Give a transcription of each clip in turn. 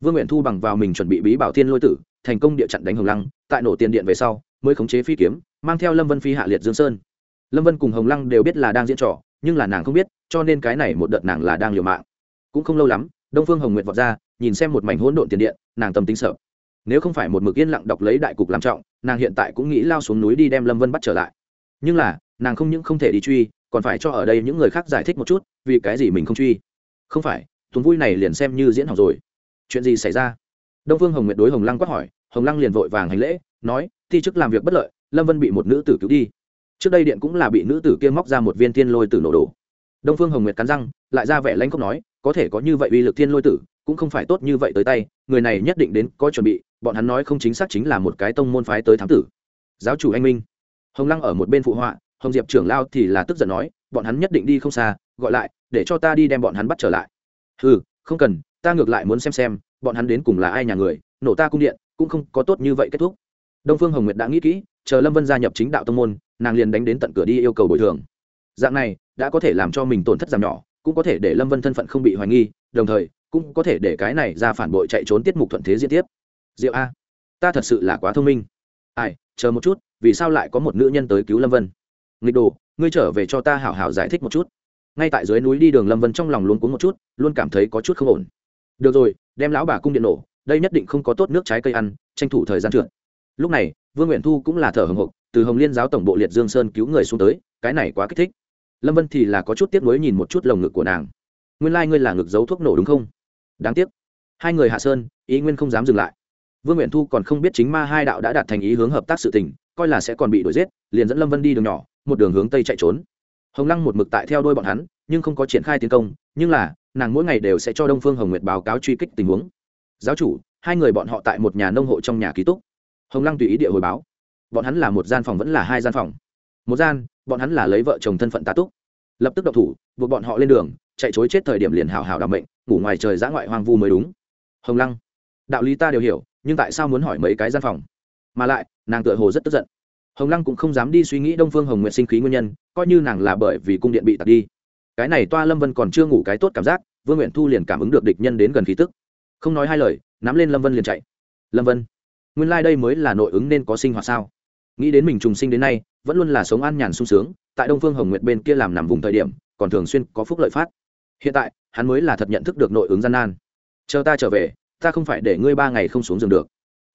vương nguyện thu bằng vào mình chuẩn bị bí bảo thiên lôi tử, thành công địa chặn đánh hồng lăng, tại nổ tiền điện về sau, mới khống chế phi kiếm, mang theo lâm vân phi hạ liệt dương sơn. Lâm vân cùng hồng lăng đều biết là đang diễn trò, nhưng là nàng không biết, cho nên cái này một đợt nàng là đang liều mạng. Cũng không lâu lắm, đông phương hồng nguyệt vọt ra, nhìn xem một mảnh hỗn độn tiền điện, nàng tâm tính sợ. Nếu không phải một mực yên lặng đọc lấy đại cục làm trọng, nàng hiện tại cũng nghĩ lao xuống núi đi đem lâm vân bắt trở lại. Nhưng là, nàng không những không thể đi truy, còn phải cho ở đây những người khác giải thích một chút, vì cái gì mình không truy. Không phải, tuần vui này liền xem như diễn học rồi chuyện gì xảy ra? Đông phương hồng nguyệt đối hồng lăng quát hỏi, hồng lăng liền vội vàng hành lễ, nói thi chức làm việc bất lợi, lâm vân bị một nữ tử cứu đi. Trước đây điện cũng là bị nữ tử kia móc ra một viên thiên lôi tử nổ đổ. Đông phương hồng nguyệt cắn răng, lại ra vẻ lãnh không nói, có thể có như vậy uy lực thiên lôi tử, cũng không phải tốt như vậy tới tay, người này nhất định đến có chuẩn bị, bọn hắn nói không chính xác chính là một cái tông môn phái tới thám tử. Giáo chủ anh minh. Hồng lăng ở một bên phụ họa, hồng diệp trưởng lao thì là tức giận nói, bọn hắn nhất định đi không xa, gọi lại, để cho ta đi đem bọn hắn bắt trở lại. Ừ không cần, ta ngược lại muốn xem xem bọn hắn đến cùng là ai nhà người, nổ ta cung điện, cũng không có tốt như vậy kết thúc. Đông phương hồng nguyệt đã nghĩ kỹ, chờ lâm vân gia nhập chính đạo tông môn, nàng liền đánh đến tận cửa đi yêu cầu bồi thường. Dạng này, đã có thể làm cho mình tổn thất giảm nhỏ, cũng có thể để lâm vân thân phận không bị hoài nghi, đồng thời, cũng có thể để cái này ra phản bội chạy trốn tiết mục thuận thế diễn tiếp. Diệu a, ta thật sự là quá thông minh. Ai, chờ một chút, vì sao lại có một nữ nhân tới cứu lâm vân? Nghịch đồ, ngươi trở về cho ta hảo hảo giải thích một chút. Ngay tại dưới núi đi đường lâm vân trong lòng luôn cuống một chút, luôn cảm thấy có chút không ổn được rồi, đem lão bà cung điện nổ, đây nhất định không có tốt nước trái cây ăn, tranh thủ thời gian trượt. Lúc này, vương nguyện thu cũng là thở hồng hộc, từ hồng liên giáo tổng bộ liệt dương sơn cứu người xuống tới, cái này quá kích thích. Lâm vân thì là có chút tiếc nuối nhìn một chút lồng ngực của nàng. Nguyên lai、like、ngươi là ngực giấu thuốc nổ đúng không? Đáng tiếc. Hai người hạ sơn, ý nguyên không dám dừng lại. Vương nguyện thu còn không biết chính ma hai đạo đã đạt thành ý hướng hợp tác sự tình, coi là sẽ còn bị đuổi giết, liền dẫn lâm vân đi đường nhỏ, một đường hướng tây chạy trốn. Hồng lăng một mực tại theo đôi bọn hắn, nhưng không có triển khai tiến công, nhưng là nàng mỗi ngày đều sẽ cho đông phương hồng nguyệt báo cáo truy kích tình huống. Giáo chủ hai người bọn họ tại một nhà nông hộ trong nhà ký túc. Hồng lăng tùy ý địa hồi báo. Bọn hắn là một gian phòng vẫn là hai gian phòng. Một gian bọn hắn là lấy vợ chồng thân phận tá túc. Lập tức độc thủ buộc bọn họ lên đường chạy chối chết thời điểm liền hào hào đảm bệnh, ngủ ngoài trời giã ngoại hoang vu mới đúng. Hồng lăng đạo lý ta đều hiểu nhưng tại sao muốn hỏi mấy cái gian phòng? Mà lại nàng tựa hồ rất tức giận. Hồng lăng cũng không dám đi suy nghĩ đông phương hồng nguyện sinh khí nguyên nhân coi như nàng là bởi vì cung điện bị tạt đi cái này toa lâm vân còn chưa ngủ cái tốt cảm giác, vương nguyện thu liền cảm ứng được địch nhân đến gần khí tức. Không nói hai lời, nắm lên lâm vân liền chạy. Lâm vân, nguyên lai、like、đây mới là nội ứng nên có sinh hoạt sao? Nghĩ đến mình trùng sinh đến nay, vẫn luôn là sống an nhàn sung sướng, tại đông phương hồng nguyệt bên kia làm nằm vùng thời điểm, còn thường xuyên có phúc lợi phát. Hiện tại, hắn mới là thật nhận thức được nội ứng gian nan. Chờ ta trở về, ta không phải để ngươi ba ngày không xuống giường được.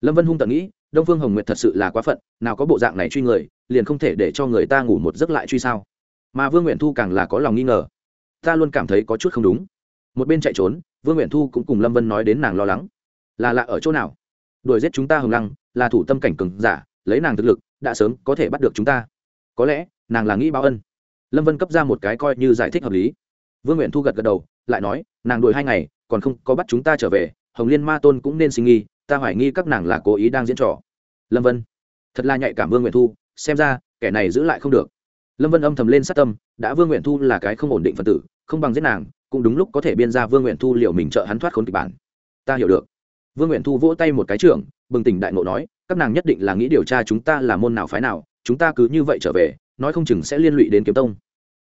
Lâm vân hung tận nghĩ, đông phương hồng nguyệt thật sự là quá phận, nào có bộ dạng này truy người, liền không thể để cho người ta ngủ một giấc lại truy sao? Mà vương nguyện thu càng là có lòng nghi ngờ ta luôn cảm thấy có chút không đúng. Một bên chạy trốn, vương nguyện thu cũng cùng lâm vân nói đến nàng lo lắng. Là lạ ở chỗ nào? Đuổi giết chúng ta hồng lăng, là thủ tâm cảnh cừng giả, lấy nàng thực lực, đã sớm có thể bắt được chúng ta. Có lẽ, nàng là nghĩ báo ân. Lâm vân cấp ra một cái coi như giải thích hợp lý. Vương nguyện thu gật gật đầu, lại nói, nàng đuổi hai ngày, còn không có bắt chúng ta trở về, hồng liên ma tôn cũng nên sinh nghi, ta hoài nghi các nàng là cố ý đang diễn trò. Lâm vân, thật là nhạy cảm vương nguyện thu, xem ra, kẻ này giữ lại không được. Lâm vân âm thầm lên sát tâm, đã vương nguyện thu là cái không ổn định phần tử không bằng giết nàng, cũng đúng lúc có thể biên ra vương nguyện thu liệu mình trợ hắn thoát khốn kịch bản. Ta hiểu được. Vương nguyện thu vỗ tay một cái trưởng, bừng tỉnh đại ngộ nói, các nàng nhất định là nghĩ điều tra chúng ta là môn nào phái nào, chúng ta cứ như vậy trở về, nói không chừng sẽ liên lụy đến kiếm tông.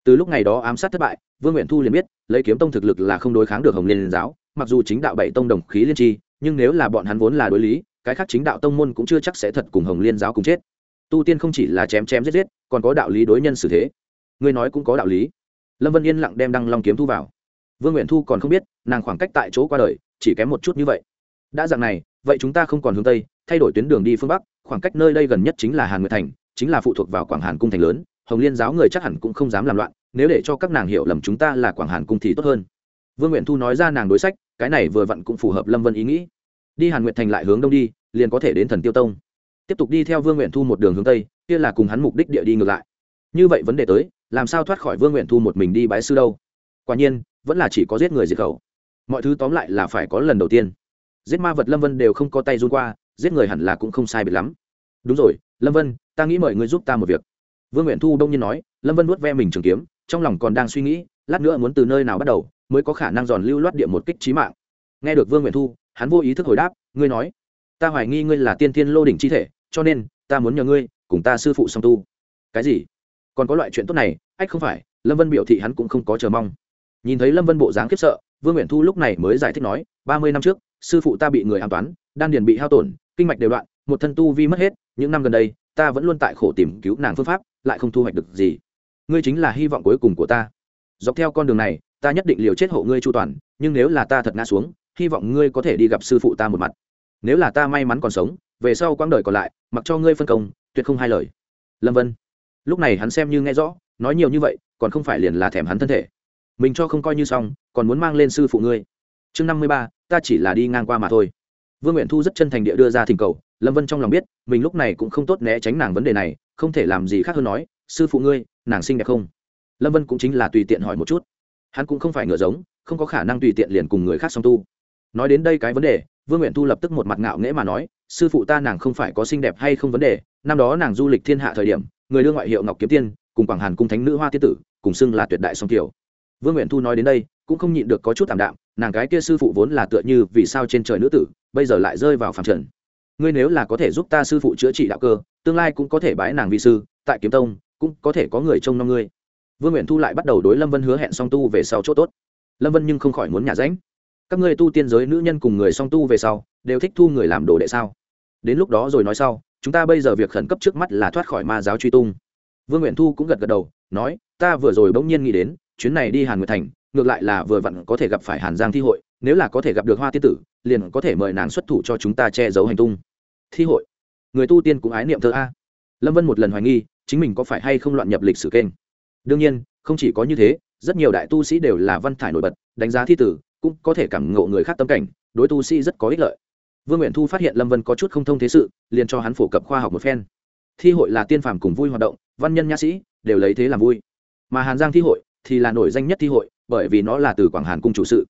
Từ lúc ngày đó ám sát thất bại, vương nguyện thu liền biết, lấy kiếm tông thực lực là không đối kháng được hồng liên giáo, mặc dù chính đạo bảy tông đồng khí liên tri, nhưng nếu là bọn hắn vốn là đối lý, cái khác chính đạo tông môn cũng chưa chắc sẽ thật cùng hồng liên giáo cùng chết. Tu tiên không chỉ là chém chém giết giết, còn có đạo lý đối nhân xử thế. Ngươi nói cũng có đạo lý lâm vân yên lặng đem đăng long kiếm thu vào. Vương nguyện thu còn không biết, nàng khoảng cách tại chỗ qua đời, chỉ kém một chút như vậy. Đã dạng này, vậy chúng ta không còn hướng tây, thay đổi tuyến đường đi phương bắc, khoảng cách nơi đây gần nhất chính là hàn nguyệt thành, chính là phụ thuộc vào quảng hàn cung thành lớn, hồng liên giáo người chắc hẳn cũng không dám làm loạn, nếu để cho các nàng hiểu lầm chúng ta là quảng hàn cung thì tốt hơn. Vương nguyện thu nói ra nàng đối sách, cái này vừa vặn cũng phù hợp lâm vân ý nghĩ. Đi hàn nguyệt thành lại hướng đông đi, liền có thể đến thần tiêu tông. Tiếp tục đi theo vương nguyện thu một đường hướng tây, kia là cùng hắn mục đích địa đi ngược lại. Như vậy vấn đề tới làm sao thoát khỏi vương nguyện thu một mình đi bái sư đâu? Quả nhiên, vẫn là chỉ có giết người diệt khẩu. Mọi thứ tóm lại là phải có lần đầu tiên. Giết ma vật lâm vân đều không có tay run qua, giết người hẳn là cũng không sai biệt lắm. Đúng rồi, lâm vân, ta nghĩ mời ngươi giúp ta một việc. Vương nguyện thu đông nhiên nói, lâm vân nuốt ve mình trường kiếm, trong lòng còn đang suy nghĩ, lát nữa muốn từ nơi nào bắt đầu mới có khả năng giòn lưu loát địa một kích trí mạng. Nghe được vương nguyện thu, hắn vô ý thức hồi đáp, ngươi nói, ta hoài nghi ngươi là tiên thiên lô đỉnh chi thể, cho nên ta muốn nhờ ngươi cùng ta sư phụ song tu. Cái gì? Còn có loại chuyện tốt này, ách không phải, lâm vân biểu thị hắn cũng không có chờ mong. Nhìn thấy lâm vân bộ dáng khiếp sợ, vương nguyện thu lúc này mới giải thích nói, ba mươi năm trước, sư phụ ta bị người an toán, đan điền bị hao tổn, kinh mạch đều đoạn, một thân tu vi mất hết, những năm gần đây, ta vẫn luôn tại khổ tìm cứu nàng phương pháp, lại không thu hoạch được gì. Ngươi chính là hy vọng cuối cùng của ta. Dọc theo con đường này, ta nhất định liều chết hộ ngươi chu toàn, nhưng nếu là ta thật ngã xuống, hy vọng ngươi có thể đi gặp sư phụ ta một mặt. Nếu là ta may mắn còn sống, về sau quãng đời còn lại, mặc cho ngươi phân công, tuyệt không hai lời. Lâm vân lúc này hắn xem như nghe rõ, nói nhiều như vậy, còn không phải liền là thèm hắn thân thể. Mình cho không coi như xong, còn muốn mang lên sư phụ ngươi. Chương năm mươi ba, ta chỉ là đi ngang qua mà thôi. Vương nguyện thu rất chân thành địa đưa ra thỉnh cầu, lâm vân trong lòng biết, mình lúc này cũng không tốt né tránh nàng vấn đề này, không thể làm gì khác hơn nói, sư phụ ngươi, nàng xinh đẹp không? Lâm vân cũng chính là tùy tiện hỏi một chút. Hắn cũng không phải ngựa giống, không có khả năng tùy tiện liền cùng người khác song tu. Nói đến đây cái vấn đề, vương nguyện thu lập tức một mặt ngạo nghễ mà nói, sư phụ ta nàng không phải có xinh đẹp hay không vấn đề, năm đó nàng du lịch thiên hạ thời điểm người đưa ngoại hiệu ngọc kiếm tiên, cùng quảng hàn cung thánh nữ hoa tiên tử, cùng xưng là tuyệt đại song kiều. Vương nguyện thu nói đến đây, cũng không nhịn được có chút thảm đạm, nàng cái kia sư phụ vốn là tựa như vì sao trên trời nữ tử, bây giờ lại rơi vào phàm trần. Ngươi nếu là có thể giúp ta sư phụ chữa trị đạo cơ, tương lai cũng có thể bái nàng vi sư, tại kiếm tông, cũng có thể có người trông nom ngươi. Vương nguyện thu lại bắt đầu đối lâm vân hứa hẹn song tu về sau chỗ tốt. Lâm vân nhưng không khỏi muốn nhà ránh. Các ngươi tu tiên giới nữ nhân cùng người song tu về sau, đều thích thu người làm đồ đệ sao? Đến lúc đó rồi nói sau chúng ta bây giờ việc khẩn cấp trước mắt là thoát khỏi ma giáo truy tung. Vương nguyện thu cũng gật gật đầu, nói, ta vừa rồi bỗng nhiên nghĩ đến, chuyến này đi hàn nguyệt thành, ngược lại là vừa vặn có thể gặp phải hàn giang thi hội, nếu là có thể gặp được hoa tiên tử, liền có thể mời nàng xuất thủ cho chúng ta che giấu hành tung. Thi hội. Người tu tiên cũng ái niệm thơ a. Lâm vân một lần hoài nghi, chính mình có phải hay không loạn nhập lịch sử kênh? Đương nhiên, không chỉ có như thế, rất nhiều đại tu sĩ đều là văn thải nổi bật, đánh giá thi tử, cũng có thể cảm ngộ người khác tâm cảnh, đối tu sĩ rất có ích lợi vương nguyện thu phát hiện lâm vân có chút không thông thế sự, liền cho hắn phổ cập khoa học một phen. Thi hội là tiên phàm cùng vui hoạt động, văn nhân nhã sĩ đều lấy thế làm vui. Mà hàn giang thi hội thì là nổi danh nhất thi hội, bởi vì nó là từ quảng hàn cung chủ sự.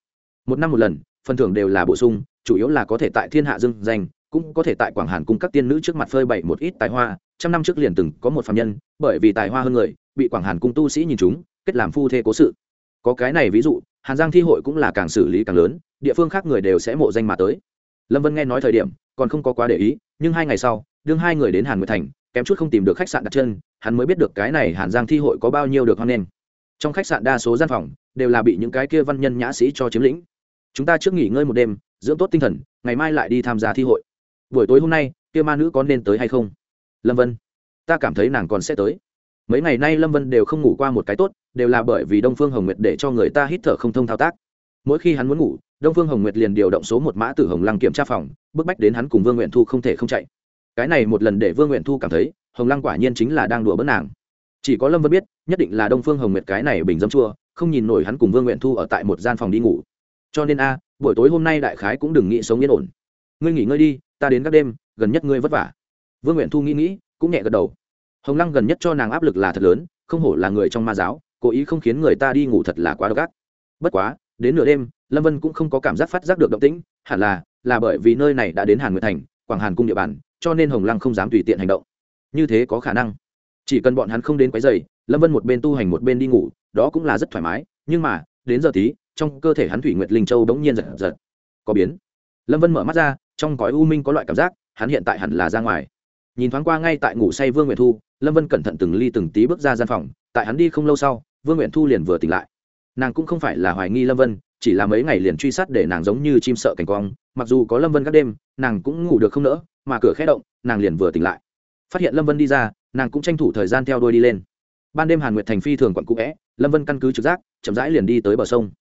Một năm một lần, phần thưởng đều là bổ sung, chủ yếu là có thể tại thiên hạ dương danh cũng có thể tại quảng hàn cung các tiên nữ trước mặt phơi bày một ít tài hoa. Trăm năm trước liền từng có một phạm nhân, bởi vì tài hoa hơn người, bị quảng hàn cung tu sĩ nhìn chúng, kết làm phu thê cố sự. Có cái này ví dụ, hàn giang thi hội cũng là càng xử lý càng lớn, địa phương khác người đều sẽ mộ danh mà tới lâm vân nghe nói thời điểm, còn không có quá để ý, nhưng hai ngày sau, đương hai người đến hàn nguyệt thành, kém chút không tìm được khách sạn đặt chân, hắn mới biết được cái này hàn giang thi hội có bao nhiêu được hoan nghênh. Trong khách sạn đa số gian phòng, đều là bị những cái kia văn nhân nhã sĩ cho chiếm lĩnh. Chúng ta trước nghỉ ngơi một đêm, dưỡng tốt tinh thần, ngày mai lại đi tham gia thi hội. Buổi tối hôm nay, kia ma nữ có nên tới hay không? Lâm vân, ta cảm thấy nàng còn sẽ tới. Mấy ngày nay lâm vân đều không ngủ qua một cái tốt, đều là bởi vì đông phương hồng nguyệt để cho người ta hít thở không thông thao tác. Mỗi khi hắn muốn ngủ đông phương hồng nguyệt liền điều động số một mã tử hồng lăng kiểm tra phòng, bức bách đến hắn cùng vương nguyện thu không thể không chạy. Cái này một lần để vương nguyện thu cảm thấy, hồng lăng quả nhiên chính là đang đùa bớt nàng. Chỉ có lâm vân biết, nhất định là đông phương hồng nguyệt cái này bình dâm chua, không nhìn nổi hắn cùng vương nguyện thu ở tại một gian phòng đi ngủ. Cho nên a, buổi tối hôm nay đại khái cũng đừng nghĩ sống yên ổn. Ngươi nghỉ ngơi đi, ta đến các đêm, gần nhất ngươi vất vả. Vương nguyện thu nghĩ nghĩ, cũng nhẹ gật đầu. Hồng lăng gần nhất cho nàng áp lực là thật lớn, không hổ là người trong ma giáo, cố ý không khiến người ta đi ngủ thật là quá độc ác. Bất quá, đến nửa đêm lâm vân cũng không có cảm giác phát giác được động tĩnh, hẳn là là bởi vì nơi này đã đến hàn nguyệt thành, quảng hàn cung địa bàn, cho nên hồng lăng không dám tùy tiện hành động. Như thế có khả năng. Chỉ cần bọn hắn không đến quấy dày lâm vân một bên tu hành một bên đi ngủ, đó cũng là rất thoải mái, nhưng mà, đến giờ tí, trong cơ thể hắn thủy nguyệt linh châu bỗng nhiên giật giật. Có biến. Lâm vân mở mắt ra, trong cõi u minh có loại cảm giác, hắn hiện tại hẳn là ra ngoài. Nhìn thoáng qua ngay tại ngủ say vương nguyệt thu, lâm vân cẩn thận từng ly từng tí bước ra gian phòng, tại hắn đi không lâu sau, vương nguyện thu liền vừa tỉnh lại. Nàng cũng không phải là hoài nghi lâm vân chỉ là mấy ngày liền truy sát để nàng giống như chim sợ cảnh quang mặc dù có lâm vân các đêm, nàng cũng ngủ được không nỡ, mà cửa khẽ động, nàng liền vừa tỉnh lại. Phát hiện lâm vân đi ra, nàng cũng tranh thủ thời gian theo đôi đi lên. Ban đêm hàn nguyệt thành phi thường quận cũ vẽ, lâm vân căn cứ trực giác, chậm rãi liền đi tới bờ sông.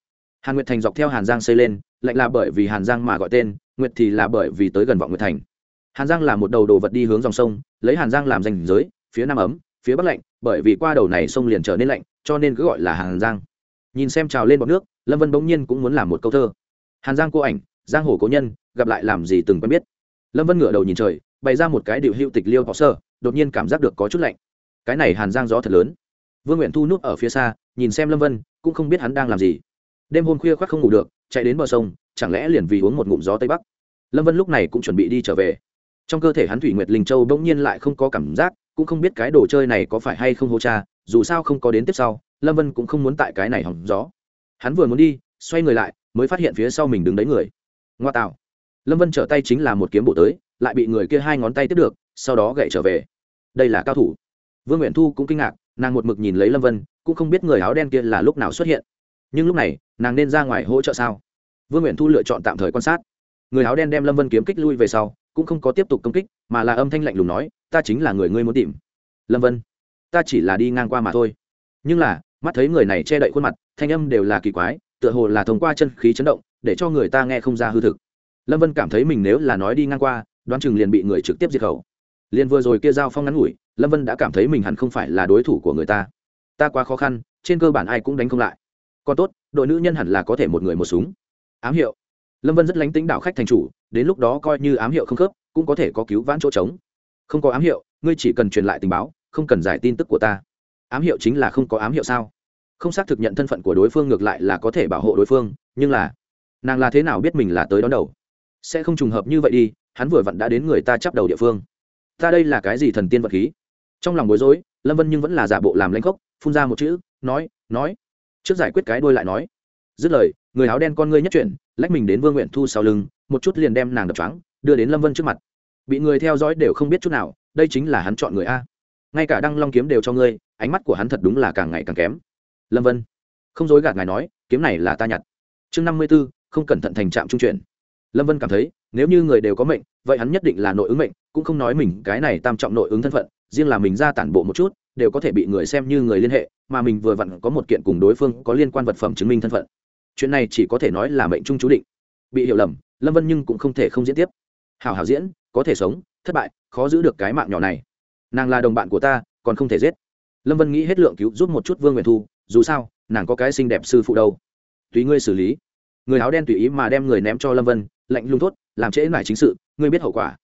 Hàn nguyệt thành dọc theo hàn giang xây lên, lạnh là bởi vì hàn giang mà gọi tên, nguyệt thì là bởi vì tới gần vọng nguyệt thành. Hàn giang là một đầu đồ vật đi hướng dòng sông, lấy hàn giang làm danh giới, phía nam ấm, phía bắc lạnh, bởi vì qua đầu này sông liền trở nên lạnh, cho nên cứ gọi là hàn giang. Nhìn xem trào lên bọc nước lâm vân bỗng nhiên cũng muốn làm một câu thơ. Hàn giang cô ảnh, giang hồ cố nhân, gặp lại làm gì từng quen biết. Lâm vân ngửa đầu nhìn trời, bày ra một cái điệu hữu tịch liêu họ sơ, đột nhiên cảm giác được có chút lạnh. Cái này hàn giang gió thật lớn. Vương nguyện thu núp ở phía xa, nhìn xem lâm vân, cũng không biết hắn đang làm gì. Đêm hôm khuya khoác không ngủ được, chạy đến bờ sông, chẳng lẽ liền vì uống một ngụm gió tây bắc? Lâm vân lúc này cũng chuẩn bị đi trở về. Trong cơ thể hắn thủy nguyệt linh châu bỗng nhiên lại không có cảm giác, cũng không biết cái đồ chơi này có phải hay không hô cha, dù sao không có đến tiếp sau, lâm vân cũng không muốn tại cái này hỏng gió hắn vừa muốn đi, xoay người lại, mới phát hiện phía sau mình đứng đấy người. Ngoa tạo. Lâm vân trở tay chính là một kiếm bộ tới, lại bị người kia hai ngón tay tiếp được, sau đó gậy trở về. Đây là cao thủ. Vương nguyện thu cũng kinh ngạc, nàng một mực nhìn lấy lâm vân, cũng không biết người áo đen kia là lúc nào xuất hiện. Nhưng lúc này, nàng nên ra ngoài hỗ trợ sao? Vương nguyện thu lựa chọn tạm thời quan sát. Người áo đen đem lâm vân kiếm kích lui về sau, cũng không có tiếp tục công kích, mà là âm thanh lạnh lùng nói, ta chính là người ngươi muốn tìm. Lâm vân, ta chỉ là đi ngang qua mà thôi. Nhưng là, mắt thấy người này che đậy khuôn mặt thanh âm đều là kỳ quái, tựa hồ là thông qua chân khí chấn động, để cho người ta nghe không ra hư thực. Lâm vân cảm thấy mình nếu là nói đi ngang qua, đoán chừng liền bị người trực tiếp diệt khẩu. Liền vừa rồi kia giao phong ngắn ngủi, lâm vân đã cảm thấy mình hẳn không phải là đối thủ của người ta. Ta quá khó khăn, trên cơ bản ai cũng đánh không lại. Còn tốt, đội nữ nhân hẳn là có thể một người một súng. Ám hiệu. Lâm vân rất lánh tính đạo khách thành chủ, đến lúc đó coi như ám hiệu không khớp, cũng có thể có cứu vãn chỗ trống. Không có ám hiệu, ngươi chỉ cần truyền lại tình báo, không cần giải tin tức của ta. Ám hiệu chính là không có ám hiệu sao? Không xác thực nhận thân phận của đối phương ngược lại là có thể bảo hộ đối phương, nhưng là, nàng là thế nào biết mình là tới đón đầu? Sẽ không trùng hợp như vậy đi, hắn vừa vặn đã đến người ta chấp đầu địa phương. Ta đây là cái gì thần tiên vật khí? Trong lòng bối rối, lâm vân nhưng vẫn là giả bộ làm lãnh khốc, phun ra một chữ, nói nói. Trước giải quyết cái đôi lại nói. Dứt lời, người áo đen con ngươi nhất chuyển, lách mình đến vương nguyện thu sau lưng, một chút liền đem nàng đập trắng đưa đến lâm vân trước mặt. Bị người theo dõi đều không biết chút nào, đây chính là hắn chọn người a. Ngay cả đăng long kiếm đều cho ngươi, ánh mắt của hắn thật đúng là càng ngày càng kém lâm vân. Không dối gạt ngài nói, kiếm này là ta nhặt. Chương năm mươi b ố không cẩn thận thành trạm trung chuyển. Lâm vân cảm thấy, nếu như người đều có mệnh, vậy hắn nhất định là nội ứng mệnh, cũng không nói mình cái này tam trọng nội ứng thân phận, riêng là mình ra tản bộ một chút, đều có thể bị người xem như người liên hệ, mà mình vừa vặn có một kiện cùng đối phương có liên quan vật phẩm chứng minh thân phận. Chuyện này chỉ có thể nói là mệnh trung chú định. Bị hiểu lầm, lâm vân nhưng cũng không thể không diễn tiếp. Hào hào diễn, có thể sống, thất bại, khó giữ được cái mạng nhỏ này. Nàng là đồng bạn của ta, còn không thể giết. Lâm vân nghĩ hết lượng cứu giúp một chút vương nguyện thu dù sao, nàng có cái xinh đẹp sư phụ đâu. Tùy ngươi xử lý. Người áo đen tùy ý mà đem người ném cho lâm vân, lạnh lung thốt, làm trễ lại chính sự, ngươi biết hậu quả.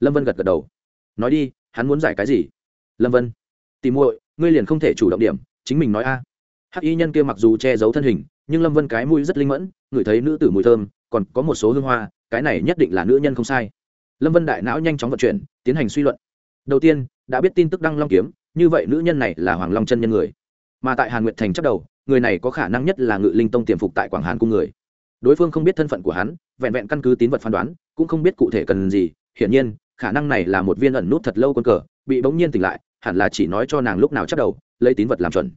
Lâm vân gật gật đầu. Nói đi, hắn muốn giải cái gì? Lâm vân tìm muội, ngươi liền không thể chủ động điểm, chính mình nói a. Hắc y nhân kia mặc dù che giấu thân hình, nhưng lâm vân cái mũi rất linh mẫn ngửi thấy nữ tử mùi thơm, còn có một số hương hoa, cái này nhất định là nữ nhân không sai. Lâm vân đại não nhanh chóng vận chuyển, tiến hành suy luận. Đầu tiên, đã biết tin tức đăng long kiếm, như vậy nữ nhân này là hoàng long chân nhân người mà tại hàn nguyệt thành chấp đầu, người này có khả năng nhất là ngự linh tông tiềm phục tại quảng hàn cung người. Đối phương không biết thân phận của hắn, vẹn vẹn căn cứ tín vật phán đoán, cũng không biết cụ thể cần gì, hiển nhiên, khả năng này là một viên ẩn nút thật lâu quân cờ, bị bỗng nhiên tỉnh lại, hẳn là chỉ nói cho nàng lúc nào chấp đầu, lấy tín vật làm chuẩn.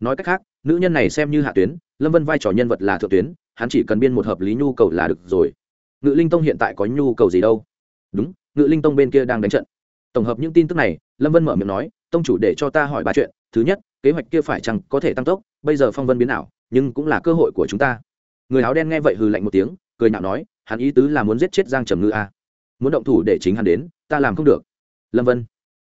Nói cách khác, nữ nhân này xem như hạ tuyến, lâm vân vai trò nhân vật là thượng tuyến, hắn chỉ cần biên một hợp lý nhu cầu là được rồi. Ngự linh tông hiện tại có nhu cầu gì đâu? Đúng, ngự linh tông bên kia đang đánh trận. Tổng hợp những tin tức này, lâm vân mở miệng nói, tông chủ để cho ta hỏi ba chuyện thứ nhất, kế hoạch kia phải chăng có thể tăng tốc? Bây giờ phong vân biến ảo, nhưng cũng là cơ hội của chúng ta. Người áo đen nghe vậy hừ lạnh một tiếng, cười nhạo nói, hắn ý tứ là muốn giết chết giang trầm ngư a. À. muốn động thủ để chính hắn đến, ta làm không được. Lâm vân,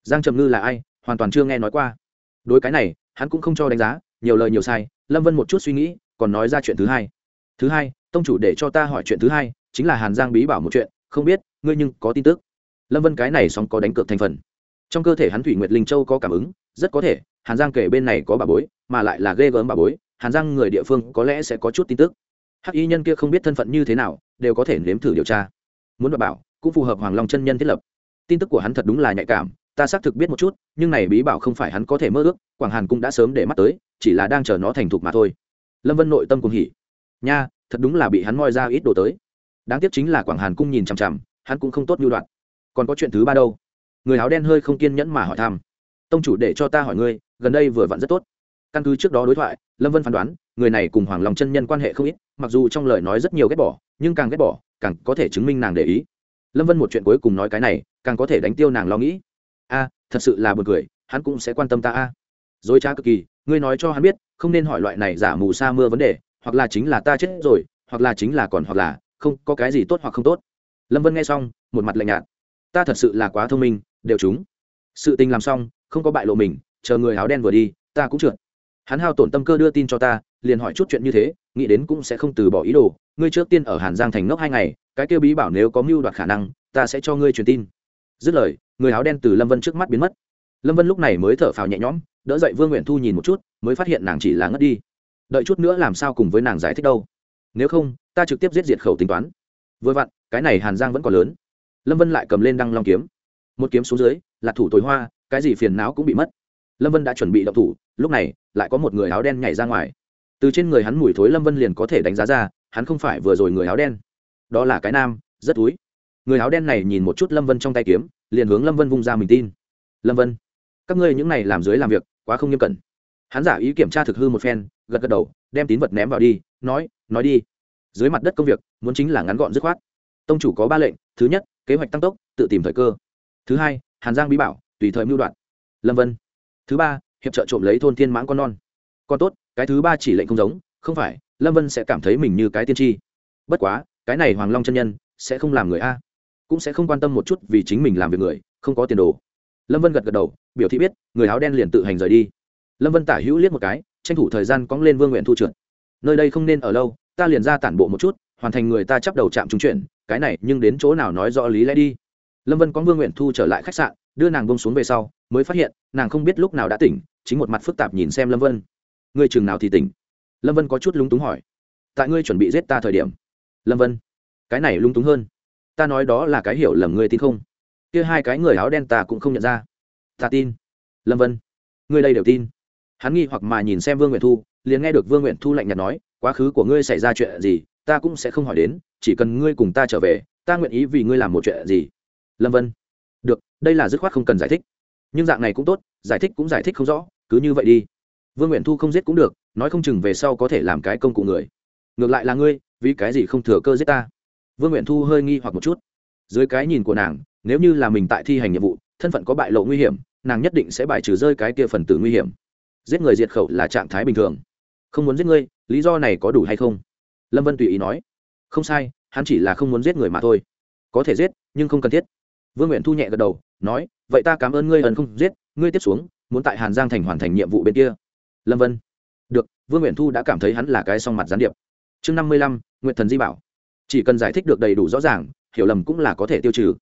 giang trầm ngư là ai? Hoàn toàn chưa nghe nói qua. Đối cái này, hắn cũng không cho đánh giá, nhiều lời nhiều sai, lâm vân một chút suy nghĩ, còn nói ra chuyện thứ hai. Thứ hai, tông chủ để cho ta hỏi chuyện thứ hai, chính là hàn giang bí bảo một chuyện, không biết, ngươi nhưng có tin tức. Lâm vân cái này xong có đánh cược thành phần. Trong cơ thể hắn thủy nguyệt linh châu có cảm ứng, rất có thể hàn giang kể bên này có bà bối, mà lại là ghê gớm bà bối, hàn giang người địa phương có lẽ sẽ có chút tin tức. Hắc y nhân kia không biết thân phận như thế nào, đều có thể nếm thử điều tra. Muốn bà bảo, cũng phù hợp hoàng long chân nhân thiết lập. Tin tức của hắn thật đúng là nhạy cảm, ta xác thực biết một chút, nhưng này bí bảo không phải hắn có thể mơ ước, quảng hàn cũng đã sớm để mắt tới, chỉ là đang chờ nó thành thục mà thôi. Lâm vân nội tâm cùng hỉ. Nha, thật đúng là bị hắn moi ra ít đồ tới. Đáng tiếc chính là quảng hàn cung nhìn chằm chằm, hắn cũng không tốt như đoạn. Còn có chuyện thứ ba đâu? Người áo đen hơi không kiên nhẫn mà hỏi thăm. Tông chủ để cho ta hỏi ngươi gần đây vừa vặn rất tốt. Căn cứ trước đó đối thoại, lâm vân phán đoán, người này cùng hoàng long chân nhân quan hệ không ít, mặc dù trong lời nói rất nhiều ghét bỏ, nhưng càng ghét bỏ, càng có thể chứng minh nàng để ý. Lâm vân một chuyện cuối cùng nói cái này, càng có thể đánh tiêu nàng lo nghĩ. A, thật sự là b u ồ n cười, hắn cũng sẽ quan tâm ta a. Dối trá cực kỳ, ngươi nói cho hắn biết, không nên hỏi loại này giả mù sa mưa vấn đề, hoặc là chính là ta chết rồi, hoặc là chính là còn hoặc là, không, có cái gì tốt hoặc không tốt. Lâm vân nghe xong, một mặt lạnh nhạt. Ta thật sự là quá thông minh, đều chúng sự tình làm xong, không có bại lộ mình chờ người áo đen vừa đi, ta cũng trượt. Hắn hao tổn tâm cơ đưa tin cho ta, liền hỏi chút chuyện như thế, nghĩ đến cũng sẽ không từ bỏ ý đồ. Ngươi trước tiên ở hàn giang thành ngốc hai ngày, cái kêu bí bảo nếu có mưu đoạt khả năng, ta sẽ cho ngươi truyền tin. Dứt lời, người áo đen từ lâm vân trước mắt biến mất. Lâm vân lúc này mới thở phào nhẹ nhõm, đỡ dậy vương nguyện thu nhìn một chút, mới phát hiện nàng chỉ là ngất đi. Đợi chút nữa làm sao cùng với nàng giải thích đâu. Nếu không, ta trực tiếp giết diệt khẩu tính toán. Vừa vặn, cái này hàn giang vẫn còn lớn. Lâm vân lại cầm lên đăng long kiếm. Một kiếm xuống dưới, là thủ tối hoa, cái gì phiền não cũng bị mất lâm vân đã chuẩn bị động thủ, lúc này, lại có một người áo đen nhảy ra ngoài. Từ trên người hắn mùi thối lâm vân liền có thể đánh giá ra, hắn không phải vừa rồi người áo đen. Đó là cái nam, rất túi người áo đen này nhìn một chút lâm vân trong tay kiếm, liền hướng lâm vân vung ra mình tin. Lâm vân, các ngươi những này làm dưới làm việc, quá không nghiêm cẩn. Hắn giả ý kiểm tra thực hư một phen, gật gật đầu, đem tín vật ném vào đi, nói nói đi. Dưới mặt đất công việc, muốn chính là ngắn gọn dứt khoát. Tông chủ có ba lệnh, thứ nhất, kế hoạch tăng tốc, tự tìm thời cơ. Thứ hai, hàn giang bí bảo, tùy thời mưu đoạn. Lâm vân thứ ba, hiệp trợ trộm lấy thôn thiên mãng con non. Con tốt, cái thứ ba chỉ lệnh không giống, không phải, lâm vân sẽ cảm thấy mình như cái tiên tri. Bất quá, cái này hoàng long chân nhân sẽ không làm người a. Cũng sẽ không quan tâm một chút vì chính mình làm việc người, không có tiền đồ. Lâm vân gật gật đầu, biểu thị biết, người áo đen liền tự hành rời đi. Lâm vân tả hữu liếc một cái, tranh thủ thời gian cóng lên vương nguyện thu trượt. Nơi đây không nên ở lâu, ta liền ra tản bộ một chút, hoàn thành người ta chấp đầu chạm trung chuyển cái này nhưng đến chỗ nào nói rõ lý lẽ đi. Lâm vân có vương nguyện thu trở lại khách sạn, đưa nàng bông xuống về sau, mới phát hiện nàng không biết lúc nào đã tỉnh, chính một mặt phức tạp nhìn xem lâm vân. Ngươi chừng nào thì tỉnh? Lâm vân có chút lúng túng hỏi. Tại ngươi chuẩn bị giết ta thời điểm. Lâm vân. Cái này lúng túng hơn. Ta nói đó là cái hiểu lầm ngươi tin không? Kia hai cái người áo đen ta cũng không nhận ra. Ta tin. Lâm vân. Ngươi đây đều tin. Hắn nghi hoặc mà nhìn xem vương nguyện thu, liền nghe được vương nguyện thu lạnh nhạt nói, quá khứ của ngươi xảy ra chuyện gì, ta cũng sẽ không hỏi đến, chỉ cần ngươi cùng ta trở về, ta nguyện ý vì ngươi làm một chuyện gì. Lâm vân. Được, đây là dứt khoát không cần giải thích nhưng dạng này cũng tốt, giải thích cũng giải thích không rõ, cứ như vậy đi. Vương nguyện thu không giết cũng được, nói không chừng về sau có thể làm cái công cụ người. Ngược lại là ngươi, vì cái gì không thừa cơ giết ta? Vương nguyện thu hơi nghi hoặc một chút. Dưới cái nhìn của nàng, nếu như là mình tại thi hành nhiệm vụ, thân phận có bại lộ nguy hiểm, nàng nhất định sẽ bài trừ rơi cái kia phần tử nguy hiểm. Giết người diệt khẩu là trạng thái bình thường. Không muốn giết ngươi, lý do này có đủ hay không? Lâm vân tùy ý nói. Không sai, hắn chỉ là không muốn giết người mà thôi. Có thể giết, nhưng không cần thiết. Vương nguyện thu nhẹ gật đầu nói, vậy ta cảm ơn ngươi ẩn không giết, ngươi tiếp xuống, muốn tại hàn giang thành hoàn thành nhiệm vụ bên kia. Lâm vân. Được, vương nguyện thu đã cảm thấy hắn là cái song mặt gián điệp. Chương năm mươi lăm nguyện thần di bảo. Chỉ cần giải thích được đầy đủ rõ ràng, hiểu lầm cũng là có thể tiêu trừ.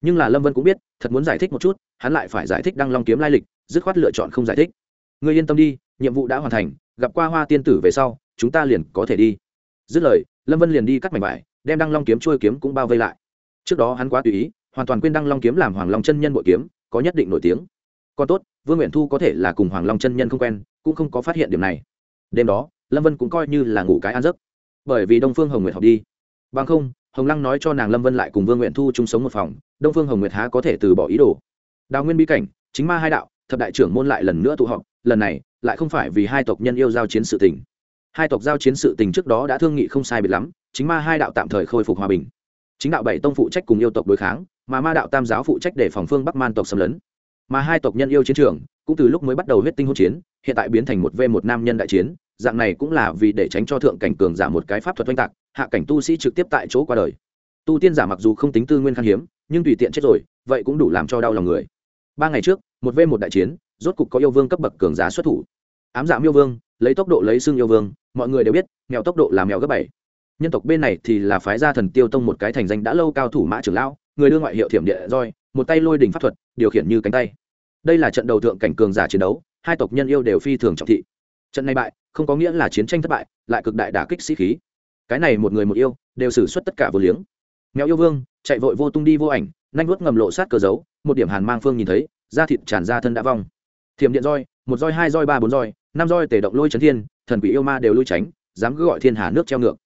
Nhưng là lâm vân cũng biết, thật muốn giải thích một chút, hắn lại phải giải thích đăng long kiếm lai lịch, dứt khoát lựa chọn không giải thích. Ngươi yên tâm đi, nhiệm vụ đã hoàn thành, gặp qua hoa tiên tử về sau, chúng ta liền có thể đi. Dứt lời, lâm vân liền đi cắt mảnh vải, đem đăng long kiếm trôi kiếm cũng bao vây lại. Trước đó hắn quá tùy ý hoàn toàn quên đăng long kiếm làm hoàng long chân nhân bội kiếm, có nhất định nổi tiếng. Còn tốt, vương nguyện thu có thể là cùng hoàng long chân nhân không quen, cũng không có phát hiện điểm này. Đêm đó, lâm vân cũng coi như là ngủ cái ăn giấc. Bởi vì đông phương hồng nguyệt học đi. Bằng không, hồng lăng nói cho nàng lâm vân lại cùng vương nguyện thu chung sống một phòng, đông phương hồng nguyệt há có thể từ bỏ ý đồ. Đào nguyên bí cảnh, chính ma hai đạo, thập đại trưởng môn lại lần nữa tụ họp, lần này, lại không phải vì hai tộc nhân yêu giao chiến sự tình. Hai tộc giao chiến sự tình trước đó đã thương nghị không sai biệt lắm, chính ma hai đạo tạm thời khôi phục hòa bình. Chính đạo bảy tông phụ trách cùng yêu tộc đối kháng mà ma đạo tam giáo phụ trách để phòng phương bắc man tộc xâm lấn. Mà hai tộc nhân yêu chiến trường, cũng từ lúc mới bắt đầu huyết tinh hỗn chiến, hiện tại biến thành một v một nam nhân đại chiến, dạng này cũng là vì để tránh cho thượng cảnh cường giả một cái pháp thuật oanh tạc, hạ cảnh tu sĩ trực tiếp tại chỗ qua đời. Tu tiên giả mặc dù không tính tư nguyên khan hiếm, nhưng tùy tiện chết rồi, vậy cũng đủ làm cho đau lòng người. Ba ngày trước, một v một đại chiến, rốt cục có yêu vương cấp bậc cường giá xuất thủ. Ám dạ giảm yêu vương, lấy tốc độ lấy xương yêu vương, mọi người đều biết, mèo tốc độ là mèo gấp bảy. Nhân tộc bên này thì là phái gia thần tiêu tông một cái thành danh đã lâu cao thủ mã trưởng lão người đưa ngoại hiệu thiểm địa roi, một tay lôi đỉnh pháp thuật, điều khiển như cánh tay. Đây là trận đầu thượng cảnh cường giả chiến đấu, hai tộc nhân yêu đều phi thường trọng thị. Trận này bại, không có nghĩa là chiến tranh thất bại, lại cực đại đả kích sĩ khí. Cái này một người một yêu, đều xử suất tất cả vô liếng. Mèo yêu vương, chạy vội vô tung đi vô ảnh nanh vuốt ngầm lộ sát cờ giấu một điểm hàn mang phương nhìn thấy, da thịt tràn ra thân đã vong. Thiểm điện roi, một roi, hai roi, ba, bốn roi, năm roi tể động lôi trấn thiên, thần quỷ yêu ma đều lui tránh, dám cứ gọi thiên hà nước treo ngược.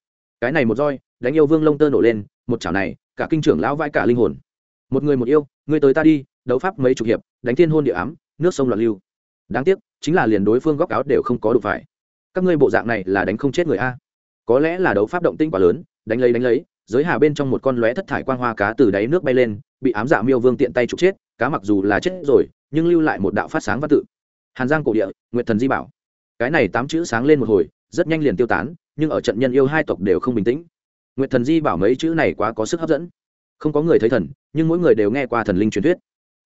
Cái này một roi, đánh yêu vương lông tơ nổ lên, một chảo này cả kinh trưởng lão vai cả linh hồn. Một người một yêu, ngươi tới ta đi, đấu pháp mấy chục hiệp, đánh thiên hôn địa ám, nước sông loạn lưu. Đáng tiếc, chính là liền đối phương góc áo đều không có đủ phải. Các ngươi bộ dạng này là đánh không chết người a. Có lẽ là đấu pháp động tinh quá lớn, đánh lấy đánh lấy, giới hà bên trong một con lóe thất thải quang hoa cá từ đáy nước bay lên, bị ám dạ miêu vương tiện tay trục chết, cá mặc dù là chết rồi, nhưng lưu lại một đạo phát sáng văn tự. Hàn giang cổ địa, nguyệt thần di bảo. Cái này tám chữ sáng lên một hồi, rất nhanh liền tiêu tán, nhưng ở trận nhân yêu hai tộc đều không bình tĩnh nguyệt thần di bảo mấy chữ này quá có sức hấp dẫn. Không có người thấy thần, nhưng mỗi người đều nghe qua thần linh truyền thuyết.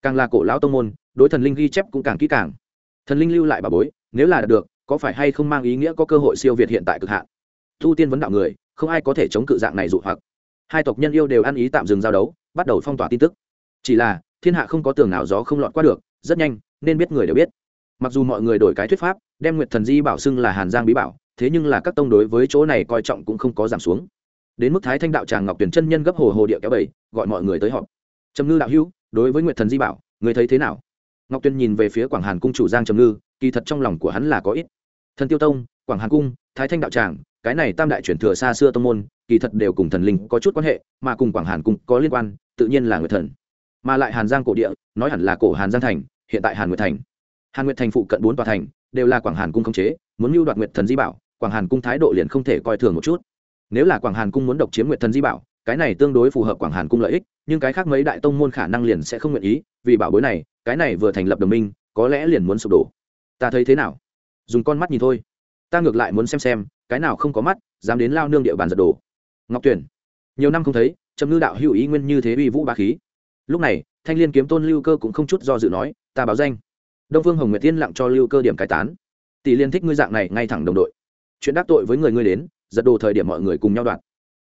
Càng là cổ lão tông môn, đối thần linh ghi chép cũng càng kỹ càng. Thần linh lưu lại bà bối, nếu là được, có phải hay không mang ý nghĩa có cơ hội siêu việt hiện tại cực hạn? Thu tiên vấn đạo người, không ai có thể chống cự dạng này dụ hoặc. Hai tộc nhân yêu đều ăn ý tạm dừng giao đấu, bắt đầu phong tỏa tin tức. Chỉ là, thiên hạ không có tường nào gió không lọt qua được, rất nhanh, nên biết người đều biết. Mặc dù mọi người đổi cái thuyết pháp, đem nguyệt thần di bảo xưng là hàn giang bí bảo, thế nhưng là các tông đối với chỗ này coi trọng cũng không có giảm xuống đến mức thái thanh đạo tràng ngọc tuyển chân nhân gấp hồ hồ địa kéo bảy gọi mọi người tới họp. Trầm ngư đạo hữu, đối với nguyệt thần di bảo người thấy thế nào? Ngọc tuyên nhìn về phía quảng hàn cung chủ giang trầm ngư, kỳ thật trong lòng của hắn là có ít. Thần tiêu tông, quảng hàn cung, thái thanh đạo tràng, cái này tam đại chuyển thừa xa xưa tông môn, kỳ thật đều cùng thần linh có chút quan hệ, mà cùng quảng hàn cung có liên quan, tự nhiên là nguyệt thần. Mà lại hàn giang cổ địa, nói hẳn là cổ hàn giang thành, hiện tại hàn nguyệt thành. Hàn nguyệt thành phụ cận bốn tòa thành, đều là quảng hàn cung khống chế, muốn mưu đoạt nguyệt thần di bảo, quảng hàn cung thái độ liền không thể coi thường một chút nếu là quảng hàn cung muốn độc chiếm nguyệt thần di bảo, cái này tương đối phù hợp quảng hàn cung lợi ích, nhưng cái khác mấy đại tông môn khả năng liền sẽ không nguyện ý, vì bảo bối này, cái này vừa thành lập đồng minh, có lẽ liền muốn sụp đổ. Ta thấy thế nào? Dùng con mắt nhìn thôi. Ta ngược lại muốn xem xem, cái nào không có mắt, dám đến lao nương địa bàn giật đổ. ngọc tuyển. Nhiều năm không thấy, trầm ngư đạo hữu ý nguyên như thế uy vũ ba khí. Lúc này, thanh liên kiếm tôn lưu cơ cũng không chút do dự nói, ta báo danh. Đông phương hồng nguyệt tiên lặng cho lưu cơ điểm cải tán. Tỷ liên thích ngươi dạng này, ngay thẳng đồng đội. Chuyện đắc tội với người ngươi đến giật đồ thời điểm mọi người cùng nhau đoạn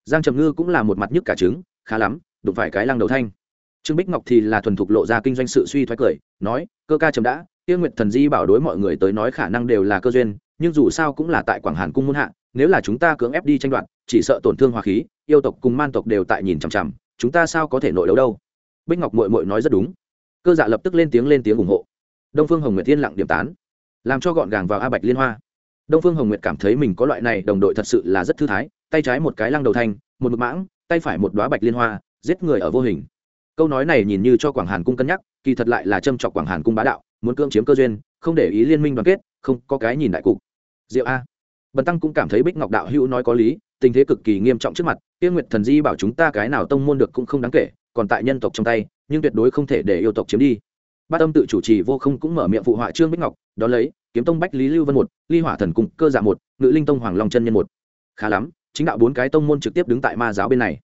giang trầm ngư cũng là một mặt nhức cả trứng, khá lắm, đụng phải cái lăng đầu thanh. Trương bích ngọc thì là thuần thục lộ ra kinh doanh sự suy thoái cười, nói, cơ ca chấm đã, tiêu nguyệt thần di bảo đối mọi người tới nói khả năng đều là cơ duyên, nhưng dù sao cũng là tại quảng hàn cung muôn hạ, nếu là chúng ta cưỡng ép đi tranh đoạt, chỉ sợ tổn thương hòa khí, yêu tộc cùng man tộc đều tại nhìn chằm chằm, chúng ta sao có thể nội đấu đâu? Bích ngọc mội mội nói rất đúng. Cơ dạ lập tức lên tiếng lên tiếng ủng hộ. Đông phương hồng nguyệt thiên lặng điểm tán, làm cho gọn gàng vào a bạch liên hoa đông phương hồng nguyệt cảm thấy mình có loại này đồng đội thật sự là rất thư thái, tay trái một cái lăng đầu thanh, một mực mãng, tay phải một đoá bạch liên hoa, giết người ở vô hình. Câu nói này nhìn như cho quảng hàn cung cân nhắc, kỳ thật lại là châm chọc quảng hàn cung bá đạo, muốn cưỡng chiếm cơ duyên, không để ý liên minh đoàn kết, không có cái nhìn đại cục. Diệu a. Bần tăng cũng cảm thấy bích ngọc đạo hữu nói có lý, tình thế cực kỳ nghiêm trọng trước mặt tiên nguyệt thần di bảo chúng ta cái nào tông môn được cũng không đáng kể, còn tại nhân tộc trong tay, nhưng tuyệt đối không thể để yêu tộc chiếm đi bát âm tự chủ trì vô không cũng mở miệng phụ họa trương bích ngọc đón lấy, kiếm tông bách lý lưu vân một, ly hỏa thần cung, cơ dạ một, ngự linh tông hoàng long chân nhân một. Khá lắm, chính đạo bốn cái tông môn trực tiếp đứng tại ma giáo bên này.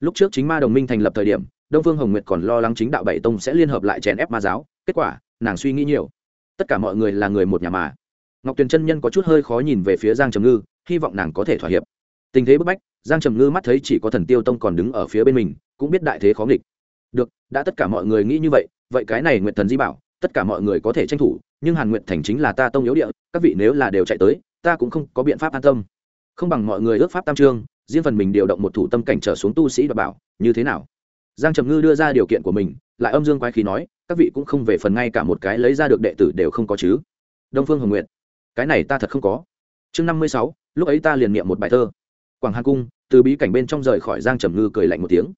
Lúc trước chính ma đồng minh thành lập thời điểm, đông phương hồng nguyệt còn lo lắng chính đạo bảy tông sẽ liên hợp lại chèn ép ma giáo, kết quả, nàng suy nghĩ nhiều. Tất cả mọi người là người một nhà mà. Ngọc tuyền chân nhân có chút hơi khó nhìn về phía giang trầm ngư, hy vọng nàng có thể thỏa hiệp. Tình thế bức bách, giang trầm ngư mắt thấy chỉ có thần tiêu tông còn đứng ở phía bên mình, cũng biết đại thế khó nghịch được, đã tất cả mọi người nghĩ như vậy vậy cái này nguyện thần di bảo, tất cả mọi người có thể tranh thủ, nhưng hàn nguyện thành chính là ta tông yếu địa, các vị nếu là đều chạy tới, ta cũng không có biện pháp an tâm. Không bằng mọi người ước pháp tam trương, riêng phần mình điều động một thủ tâm cảnh trở xuống tu sĩ và bảo, như thế nào? Giang trầm ngư đưa ra điều kiện của mình, lại âm dương quái khí nói, các vị cũng không về phần ngay cả một cái lấy ra được đệ tử đều không có chứ. Đông phương hồng nguyện cái này ta thật không có. Chương năm mươi sáu, lúc ấy ta liền niệm một bài thơ. Quảng hà cung, từ bí cảnh bên trong rời khỏi giang trầm ngư cười lạnh một tiếng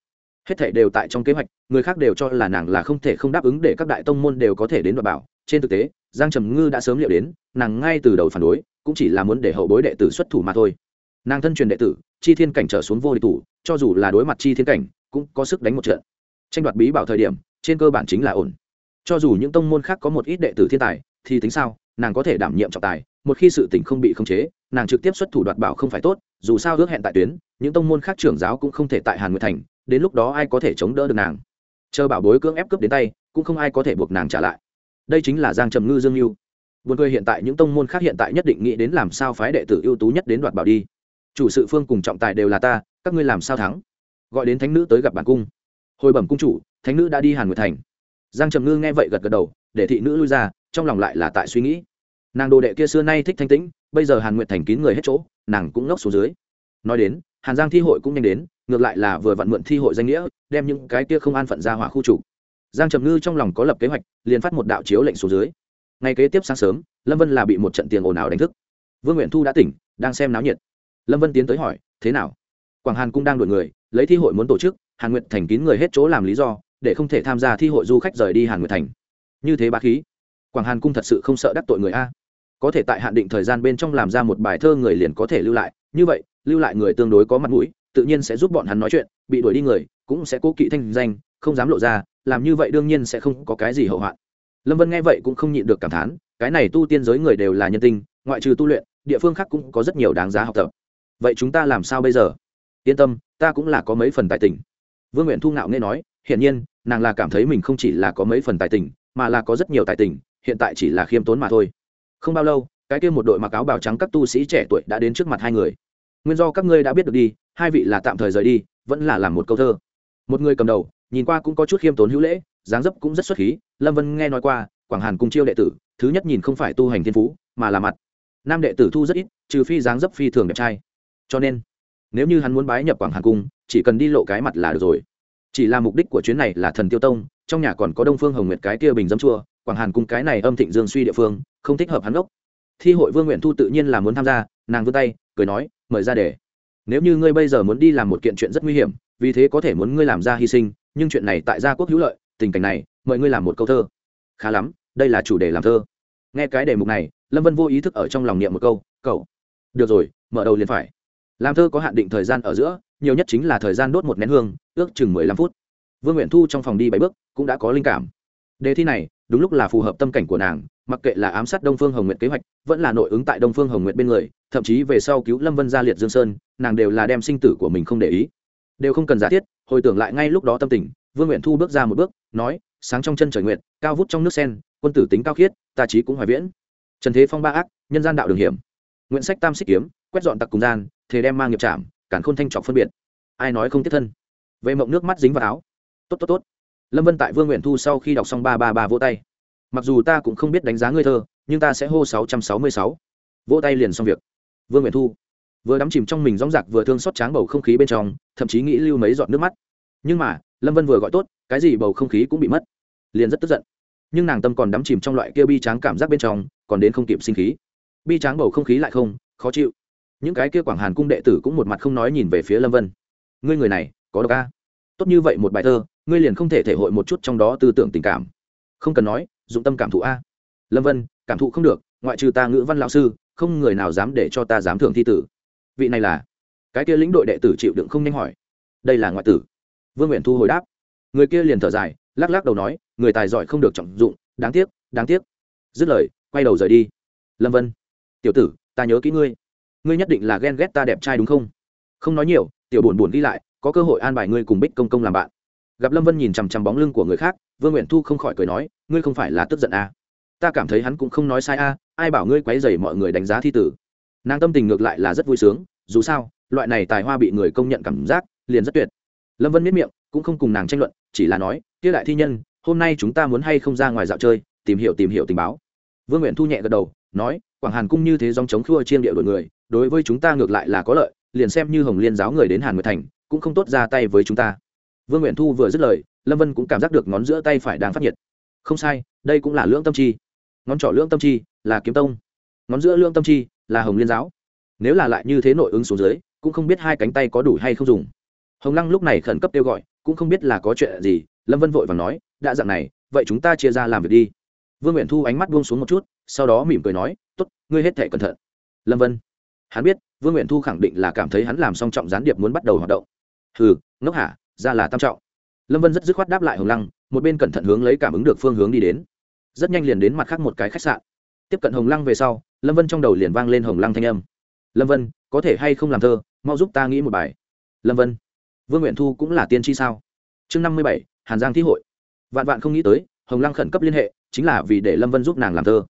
hết thảy đều tại trong kế hoạch, người khác đều cho là nàng là không thể không đáp ứng để các đại tông môn đều có thể đến đoạt bảo. Trên thực tế, giang trầm ngư đã sớm liệu đến, nàng ngay từ đầu phản đối, cũng chỉ là muốn để hậu bối đệ tử xuất thủ mà thôi. Nàng thân truyền đệ tử, chi thiên cảnh trở xuống vô địch thủ, cho dù là đối mặt chi thiên cảnh, cũng có sức đánh một trận. Tranh đoạt bí bảo thời điểm, trên cơ bản chính là ổn. Cho dù những tông môn khác có một ít đệ tử thiên tài, thì tính sao, nàng có thể đảm nhiệm trọng tài, một khi sự tình không bị khống chế, nàng trực tiếp xuất thủ đoạt bảo không phải tốt, dù sao ước hẹn tại tuyến, những tông môn khác trưởng giáo cũng không thể tại hàn nguyệt thành đến lúc đó ai có thể chống đỡ được nàng? Chờ bảo bối cưỡng ép cướp đến tay, cũng không ai có thể buộc nàng trả lại. Đây chính là giang trầm ngư dương mưu buồn cười hiện tại những tông môn khác hiện tại nhất định nghĩ đến làm sao phái đệ tử ưu tú nhất đến đoạt bảo đi. Chủ sự phương cùng trọng tài đều là ta, các ngươi làm sao thắng? Gọi đến thánh nữ tới gặp bản cung. Hồi bẩm cung chủ, thánh nữ đã đi hàn nguyệt thành. Giang trầm ngư nghe vậy gật gật đầu, để thị nữ lui ra, trong lòng lại là tại suy nghĩ. Nàng đồ đệ kia xưa nay thích thanh tĩnh, bây giờ hàn nguyệt thành kín người hết chỗ, nàng cũng ngốc xuống dưới. Nói đến, hàn giang thi hội cũng nhanh đến ngược lại là vừa vặn mượn thi hội danh nghĩa, đem những cái kia không an phận ra hỏa khu chủ giang trầm ngư trong lòng có lập kế hoạch, liền phát một đạo chiếu lệnh xuống dưới. Ngày kế tiếp sáng sớm, lâm vân là bị một trận tiền ồn ào đánh thức. Vương nguyện thu đã tỉnh, đang xem náo nhiệt. Lâm vân tiến tới hỏi, thế nào? Quảng hàn cũng đang đổi người, lấy thi hội muốn tổ chức, hàn nguyện thành kín người hết chỗ làm lý do, để không thể tham gia thi hội du khách rời đi hàn nguyện thành. Như thế ba khí. Quảng hàn cung thật sự không sợ đắc tội người a. Có thể tại hạn định thời gian bên trong làm ra một bài thơ người liền có thể lưu lại. Như vậy, lưu lại người tương đối có mặt mũi tự nhiên sẽ giúp bọn hắn nói chuyện, bị đuổi đi người, cũng sẽ cố kỵ thanh danh, không dám lộ ra, làm như vậy đương nhiên sẽ không có cái gì hậu hoạn. Lâm vân nghe vậy cũng không nhịn được cảm thán, cái này tu tiên giới người đều là nhân tinh, ngoại trừ tu luyện, địa phương khác cũng có rất nhiều đáng giá học tập. Vậy chúng ta làm sao bây giờ? Yên tâm, ta cũng là có mấy phần tài tình. Vương nguyện thu ngạo nghe nói, hiển nhiên, nàng là cảm thấy mình không chỉ là có mấy phần tài tình, mà là có rất nhiều tài tình, hiện tại chỉ là khiêm tốn mà thôi. Không bao lâu, cái kia một đội mặc áo bào trắng các tu sĩ trẻ tuổi đã đến trước mặt hai người. Nguyên do các ngươi đã biết được đi hai vị là tạm thời rời đi, vẫn là làm một câu thơ. Một người cầm đầu, nhìn qua cũng có chút khiêm tốn hữu lễ, dáng dấp cũng rất xuất khí. Lâm vân nghe nói qua, quảng hàn cung chiêu đệ tử, thứ nhất nhìn không phải tu hành thiên phú, mà là mặt. Nam đệ tử thu rất ít, trừ phi dáng dấp phi thường đẹp trai. Cho nên, nếu như hắn muốn bái nhập quảng hàn cung, chỉ cần đi lộ cái mặt là được rồi. Chỉ là mục đích của chuyến này là thần tiêu tông, trong nhà còn có đông phương hồng nguyệt cái kia bình dâm chua. Quảng hàn cung cái này âm thịnh dương suy địa phương, không thích hợp hắn gốc thi hội vương nguyện thu tự nhiên là muốn tham gia, nàng vươn tay, cười nói, mời ra để nếu như ngươi bây giờ muốn đi làm một kiện chuyện rất nguy hiểm, vì thế có thể muốn ngươi làm ra hy sinh, nhưng chuyện này tại gia quốc hữu lợi, tình cảnh này, mời ngươi làm một câu thơ. Khá lắm, đây là chủ đề làm thơ. Nghe cái đề mục này, lâm vân vô ý thức ở trong lòng niệm một câu, cậu, được rồi, mở đầu liền phải. Làm thơ có hạn định thời gian ở giữa, nhiều nhất chính là thời gian đốt một nén hương, ước chừng mười lăm phút. Vương nguyện thu trong phòng đi bảy bước, cũng đã có linh cảm. Đề thi này, đúng lúc là phù hợp tâm cảnh của nàng, mặc kệ là ám sát đông phương hồng nguyện kế hoạch, vẫn là nội ứng tại đông phương hồng nguyện bên người thậm chí về sau cứu lâm vân gia liệt dương sơn, nàng đều là đem sinh tử của mình không để ý. Đều không cần giả thiết, hồi tưởng lại ngay lúc đó tâm tình, vương nguyện thu bước ra một bước, nói, sáng trong chân trời nguyện cao vút trong nước sen, quân tử tính cao khiết, ta trí cũng hoài viễn. Trần thế phong ba ác, nhân gian đạo đường hiểm. Nguyện sách tam xích kiếm, quét dọn tặc cùng gian thế đem mang nghiệp trảm, cản khôn thanh trọc phân biệt. Ai nói không tiếp thân? Vệ mộng nước mắt dính vào áo. Tốt tốt tốt. Lâm vân tại vương nguyện thu sau khi đọc xong ba ba ba vỗ tay. Mặc dù ta cũng không biết đánh giá ngươi thơ, nhưng ta sẽ hô sáu trăm sáu mươi sáu. Vỗ tay liền xong việc vương nguyện thu. Vừa đắm chìm trong mình rong rạc vừa thương xót tráng bầu không khí bên trong, thậm chí nghĩ lưu mấy giọt nước mắt. Nhưng mà, lâm vân vừa gọi tốt, cái gì bầu không khí cũng bị mất. Liền rất tức giận. Nhưng nàng tâm còn đắm chìm trong loại kia bi tráng cảm giác bên trong, còn đến không kịp sinh khí. Bi tráng bầu không khí lại không, khó chịu. Những cái kia quảng hàn cung đệ tử cũng một mặt không nói nhìn về phía lâm vân. Ngươi người này, có độc a. Tốt như vậy một bài thơ, ngươi liền không thể thể hội một chút trong đó tư tưởng tình cảm. Không cần nói, dụng tâm cảm thụ a. Lâm vân, cảm thụ không được, ngoại trừ ta ngữ văn lão sư không người nào dám để cho ta dám thưởng thi tử. Vị này là? Cái kia lĩnh đội đệ tử chịu đựng không nhanh hỏi. Đây là ngoại tử. Vương nguyện thu hồi đáp. Người kia liền thở dài lắc lắc đầu nói người tài giỏi không được trọng dụng đáng tiếc đáng tiếc. Dứt lời quay đầu rời đi. Lâm vân. Tiểu tử ta nhớ kỹ ngươi. Ngươi nhất định là ghen ghét ta đẹp trai đúng không? Không nói nhiều tiểu buồn buồn ghi lại có cơ hội an bài ngươi cùng bích công công làm bạn. Gặp lâm vân nhìn chằm chằm bóng lưng của người khác vương nguyện thu không khỏi cười nói ngươi không phải là tức giận à. ta cảm thấy hắn cũng không nói sai a à, ai bảo ngươi quấy rầy mọi người đánh giá thi tử? Nàng tâm tình ngược lại là rất vui sướng, dù sao, loại này tài hoa bị người công nhận cảm giác, liền rất tuyệt. Lâm vân miết miệng, cũng không cùng nàng tranh luận, chỉ là nói, kia đại thi nhân, hôm nay chúng ta muốn hay không ra ngoài dạo chơi, tìm hiểu tìm hiểu tình báo? Vương nguyện thu nhẹ gật đầu, nói, quảng hàn cung như thế dòng chống khua chiên địa đuổi người, đối với chúng ta ngược lại là có lợi, liền xem như hồng liên giáo người đến hàn nguyệt thành, cũng không tốt ra tay với chúng ta. Vương nguyện thu vừa dứt lời, lâm vân cũng cảm giác được ngón giữa tay phải đang phát nhiệt. Không sai, đây cũng là lưỡng tâm chi. Ngón trỏ lưỡng tâm chi là kiếm tông. Ngón giữa lưỡng tâm chi là hồng liên giáo. Nếu là lại như thế nội ứng xuống dưới, cũng không biết hai cánh tay có đủ hay không dùng. Hồng lăng lúc này khẩn cấp kêu gọi, cũng không biết là có chuyện gì, lâm vân vội và nói, đã dặn này, vậy chúng ta chia ra làm việc đi. Vương nguyện thu ánh mắt buông xuống một chút, sau đó mỉm cười nói t ố t ngươi hết thể cẩn thận. Lâm vân, hắn biết, vương nguyện thu khẳng định là cảm thấy hắn làm song trọng gián điệp muốn bắt đầu hoạt động. Hừ, ngốc hả, ra là tam trọng. Lâm vân rất dứt khoát đáp lại hồng lăng, một bên cẩn thận hướng lấy cảm ứng được phương hướng đi đến. Rất nhanh liền đến mặt khác một cái khách sạn tiếp cận hồng lăng về sau, lâm vân trong đầu liền vang lên hồng lăng thanh âm. Lâm vân, có thể hay không làm thơ, mau giúp ta nghĩ một bài. Lâm vân, vương nguyện thu cũng là tiên tri sao? Chương năm mươi bảy, hàn giang thi hội. Vạn vạn không nghĩ tới, hồng lăng khẩn cấp liên hệ, chính là vì để lâm vân giúp nàng làm thơ.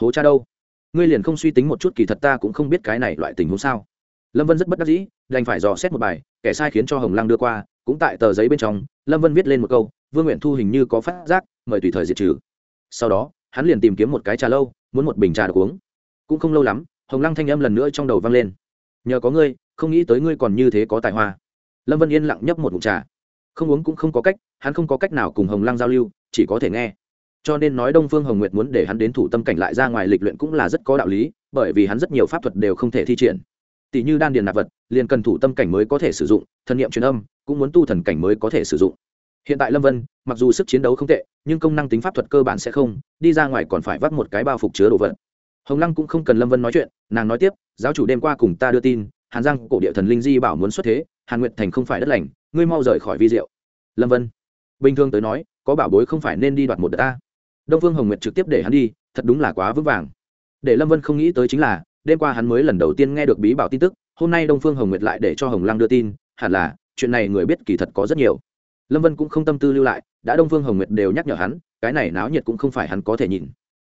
Hố cha đâu? Ngươi liền không suy tính một chút kỳ thật ta cũng không biết cái này loại tình huống sao. Lâm vân rất bất đắc dĩ, đành phải dò xét một bài, kẻ sai khiến cho hồng lăng đưa qua, cũng tại tờ giấy bên trong, lâm vân viết lên một câu, vương nguyện thu hình như có phát giác, mời tùy thời diệt trừ. Sau đó, hắn liền tìm kiếm một cái trà lâu muốn một bình trà được uống. Cũng không lâu lắm, hồng lăng thanh âm lần nữa trong đầu vang lên. Nhờ có ngươi, không nghĩ tới ngươi còn như thế có tài hoa. Lâm vân yên lặng nhấp một mụn trà. Không uống cũng không có cách, hắn không có cách nào cùng hồng lăng giao lưu, chỉ có thể nghe. Cho nên nói đông phương hồng nguyệt muốn để hắn đến thủ tâm cảnh lại ra ngoài lịch luyện cũng là rất có đạo lý, bởi vì hắn rất nhiều pháp thuật đều không thể thi triển. Tỷ như đan điền nạp vật, liền cần thủ tâm cảnh mới có thể sử dụng, thần niệm truyền âm, cũng muốn tu thần cảnh mới có thể sử dụng hiện tại lâm vân, mặc dù sức chiến đấu không tệ, nhưng công năng tính pháp thuật cơ bản sẽ không, đi ra ngoài còn phải vắt một cái bao phục chứa đồ vật. Hồng lăng cũng không cần lâm vân nói chuyện, nàng nói tiếp, giáo chủ đêm qua cùng ta đưa tin, hàn giang cổ địa thần linh di bảo muốn xuất thế, hàn nguyệt thành không phải đất lành, ngươi mau rời khỏi vi diệu. Lâm vân, bình thường tới nói, có bảo bối không phải nên đi đoạt một đợt ta. Đông phương hồng nguyệt trực tiếp để hắn đi, thật đúng là quá vững vàng. Để lâm vân không nghĩ tới chính là, đêm qua hắn mới lần đầu tiên nghe được bí bảo tin tức, hôm nay đông phương hồng nguyệt lại để cho hồng lăng đưa tin, hẳn là, chuyện này người biết kỳ thật có rất nhiều lâm vân cũng không tâm tư lưu lại, đã đông Vương hồng nguyệt đều nhắc nhở hắn, cái này náo nhiệt cũng không phải hắn có thể nhìn.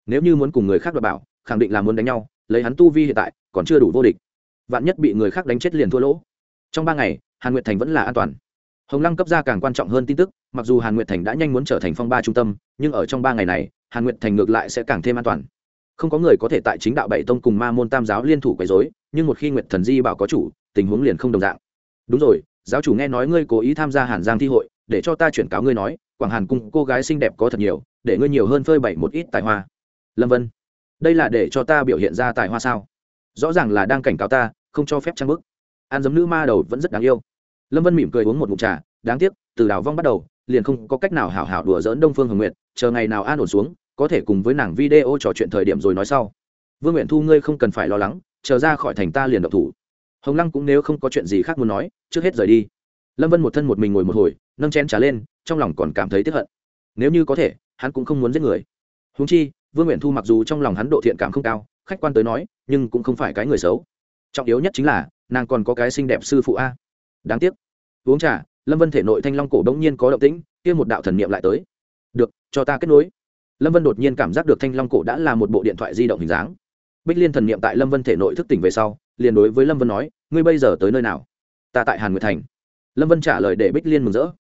Nếu như muốn cùng người khác đoạt bảo, khẳng định là muốn đánh nhau, lấy hắn tu vi hiện tại, còn chưa đủ vô địch. Vạn nhất bị người khác đánh chết liền thua lỗ. Trong ba ngày, hàn nguyệt thành vẫn là an toàn. Hồng lăng cấp ra càng quan trọng hơn tin tức, mặc dù hàn nguyệt thành đã nhanh muốn trở thành phong ba trung tâm, nhưng ở trong ba ngày này, hàn nguyệt thành ngược lại sẽ càng thêm an toàn. Không có người có thể tại chính đạo bảy tông cùng ma môn tam giáo liên thủ quấy dối nhưng một khi nguyệt thần di bảo có chủ, tình huống liền không đồng dạng. Đúng rồi, giáo chủ nghe nói ngươi cố ý tham gia hàn giang thi hội để cho ta chuyển cáo ngươi nói, quảng hàn cung cô gái xinh đẹp có thật nhiều, để ngươi nhiều hơn phơi bày một ít tài hoa. Lâm vân, đây là để cho ta biểu hiện ra tài hoa sao? Rõ ràng là đang cảnh cáo ta, không cho phép trang bức an giấm nữ ma đầu vẫn rất đáng yêu. Lâm vân mỉm cười uống một mụn trà, đáng tiếc, từ đào vong bắt đầu, liền không có cách nào hảo hảo đùa dỡn đông phương hồng nguyệt, chờ ngày nào an ổn xuống, có thể cùng với nàng video trò chuyện thời điểm rồi nói sau. Vương nguyện thu ngươi không cần phải lo lắng, chờ ra khỏi thành ta liền độc thủ. Hồng lăng cũng nếu không có chuyện gì khác muốn nói, trước hết rời đi lâm vân một thân một mình ngồi một hồi, nâng chén trả lên, trong lòng còn cảm thấy tiếp hận. Nếu như có thể, hắn cũng không muốn giết người. Húng chi, vương nguyện thu mặc dù trong lòng hắn độ thiện cảm không cao, khách quan tới nói, nhưng cũng không phải cái người xấu. Trọng yếu nhất chính là, nàng còn có cái xinh đẹp sư phụ a. Đáng tiếc. Uống trà, lâm vân thể nội thanh long cổ đ ỗ n g nhiên có động tĩnh, kia một đạo thần niệm lại tới. Được, cho ta kết nối. Lâm vân đột nhiên cảm giác được thanh long cổ đã là một bộ điện thoại di động hình dáng. Bích liên thần niệm tại lâm vân thể nội thức tỉnh về sau, liền đối với lâm vân nói, ngươi bây giờ tới nơi nào? Ta tại hàn nguyệt thành lâm vân trả lời để bích liên mừng rỡ.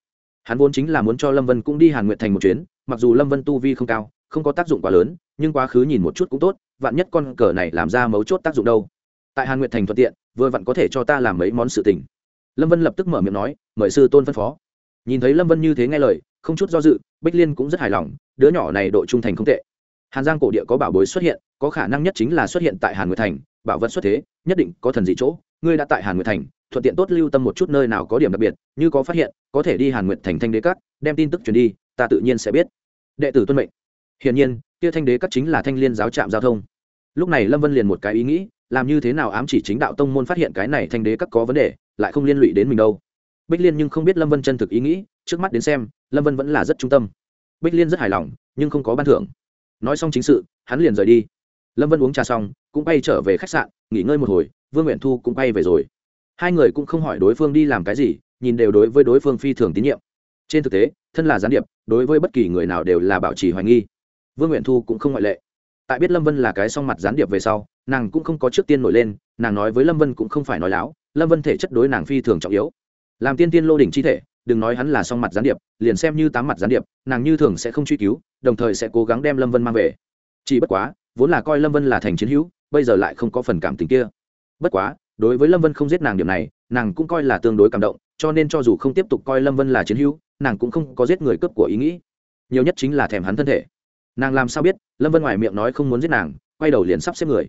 Hắn vốn chính là muốn cho lâm vân cũng đi hàn nguyệt thành một chuyến, mặc dù lâm vân tu vi không cao, không có tác dụng quá lớn, nhưng quá khứ nhìn một chút cũng tốt, vạn nhất con cờ này làm ra mấu chốt tác dụng đâu. Tại hàn nguyệt thành thuận tiện, vừa vặn có thể cho ta làm mấy món sự tình. Lâm vân lập tức mở miệng nói, mời sư tôn phân phó. Nhìn thấy lâm vân như thế nghe lời, không chút do dự, bích liên cũng rất hài lòng, đứa nhỏ này độ trung thành không tệ. Hàn giang cổ địa có bảo bối xuất hiện, có khả năng nhất chính là xuất hiện tại hàn nguyệt thành, bảo vật xuất thế, nhất định có thần dị chỗ, ngươi đã tại hàn nguyệt thành thuận tiện tốt lưu tâm một chút nơi nào có điểm đặc biệt, như có phát hiện, có thể đi hàn nguyệt thành thanh đế cát đem tin tức truyền đi, ta tự nhiên sẽ biết. Đệ tử tuân mệnh. Hiển nhiên, kia thanh đế cát chính là thanh liên giáo trạm giao thông. Lúc này lâm vân liền một cái ý nghĩ, làm như thế nào ám chỉ chính đạo tông môn phát hiện cái này thanh đế các có vấn đề, lại không liên lụy đến mình đâu. Bích liên nhưng không biết lâm vân chân thực ý nghĩ, trước mắt đến xem, lâm vân vẫn là rất trung tâm. Bích liên rất hài lòng, nhưng không có ban thưởng. Nói xong chính sự, hắn liền rời đi. Lâm vân uống trà xong, cũng bay trở về khách sạn, nghỉ ngơi một hồi, vương nguyện thu cũng bay về rồi hai người cũng không hỏi đối phương đi làm cái gì, nhìn đều đối với đối phương phi thường tín nhiệm. Trên thực tế, thân là gián điệp, đối với bất kỳ người nào đều là bảo trì hoài nghi. Vương nguyện thu cũng không ngoại lệ. Tại biết lâm vân là cái song mặt gián điệp về sau, nàng cũng không có trước tiên nổi lên, nàng nói với lâm vân cũng không phải nói láo, lâm vân thể chất đối nàng phi thường trọng yếu. Làm tiên tiên lô đỉnh chi thể, đừng nói hắn là song mặt gián điệp, liền xem như tám mặt gián điệp, nàng như thường sẽ không truy cứu, đồng thời sẽ cố gắng đem lâm vân mang về. Chỉ bất quá, vốn là coi lâm vân là thành chiến hữu, bây giờ lại không có phần cảm tình kia. Bất quá đối với lâm vân không giết nàng điểm này, nàng cũng coi là tương đối cảm động, cho nên cho dù không tiếp tục coi lâm vân là chiến hữu, nàng cũng không có giết người cướp của ý nghĩ. Nhiều nhất chính là thèm hắn thân thể. Nàng làm sao biết, lâm vân ngoài miệng nói không muốn giết nàng, quay đầu liền sắp xếp người.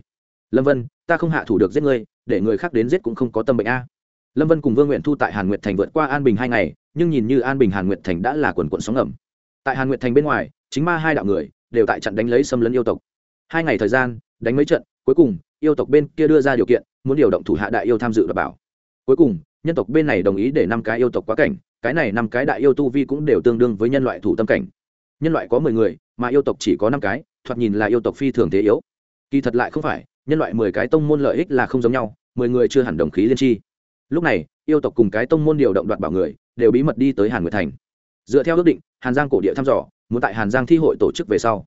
Lâm vân, ta không hạ thủ được giết ngươi, để người khác đến giết cũng không có tâm bệnh a. Lâm vân cùng vương nguyện thu tại hàn nguyệt thành vượt qua an bình hai ngày, nhưng nhìn như an bình hàn nguyệt thành đã là quần quận sóng ẩm tại hàn nguyệt thành bên ngoài, chính ma hai đạo người đều tại trận đánh lấy xâm lấn yêu tộc. Hai ngày thời gian, đánh mấy trận, cuối cùng, yêu tộc bên kia đưa ra điều kiện muốn điều động thủ hạ đại yêu tham dự đảm bảo. Cuối cùng, nhân tộc bên này đồng ý để năm cái yêu tộc quá cảnh, cái này năm cái đại yêu tu vi cũng đều tương đương với nhân loại thủ tâm cảnh. Nhân loại có mười người, mà yêu tộc chỉ có năm cái, thoạt nhìn là yêu tộc phi thường thế yếu. Kỳ thật lại không phải, nhân loại mười cái tông môn lợi ích là không giống nhau, mười người chưa hẳn đồng khí liên tri lúc này, yêu tộc cùng cái tông môn điều động đoạt bảo người, đều bí mật đi tới hàn nguyệt thành. Dựa theo ước định, hàn giang cổ địa thăm dò, muốn tại hàn giang thi hội tổ chức về sau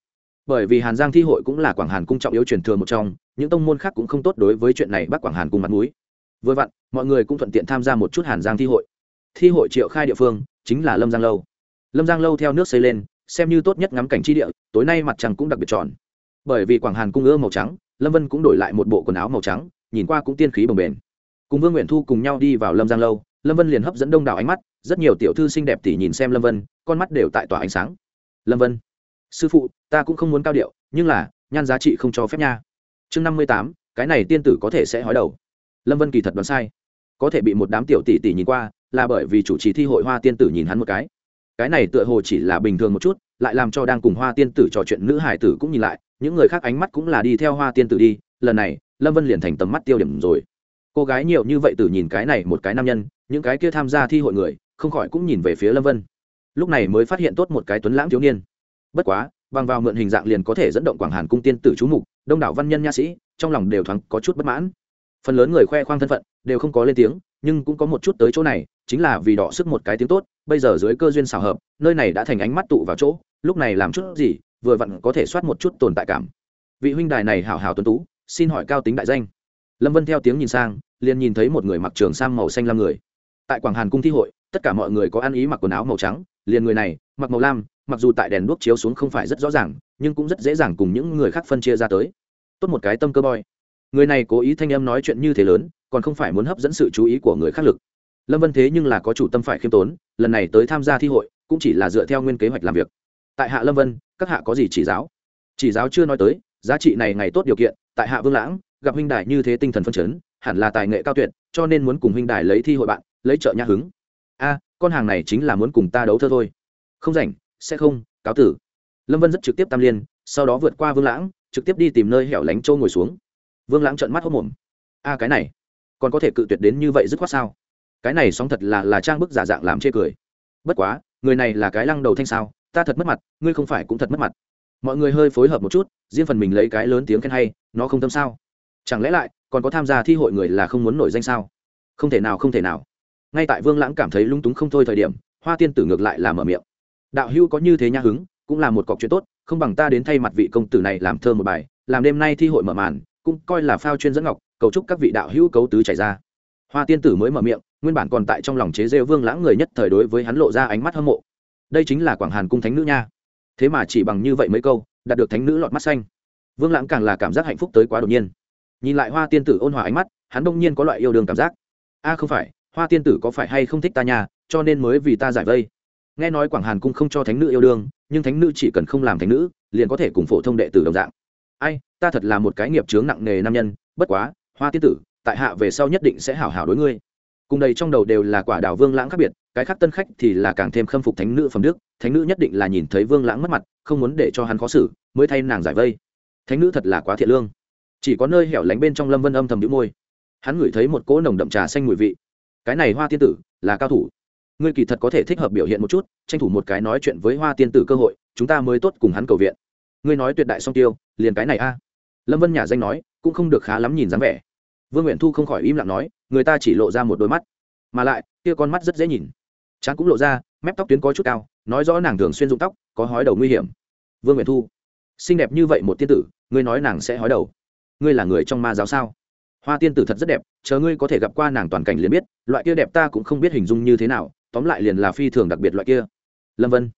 bởi vì hàn giang thi hội cũng là quảng hàn cung trọng yếu truyền thừa một trong, những tông môn khác cũng không tốt đối với chuyện này bác quảng hàn cung mặt mũi. Vừa vặn, mọi người cũng thuận tiện tham gia một chút hàn giang thi hội. Thi hội triệu khai địa phương, chính là lâm giang lâu. Lâm giang lâu theo nước xây lên, xem như tốt nhất ngắm cảnh tri địa, tối nay mặt trăng cũng đặc biệt tròn. Bởi vì quảng hàn cung ưa màu trắng, lâm vân cũng đổi lại một bộ quần áo màu trắng, nhìn qua cũng tiên khí bồng bềnh. Cùng vương nguyện thu cùng nhau đi vào lâm giang lâu, lâm vân liền hấp dẫn đông đảo ánh mắt, rất nhiều tiểu thư xinh đẹp tỉ nhìn xem lâm vân, con mắt đều tại tỏa ánh sáng. Lâm vân sư phụ, ta cũng không muốn cao điệu, nhưng là, nhan giá trị không cho phép nha. Chương năm mươi tám, cái này tiên tử có thể sẽ hói đầu. Lâm vân kỳ thật đoán sai. Có thể bị một đám tiểu tỷ tỷ nhìn qua, là bởi vì chủ trì thi hội hoa tiên tử nhìn hắn một cái. Cái này tựa hồ chỉ là bình thường một chút, lại làm cho đang cùng hoa tiên tử trò chuyện nữ hải tử cũng nhìn lại, những người khác ánh mắt cũng là đi theo hoa tiên tử đi. Lần này, lâm vân liền thành tầm mắt tiêu điểm rồi. Cô gái nhiều như vậy tử nhìn cái này một cái nam nhân, những cái kia tham gia thi hội người, không khỏi cũng nhìn về phía lâm vân. Lúc này mới phát hiện tốt một cái tuấn lãng thiếu niên bất quá, bằng vào mượn hình dạng liền có thể dẫn động quảng hàn cung tiên tử chú mục, đông đảo văn nhân nha sĩ, trong lòng đều thoáng có chút bất mãn. Phần lớn người khoe khoang thân phận đều không có lên tiếng, nhưng cũng có một chút tới chỗ này, chính là vì đọ sức một cái tiếng tốt, bây giờ dưới cơ duyên xào hợp, nơi này đã thành ánh mắt tụ vào chỗ, lúc này làm chút gì, vừa vặn có thể soát một chút tồn tại cảm. Vị huynh đài này hảo hảo tuấn tú, xin hỏi cao tính đại danh. Lâm vân theo tiếng nhìn sang, liền nhìn thấy một người mặc trường sam màu xanh lam người. Tại quảng hàn cung thi hội, tất cả mọi người có ăn ý mặc quần áo màu trắng, liền người này, mặc màu lam mặc dù tại đèn đuốc chiếu xuống không phải rất rõ ràng, nhưng cũng rất dễ dàng cùng những người khác phân chia ra tới. Tốt một cái tâm cơ boy. Người này cố ý thanh em nói chuyện như thế lớn, còn không phải muốn hấp dẫn sự chú ý của người khác lực. Lâm vân thế nhưng là có chủ tâm phải khiêm tốn, lần này tới tham gia thi hội, cũng chỉ là dựa theo nguyên kế hoạch làm việc. Tại hạ lâm vân, các hạ có gì chỉ giáo? Chỉ giáo chưa nói tới, giá trị này ngày tốt điều kiện, tại hạ vương lãng, gặp huynh đài như thế tinh thần phân chấn, hẳn là tài nghệ cao tuyệt, cho nên muốn cùng huynh đài lấy thi hội bạn, lấy trợ nhã hứng. A, con hàng này chính là muốn cùng ta đấu thơ thôi. Không rảnh sẽ không, cáo tử. Lâm vân rất trực tiếp tam liên, sau đó vượt qua vương lãng, trực tiếp đi tìm nơi hẻo lánh châu ngồi xuống. Vương lãng trợn mắt hốc mồm. A, cái này, còn có thể cự tuyệt đến như vậy dứt khoát sao? Cái này sóng thật là là trang bức giả dạng làm chê cười. Bất quá, người này là cái lăng đầu thanh sao, ta thật mất mặt, ngươi không phải cũng thật mất mặt. Mọi người hơi phối hợp một chút, riêng phần mình lấy cái lớn tiếng khen hay, nó không tâm sao? Chẳng lẽ lại, còn có tham gia thi hội người là không muốn nổi danh sao? Không thể nào, không thể nào. Ngay tại vương lãng cảm thấy lung túng không thôi thời điểm, hoa tiên tử ngược lại là mở miệng đạo hữu có như thế nha hứng, cũng là một cọc chuyện tốt, không bằng ta đến thay mặt vị công tử này làm thơ một bài, làm đêm nay thi hội mở màn, cũng coi là phao chuyên dẫn ngọc, cầu chúc các vị đạo hữu cấu tứ chảy ra. Hoa tiên tử mới mở miệng, nguyên bản còn tại trong lòng chế rêu vương lãng người nhất thời đối với hắn lộ ra ánh mắt hâm mộ. Đây chính là quảng hàn cung thánh nữ nha. Thế mà chỉ bằng như vậy mấy câu, đạt được thánh nữ lọt mắt xanh. Vương lãng càng là cảm giác hạnh phúc tới quá đột nhiên. Nhìn lại hoa tiên tử ôn hòa ánh mắt, hắn đông nhiên có loại yêu đương cảm giác. A, không phải, hoa tiên tử có phải hay không thích ta nhà cho nên mới vì ta giải vây nghe nói quảng hàn cung không cho thánh nữ yêu đương, nhưng thánh nữ chỉ cần không làm thánh nữ, liền có thể cùng phổ thông đệ tử đồng dạng. Ai, ta thật là một cái nghiệp chướng nặng nề nam nhân, bất quá, hoa tiên tử, tại hạ về sau nhất định sẽ hảo hảo đối ngươi. Cùng đây trong đầu đều là quả đào vương lãng khác biệt, cái khác tân khách thì là càng thêm khâm phục thánh nữ phẩm đức, thánh nữ nhất định là nhìn thấy vương lãng mất mặt, không muốn để cho hắn khó xử, mới thay nàng giải vây. Thánh nữ thật là quá thiện lương. Chỉ có nơi hẻo lánh bên trong lâm vân âm thầm đĩu môi. Hắn ngửi thấy một cỗ nồng đậm trà xanh mùi vị. Cái này hoa tiên tử là cao thủ ngươi kỳ thật có thể thích hợp biểu hiện một chút, tranh thủ một cái nói chuyện với hoa tiên tử cơ hội, chúng ta mới tốt cùng hắn cầu viện. Ngươi nói tuyệt đại song tiêu, liền cái này a. Lâm vân nhà danh nói, cũng không được khá lắm nhìn dáng vẻ. Vương nguyện thu không khỏi im lặng nói, người ta chỉ lộ ra một đôi mắt, mà lại, kia con mắt rất dễ nhìn. Chán cũng lộ ra, mép tóc tuyến có chút cao, nói rõ nàng thường xuyên dụng tóc, có hói đầu nguy hiểm. Vương nguyện thu, xinh đẹp như vậy một tiên tử, ngươi nói nàng sẽ hói đầu? Ngươi là người trong ma giáo sao? Hoa tiên tử thật rất đẹp, chờ ngươi có thể gặp qua nàng toàn cảnh liền biết, loại kia đẹp ta cũng không biết hình dung như thế nào tóm lại liền là phi thường đặc biệt loại kia. Lâm vân,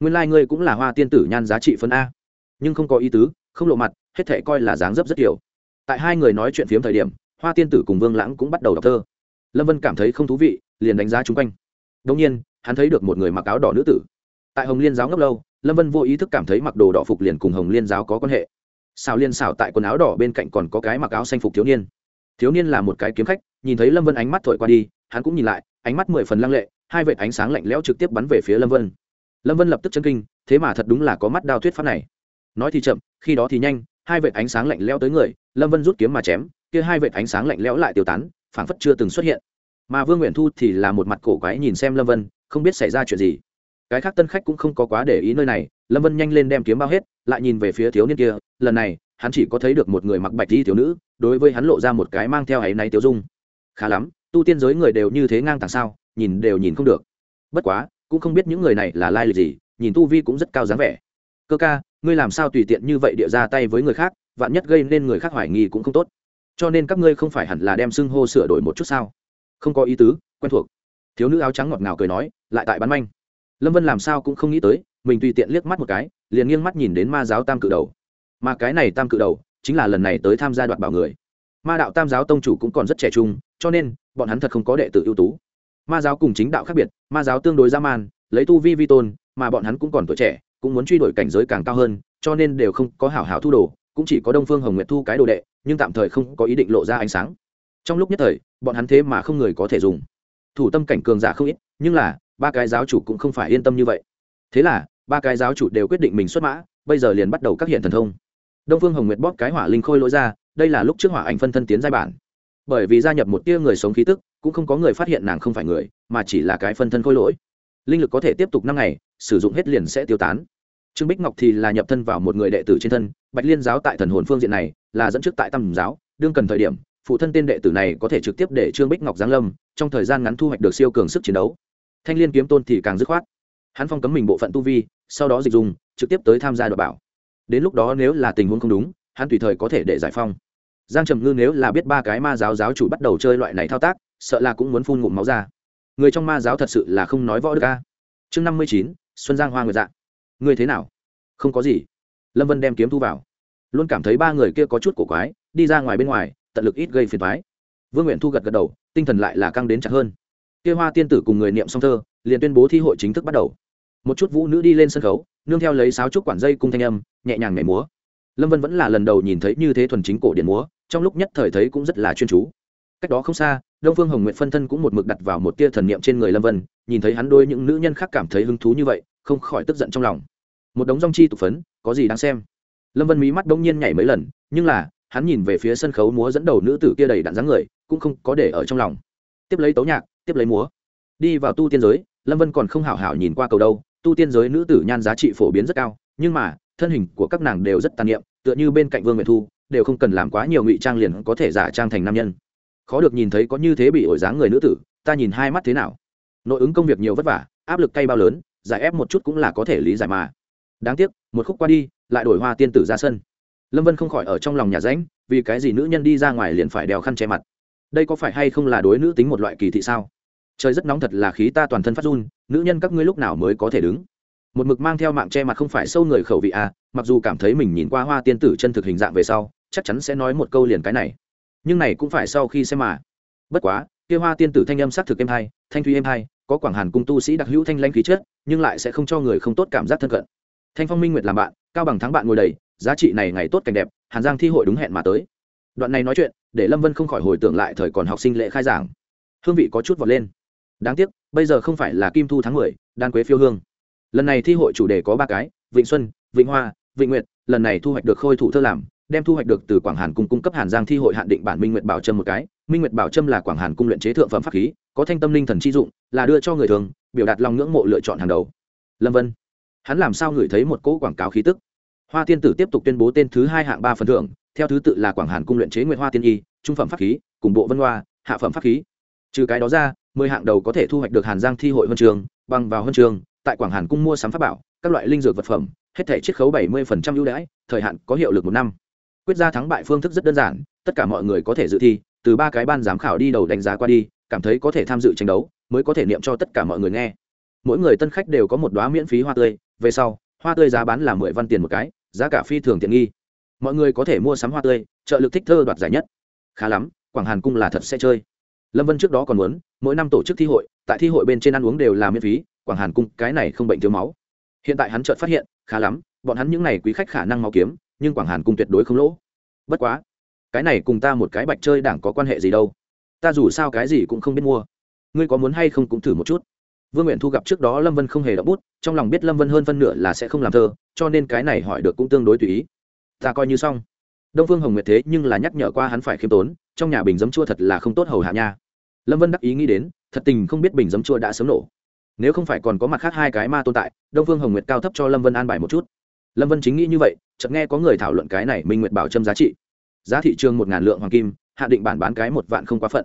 nguyên lai、like、ngươi cũng là hoa tiên tử nhan giá trị phân a. Nhưng không có ý tứ, không lộ mặt, hết thể coi là dáng dấp rất kiểu. Tại hai người nói chuyện phiếm thời điểm, hoa tiên tử cùng vương lãng cũng bắt đầu đọc thơ. Lâm vân cảm thấy không thú vị, liền đánh giá chung quanh. Đông nhiên, hắn thấy được một người mặc áo đỏ nữ tử. Tại hồng liên giáo ngốc lâu, lâm vân vô ý thức cảm thấy mặc đồ đỏ phục liền cùng hồng liên giáo có quan hệ. Xào liên xào tại quần áo đỏ bên cạnh còn có cái mặc áo xanh phục thiếu niên. Thiếu niên là một cái kiếm khách, nhìn thấy lâm vân ánh mắt thổi qua đi, hắn cũng nhìn lại, ánh mắt mười phần lăng lệ hai vệt ánh sáng lạnh lẽo trực tiếp bắn về phía lâm vân. Lâm vân lập tức chân kinh, thế mà thật đúng là có mắt đao thuyết pháp này. Nói thì chậm, khi đó thì nhanh, hai vệt ánh sáng lạnh lẽo tới người, lâm vân rút kiếm mà chém, kia hai vệt ánh sáng lạnh lẽo lại tiêu tán, phảng phất chưa từng xuất hiện. Mà vương nguyện thu thì là một mặt cổ quái nhìn xem lâm vân, không biết xảy ra chuyện gì. Cái khác tân khách cũng không có quá để ý nơi này, lâm vân nhanh lên đem kiếm bao hết, lại nhìn về phía thiếu niên kia, lần này, hắn chỉ có thấy được một người mặc bạch đi thiếu nữ, đối với hắn lộ ra một cái mang theo áy náy tiêu dung. Khá lắm, tu tiên giới người đều như thế ngang tàng sao? Nhìn đều nhìn không được. Bất quá, cũng không biết những người này là lai lịch gì, nhìn tu vi cũng rất cao dáng vẻ. Cơ ca, ngươi làm sao tùy tiện như vậy địa ra tay với người khác, vạn nhất gây nên người khác hoài nghi cũng không tốt. Cho nên các ngươi không phải hẳn là đem xưng hô sửa đổi một chút sao? Không có ý tứ, quen thuộc. Thiếu nữ áo trắng ngọt ngào cười nói, lại tại bắn manh. Lâm vân làm sao cũng không nghĩ tới, mình tùy tiện liếc mắt một cái, liền nghiêng mắt nhìn đến ma giáo tam cự đầu. Mà cái này tam cự đầu, chính là lần này tới tham gia đoạt bảo người. Ma đạo tam giáo tông chủ cũng còn rất trẻ trung, cho nên, bọn hắn thật không có đệ tử ưu tú ma giáo cùng chính đạo khác biệt, ma giáo tương đối dã man, lấy tu vi vi tôn, mà bọn hắn cũng còn tuổi trẻ, cũng muốn truy đuổi cảnh giới càng cao hơn, cho nên đều không có hảo hảo thu đồ, cũng chỉ có đông phương hồng nguyệt thu cái đồ đệ, nhưng tạm thời không có ý định lộ ra ánh sáng. Trong lúc nhất thời, bọn hắn thế mà không người có thể dùng. Thủ tâm cảnh cường giả không ít, nhưng là, ba cái giáo chủ cũng không phải yên tâm như vậy. Thế là, ba cái giáo chủ đều quyết định mình xuất mã, bây giờ liền bắt đầu các hiện thần thông. Đông phương hồng nguyệt bóp cái hỏa linh khôi lỗi ra, đây là lúc trước hỏa ảnh phân thân tiến giai bản. Bởi vì gia nhập một tia người sống khí tức cũng không có người phát hiện nàng không phải người, mà chỉ là cái phân thân khôi lỗi. Linh lực có thể tiếp tục năm ngày, sử dụng hết liền sẽ tiêu tán. Trương bích ngọc thì là nhập thân vào một người đệ tử trên thân, bạch liên giáo tại thần hồn phương diện này là dẫn trước tại tâm giáo, đương cần thời điểm, phụ thân tên đệ tử này có thể trực tiếp để trương bích ngọc giáng lâm, trong thời gian ngắn thu hoạch được siêu cường sức chiến đấu. Thanh liên kiếm tôn thì càng dứt khoát. Hắn phong cấm mình bộ phận tu vi, sau đó dịch dùng, trực tiếp tới tham gia đội bảo. Đến lúc đó nếu là tình huống không đúng, hắn tùy thời có thể để giải phong. Giang trầm ngư nếu là biết ba cái ma giáo giáo chủ bắt đầu chơi loại này thao tác sợ là cũng muốn phun ngụm máu ra. Người trong ma giáo thật sự là không nói võ được ca chương năm mươi chín, xuân giang hoa nguyệt dạ. Người thế nào? Không có gì. Lâm vân đem kiếm thu vào. Luôn cảm thấy ba người kia có chút cổ quái, đi ra ngoài bên ngoài, tận lực ít gây phiền thoái vương nguyện thu gật gật đầu, tinh thần lại là căng đến chặt hơn. Kia hoa tiên tử cùng người niệm song thơ, liền tuyên bố thi hội chính thức bắt đầu. Một chút vũ nữ đi lên sân khấu, nương theo lấy sáo trúc quản dây cung thanh âm, nhẹ nhàng nhảy múa. Lâm vân vẫn là lần đầu nhìn thấy như thế thuần chính cổ điển múa, trong lúc nhất thời thấy cũng rất là chuyên chú cách đó không xa, đông phương hồng nguyện phân thân cũng một mực đặt vào một tia thần niệm trên người lâm vân, nhìn thấy hắn đôi những nữ nhân khác cảm thấy hứng thú như vậy, không khỏi tức giận trong lòng. Một đống rong chi tục phấn, có gì đáng xem? Lâm vân mí mắt đông nhiên nhảy mấy lần, nhưng là, hắn nhìn về phía sân khấu múa dẫn đầu nữ tử kia đầy đặn dáng người, cũng không có để ở trong lòng. Tiếp lấy tấu nhạc, tiếp lấy múa. Đi vào tu tiên giới, lâm vân còn không hảo hảo nhìn qua cầu đâu, tu tiên giới nữ tử nhan giá trị phổ biến rất cao, nhưng mà, thân hình của các nàng đều rất tàn niệm, tựa như bên cạnh vương nguyện thu, đều không cần làm quá nhiều ngụy trang liền có thể giả trang thành nam nhân khó được nhìn thấy có như thế bị ổi dáng người nữ tử, ta nhìn hai mắt thế nào? Nội ứng công việc nhiều vất vả, áp lực cay bao lớn, giải ép một chút cũng là có thể lý giải mà. Đáng tiếc, một khúc qua đi, lại đổi hoa tiên tử ra sân. Lâm vân không khỏi ở trong lòng nhà ránh vì cái gì nữ nhân đi ra ngoài liền phải đeo khăn che mặt? Đây có phải hay không là đối nữ tính một loại kỳ thị sao? Trời rất nóng thật là khí ta toàn thân phát run, nữ nhân các ngươi lúc nào mới có thể đứng? Một mực mang theo mạng che mặt không phải sâu người khẩu vị à mặc dù cảm thấy mình nhìn qua hoa tiên tử chân thực hình dạng về sau, chắc chắn sẽ nói một câu liền cái này nhưng này cũng phải sau khi xem mà. Bất quá, kia hoa tiên tử thanh âm sắc thực êm hai thanh thúy êm hai có quảng hàn cung tu sĩ đặc hữu thanh lanh khí chất, nhưng lại sẽ không cho người không tốt cảm giác thân cận. Thanh phong minh nguyệt làm bạn, cao bằng thắng bạn ngồi đầy, giá trị này ngày tốt cảnh đẹp, hàn giang thi hội đúng hẹn mà tới. Đoạn này nói chuyện, để lâm vân không khỏi hồi tưởng lại thời còn học sinh lễ khai giảng. Hương vị có chút vọt lên. Đáng tiếc, bây giờ không phải là kim thu tháng mười, đan quế phiêu hương. Lần này thi hội chủ đề có ba cái, vịnh xuân, vịnh hoa, vịnh nguyệt, lần này thu hoạch được khôi thủ thơ làm đem thu hoạch được từ quảng hàn cung cung cấp hàn giang thi hội hạn định bản minh nguyệt bảo trâm một cái. Minh nguyệt bảo trâm là quảng hàn cung luyện chế thượng phẩm pháp khí, có thanh tâm linh thần chi dụng, là đưa cho người thường, biểu đạt lòng ngưỡng mộ lựa chọn hàng đầu. Lâm vân. Hắn làm sao ngửi thấy một cỗ quảng cáo khí tức? Hoa tiên tử tiếp tục tuyên bố tên thứ hai hạng ba phần thưởng, theo thứ tự là quảng hàn cung luyện chế nguyệt hoa tiên y, trung phẩm pháp khí, cùng bộ vân hoa, hạ phẩm pháp khí. Trừ cái đó ra, mười hạng đầu có thể thu hoạch được hàn giang thi hội huân trường, bằng vào huân trường, tại quảng hàn cung mua sắm pháp bảo, các loại linh dược vật phẩm, hết thể chiết khấu bảy mươi ưu đãi, thời hạn có hiệu lực một năm quyết ra thắng bại phương thức rất đơn giản, tất cả mọi người có thể dự thi, từ ba cái ban giám khảo đi đầu đánh giá qua đi, cảm thấy có thể tham dự tranh đấu, mới có thể niệm cho tất cả mọi người nghe. Mỗi người tân khách đều có một đoá miễn phí hoa tươi, về sau, hoa tươi giá bán là mười văn tiền một cái, giá cả phi thường tiện nghi. Mọi người có thể mua sắm hoa tươi, trợ lực thích thơ đoạt giải nhất. Khá lắm, quảng hàn cung là thật sẽ chơi. Lâm vân trước đó còn muốn, mỗi năm tổ chức thi hội, tại thi hội bên trên ăn uống đều là miễn phí, quảng hàn cung, cái này không bệnh thiếu máu. Hiện tại hắn chợt phát hiện, khá lắm, bọn hắn những n à y quý khách khả năng máu kiếm nhưng quảng hàn cung tuyệt đối không lỗ. Bất quá, cái này cùng ta một cái bạch chơi đảng có quan hệ gì đâu. Ta dù sao cái gì cũng không biết mua. Ngươi có muốn hay không cũng thử một chút. Vương nguyện thu gặp trước đó lâm vân không hề đ bút, trong lòng biết lâm vân hơn phân nửa là sẽ không làm thơ, cho nên cái này hỏi được cũng tương đối tùy ý. Ta coi như xong. Đông phương hồng nguyệt thế nhưng là nhắc nhở qua hắn phải khiêm tốn, trong nhà bình giấm chua thật là không tốt hầu hạ nha. Lâm vân đắc ý nghĩ đến, thật tình không biết bình giấm chua đã sớm nổ. Nếu không phải còn có mặt khác hai cái ma tồn tại, đông phương hồng nguyệt cao thấp cho lâm vân an bài một chút lâm vân chính nghĩ như vậy, chợt nghe có người thảo luận cái này minh nguyệt bảo trâm giá trị. Giá thị trường một ngàn lượng hoàng kim, hạ định bản bán cái một vạn không quá phận.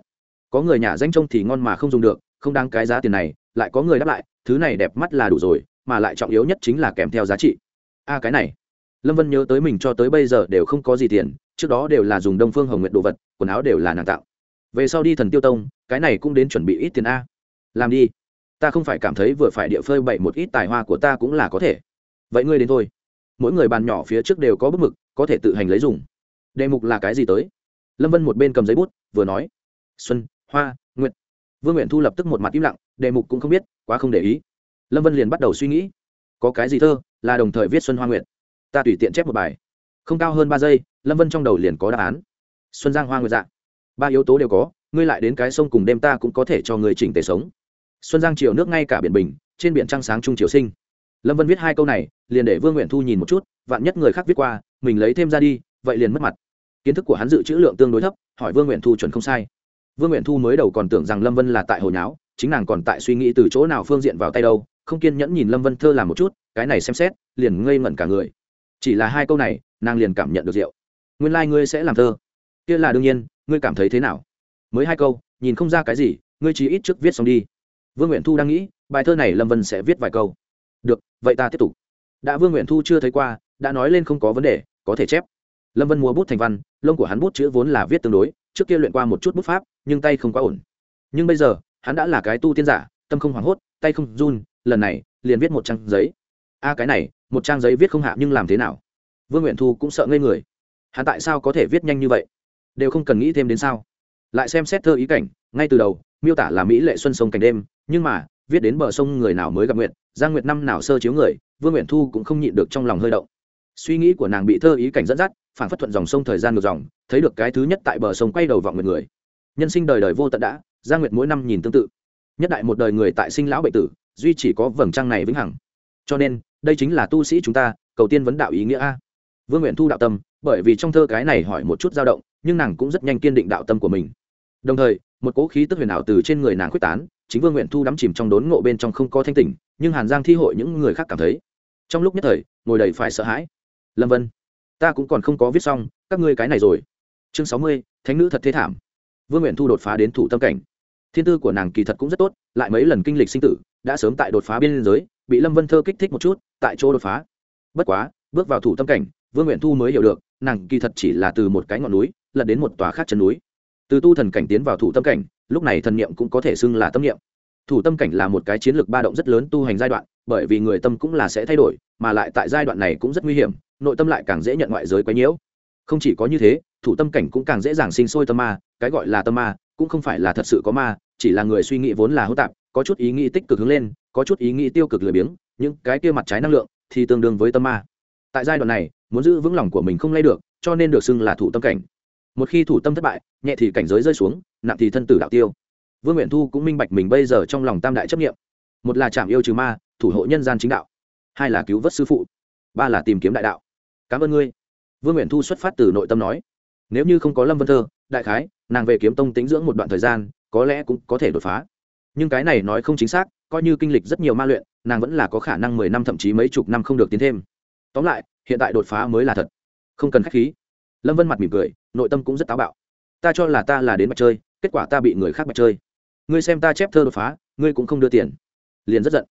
Có người nhà danh trông thì ngon mà không dùng được, không đáng cái giá tiền này, lại có người đáp lại, thứ này đẹp mắt là đủ rồi, mà lại trọng yếu nhất chính là kèm theo giá trị. A cái này. Lâm vân nhớ tới mình cho tới bây giờ đều không có gì tiền, trước đó đều là dùng đông phương hồng nguyện đồ vật, quần áo đều là nàng tạo. Về sau đi thần tiêu tông, cái này cũng đến chuẩn bị ít tiền a. Làm đi. Ta không phải cảm thấy vừa phải địa phơi bậy một ít tài hoa của ta cũng là có thể. Vậy ngươi đến thôi mỗi người bàn nhỏ phía trước đều có bức mực, có thể tự hành lấy dùng. Đề mục là cái gì tới? Lâm vân một bên cầm giấy bút, vừa nói, xuân, hoa nguyện vương nguyện thu lập tức một mặt im lặng, đề mục cũng không biết, quá không để ý. Lâm vân liền bắt đầu suy nghĩ, có cái gì thơ là đồng thời viết xuân hoa nguyện ta tùy tiện chép một bài. Không cao hơn ba giây, lâm vân trong đầu liền có đáp án. Xuân giang hoa nguyệt dạ. Ba yếu tố đều có, ngươi lại đến cái sông cùng đêm ta cũng có thể cho người chỉnh tề sống. Xuân giang chiều nước ngay cả biển bình, trên biển trăng sáng trung triều sinh lâm vân viết hai câu này, liền để vương nguyện thu nhìn một chút, vạn nhất người khác viết qua, mình lấy thêm ra đi, vậy liền mất mặt. Kiến thức của hắn dự trữ lượng tương đối thấp, hỏi vương nguyện thu chuẩn không sai. Vương nguyện thu mới đầu còn tưởng rằng lâm vân là tại hồi nháo, chính nàng còn tại suy nghĩ từ chỗ nào phương diện vào tay đâu, không kiên nhẫn nhìn lâm vân thơ làm một chút, cái này xem xét, liền ngây ngẩn cả người. Chỉ là hai câu này, nàng liền cảm nhận được rượu. Nguyên lai、like、ngươi sẽ làm thơ. Kia là đương nhiên, ngươi cảm thấy thế nào? Mới hai câu, nhìn không ra cái gì, ngươi chỉ ít trước viết xong đi. Vương nguyện thu đang nghĩ, bài thơ này lâm vân sẽ viết vài câu được, vậy ta tiếp tục. Đã vương nguyện thu chưa thấy qua, đã nói lên không có vấn đề, có thể chép. Lâm vân mua bút thành văn, lông của hắn bút chữ vốn là viết tương đối, trước kia luyện qua một chút bút pháp, nhưng tay không quá ổn. Nhưng bây giờ, hắn đã là cái tu tiên giả, tâm không hoảng hốt, tay không run, lần này, liền viết một trang giấy. A, cái này, một trang giấy viết không hạ nhưng làm thế nào? Vương nguyện thu cũng sợ ngây người. Hắn tại sao có thể viết nhanh như vậy? Đều không cần nghĩ thêm đến sao? Lại xem xét thơ ý cảnh, ngay từ đầu, miêu tả là mỹ lệ xuân sông cảnh đêm, nhưng mà viết đến bờ sông người nào mới gặp nguyện giang nguyệt năm nào sơ chiếu người, vương nguyện thu cũng không nhịn được trong lòng hơi động. Suy nghĩ của nàng bị thơ ý cảnh dẫn dắt, phản phất thuận dòng sông thời gian ngược dòng, thấy được cái thứ nhất tại bờ sông quay đầu vọng nguyệt người. Nhân sinh đời đời vô tận đã, giang nguyệt mỗi năm nhìn tương tự. Nhất đại một đời người tại sinh lão bệnh tử, duy chỉ có vầng trăng này vĩnh hằng. Cho nên, đây chính là tu sĩ chúng ta, cầu tiên vấn đạo ý nghĩa a. Vương nguyện thu đạo tâm, bởi vì trong thơ cái này hỏi một chút dao động, nhưng nàng cũng rất nhanh kiên định đạo tâm của mình. Đồng thời, một cỗ khí tức huyền ảo từ trên người nàng quyết tán chính vương nguyện thu đắm chìm trong đốn ngộ bên trong không có thanh tỉnh, nhưng hàn giang thi hội những người khác cảm thấy, trong lúc nhất thời, ngồi đầy phải sợ hãi. Lâm vân, ta cũng còn không có viết xong, các ngươi cái này rồi. Chương sáu mươi, thánh nữ thật thế thảm. Vương nguyện thu đột phá đến thủ tâm cảnh. Thiên tư của nàng kỳ thật cũng rất tốt, lại mấy lần kinh lịch sinh tử, đã sớm tại đột phá biên giới, bị lâm vân thơ kích thích một chút, tại chỗ đột phá. Bất quá, bước vào thủ tâm cảnh, vương nguyện thu mới hiểu được, nàng kỳ thật chỉ là từ một cái ngọn núi, lật đến một tòa khác chân núi. Từ tu thần cảnh tiến vào thủ tâm cảnh lúc này thần niệm cũng có thể xưng là tâm niệm. Thủ tâm cảnh là một cái chiến lược ba động rất lớn tu hành giai đoạn, bởi vì người tâm cũng là sẽ thay đổi, mà lại tại giai đoạn này cũng rất nguy hiểm, nội tâm lại càng dễ nhận ngoại giới quấy nhiễu. Không chỉ có như thế, thủ tâm cảnh cũng càng dễ dàng sinh sôi tâm ma, cái gọi là tâm ma, cũng không phải là thật sự có ma, chỉ là người suy nghĩ vốn là hỗn tạp, có chút ý nghĩ tích cực hướng lên, có chút ý nghĩ tiêu cực lười biếng, những cái kia mặt trái năng lượng thì tương đương với tâm ma. Tại giai đoạn này, muốn giữ vững lòng của mình không lay được, cho nên được xưng là thủ tâm cảnh một khi thủ tâm thất bại, nhẹ thì cảnh giới rơi xuống, nặng thì thân tử đạo tiêu. Vương nguyện thu cũng minh bạch mình bây giờ trong lòng tam đại chấp nghiệm một là chạm yêu trừ ma, thủ hộ nhân gian chính đạo. Hai là cứu vớt sư phụ. Ba là tìm kiếm đại đạo. Cảm ơn ngươi. Vương nguyện thu xuất phát từ nội tâm nói, nếu như không có lâm vân thơ, đại khái, nàng về kiếm tông tính dưỡng một đoạn thời gian, có lẽ cũng có thể đột phá. Nhưng cái này nói không chính xác, coi như kinh lịch rất nhiều ma luyện, nàng vẫn là có khả năng mười năm thậm chí mấy chục năm không được tiến thêm. Tóm lại, hiện tại đột phá mới là thật. Không cần k h á c h khí. Lâm vân mặt mỉm cười nội tâm cũng rất táo bạo. Ta cho là ta là đến mặt chơi, kết quả ta bị người khác mặt chơi. Ngươi xem ta chép thơ đột phá, ngươi cũng không đưa tiền. Liền rất giận.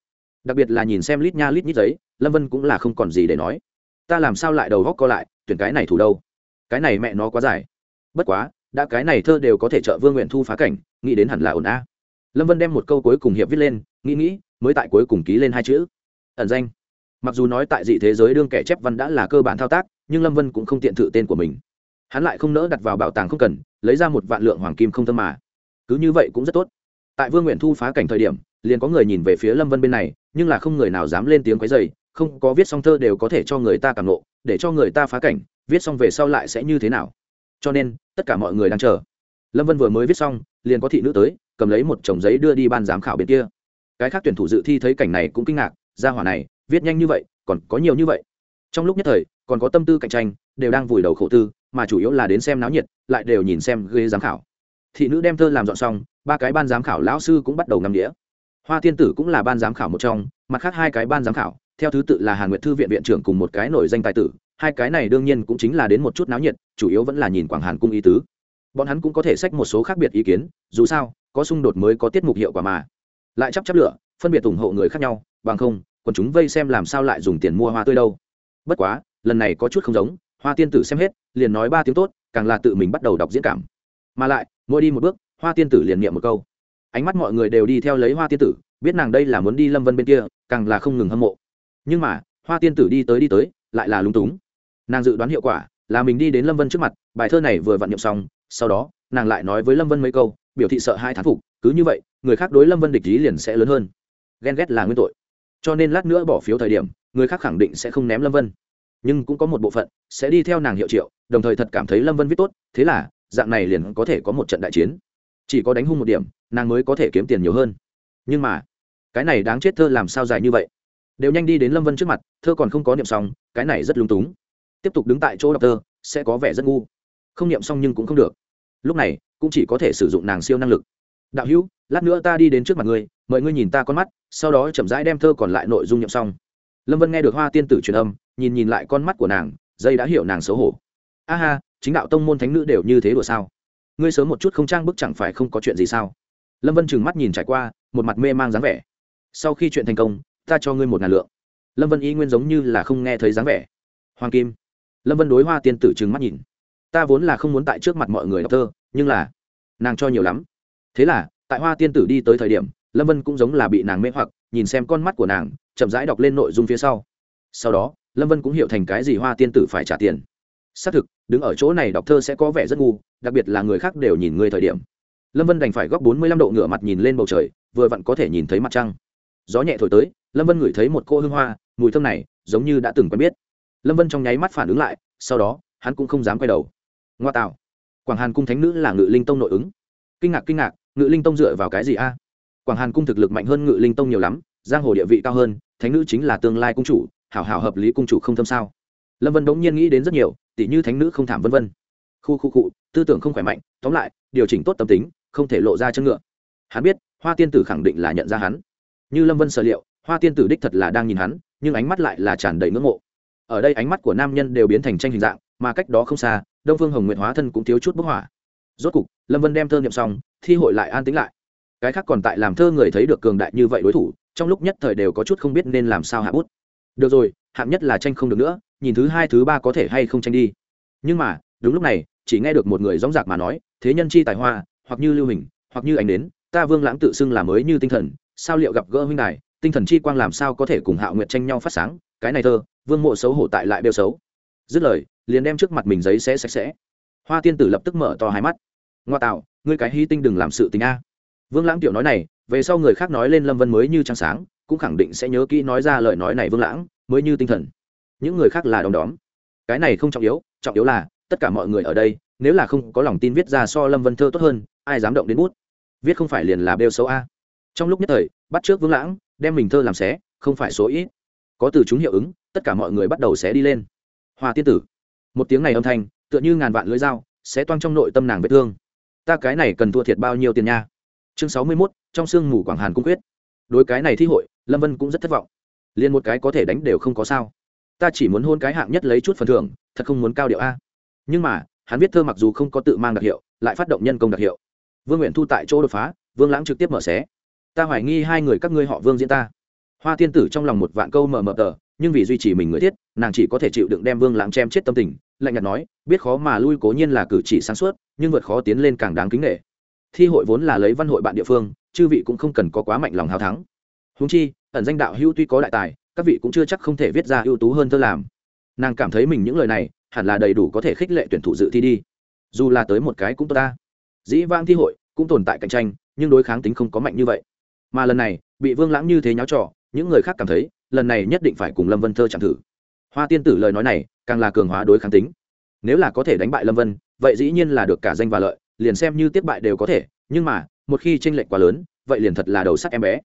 Đặc biệt là nhìn xem lít nha lít nhít giấy, lâm vân cũng là không còn gì để nói. Ta làm sao lại đầu góc co lại, tuyển cái này thủ đâu? Cái này mẹ nó quá dài. Bất quá, đã cái này thơ đều có thể trợ vương nguyện thu phá cảnh, nghĩ đến hẳn là ổn a. Lâm vân đem một câu cuối cùng hiệp viết lên, nghĩ nghĩ, mới tại cuối cùng ký lên hai chữ. Ẩn danh. Mặc dù nói tại dị thế giới đương kẻ chép văn đã là cơ bản thao tác, nhưng lâm vân cũng không tiện tự tên của mình hắn lại không nỡ đặt vào bảo tàng không cần, lấy ra một vạn lượng hoàng kim không thơm mà. Cứ như vậy cũng rất tốt. Tại vương nguyện thu phá cảnh thời điểm, liền có người nhìn về phía lâm vân bên này, nhưng là không người nào dám lên tiếng quấy dày không có viết xong thơ đều có thể cho người ta cảm nộ để cho người ta phá cảnh, viết xong về sau lại sẽ như thế nào? Cho nên, tất cả mọi người đang chờ. Lâm vân vừa mới viết xong, liền có thị nữ tới, cầm lấy một chồng giấy đưa đi ban giám khảo bên kia. Cái khác tuyển thủ dự thi thấy cảnh này cũng kinh ngạc, ra hỏa này, viết nhanh như vậy, còn có nhiều như vậy. Trong lúc nhất thời, còn có tâm tư cạnh tranh, đều đang vùi đầu khổ tư mà chủ yếu là đến xem náo nhiệt, lại đều nhìn xem ghế giám khảo. Thị nữ đem thơ làm dọn xong, ba cái ban giám khảo lão sư cũng bắt đầu ngâm đĩa hoa tiên tử cũng là ban giám khảo một trong, mặt khác hai cái ban giám khảo, theo thứ tự là hàn nguyệt thư viện viện trưởng cùng một cái nổi danh tài tử, hai cái này đương nhiên cũng chính là đến một chút náo nhiệt, chủ yếu vẫn là nhìn quảng hàn cung ý tứ. Bọn hắn cũng có thể xách một số khác biệt ý kiến, dù sao, có xung đột mới có tiết mục hiệu quả mà. Lại chấp chấp lửa, phân biệt ủng hộ người khác nhau, bằng không còn chúng vây xem làm sao lại dùng tiền mua hoa tươi đâu. Bất quá, lần này có chút không giống hoa tiên tử xem hết, liền nói ba tiếng tốt, càng là tự mình bắt đầu đọc diễn cảm. Mà lại, mỗi đi một bước, hoa tiên tử liền niệm một câu. Ánh mắt mọi người đều đi theo lấy hoa tiên tử, biết nàng đây là muốn đi lâm vân bên kia, càng là không ngừng hâm mộ. Nhưng mà, hoa tiên tử đi tới đi tới, lại là lúng túng. Nàng dự đoán hiệu quả, là mình đi đến lâm vân trước mặt, bài thơ này vừa vặn niệm xong, sau đó, nàng lại nói với lâm vân mấy câu, biểu thị sợ hai thán phục, cứ như vậy, người khác đối lâm vân địch ý liền sẽ lớn hơn. Ghen ghét là nguyên tội. Cho nên lát nữa bỏ phiếu thời điểm, người khác khẳng định sẽ không ném lâm vân nhưng cũng có một bộ phận sẽ đi theo nàng hiệu triệu, đồng thời thật cảm thấy lâm vân viết tốt, thế là, dạng này liền có thể có một trận đại chiến. Chỉ có đánh hung một điểm, nàng mới có thể kiếm tiền nhiều hơn. Nhưng mà, cái này đáng chết thơ làm sao dài như vậy? Đều nhanh đi đến lâm vân trước mặt, thơ còn không có niệm xong, cái này rất lung túng. Tiếp tục đứng tại chỗ đọc thơ, sẽ có vẻ rất ngu. Không niệm xong nhưng cũng không được. Lúc này, cũng chỉ có thể sử dụng nàng siêu năng lực. Đạo hữu, lát nữa ta đi đến trước mặt ngươi, mời ngươi nhìn ta con mắt, sau đó chậm rãi đem thơ còn lại nội dung niệm xong lâm vân nghe được hoa tiên tử truyền âm, nhìn nhìn lại con mắt của nàng, dây đã hiểu nàng xấu hổ. A ha, chính đạo tông môn thánh nữ đều như thế đùa sao? Ngươi sớm một chút không trang bức chẳng phải không có chuyện gì sao? Lâm vân trừng mắt nhìn trải qua, một mặt mê mang dáng vẻ. Sau khi chuyện thành công, ta cho ngươi một ngàn lượng. Lâm vân y nguyên giống như là không nghe thấy dáng vẻ. Hoàng kim. Lâm vân đối hoa tiên tử trừng mắt nhìn. Ta vốn là không muốn tại trước mặt mọi người đọc thơ, nhưng là nàng cho nhiều lắm. Thế là, tại hoa tiên tử đi tới thời điểm lâm vân cũng giống là bị nàng mê hoặc, nhìn xem con mắt của nàng, chậm rãi đọc lên nội dung phía sau. Sau đó, lâm vân cũng hiểu thành cái gì hoa tiên tử phải trả tiền. Xác thực, đứng ở chỗ này đọc thơ sẽ có vẻ rất ngu, đặc biệt là người khác đều nhìn ngươi thời điểm. Lâm vân đành phải góc bốn mươi lăm độ ngửa mặt nhìn lên bầu trời, vừa vặn có thể nhìn thấy mặt trăng. Gió nhẹ thổi tới, lâm vân ngửi thấy một cô hương hoa, mùi thơm này, giống như đã từng quen biết. Lâm vân trong nháy mắt phản ứng lại, sau đó, hắn cũng không dám quay đầu. Ngoa tạo. Quảng hàn cung thánh nữ là ngự linh tông nội ứng. Kinh ngạc kinh ngạc, ngự linh tông dựa vào cái gì a? Quảng hàn cung thực lực mạnh hơn ngự linh tông nhiều lắm, giang hồ địa vị cao hơn, thánh nữ chính là tương lai cung chủ, hảo hảo hợp lý cung chủ không thâm sao. Lâm vân bỗng nhiên nghĩ đến rất nhiều tỷ như thánh nữ không thảm vân vân. Khu khu cụ tư tưởng không khỏe mạnh, tóm lại, điều chỉnh tốt tâm tính, không thể lộ ra chân ngựa. Hắn biết, hoa tiên tử khẳng định là nhận ra hắn. Như lâm vân sở liệu, hoa tiên tử đích thật là đang nhìn hắn, nhưng ánh mắt lại là tràn đầy ngưỡng mộ. Ở đây ánh mắt của nam nhân đều biến thành tranh hình dạng, mà cách đó không xa, đông phương hồng nguyện hóa thân cũng thiếu chút bức hỏa rốt cục, lâm vân đem thơ niệm xong, thi hội lại an tính lại cái khác còn tại làm thơ người thấy được cường đại như vậy đối thủ, trong lúc nhất thời đều có chút không biết nên làm sao hạ bút. Được rồi, hạng nhất là tranh không được nữa, nhìn thứ hai, thứ ba có thể hay không tranh đi. Nhưng mà, đúng lúc này, chỉ nghe được một người dóng dạc mà nói, thế nhân chi tài hoa, hoặc như lưu hình, hoặc như ảnh đến ta vương lãng tự xưng là mới như tinh thần, sao liệu gặp gỡ huynh đài, tinh thần chi quang làm sao có thể cùng hạo nguyệt tranh nhau phát sáng, cái này thơ, vương mộ xấu hổ tại lại bêu xấu. Dứt lời, liền đem trước mặt mình giấy xé sạch sẽ. Hoa tiên tử lập tức mở to hai mắt. Ngoa tạo, ngươi cái hy tinh đừng làm sự tình a vương lãng tiểu nói này, về sau người khác nói lên lâm vân mới như trăng sáng, cũng khẳng định sẽ nhớ kỹ nói ra lời nói này vương lãng, mới như tinh thần. Những người khác là đom đóm. Cái này không trọng yếu trọng yếu là, tất cả mọi người ở đây, nếu là không có lòng tin viết ra so lâm vân thơ tốt hơn, ai dám động đến bút? Viết không phải liền là bêu xấu a. Trong lúc nhất thời, bắt trước vương lãng, đem mình thơ làm xé, không phải số ít. Có từ chúng hiệu ứng, tất cả mọi người bắt đầu xé đi lên. Hoa tiên tử. Một tiếng này âm thanh, tựa như ngàn vạn lưỡi dao sẽ toang trong nội tâm nàng vết thương. Ta cái này cần thua thiệt bao nhiêu tiền nha? Chương sáu mươi 61, trong sương mù quảng hàn cung quyết. Đối cái này thi hội lâm vân cũng rất thất vọng. Liền một cái có thể đánh đều không có sao. Ta chỉ muốn hôn cái hạng nhất lấy chút phần thưởng thật không muốn cao điệu a. Nhưng mà hắn viết thơ mặc dù không có tự mang đặc hiệu lại phát động nhân công đặc hiệu. Vương nguyện thu tại chỗ đột phá vương lãng trực tiếp mở xé. Ta hoài nghi hai người các ngươi họ vương diễn ta. Hoa tiên tử trong lòng một vạn câu mờ mờ tờ nhưng vì duy trì mình người thiết nàng chỉ có thể chịu đựng đem vương lãng chém chết tâm tình lạnh nhạt nói biết khó mà lui cố nhiên là cử chỉ sáng suốt nhưng vượt khó tiến lên càng đáng kính nghệ thi hội vốn là lấy văn hội bạn địa phương, chư vị cũng không cần có quá mạnh lòng hào thắng. Húng chi, ẩn danh đạo hữu tuy có đại tài, các vị cũng chưa chắc không thể viết ra ưu tú hơn thơ làm. Nàng cảm thấy mình những lời này, hẳn là đầy đủ có thể khích lệ tuyển thủ dự thi đi. Dù là tới một cái cũng tốt ta. Dĩ vang thi hội cũng tồn tại cạnh tranh, nhưng đối kháng tính không có mạnh như vậy. Mà lần này, bị vương lãng như thế nháo trò, những người khác cảm thấy, lần này nhất định phải cùng lâm vân thơ chẳng thử. Hoa tiên tử lời nói này, càng là cường hóa đối kháng tính. Nếu là có thể đánh bại lâm vân, vậy dĩ nhiên là được cả danh và lợi liền xem như tiếp bại đều có thể, nhưng mà, một khi tranh lệch quá lớn, vậy liền thật là đầu sắt em bé.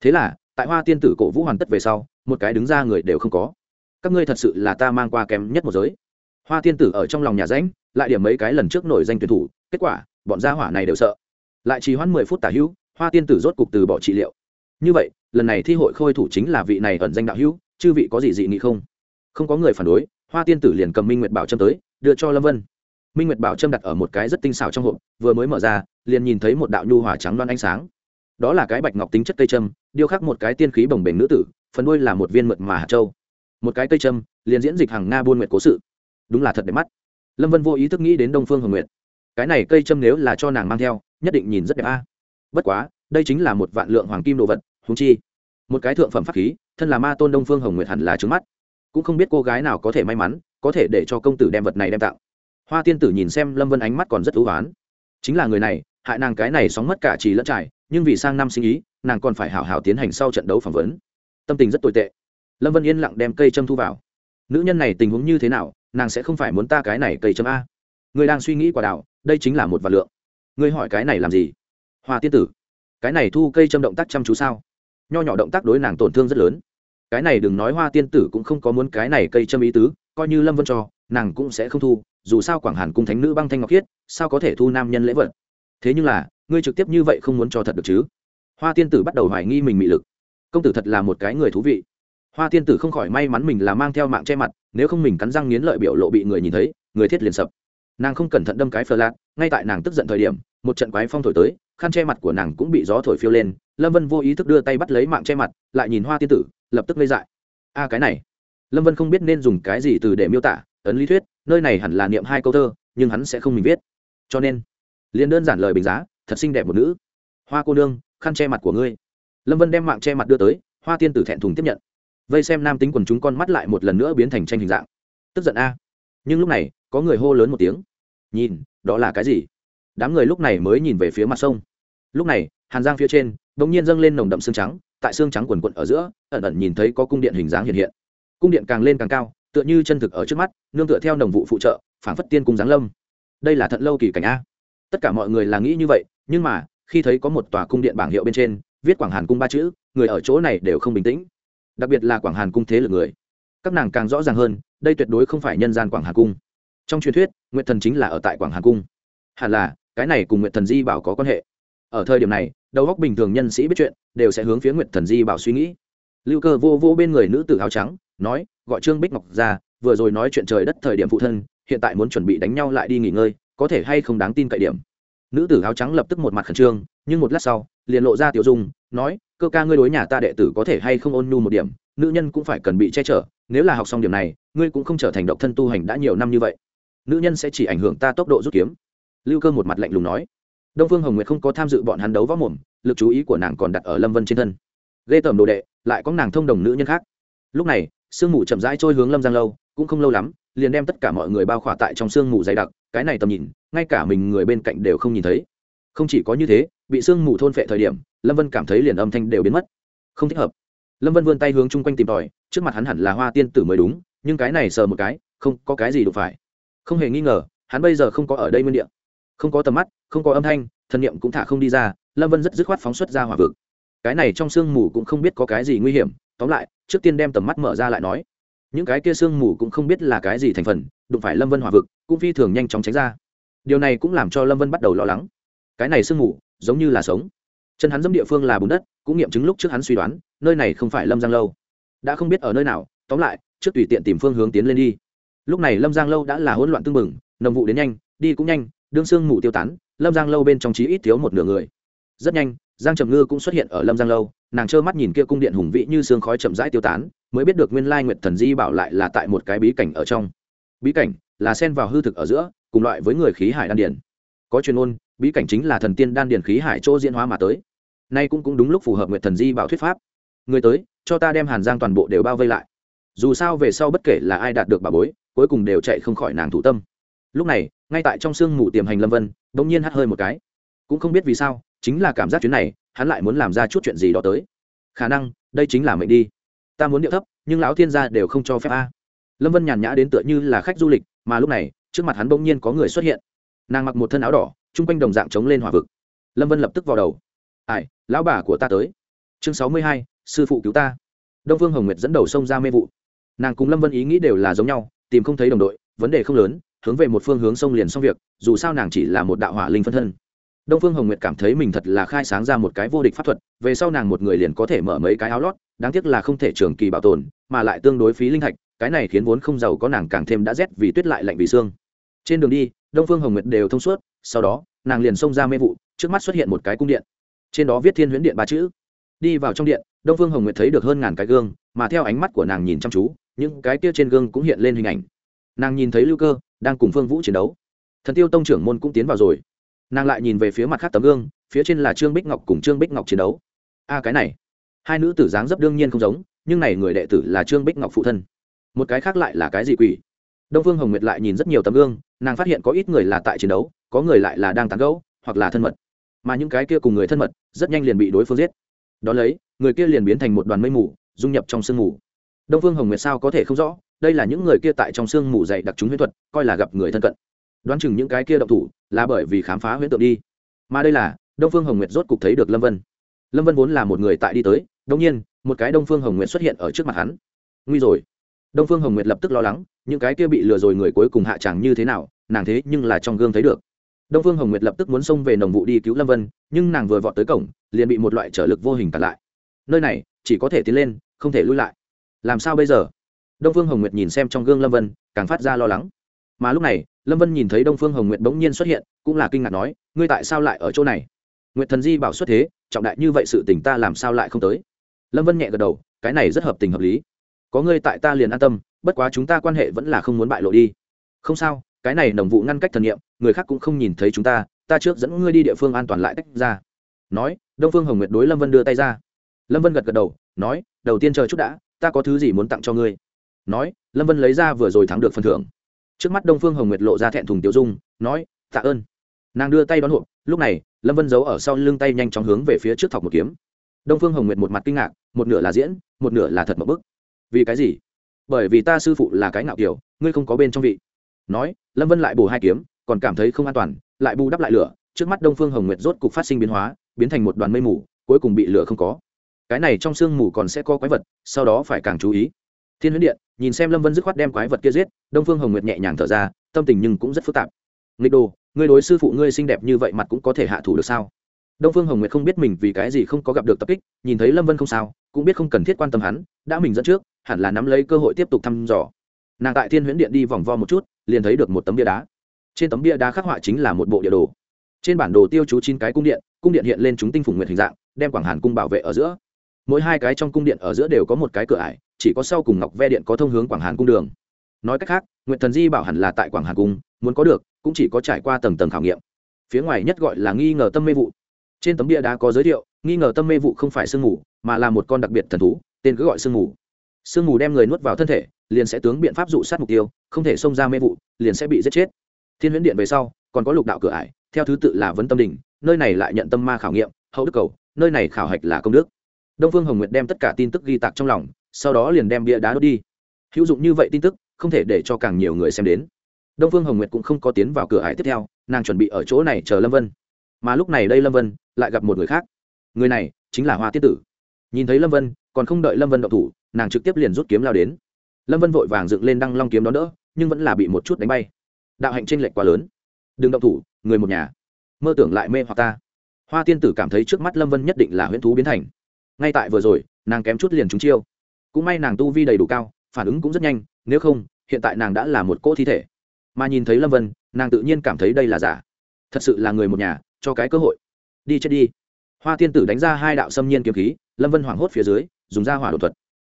Thế là, tại hoa tiên tử cổ vũ hoàn tất về sau, một cái đứng ra người đều không có. Các ngươi thật sự là ta mang qua kém nhất một giới. Hoa tiên tử ở trong lòng nhà ránh lại điểm mấy cái lần trước nổi danh tuyển thủ, kết quả, bọn gia hỏa này đều sợ. Lại chỉ hoãn mười phút tả hữu, hoa tiên tử rốt cục từ bỏ trị liệu. Như vậy, lần này thi hội khôi thủ chính là vị này ẩn danh đạo hữu, chư vị có gì dị nghị không? Không có người phản đối, hoa tiên tử liền cầm minh nguyệt bảo châm tới, đưa cho lâm vân minh nguyệt bảo trâm đặt ở một cái rất tinh xảo trong hộp, vừa mới mở ra, liền nhìn thấy một đạo nhu hỏa trắng loan ánh sáng. Đó là cái bạch ngọc tính chất cây trâm, điêu khắc một cái tiên khí bồng bềnh nữ tử, phần đuôi là một viên mượt mà hạt châu. Một cái cây trâm, liền diễn dịch hàng nga buôn nguyệt cố sự. Đúng là thật đẹp mắt. Lâm vân vô ý thức nghĩ đến đông phương hồng nguyệt. Cái này cây trâm nếu là cho nàng mang theo, nhất định nhìn rất đẹp a. Bất quá, đây chính là một vạn lượng hoàng kim đồ vật húng chi. Một cái thượng phẩm pháp khí, thân là ma tôn đông phương hồng nguyệt hẳn là trứng mắt. Cũng không biết cô gái nào có thể may mắn, có thể để cho công tử đem vật này đem tặng hoa tiên tử nhìn xem lâm vân ánh mắt còn rất thú oán chính là người này, hại nàng cái này sóng mất cả trì lẫn trải, nhưng vì sang năm sinh ý, nàng còn phải hảo hảo tiến hành sau trận đấu phỏng vấn. tâm tình rất tồi tệ. lâm vân yên lặng đem cây châm thu vào. nữ nhân này tình huống như thế nào, nàng sẽ không phải muốn ta cái này cây châm a? người đang suy nghĩ quả đạo đây chính là một vạn lượng. ngươi hỏi cái này làm gì? hoa tiên tử, cái này thu cây châm động tác chăm chú sao? nho nhỏ động tác đối nàng tổn thương rất lớn. cái này đừng nói hoa tiên tử cũng không có muốn cái này cây châm ý tứ, coi như lâm vân cho, nàng cũng sẽ không thu dù sao quảng hàn cung thánh nữ băng thanh ngọc khiết, sao có thể thu nam nhân lễ vật? Thế nhưng là, ngươi trực tiếp như vậy không muốn cho thật được chứ? Hoa tiên tử bắt đầu hoài nghi mình mị lực. Công tử thật là một cái người thú vị. Hoa tiên tử không khỏi may mắn mình là mang theo mạng che mặt, nếu không mình cắn răng nghiến lợi biểu lộ bị người nhìn thấy, người thiết liền sập. Nàng không cẩn thận đâm cái phờ lạc ngay tại nàng tức giận thời điểm, một trận quái phong thổi tới, khăn che mặt của nàng cũng bị gió thổi phiêu lên, lâm vân vô ý thức đưa tay bắt lấy mạng che mặt, lại nhìn hoa tiên tử, lập tức lây dại. A, cái này. Lâm vân không biết nên dùng cái gì từ để miêu tả ấn lý thuyết, nơi này hẳn là niệm hai câu thơ, nhưng hắn sẽ không mình viết. Cho nên, liền đơn giản lời bình giá, thật xinh đẹp một nữ. Hoa cô nương, khăn che mặt của ngươi. Lâm vân đem mạng che mặt đưa tới, hoa tiên tử thẹn thùng tiếp nhận. Vây xem nam tính quần chúng con mắt lại một lần nữa biến thành tranh hình dạng. Tức giận a. Nhưng lúc này, có người hô lớn một tiếng. Nhìn, đó là cái gì? Đám người lúc này mới nhìn về phía mặt sông. Lúc này, hàn giang phía trên đ ỗ n g nhiên dâng lên nồng đậm xương trắng, tại xương trắng quần quận ở giữa, ẩn ẩn nhìn thấy có cung điện hình dáng hiện hiện. Cung điện càng lên càng cao tựa như chân thực ở trước mắt, nương tựa theo đồng vụ phụ trợ phản phất tiên cung giáng lâm. Đây là thận lâu kỳ cảnh a. Tất cả mọi người là nghĩ như vậy, nhưng mà, khi thấy có một tòa cung điện bảng hiệu bên trên, viết quảng hàn cung ba chữ, người ở chỗ này đều không bình tĩnh. Đặc biệt là quảng hàn cung thế lực người. Các nàng càng rõ ràng hơn, đây tuyệt đối không phải nhân gian quảng hàn cung. Trong truyền thuyết nguyện thần chính là ở tại quảng hàn cung. Hẳn là, cái này cùng nguyện thần di bảo có quan hệ. Ở thời điểm này, đầu góc bình thường nhân sĩ biết chuyện, đều sẽ hướng phía nguyệt thần di bảo suy nghĩ. Lưu cơ vô vô bên người nữ tử áo trắng nói, gọi trương bích ngọc ra, vừa rồi nói chuyện trời đất thời điểm phụ thân, hiện tại muốn chuẩn bị đánh nhau lại đi nghỉ ngơi, có thể hay không đáng tin cậy điểm. Nữ tử áo trắng lập tức một mặt khẩn trương, nhưng một lát sau, liền lộ ra tiểu dung, nói, cơ ca ngươi đối nhà ta đệ tử có thể hay không ôn nhu một điểm, nữ nhân cũng phải cần bị che chở, nếu là học xong điểm này, ngươi cũng không trở thành độc thân tu hành đã nhiều năm như vậy. Nữ nhân sẽ chỉ ảnh hưởng ta tốc độ rút kiếm. Lưu cơ một mặt lạnh lùng nói. Đông phương hồng nguyệt không có tham dự bọn hắn đấu võ mồm, lực chú ý của nàng còn đặt ở lâm vân trên thân. Ghê tởm đồ đệ, lại có nàng thông đồng nữ nhân khác. Lúc này sương mù chậm rãi trôi hướng lâm giang lâu, cũng không lâu lắm, liền đem tất cả mọi người bao khỏa tại trong sương mù dày đặc, cái này tầm nhìn, ngay cả mình người bên cạnh đều không nhìn thấy. Không chỉ có như thế, bị sương mù thôn phệ thời điểm, lâm vân cảm thấy liền âm thanh đều biến mất. Không thích hợp. Lâm vân vươn tay hướng chung quanh tìm tòi, trước mặt hắn hẳn là hoa tiên tử mới đúng, nhưng cái này sờ một cái, không có cái gì đụng phải. Không hề nghi ngờ, hắn bây giờ không có ở đây nguyên đ ị a không có tầm mắt, không có âm thanh thân m cũng thả không đi ra, lâm vân rất dứt khoát phóng xuất ra hỏa vực. Cái này trong sương mù cũng không biết có cái gì nguy hiểm tóm lại, trước tiên đem tầm mắt mở ra lại nói. Những cái kia sương mù cũng không biết là cái gì thành phần, đụng phải lâm vân hòa vực, cũng phi thường nhanh chóng tránh ra. Điều này cũng làm cho lâm vân bắt đầu lo lắng. Cái này sương mù, giống như là sống. Chân hắn dẫm địa phương là bùn đất, cũng nghiệm chứng lúc trước hắn suy đoán, nơi này không phải lâm giang lâu. Đã không biết ở nơi nào, tóm lại, trước tùy tiện tìm phương hướng tiến lên đi. Lúc này lâm giang lâu đã là hỗn loạn tưng bừng, nồng vụ đến nhanh, đi cũng nhanh, đương sương mù tiêu tán, lâm giang lâu bên trong trí ít thiếu một nửa người. Rất nhanh, giang trầm ngư cũng xuất hiện ở lâm giang lâu nàng trơ mắt nhìn kia cung điện hùng vĩ như sương khói chậm rãi tiêu tán, mới biết được nguyên lai nguyệt thần di bảo lại là tại một cái bí cảnh ở trong. Bí cảnh là xen vào hư thực ở giữa, cùng loại với người khí hải đan điền. Có chuyên ngôn, bí cảnh chính là thần tiên đan điền khí hải chỗ diễn hóa mà tới. Nay cũng cũng đúng lúc phù hợp nguyệt thần di bảo thuyết pháp. Người tới, cho ta đem hàn giang toàn bộ đều bao vây lại. Dù sao về sau bất kể là ai đạt được bà bối, cuối cùng đều chạy không khỏi nàng thủ tâm. Lúc này, ngay tại trong sương mù tiềm hành lâm vân đ ỗ n g nhiên hắt hơi một cái. Cũng không biết vì sao chính là cảm giác chuyến này, hắn lại muốn làm ra chút chuyện gì đó tới. Khả năng, đây chính là mệnh đi. Ta muốn điệu thấp, nhưng lão thiên gia đều không cho phép a. Lâm vân nhàn nhã đến tựa như là khách du lịch, mà lúc này, trước mặt hắn bỗng nhiên có người xuất hiện. Nàng mặc một thân áo đỏ, chung quanh đồng dạng chống lên hỏa vực. Lâm vân lập tức vào đầu. Ai, lão bà của ta tới. Chương sáu mươi hai, sư phụ cứu ta. Đông phương hồng nguyệt dẫn đầu xông ra mê vụ. Nàng cùng lâm vân ý nghĩ đều là giống nhau, tìm không thấy đồng đội, vấn đề không lớn, hướng về một phương hướng sông liền xong việc, dù sao nàng chỉ là một đạo hỏa linh phân thân đông phương hồng nguyệt cảm thấy mình thật là khai sáng ra một cái vô địch pháp thuật, về sau nàng một người liền có thể mở mấy cái áo lót, đáng tiếc là không thể trường kỳ bảo tồn, mà lại tương đối phí linh thạch, cái này khiến vốn không giàu có nàng càng thêm đã rét vì tuyết lại lạnh vì xương. Trên đường đi, đông phương hồng nguyệt đều thông suốt, sau đó, nàng liền xông ra mê vụ, trước mắt xuất hiện một cái cung điện. Trên đó viết thiên huyễn điện ba chữ. Đi vào trong điện, đông phương hồng nguyệt thấy được hơn ngàn cái gương, mà theo ánh mắt của nàng nhìn chăm chú, những cái kia trên gương cũng hiện lên hình ảnh. Nàng nhìn thấy lưu cơ, đang cùng phương vũ chiến đấu. Thần tiêu tông trưởng môn cũng tiến vào rồi nàng lại nhìn về phía mặt khác tấm gương, phía trên là trương bích ngọc cùng trương bích ngọc chiến đấu. A cái này, hai nữ tử dáng dấp đương nhiên không giống, nhưng này người đệ tử là trương bích ngọc phụ thân. Một cái khác lại là cái gì quỷ? Đông phương hồng nguyệt lại nhìn rất nhiều tấm gương, nàng phát hiện có ít người là tại chiến đấu, có người lại là đang tán gẫu, hoặc là thân mật. Mà những cái kia cùng người thân mật, rất nhanh liền bị đối phương giết. Đón lấy, người kia liền biến thành một đoàn mây mù, dung nhập trong sương mù. Đông phương hồng nguyệt sao có thể không rõ, đây là những người kia tại trong sương mù dày đặc chúng huyết thuật, coi là gặp người thân cận đoán chừng những cái kia động thủ là bởi vì khám phá huyễn tượng đi. Mà đây là, đông phương hồng nguyệt rốt cục thấy được lâm vân. Lâm vân vốn là một người tại đi tới đông nhiên, một cái đông phương hồng nguyệt xuất hiện ở trước mặt hắn. Nguy rồi. Đông phương hồng nguyệt lập tức lo lắng, những cái kia bị lừa rồi người cuối cùng hạ chẳng như thế nào, nàng thế nhưng là trong gương thấy được. Đông phương hồng nguyệt lập tức muốn xông về nồng vụ đi cứu lâm vân, nhưng nàng vừa vọt tới cổng, liền bị một loại trở lực vô hình cản lại. Nơi này, chỉ có thể tiến lên, không thể lui lại. Làm sao bây giờ? Đông phương hồng nguyệt nhìn xem trong gương lâm vân, càng phát ra lo lắng mà lúc này, lâm vân nhìn thấy đông phương hồng nguyệt bỗng nhiên xuất hiện, cũng là kinh ngạc nói, ngươi tại sao lại ở chỗ này? Nguyệt thần di bảo xuất thế, trọng đại như vậy sự tình ta làm sao lại không tới? Lâm vân nhẹ gật đầu, cái này rất hợp tình hợp lý. Có ngươi tại ta liền an tâm, bất quá chúng ta quan hệ vẫn là không muốn bại lộ đi. Không sao, cái này đồng vụ ngăn cách thần nghiệm người khác cũng không nhìn thấy chúng ta ta trước dẫn ngươi đi địa phương an toàn lại tách ra. Nói, đông phương hồng nguyệt đối lâm vân đưa tay ra. Lâm vân gật gật đầu, nói, đầu tiên chờ chút đã, ta có thứ gì muốn tặng cho ngươi. Nói, lâm vân lấy ra vừa rồi thắng được phần thưởng trước mắt đông phương hồng nguyệt lộ ra thẹn thùng tiểu dung, nói, tạ ơn. Nàng đưa tay đón hộp lúc này, lâm vân giấu ở sau lưng tay nhanh chóng hướng về phía trước thọc một kiếm. Đông phương hồng nguyệt một mặt kinh ngạc, một nửa là diễn, một nửa là thật một bức. Vì cái gì? Bởi vì ta sư phụ là cái ngạo kiểu ngươi không có bên trong vị. Nói, lâm vân lại bù hai kiếm, còn cảm thấy không an toàn, lại bù đắp lại lửa. Trước mắt đông phương hồng nguyệt rốt cục phát sinh biến hóa, biến thành một đoàn mây mù, cuối cùng bị lửa không có. Cái này trong sương mù còn sẽ có quái vật, sau đó phải càng chú ý thiên huyễn điện, nhìn xem lâm vân dứt khoát đem quái vật kia giết, đông phương hồng nguyệt nhẹ nhàng thở ra, tâm tình nhưng cũng rất phức tạp. Nghịch đồ, ngươi đối sư phụ ngươi xinh đẹp như vậy mặt cũng có thể hạ thủ được sao? Đông phương hồng nguyệt không biết mình vì cái gì không có gặp được tập kích, nhìn thấy lâm vân không sao, cũng biết không cần thiết quan tâm hắn, đã mình dẫn trước, hẳn là nắm lấy cơ hội tiếp tục thăm dò. Nàng tại thiên huyễn điện đi vòng vo một chút, liền thấy được một tấm bia đá. Trên tấm bia đá khắc họa chính là một bộ địa đồ. Trên bản đồ tiêu chú chín cái cung điện cung điện hiện lên chúng tinh phủng nguyệt hình dạng, đem quảng hàn cung bảo vệ ở giữa. Mỗi hai cái trong cung điện ở giữa đều có một cái cửa ải chỉ có sau cùng ngọc ve điện có thông hướng quảng hàn cung đường. Nói cách khác nguyện thần di bảo hẳn là tại quảng hàn cung, muốn có được, cũng chỉ có trải qua tầng tầng khảo nghiệm. Phía ngoài nhất gọi là nghi ngờ tâm mê vụ. Trên tấm bia đá có giới thiệu, nghi ngờ tâm mê vụ không phải sương mù, mà là một con đặc biệt thần thú, tên cứ gọi sương mù. Sương mù đem người nuốt vào thân thể, liền sẽ tướng biện pháp dụ sát mục tiêu, không thể xông ra mê vụ, liền sẽ bị giết chết. Thiên huyễn điện về sau, còn có lục đạo cửa ải, theo thứ tự là vấn tâm đình, nơi này lại nhận tâm ma khảo nghiệm, hậu đức cầu, nơi này khảo hạch là công đức. Đông phương hồng nguyệt đem tất cả tin tức ghi tạc trong lòng sau đó liền đem bia đá đốt đi. Hữu dụng như vậy tin tức, không thể để cho càng nhiều người xem đến. Đông phương hồng nguyệt cũng không có tiến vào cửa hải tiếp theo, nàng chuẩn bị ở chỗ này chờ lâm vân. Mà lúc này đây lâm vân lại gặp một người khác. Người này chính là hoa tiết tử. Nhìn thấy lâm vân, còn không đợi lâm vân đậu thủ, nàng trực tiếp liền rút kiếm lao đến. Lâm vân vội vàng dựng lên đăng long kiếm đó đỡ, nhưng vẫn là bị một chút đánh bay. Đạo hạnh tranh lệch quá lớn. Đừng động thủ, người một nhà. Mơ tưởng lại mê hoặc ta. Hoa tiên tử cảm thấy trước mắt lâm vân nhất định là huyễn thú biến thành. Ngay tại vừa rồi, nàng kém chút liền trúng chiêu cũng may nàng tu vi đầy đủ cao, phản ứng cũng rất nhanh, nếu không, hiện tại nàng đã là một cỗ thi thể. Mà nhìn thấy lâm vân, nàng tự nhiên cảm thấy đây là giả. Thật sự là người một nhà, cho cái cơ hội. Đi chết đi. Hoa tiên tử đánh ra hai đạo xâm nhiên kiếm khí, lâm vân hoảng hốt phía dưới, dùng ra hỏa đột thuật.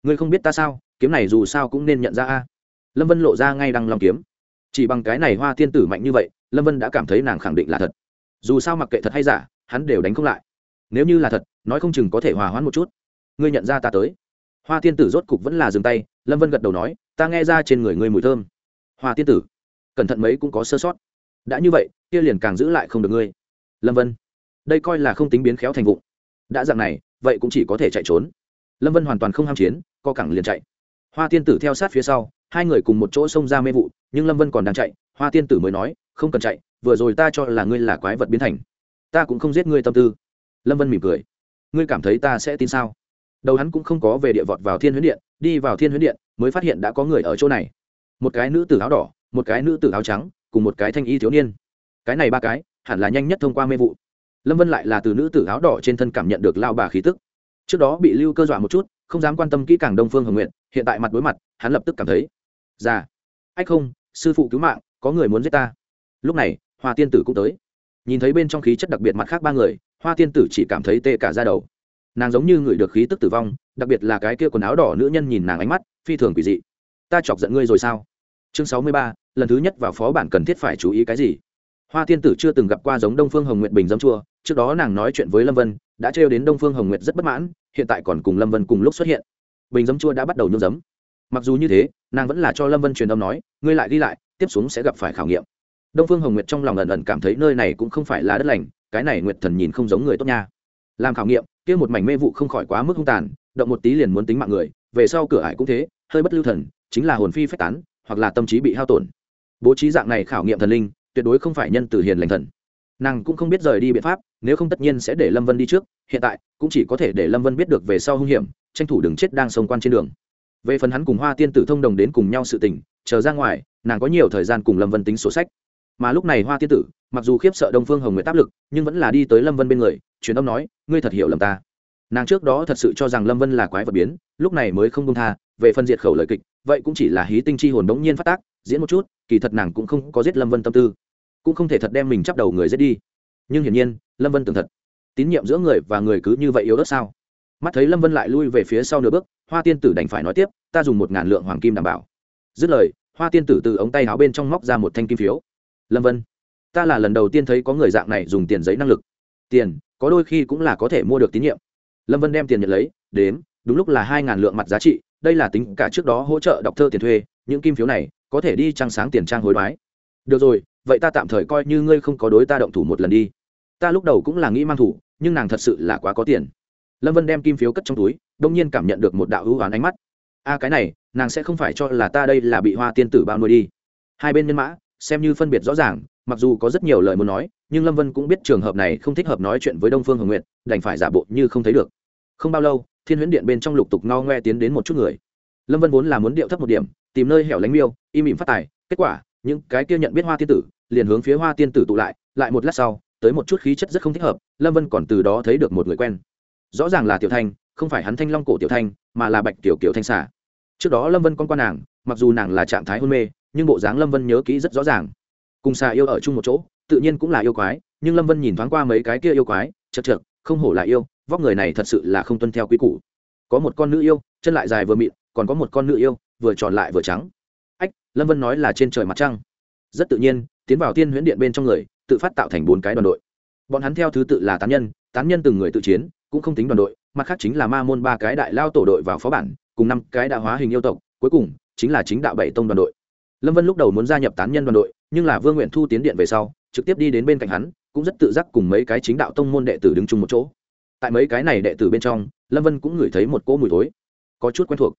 Ngươi không biết ta sao, kiếm này dù sao cũng nên nhận ra a. Lâm vân lộ ra ngay đăng lòng kiếm. Chỉ bằng cái này hoa tiên tử mạnh như vậy, lâm vân đã cảm thấy nàng khẳng định là thật. Dù sao mặc kệ thật hay giả, hắn đều đánh không lại. Nếu như là thật, nói không chừng có thể hòa hoãn một chút. Ngươi nhận ra ta tới hoa tiên tử rốt cục vẫn là dừng tay, lâm vân gật đầu nói, ta nghe ra trên người ngươi mùi thơm. Hoa tiên tử, cẩn thận mấy cũng có sơ sót. Đã như vậy, kia liền càng giữ lại không được ngươi. Lâm vân, đây coi là không tính biến khéo thành vụ đã dạng này, vậy cũng chỉ có thể chạy trốn. Lâm vân hoàn toàn không ham chiến, co cẳng liền chạy. Hoa tiên tử theo sát phía sau, hai người cùng một chỗ xông ra mê vụ, nhưng lâm vân còn đang chạy, hoa tiên tử mới nói, không cần chạy, vừa rồi ta cho là ngươi là quái vật biến thành. Ta cũng không giết ngươi tâm tư. Lâm vân mỉm cười, ngươi cảm thấy ta sẽ tin sao? Đầu hắn cũng không có về địa vọt vào thiên huyễn điện, đi vào thiên huyễn điện mới phát hiện đã có người ở chỗ này. Một cái nữ tử áo đỏ, một cái nữ tử áo trắng, cùng một cái thanh y thiếu niên. Cái này ba cái, hẳn là nhanh nhất thông qua mê vụ. Lâm vân lại là từ nữ tử áo đỏ trên thân cảm nhận được lao bà khí tức. Trước đó bị lưu cơ dọa một chút, không dám quan tâm kỹ càng đông phương hồng nguyện hiện tại mặt đối mặt, hắn lập tức cảm thấy, già, ách không, sư phụ cứu mạng, có người muốn giết ta. Lúc này, hoa tiên tử cũng tới. Nhìn thấy bên trong khí chất đặc biệt mặt khác ba người, hoa tiên tử chỉ cảm thấy tê cả ra đầu nàng giống như người được khí tức tử vong, đặc biệt là cái kia quần áo đỏ nữ nhân nhìn nàng ánh mắt, phi thường quỷ dị. Ta chọc giận ngươi rồi sao? Chương sáu mươi ba, lần thứ nhất vào phó bản cần thiết phải chú ý cái gì? Hoa tiên tử chưa từng gặp qua giống đông phương hồng nguyệt bình dâm chua, trước đó nàng nói chuyện với lâm vân, đã trêu đến đông phương hồng nguyệt rất bất mãn, hiện tại còn cùng lâm vân cùng lúc xuất hiện. Bình dấm chua đã bắt đầu nhôm giấm mặc dù như thế, nàng vẫn là cho lâm vân truyền âm nói, ngươi lại đi lại, tiếp xuống sẽ gặp phải khảo nghiệm. Đông phương hồng nguyệt trong lòng ẩn ẩn cảm thấy nơi này cũng không phải là đất lành, cái này nguyệt thần nhìn không giống người tốt nha làm khảo nghiệm, kia một mảnh mê vụ không khỏi quá mức hung tàn, động một tí liền muốn tính mạng người, về sau cửa ải cũng thế, hơi bất lưu thần, chính là hồn phi phách tán, hoặc là tâm trí bị hao tổn. Bố trí dạng này khảo nghiệm thần linh, tuyệt đối không phải nhân từ hiền lành thần. Nàng cũng không biết rời đi biện pháp, nếu không tất nhiên sẽ để lâm vân đi trước, hiện tại cũng chỉ có thể để lâm vân biết được về sau hung hiểm, tranh thủ đường chết đang xông quan trên đường. Về phần hắn cùng hoa tiên tử thông đồng đến cùng nhau sự tình, chờ ra ngoài, nàng có nhiều thời gian cùng lâm vân tính sổ sách. Mà lúc này hoa tiên tử mặc dù khiếp sợ đông phương hồng nguyệt áp lực, nhưng vẫn là đi tới lâm vân bên người, truyền âm nói, ngươi thật hiểu lầm ta. Nàng trước đó thật sự cho rằng lâm vân là quái vật biến, lúc này mới không công tha, về phân diệt khẩu lời kịch, vậy cũng chỉ là hí tinh chi hồn đống nhiên phát tác, diễn một chút, kỳ thật nàng cũng không có giết lâm vân tâm tư, cũng không thể thật đem mình chắp đầu người giết đi. Nhưng hiển nhiên, lâm vân tưởng thật, tín nhiệm giữa người và người cứ như vậy yếu ớt sao? Mắt thấy lâm vân lại lui về phía sau nửa bước, hoa tiên tử đành phải nói tiếp, ta dùng một ngàn lượng hoàng kim đảm bảo. Dứt lời, hoa tiên tử từ ống tay áo bên trong móc ra một thanh kim phiếu. Lâm vân ta là lần đầu tiên thấy có người dạng này dùng tiền giấy năng lực. Tiền, có đôi khi cũng là có thể mua được tín nhiệm. Lâm vân đem tiền nhận lấy, đếm, đúng lúc là hai ngàn lượng mặt giá trị, đây là tính cả trước đó hỗ trợ đọc thơ tiền thuê, những kim phiếu này, có thể đi trăng sáng tiền trang hối đoái. Được rồi, vậy ta tạm thời coi như ngươi không có đối ta động thủ một lần đi. Ta lúc đầu cũng là nghĩ mang thủ, nhưng nàng thật sự là quá có tiền. Lâm vân đem kim phiếu cất trong túi, đông nhiên cảm nhận được một đạo hữu oán ánh mắt. A, cái này, nàng sẽ không phải cho là ta đây là bị hoa tiên tử bao nuôi đi. Hai bên nhân mã, xem như phân biệt rõ ràng mặc dù có rất nhiều lời muốn nói, nhưng lâm vân cũng biết trường hợp này không thích hợp nói chuyện với đông phương hồng nguyện đành phải giả bộ như không thấy được. Không bao lâu, thiên huyễn điện bên trong lục tục no ngoe tiến đến một chút người. Lâm vân vốn là muốn điệu thấp một điểm, tìm nơi hẻo lánh miêu, im ỉm phát tài, kết quả, những cái kia nhận biết hoa tiên tử, liền hướng phía hoa tiên tử tụ lại lại một lát sau, tới một chút khí chất rất không thích hợp, lâm vân còn từ đó thấy được một người quen. Rõ ràng là tiểu thanh, không phải hắn thanh long cổ tiểu thanh, mà là bạch tiểu kiểu thanh xả trước đó lâm vân con quan nàng, mặc dù nàng là trạng thái hôn mê, nhưng bộ dáng lâm vân nhớ kỹ rất rõ ràng cùng xà yêu ở chung một chỗ, tự nhiên cũng là yêu quái, nhưng lâm vân nhìn thoáng qua mấy cái kia yêu quái, chật chật không hổ là yêu, vóc người này thật sự là không tuân theo quy củ. Có một con nữ yêu, chân lại dài vừa mịn, còn có một con nữ yêu, vừa tròn lại vừa trắng. Ách, lâm vân nói là trên trời mặt trăng. Rất tự nhiên, tiến vào tiên huyễn điện bên trong người, tự phát tạo thành bốn cái đoàn đội. Bọn hắn theo thứ tự là tán nhân tán nhân từng người tự chiến, cũng không tính đoàn đội, mặt khác chính là ma môn ba cái đại lao tổ đội vào phó bản, cùng năm cái đã hóa hình yêu tộc, cuối cùng chính là chính đạo bảy tông đoàn đội. Lâm vân lúc đầu muốn gia nhập tán nhân đoàn đội nhưng là vương nguyện thu tiến điện về sau, trực tiếp đi đến bên cạnh hắn, cũng rất tự giác cùng mấy cái chính đạo tông môn đệ tử đứng chung một chỗ. Tại mấy cái này đệ tử bên trong, lâm vân cũng ngửi thấy một cỗ mùi thối, có chút quen thuộc.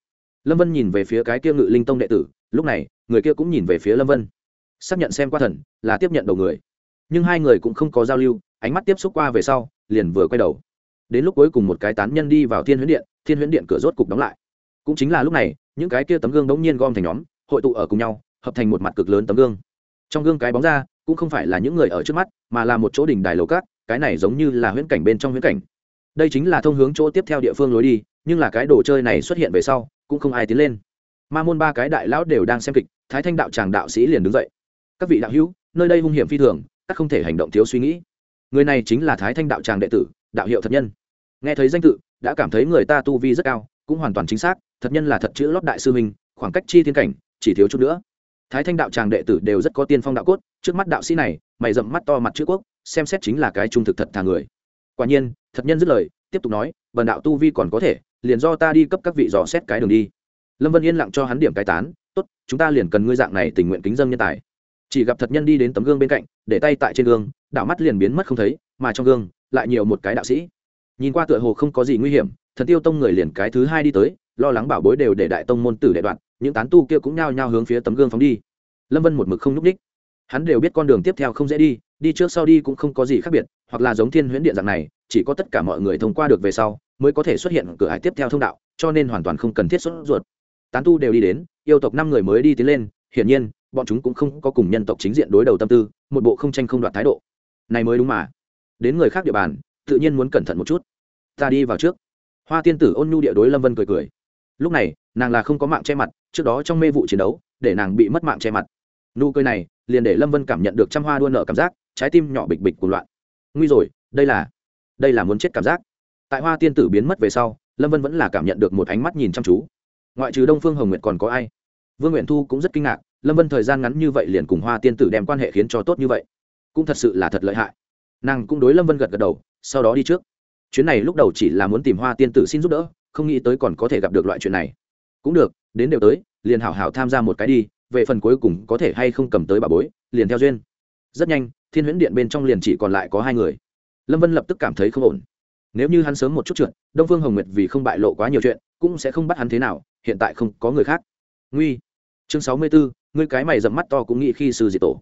Lâm vân nhìn về phía cái kia ngự linh tông đệ tử, lúc này, người kia cũng nhìn về phía lâm vân. Xác nhận xem qua thần, là tiếp nhận đầu người. Nhưng hai người cũng không có giao lưu, ánh mắt tiếp xúc qua về sau, liền vừa quay đầu. Đến lúc cuối cùng một cái tán nhân đi vào thiên huyễn điện, thiên huyễn điện cửa rốt cục đóng lại. Cũng chính là lúc này, những cái kia tấm gương đống nhiên gom thành nhóm, hội tụ ở cùng nhau, hợp thành một mặt cực lớn tấm gương trong gương cái bóng ra, cũng không phải là những người ở trước mắt, mà là một chỗ đỉnh đài lầu cát, cái này giống như là huyễn cảnh bên trong huyễn cảnh. Đây chính là thông hướng chỗ tiếp theo địa phương lối đi, nhưng là cái đồ chơi này xuất hiện về sau, cũng không ai tiến lên. Ma môn ba cái đại lão đều đang xem kịch, thái thanh đạo tràng đạo sĩ liền đứng dậy. Các vị đạo hữu, nơi đây hung hiểm phi thường, các không thể hành động thiếu suy nghĩ. Người này chính là thái thanh đạo tràng đệ tử, đạo hiệu thật nhân. Nghe thấy danh tự, đã cảm thấy người ta tu vi rất cao, cũng hoàn toàn chính xác, thật nhân là thật chữ lót đại sư minh khoảng cách chi thiên cảnh, chỉ thiếu chút nữa thái thanh đạo tràng đệ tử đều rất có tiên phong đạo cốt, trước mắt đạo sĩ này, mày rậm mắt to mặt chữ quốc, xem xét chính là cái trung thực thật thà người. Quả nhiên, thật nhân dứt lời, tiếp tục nói vần đạo tu vi còn có thể, liền do ta đi cấp các vị dò xét cái đường đi. Lâm vân yên lặng cho hắn điểm cái tán, tốt, chúng ta liền cần ngươi dạng này tình nguyện kính dân nhân tài. Chỉ gặp thật nhân đi đến tấm gương bên cạnh, để tay tại trên gương, đạo mắt liền biến mất không thấy, mà trong gương, lại nhiều một cái đạo sĩ. Nhìn qua tựa hồ không có gì nguy hiểm, thần tiêu tông người liền cái thứ hai đi tới, lo lắng bảo bối đều để đại tông môn tử đệ đoạn những tán tu kia cũng nhao nhao hướng phía tấm gương phóng đi. Lâm vân một mực không nhúc ních hắn đều biết con đường tiếp theo không dễ đi đi trước sau đi cũng không có gì khác biệt, hoặc là giống thiên huyễn điện dạng này, chỉ có tất cả mọi người thông qua được về sau, mới có thể xuất hiện cửa hải tiếp theo thông đạo, cho nên hoàn toàn không cần thiết xuất ruột. Tán tu đều đi đến, yêu tộc năm người mới đi tiến lên, hiển nhiên, bọn chúng cũng không có cùng nhân tộc chính diện đối đầu tâm tư, một bộ không tranh không đoạt thái độ. Này mới đúng mà. Đến người khác địa bàn, tự nhiên muốn cẩn thận một chút. Ta đi vào trước. Hoa tiên tử ôn nhu địa đối lâm vân cười cười. Lúc này nàng là không có mạng che mặt, trước đó trong mê vụ chiến đấu, để nàng bị mất mạng che mặt. Nụ cười này liền để lâm vân cảm nhận được trăm hoa đua nợ cảm giác, trái tim nhỏ bịch bịch cuộc loạn. Nguy rồi, đây là đây là muốn chết cảm giác. Tại hoa tiên tử biến mất về sau, lâm vân vẫn là cảm nhận được một ánh mắt nhìn chăm chú. Ngoại trừ đông phương hồng nguyệt còn có ai? Vương nguyện thu cũng rất kinh ngạc, lâm vân thời gian ngắn như vậy liền cùng hoa tiên tử đem quan hệ khiến cho tốt như vậy. Cũng thật sự là thật lợi hại. Nàng cũng đối lâm vân gật gật đầu, sau đó đi trước. Chuyến này lúc đầu chỉ là muốn tìm hoa tiên tử xin giúp đỡ, không nghĩ tới còn có thể gặp được loại chuyện này cũng được, đến đều tới, liền hảo hảo tham gia một cái đi, về phần cuối cùng có thể hay không cầm tới bà bối, liền theo duyên. Rất nhanh, thiên huyễn điện bên trong liền chỉ còn lại có hai người. Lâm vân lập tức cảm thấy không ổn. Nếu như hắn sớm một chút trượt, đông phương hồng nguyệt vì không bại lộ quá nhiều chuyện, cũng sẽ không bắt hắn thế nào, hiện tại không có người khác. Nguy. Chương sáu mươi bốn, ngươi cái mày dầm mắt to cũng nghĩ khi sư diệt tổ.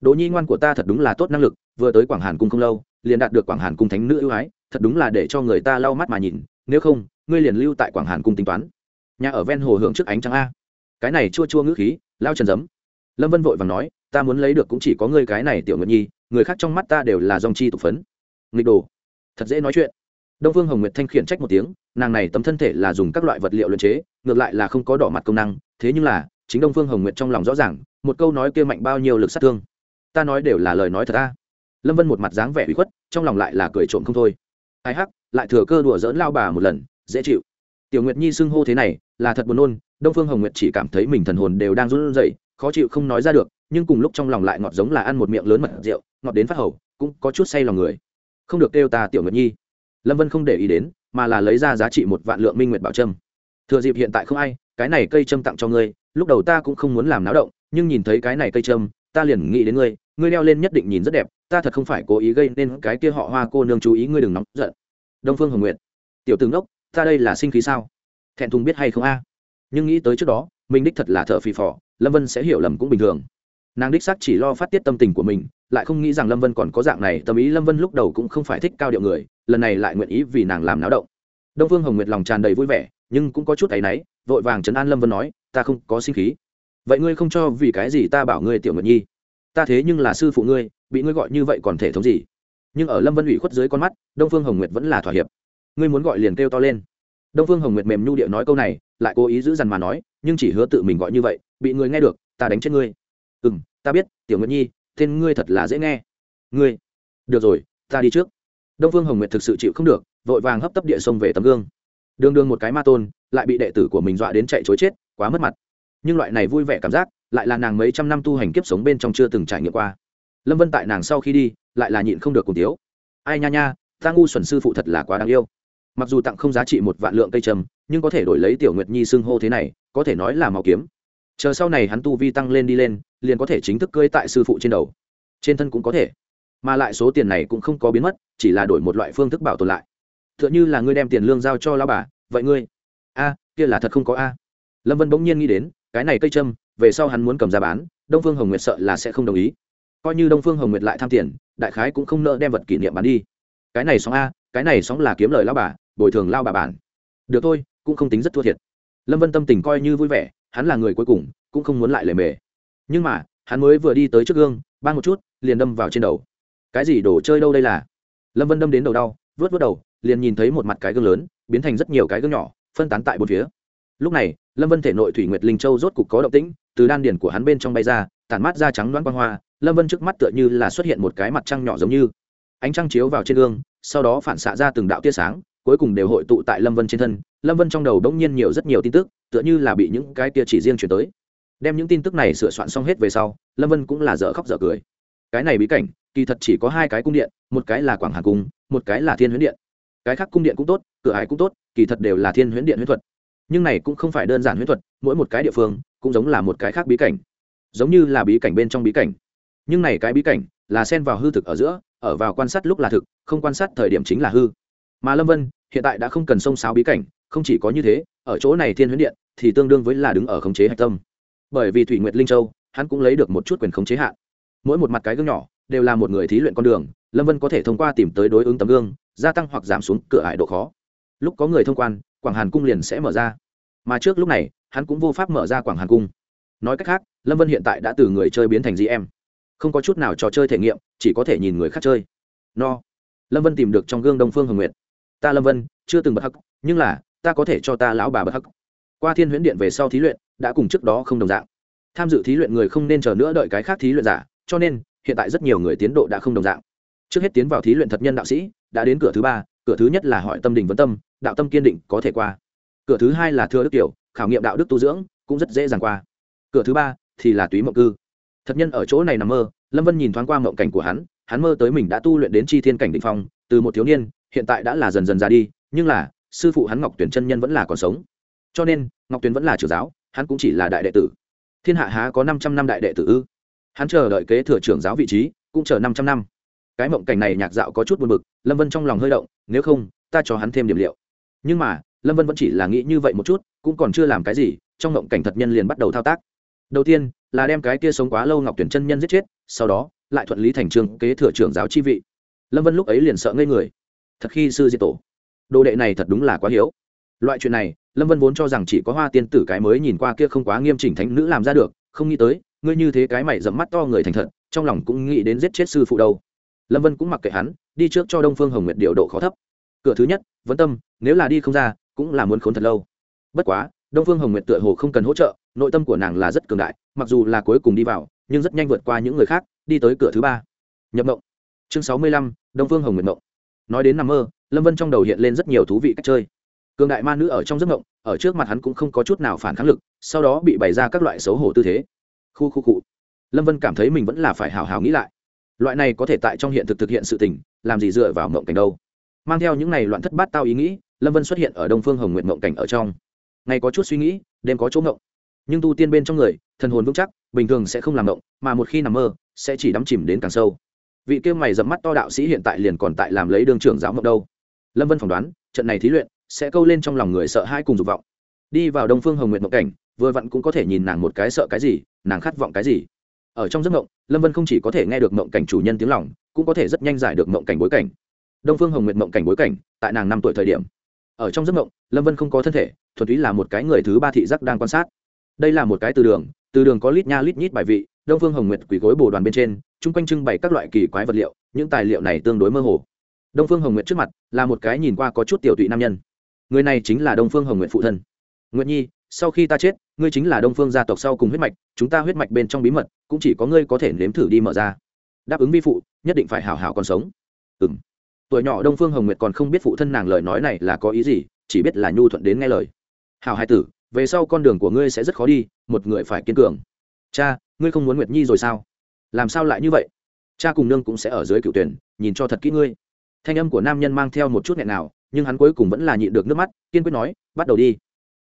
Đỗ nhi ngoan của ta thật đúng là tốt năng lực, vừa tới quảng hàn cung không lâu, liền đạt được quảng hàn cung thánh nữ ưu ái, thật đúng là để cho người ta lau mắt mà nhìn, nếu không, ngươi liền lưu tại quảng hàn cung tính toán nhà ở ven hồ hưởng trước ánh trăng a. Cái này chua chua ngữ khí, lao trần giấm. Lâm vân vội vàng nói, ta muốn lấy được cũng chỉ có ngươi cái này tiểu nguyệt nhi, người khác trong mắt ta đều là dòng chi tục phấn. Nghịch đồ. Thật dễ nói chuyện. Đông vương hồng nguyệt thanh khiển trách một tiếng, nàng này tấm thân thể là dùng các loại vật liệu luyện chế, ngược lại là không có đỏ mặt công năng, thế nhưng là, chính đông phương hồng nguyệt trong lòng rõ ràng, một câu nói kia mạnh bao nhiêu lực sát thương. Ta nói đều là lời nói thật ta lâm vân một mặt dáng vẻ uy khuất, trong lòng lại là cười trộm không thôi. Ai hắc, lại thừa cơ đùa dỡn lao bà một lần, dễ chịu. Tiểu nguyệt nhi xưng hô thế này là thật buồn nôn, đông phương hồng nguyệt chỉ cảm thấy mình thần hồn đều đang run rẩy, khó chịu không nói ra được, nhưng cùng lúc trong lòng lại ngọt giống là ăn một miệng lớn mật rượu, ngọt đến phát hầu, cũng có chút say lòng người. Không được kêu ta tiểu nguyệt nhi. Lâm vân không để ý đến, mà là lấy ra giá trị một vạn lượng minh nguyệt bảo trâm. Thừa dịp hiện tại không ai, cái này cây trâm tặng cho ngươi, lúc đầu ta cũng không muốn làm náo động, nhưng nhìn thấy cái này cây trâm, ta liền nghĩ đến ngươi ngươi đeo lên nhất định nhìn rất đẹp, ta thật không phải cố ý gây nên cái kia họ hoa cô nương chú ý, ngươi đừng nóng giận. Đông phương hồng nguyệt. Tiểu tướng đốc ta đây là sinh khí sao? Thẹn thùng biết hay không a? Nhưng nghĩ tới trước đó, mình đích thật là thợ phì phò, lâm vân sẽ hiểu lầm cũng bình thường. Nàng đích xác chỉ lo phát tiết tâm tình của mình, lại không nghĩ rằng lâm vân còn có dạng này, tâm ý lâm vân lúc đầu cũng không phải thích cao điệu người, lần này lại nguyện ý vì nàng làm náo động. Đông phương hồng nguyệt lòng tràn đầy vui vẻ, nhưng cũng có chút áy náy, vội vàng trấn an lâm vân nói, ta không có sinh khí. Vậy ngươi không cho vì cái gì ta bảo ngươi tiểu nguyệt nhi? Ta thế nhưng là sư phụ ngươi, bị ngươi gọi như vậy còn thể thống gì? Nhưng ở lâm vân ủy khuất dưới con mắt, đông phương hồng nguyệt vẫn là thỏa hiệp. Ngươi muốn gọi liền kêu to lên đông phương hồng nguyệt mềm nhu điệu nói câu này, lại cố ý giữ dằn mà nói, nhưng chỉ hứa tự mình gọi như vậy, bị người nghe được, ta đánh chết ngươi. Ừ m ta biết, tiểu nguyệt nhi, tên ngươi thật là dễ nghe. Ngươi, được rồi, ta đi trước. Đông phương hồng nguyệt thực sự chịu không được, vội vàng hấp tấp địa sông về tấm gương. Đường đường một cái ma tôn, lại bị đệ tử của mình dọa đến chạy chối chết, quá mất mặt. Nhưng loại này vui vẻ cảm giác, lại là nàng mấy trăm năm tu hành kiếp sống bên trong chưa từng trải nghiệm qua. Lâm vân tại nàng sau khi đi, lại là nhịn không được cùng tiếu. Ai nha nha, ta ngu xuẩn sư phụ thật là quá đáng yêu mặc dù tặng không giá trị một vạn lượng cây trầm, nhưng có thể đổi lấy tiểu nguyệt nhi xưng hô thế này, có thể nói là màu kiếm. Chờ sau này hắn tu vi tăng lên đi lên, liền có thể chính thức cưỡi tại sư phụ trên đầu. Trên thân cũng có thể. Mà lại số tiền này cũng không có biến mất, chỉ là đổi một loại phương thức bảo tồn lại. T h ư ợ n h ư là ngươi đem tiền lương giao cho lao bà, vậy ngươi? A, kia là thật không có a. Lâm vân bỗng nhiên nghĩ đến, cái này cây trâm, về sau hắn muốn cầm ra bán, đông phương hồng nguyệt sợ là sẽ không đồng ý. Coi như đông phương hồng nguyệt lại tham tiền, đại khái cũng không nợ đem vật kỷ niệm bán đi. Cái này sóng a, cái này sóng là kiếm lời lao bà bồi thường lao bà bản. Được thôi, cũng không tính rất thua thiệt. Lâm vân tâm tình coi như vui vẻ, hắn là người cuối cùng, cũng không muốn lại lề mề. Nhưng mà, hắn mới vừa đi tới trước gương ban một chút, liền đâm vào trên đầu. Cái gì đồ chơi đâu đây là? Lâm vân đâm đến đầu đau vớt vớt đầu, liền nhìn thấy một mặt cái gương lớn, biến thành rất nhiều cái gương nhỏ, phân tán tại bốn phía. Lúc này, lâm vân thể nội thủy nguyệt linh châu rốt cục có động tĩnh, từ đan điển của hắn bên trong bay ra, tản mát ra trắng loãng quang hoa, lâm vân trước mắt tựa như là xuất hiện một cái mặt trăng nhỏ giống như. Ánh trăng chiếu vào trên gương, sau đó phản xạ ra từng đạo tia sáng cuối cùng đều hội tụ tại lâm vân trên thân, lâm vân trong đầu đ ỗ n g nhiên nhiều rất nhiều tin tức, tựa như là bị những cái tia chỉ riêng chuyển tới. Đem những tin tức này sửa soạn xong hết về sau, lâm vân cũng là dở khóc dở cười. Cái này bí cảnh, kỳ thật chỉ có hai cái cung điện, một cái là quảng hà cung, một cái là thiên huyến điện. Cái khác cung điện cũng tốt, cửa hải cũng tốt, kỳ thật đều là thiên huyến điện huyễn thuật. Nhưng này cũng không phải đơn giản huyễn thuật, mỗi một cái địa phương cũng giống là một cái khác bí cảnh. Giống như là bí cảnh bên trong bí cảnh. Nhưng này cái bí cảnh là xen vào hư thực ở giữa, ở vào quan sát lúc là thực, không quan sát thời điểm chính là hư. Mà lâm vân hiện tại đã không cần xông xáo bí cảnh, không chỉ có như thế, ở chỗ này thiên huyễn điện thì tương đương với là đứng ở khống chế hạch tâm. Bởi vì thủy nguyệt linh châu, hắn cũng lấy được một chút quyền khống chế hạn. Mỗi một mặt cái gương nhỏ đều là một người thí luyện con đường, lâm vân có thể thông qua tìm tới đối ứng tấm gương, gia tăng hoặc giảm xuống cửa ải độ khó. Lúc có người thông quan, quảng hàn cung liền sẽ mở ra. Mà trước lúc này, hắn cũng vô pháp mở ra quảng hàn cung. Nói cách khác, lâm vân hiện tại đã từ người chơi biến thành gm không có chút nào trò chơi thể nghiệm, chỉ có thể nhìn người khác chơi. No. Lâm vân tìm được trong gương đông phương hồng nguyệt ta lâm vân, chưa từng bật hắc, nhưng là, ta có thể cho ta lão bà bật hắc. Qua thiên huyễn điện về sau thí luyện, đã cùng trước đó không đồng dạng. Tham dự thí luyện người không nên chờ nữa đợi cái khác thí luyện giả, cho nên, hiện tại rất nhiều người tiến độ đã không đồng dạng. Trước hết tiến vào thí luyện thật nhân đạo sĩ, đã đến cửa thứ ba, cửa thứ nhất là hỏi tâm đình vấn tâm, đạo tâm kiên định có thể qua. Cửa thứ hai là thừa đức tiểu, khảo nghiệm đạo đức tu dưỡng, cũng rất dễ dàng qua. Cửa thứ ba thì là túy mộng cư. Thật nhân ở chỗ này nằm mơ, lâm vân nhìn thoáng qua mộng cảnh của hắn hắn mơ tới mình đã tu luyện đến chi thiên cảnh định phong, từ một thiếu niên hiện tại đã là dần dần ra đi, nhưng là, sư phụ hắn ngọc tuyển chân nhân vẫn là còn sống. Cho nên, ngọc tuyển vẫn là trưởng giáo, hắn cũng chỉ là đại đệ tử. Thiên hạ há có năm trăm năm đại đệ tử ư? Hắn chờ đợi kế thừa trưởng giáo vị trí, cũng chờ năm trăm năm. Cái mộng cảnh này nhạc dạo có chút buồn bực, lâm vân trong lòng hơi động, nếu không, ta cho hắn thêm điểm liệu. Nhưng mà, lâm vân vẫn chỉ là nghĩ như vậy một chút, cũng còn chưa làm cái gì, trong mộng cảnh thật nhân liền bắt đầu thao tác. Đầu tiên, là đem cái kia sống quá lâu ngọc tuyển chân nhân giết chết, sau đó, lại thuận lý thành trường kế thừa trưởng giáo chi vị. Lâm vân lúc ấy liền sợ ngây người thật khi sư diệt tổ. Đồ đệ này thật đúng là quá hiếu. Loại chuyện này, lâm vân vốn cho rằng chỉ có hoa tiên tử cái mới nhìn qua kia không quá nghiêm chỉnh thánh nữ làm ra được, không nghĩ tới, ngươi như thế cái mày dẫm mắt to người thành thật, trong lòng cũng nghĩ đến giết chết sư phụ đâu. Lâm vân cũng mặc kệ hắn, đi trước cho đông phương hồng nguyệt điều độ khó thấp. Cửa thứ nhất vẫn tâm, nếu là đi không ra, cũng là muốn khốn thật lâu. Bất quá, đông phương hồng nguyệt tựa hồ không cần hỗ trợ, nội tâm của nàng là rất cường đại, mặc dù là cuối cùng đi vào, nhưng rất nhanh vượt qua những người khác, đi tới cửa thứ ba. Nhập mộng. Chương sáu mươi lăm, đông phương hồng nguyệt mộng nói đến nằm mơ, lâm vân trong đầu hiện lên rất nhiều thú vị cách chơi. Cường đại ma nữ ở trong giấc ngộng ở trước mặt hắn cũng không có chút nào phản kháng lực, sau đó bị bày ra các loại xấu hổ tư thế. Khu khu cụ lâm vân cảm thấy mình vẫn là phải hào hào nghĩ lại. Loại này có thể tại trong hiện thực thực hiện sự tình, làm gì dựa vào mộng cảnh đâu. Mang theo những này loạn thất bát tao ý nghĩ, lâm vân xuất hiện ở đông phương hồng nguyện mộng cảnh ở trong. Ngày có chút suy nghĩ, đêm có chỗ ngộng. Nhưng tu tiên bên trong người, thần hồn vững chắc, bình thường sẽ không làm mộng mà một khi nằm mơ, sẽ chỉ đắm chìm đến càng sâu vị kia mày dẫm mắt to đạo sĩ hiện tại liền còn tại làm lấy đường trưởng giáo mộng đâu. Lâm vân phỏng đoán, trận này thí luyện sẽ câu lên trong lòng người sợ hai cùng dục vọng. Đi vào đông phương hồng nguyện mộng cảnh, vừa vặn cũng có thể nhìn nàng một cái sợ cái gì, nàng khát vọng cái gì. Ở trong giấc mộng, lâm vân không chỉ có thể nghe được mộng cảnh chủ nhân tiếng lòng, cũng có thể rất nhanh giải được mộng cảnh bối cảnh. Đông phương hồng nguyện mộng cảnh bối cảnh, tại nàng năm tuổi thời điểm. Ở trong giấc mộng, lâm vân không có thân thể, thuần túy là một cái người thứ ba thị giác đang quan sát. Đây là một cái từ đường từ đường có lít nha lít nhít bài vị, đông phương hồng nguyệt quỳ gối bồ đoàn bên trên chung quanh trưng bày các loại kỳ quái vật liệu, những tài liệu này tương đối mơ hồ. Đông phương hồng nguyệt trước mặt là một cái nhìn qua có chút tiểu tụy nam nhân. Người này chính là đông phương hồng nguyệt phụ thân. Nguyệt nhi, sau khi ta chết, ngươi chính là đông phương gia tộc sau cùng huyết mạch, chúng ta huyết mạch bên trong bí mật, cũng chỉ có ngươi có thể nếm thử đi mở ra. Đáp ứng vi phụ, nhất định phải hảo hảo còn sống. Ừ m tuổi nhỏ đông phương hồng nguyệt còn không biết phụ thân nàng lời nói này là có ý gì, chỉ biết là nhu thuận đến nghe lời. Hảo hai tử, về sau con đường của ngươi sẽ rất khó đi, một người phải kiên cường. Cha, ngươi không muốn nguyệt nhi rồi sao? Làm sao lại như vậy? Cha cùng nương cũng sẽ ở dưới cựu tuyển, nhìn cho thật kỹ ngươi. Thanh âm của nam nhân mang theo một chút nghẹn nào, nhưng hắn cuối cùng vẫn là nhịn được nước mắt, kiên quyết nói, bắt đầu đi.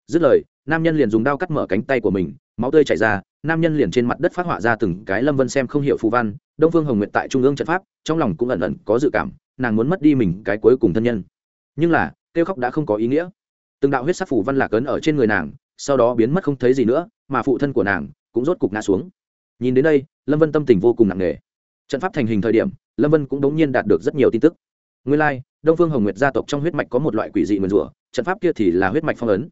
Dứt lời, nam nhân liền dùng đao cắt mở cánh tay của mình, máu tươi chảy ra, nam nhân liền trên mặt đất phát họa ra từng cái lâm vân xem không hiểu phù văn, đông phương hồng nguyện tại trung ương trận pháp, trong lòng cũng ẩn ẩn có dự cảm, nàng muốn mất đi mình cái cuối cùng thân nhân. Nhưng là, kêu khóc đã không có ý nghĩa. Từng đạo huyết sắc phù văn lạc ấn ở trên người nàng, sau đó biến mất không thấy gì nữa, mà phụ thân của nàng cũng rốt cục ngã xuống nhìn đến đây lâm vân tâm tình vô cùng nặng nề. Trận pháp thành hình thời điểm lâm vân cũng đống nhiên đạt được rất nhiều tin tức. Nguyên lai、like, đông phương hồng nguyệt gia tộc trong huyết mạch có một loại quỷ dị nguyền rủa trận pháp kia thì là huyết mạch phong ấn.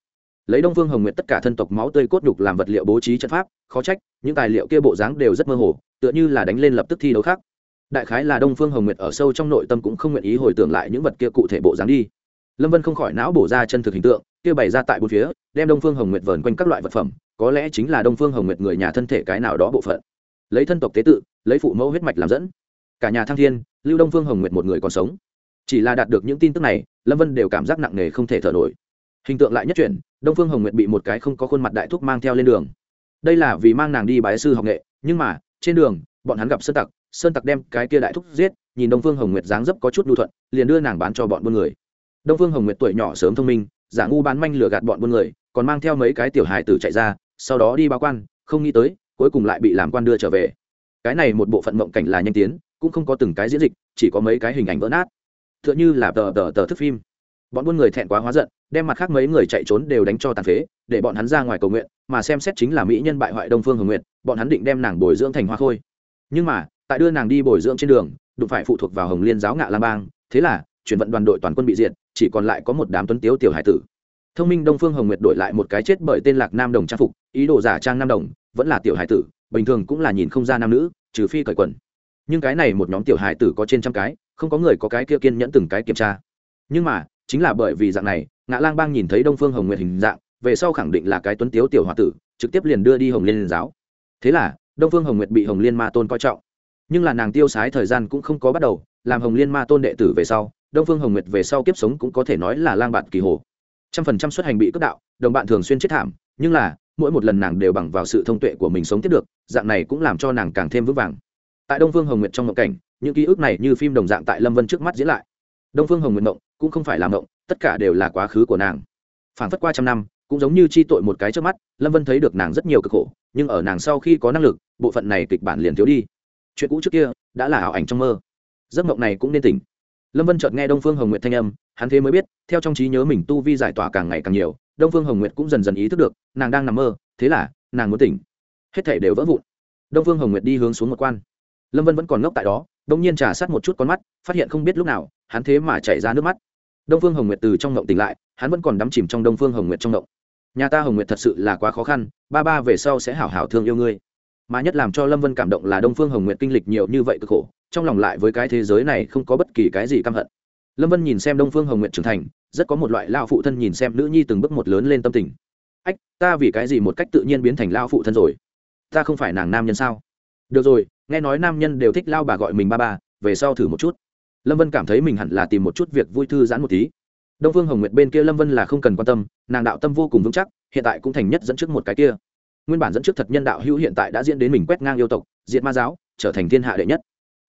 Lấy đông phương hồng nguyệt tất cả thân tộc máu tươi cốt đục làm vật liệu bố trí trận pháp khó trách những tài liệu kia bộ dáng đều rất mơ hồ tựa như là đánh lên lập tức thi đấu khác. Đại khái là đông phương hồng nguyệt ở sâu trong nội tâm cũng không nguyện ý hồi tưởng lại những vật kia cụ thể bộ dáng đi lâm vân không khỏi não bổ ra chân thực hình tượng, kia bày ra tại bốn phía, đem đông phương hồng nguyệt vờn quanh các loại vật phẩm, có lẽ chính là đông phương hồng nguyệt người nhà thân thể cái nào đó bộ phận. Lấy thân tộc tế tự, lấy phụ mẫu huyết mạch làm dẫn. Cả nhà thăng thiên, lưu đông phương hồng nguyệt một người còn sống. Chỉ là đạt được những tin tức này, lâm vân đều cảm giác nặng nề không thể thở nổi. Hình tượng lại nhất chuyển, đông phương hồng nguyệt bị một cái không có khuôn mặt đại thúc mang theo lên đường. Đây là vì mang nàng đi bái sư học nghệ, nhưng mà, trên đường, bọn hắn gặp sơn tặc sơn tặc đem cái kia đại thúc giết, nhìn đông phương hồng nguyệt dáng dấp có chút nhu thuận, liền đưa nàng bán cho bọn buôn người đông phương hồng nguyệt tuổi nhỏ sớm thông minh, giả ngu bán manh lừa gạt bọn buôn người, còn mang theo mấy cái tiểu hài tử chạy ra, sau đó đi báo quan, không nghĩ tới, cuối cùng lại bị làm quan đưa trở về. Cái này một bộ phận mộng cảnh là nhanh tiến, cũng không có từng cái diễn dịch, chỉ có mấy cái hình ảnh vỡ nát. T h ư ợ n h ư là tờ tờ tờ thức phim. Bọn buôn người thẹn quá hóa giận, đem mặt khác mấy người chạy trốn đều đánh cho tàn phế, để bọn hắn ra ngoài cầu nguyện, mà xem xét chính là mỹ nhân bại hoại đông phương hồng nguyện bọn hắn định đem nàng bồi dưỡng thành hoa khôi. Nhưng mà, tại đưa nàng đi bồi dưỡng trên đường, đụng phải phụ thuộc vào hồng liên giáo ngạ lam bang, thế là, chuyển vận đoàn đội toàn quân bị diệt chỉ còn lại có một đám tuấn tiếu tiểu hải tử. Thông minh đông phương hồng nguyệt đổi lại một cái chết bởi tên lạc nam đồng trang phục, ý đồ giả trang nam đồng, vẫn là tiểu hải tử, bình thường cũng là nhìn không ra nam nữ, trừ phi cởi quần. Nhưng cái này một nhóm tiểu hải tử có trên trăm cái, không có người có cái kia kiên nhẫn từng cái kiểm tra. Nhưng mà, chính là bởi vì dạng này, ngã lang bang nhìn thấy đông phương hồng nguyệt hình dạng, về sau khẳng định là cái tuấn tiếu tiểu h tử, trực tiếp liền đưa đi hồng liên giáo. Thế là, đông phương hồng nguyệt bị hồng liên ma tôn coi trọng. Nhưng là nàng tiêu sái thời gian cũng không có bắt đầu, làm hồng liên ma tôn đệ tử về sau đông phương hồng nguyệt về sau kiếp sống cũng có thể nói là lang bạn kỳ hồ. Trăm phần trăm xuất hành bị cướp đạo, đồng bạn thường xuyên chết thảm, nhưng là, mỗi một lần nàng đều bằng vào sự thông tuệ của mình sống tiếp được, dạng này cũng làm cho nàng càng thêm vững vàng. Tại đông phương hồng nguyệt trong ngộng cảnh, những ký ức này như phim đồng dạng tại lâm vân trước mắt diễn lại. Đông phương hồng nguyệt mộng cũng không phải là mộng tất cả đều là quá khứ của nàng. Phản phất qua trăm năm, cũng giống như chi tội một cái trước mắt, lâm vân thấy được nàng rất nhiều cực khổ, nhưng ở nàng sau khi có năng lực, bộ phận này kịch bản liền thiếu đi. Chuyện cũ trước kia, đã là ảo ảnh trong mơ. Giấc mộng này cũng nên tỉnh lâm vân chợt nghe đông phương hồng nguyệt thanh âm, hắn thế mới biết, theo trong trí nhớ mình tu vi giải tỏa càng ngày càng nhiều, đông phương hồng nguyệt cũng dần dần ý thức được, nàng đang nằm mơ, thế là, nàng muốn tỉnh. Hết thể đều vỡ vụn. Đông phương hồng nguyệt đi hướng xuống một quan. Lâm vân vẫn còn ngốc tại đó đông nhiên trà sát một chút con mắt, phát hiện không biết lúc nào, hắn thế mà chảy ra nước mắt. Đông phương hồng nguyệt từ trong ngộng tỉnh lại, hắn vẫn còn đắm chìm trong đông phương hồng nguyệt trong ngộng. Nhà ta hồng nguyệt thật sự là quá khó khăn, ba ba về sau sẽ hảo hảo thương yêu ngươi. Mà nhất làm cho lâm vân cảm động là đông phương hồng nguyệt kinh lịch nhiều như vậy cực khổ trong lòng lại với cái thế giới này không có bất kỳ cái gì căm hận. Lâm vân nhìn xem đông phương hồng nguyệt trưởng thành, rất có một loại lao phụ thân nhìn xem nữ nhi từng bước một lớn lên tâm tình. Ách, ta vì cái gì một cách tự nhiên biến thành lao phụ thân rồi? Ta không phải nàng nam nhân sao? Được rồi, nghe nói nam nhân đều thích lao bà gọi mình ba ba, về sau thử một chút. Lâm vân cảm thấy mình hẳn là tìm một chút việc vui thư giãn một tí. Đông phương hồng nguyệt bên kia lâm vân là không cần quan tâm, nàng đạo tâm vô cùng vững chắc, hiện tại cũng thành nhất dẫn trước một cái kia. Nguyên bản dẫn trước thật nhân đạo hữu hiện tại đã diễn đến mình quét ngang yêu tộc, diệt ma giáo, trở thành thiên hạ đệ nhất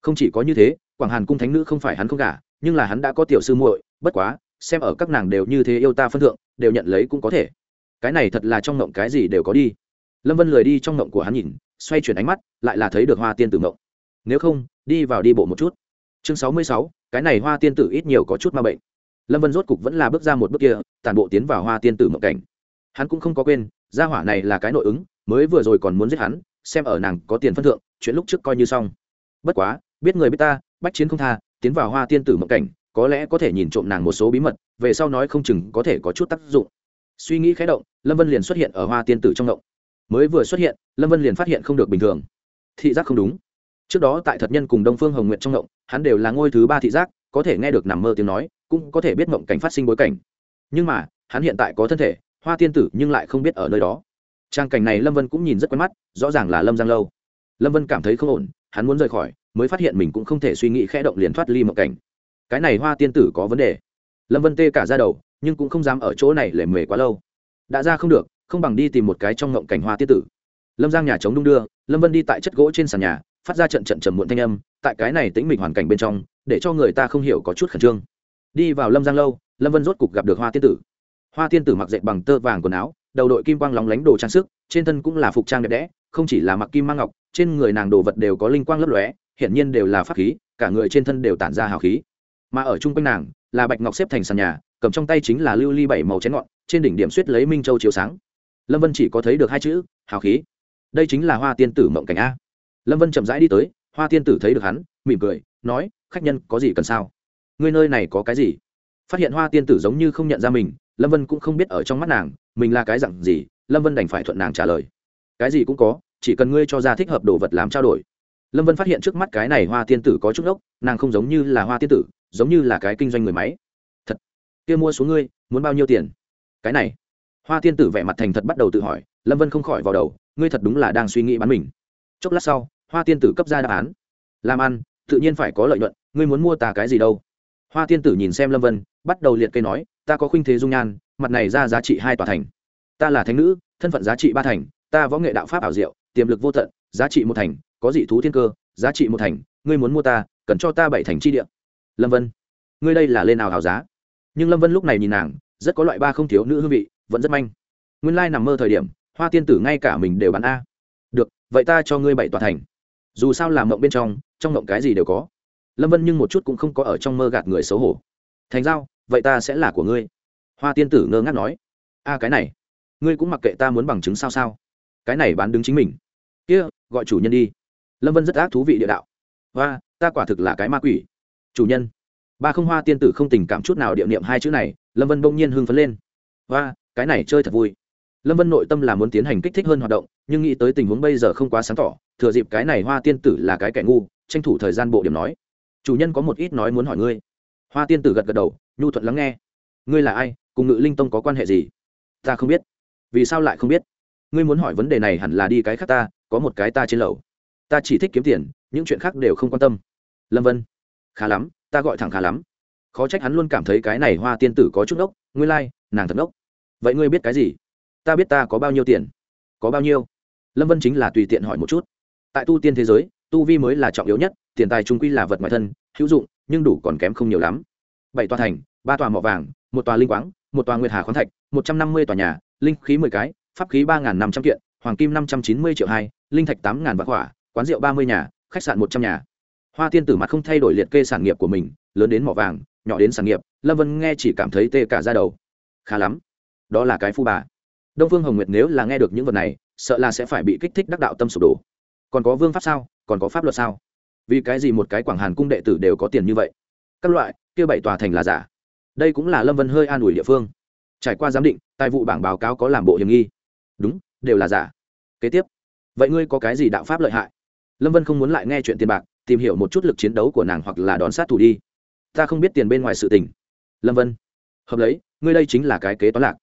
không chỉ có như thế, quảng hàn cung thánh nữ không phải hắn không cả nhưng là hắn đã có tiểu sư muội, bất quá, xem ở các nàng đều như thế yêu ta phân thượng, đều nhận lấy cũng có thể. Cái này thật là trong ngộng cái gì đều có đi. Lâm vân lười đi trong ngộng của hắn nhìn, xoay chuyển ánh mắt, lại là thấy được hoa tiên tử ngộng. Nếu không, đi vào đi bộ một chút. Chương sáu mươi sáu, cái này hoa tiên tử ít nhiều có chút ma bệnh. Lâm vân rốt cục vẫn là bước ra một bước kia, tản bộ tiến vào hoa tiên tử mộng cảnh. Hắn cũng không có quên, gia hỏa này là cái nội ứng, mới vừa rồi còn muốn giết hắn, xem ở nàng có tiền phân thượng, chuyện lúc trước coi như xong. Bất quá biết người biết ta, bách chiến không tha, tiến vào hoa tiên tử mộng cảnh, có lẽ có thể nhìn trộm nàng một số bí mật, về sau nói không chừng có thể có chút tác dụng. Suy nghĩ khé động, lâm vân liền xuất hiện ở hoa tiên tử trong động. Mới vừa xuất hiện, lâm vân liền phát hiện không được bình thường. Thị giác không đúng. Trước đó tại thật nhân cùng đông phương hồng nguyện trong động, hắn đều là ngôi thứ ba thị giác, có thể nghe được nằm mơ tiếng nói, cũng có thể biết mộng cảnh phát sinh bối cảnh. Nhưng mà, hắn hiện tại có thân thể, hoa tiên tử nhưng lại không biết ở nơi đó. Trang cảnh này lâm vân cũng nhìn rất quen mắt, rõ ràng là lâm giang lâu. Lâm vân cảm thấy không ổn, hắn muốn rời khỏi mới phát hiện mình cũng không thể suy nghĩ khẽ động liền thoát ly mộng cảnh. Cái này hoa tiên tử có vấn đề. Lâm vân tê cả ra đầu, nhưng cũng không dám ở chỗ này lề mề quá lâu. Đã ra không được, không bằng đi tìm một cái trong ngộng cảnh hoa tiên tử. Lâm giang nhà chống đung đưa, lâm vân đi tại chất gỗ trên sàn nhà, phát ra trận trận trầm muộn thanh âm, tại cái này tĩnh mịch hoàn cảnh bên trong, để cho người ta không hiểu có chút khẩn trương. Đi vào lâm giang lâu, lâm vân rốt cục gặp được hoa tiên tử. Hoa tiên tử mặc dệt bằng tơ vàng quần áo, đầu đội kim quang lóng lánh đồ trang sức, trên thân cũng là phục trang đẹp đẽ, không chỉ là mặc kim mang ngọc, trên người nàng đồ vật đều có linh quang lấp lóe hiển nhiên đều là pháp khí, cả người trên thân đều tản ra hào khí. Mà ở chung quanh nàng, là bạch ngọc xếp thành sàn nhà, cầm trong tay chính là lưu ly bảy màu chén ngọn, trên đỉnh điểm suýt lấy minh châu chiếu sáng. Lâm vân chỉ có thấy được hai chữ, hào khí. Đây chính là hoa tiên tử mộng cảnh a. Lâm vân chậm rãi đi tới, hoa tiên tử thấy được hắn, mỉm cười, nói, khách nhân, có gì cần sao? Ngươi nơi này có cái gì? Phát hiện hoa tiên tử giống như không nhận ra mình, lâm vân cũng không biết ở trong mắt nàng, mình là cái dặn gì, lâm vân đành phải thuận nàng trả lời. Cái gì cũng có, chỉ cần ngươi cho ra thích hợp đồ vật làm trao đổi lâm vân phát hiện trước mắt cái này hoa tiên tử có chút ốc nàng không giống như là hoa tiên tử, giống như là cái kinh doanh người máy. Thật, kia mua xuống ngươi, muốn bao nhiêu tiền? Cái này. Hoa tiên tử vẻ mặt thành thật bắt đầu tự hỏi, lâm vân không khỏi vào đầu, ngươi thật đúng là đang suy nghĩ bán mình. Chốc lát sau, hoa tiên tử cấp ra đáp án. Làm ăn, tự nhiên phải có lợi nhuận, ngươi muốn mua ta cái gì đâu? Hoa tiên tử nhìn xem lâm vân, bắt đầu liệt cây nói, ta có khuynh thế dung nhan, mặt này ra giá trị hai tòa thành. Ta là thánh nữ, thân phận giá trị ba thành, ta võ nghệ đạo pháp ảo diệu, tiềm lực vô tận, giá trị một thành có dị thú thiên cơ, giá trị một thành, ngươi muốn mua ta, cần cho ta bảy thành chi địa. Lâm vân, ngươi đây là lên nào hào giá? Nhưng lâm vân lúc này nhìn nàng, rất có loại ba không thiếu nữ hương vị, vẫn rất manh. Nguyên lai nằm mơ thời điểm, hoa tiên tử ngay cả mình đều bán a. Được, vậy ta cho ngươi bảy tòa thành. Dù sao làm mộng bên trong trong mộng cái gì đều có. Lâm vân nhưng một chút cũng không có ở trong mơ gạt người xấu hổ. Thành giao, vậy ta sẽ là của ngươi. Hoa tiên tử ngơ ngác nói. A, cái này, ngươi cũng mặc kệ ta muốn bằng chứng sao sao? Cái này bán đứng chính mình. Kia, gọi chủ nhân đi lâm vân rất ác thú vị địa đạo và ta quả thực là cái ma quỷ chủ nhân ba không hoa tiên tử không tình cảm chút nào điệu niệm hai chữ này lâm vân bỗng nhiên hưng phấn lên và cái này chơi thật vui lâm vân nội tâm là muốn tiến hành kích thích hơn hoạt động nhưng nghĩ tới tình huống bây giờ không quá sáng tỏ thừa dịp cái này hoa tiên tử là cái kẻ ngu tranh thủ thời gian bộ điểm nói chủ nhân có một ít nói muốn hỏi ngươi hoa tiên tử gật gật đầu nhu thuận lắng nghe ngươi là ai cùng ngự linh tông có quan hệ gì ta không biết vì sao lại không biết ngươi muốn hỏi vấn đề này hẳn là đi cái khác ta có một cái ta trên lầu ta chỉ thích kiếm tiền những chuyện khác đều không quan tâm. Lâm vân khá lắm ta gọi thẳng khá lắm. Khó trách hắn luôn cảm thấy cái này hoa tiên tử có chút ốc ngươi lai、like, nàng thật ốc vậy ngươi biết cái gì? Ta biết ta có bao nhiêu tiền. Có bao nhiêu? Lâm vân chính là tùy tiện hỏi một chút. Tại tu tiên thế giới tu vi mới là trọng yếu nhất tiền tài trung quy là vật ngoài thân hữu dụng nhưng đủ còn kém không nhiều lắm. Bảy tòa thành ba tòa mỏ vàng một tòa linh quáng một tòa nguyệt hà khoáng thạch một trăm năm mươi tòa nhà linh khí mười cái pháp khí ba năm trăm kiện hoàng kim năm trăm chín mươi triệu hai linh thạch tám vạn quả quán rượu ba mươi nhà, khách sạn một trăm nhà. Hoa tiên tử mặt không thay đổi liệt kê sản nghiệp của mình, lớn đến mỏ vàng, nhỏ đến sản nghiệp, lâm vân nghe chỉ cảm thấy tê cả ra đầu. Khá lắm, đó là cái phu bà. Đông phương hồng nguyệt nếu là nghe được những vật này, sợ là sẽ phải bị kích thích đắc đạo tâm sụp đổ. Còn có vương pháp sao? Còn có pháp luật sao? Vì cái gì một cái quảng hàn cung đệ tử đều có tiền như vậy? Các loại, kia bảy tòa thành là giả. Đây cũng là lâm vân hơi an ủi địa phương. Trải qua giám định, tài vụ bảng báo cáo có làm bộ hiểm nghi. Đúng, đều là giả. Kế tiếp, vậy ngươi có cái gì đạo pháp lợi hại? Lâm vân không muốn lại nghe chuyện tiền bạc, tìm hiểu một chút lực chiến đấu của nàng hoặc là đón sát thủ đi. Ta không biết tiền bên ngoài sự tình. Lâm vân. Hợp lấy, ngươi đây chính là cái kế toán lạc.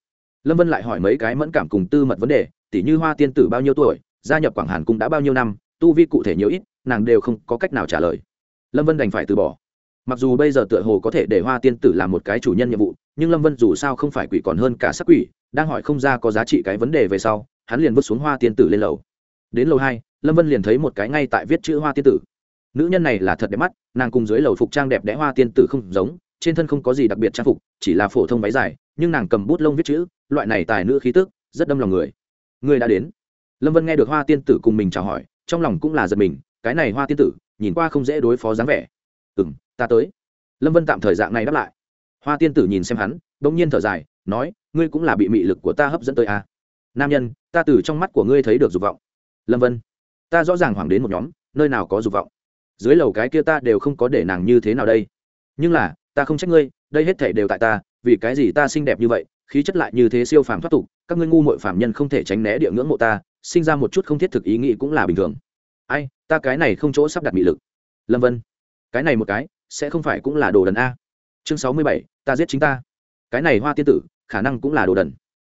Lâm vân lại hỏi mấy cái mẫn cảm cùng tư mật vấn đề tỷ như hoa tiên tử bao nhiêu tuổi, gia nhập quảng hàn cũng đã bao nhiêu năm, tu vi cụ thể nhiều ít, nàng đều không có cách nào trả lời. Lâm vân đành phải từ bỏ. Mặc dù bây giờ tựa hồ có thể để hoa tiên tử làm một cái chủ nhân nhiệm vụ, nhưng lâm vân dù sao không phải quỷ còn hơn cả sắc quỷ, đang hỏi không ra có giá trị cái vấn đề về sau, hắn liền vứt xuống hoa tiên tử lên lầu. Đến lầu hai lâm vân liền thấy một cái ngay tại viết chữ hoa tiên tử. Nữ nhân này là thật đẹp mắt, nàng cùng dưới lầu phục trang đẹp đẽ hoa tiên tử không giống, trên thân không có gì đặc biệt trang phục, chỉ là phổ thông váy dài, nhưng nàng cầm bút lông viết chữ, loại này tài nữ khí tức, rất đâm lòng người. Người đã đến. Lâm vân nghe được hoa tiên tử cùng mình chào hỏi, trong lòng cũng là giật mình, cái này hoa tiên tử, nhìn qua không dễ đối phó dáng vẻ. Ừ m ta tới. Lâm vân tạm thời dạng này đáp lại. Hoa tiên tử nhìn xem hắn đ ỗ n g nhiên thở dài, nói, ngươi cũng là bị mị lực của ta hấp dẫn tới à. nam nhân, ta từ trong mắt của ngươi thấy được dục vọng. Lâm vân ta rõ ràng hoảng đến một nhóm, nơi nào có dục vọng. Dưới lầu cái kia ta đều không có để nàng như thế nào đây. Nhưng là, ta không trách ngươi, đây hết thể đều tại ta, vì cái gì ta xinh đẹp như vậy, khí chất lại như thế siêu phàm thoát tục, các ngươi ngu mội phàm nhân không thể tránh né địa ngưỡng mộ ta, sinh ra một chút không thiết thực ý nghĩ cũng là bình thường. Ai, ta cái này không chỗ sắp đặt mị lực. Lâm vân, cái này một cái, sẽ không phải cũng là đồ đần a. Chương sáu mươi bảy, ta giết chính ta. Cái này hoa tiên tử, khả năng cũng là đồ đần.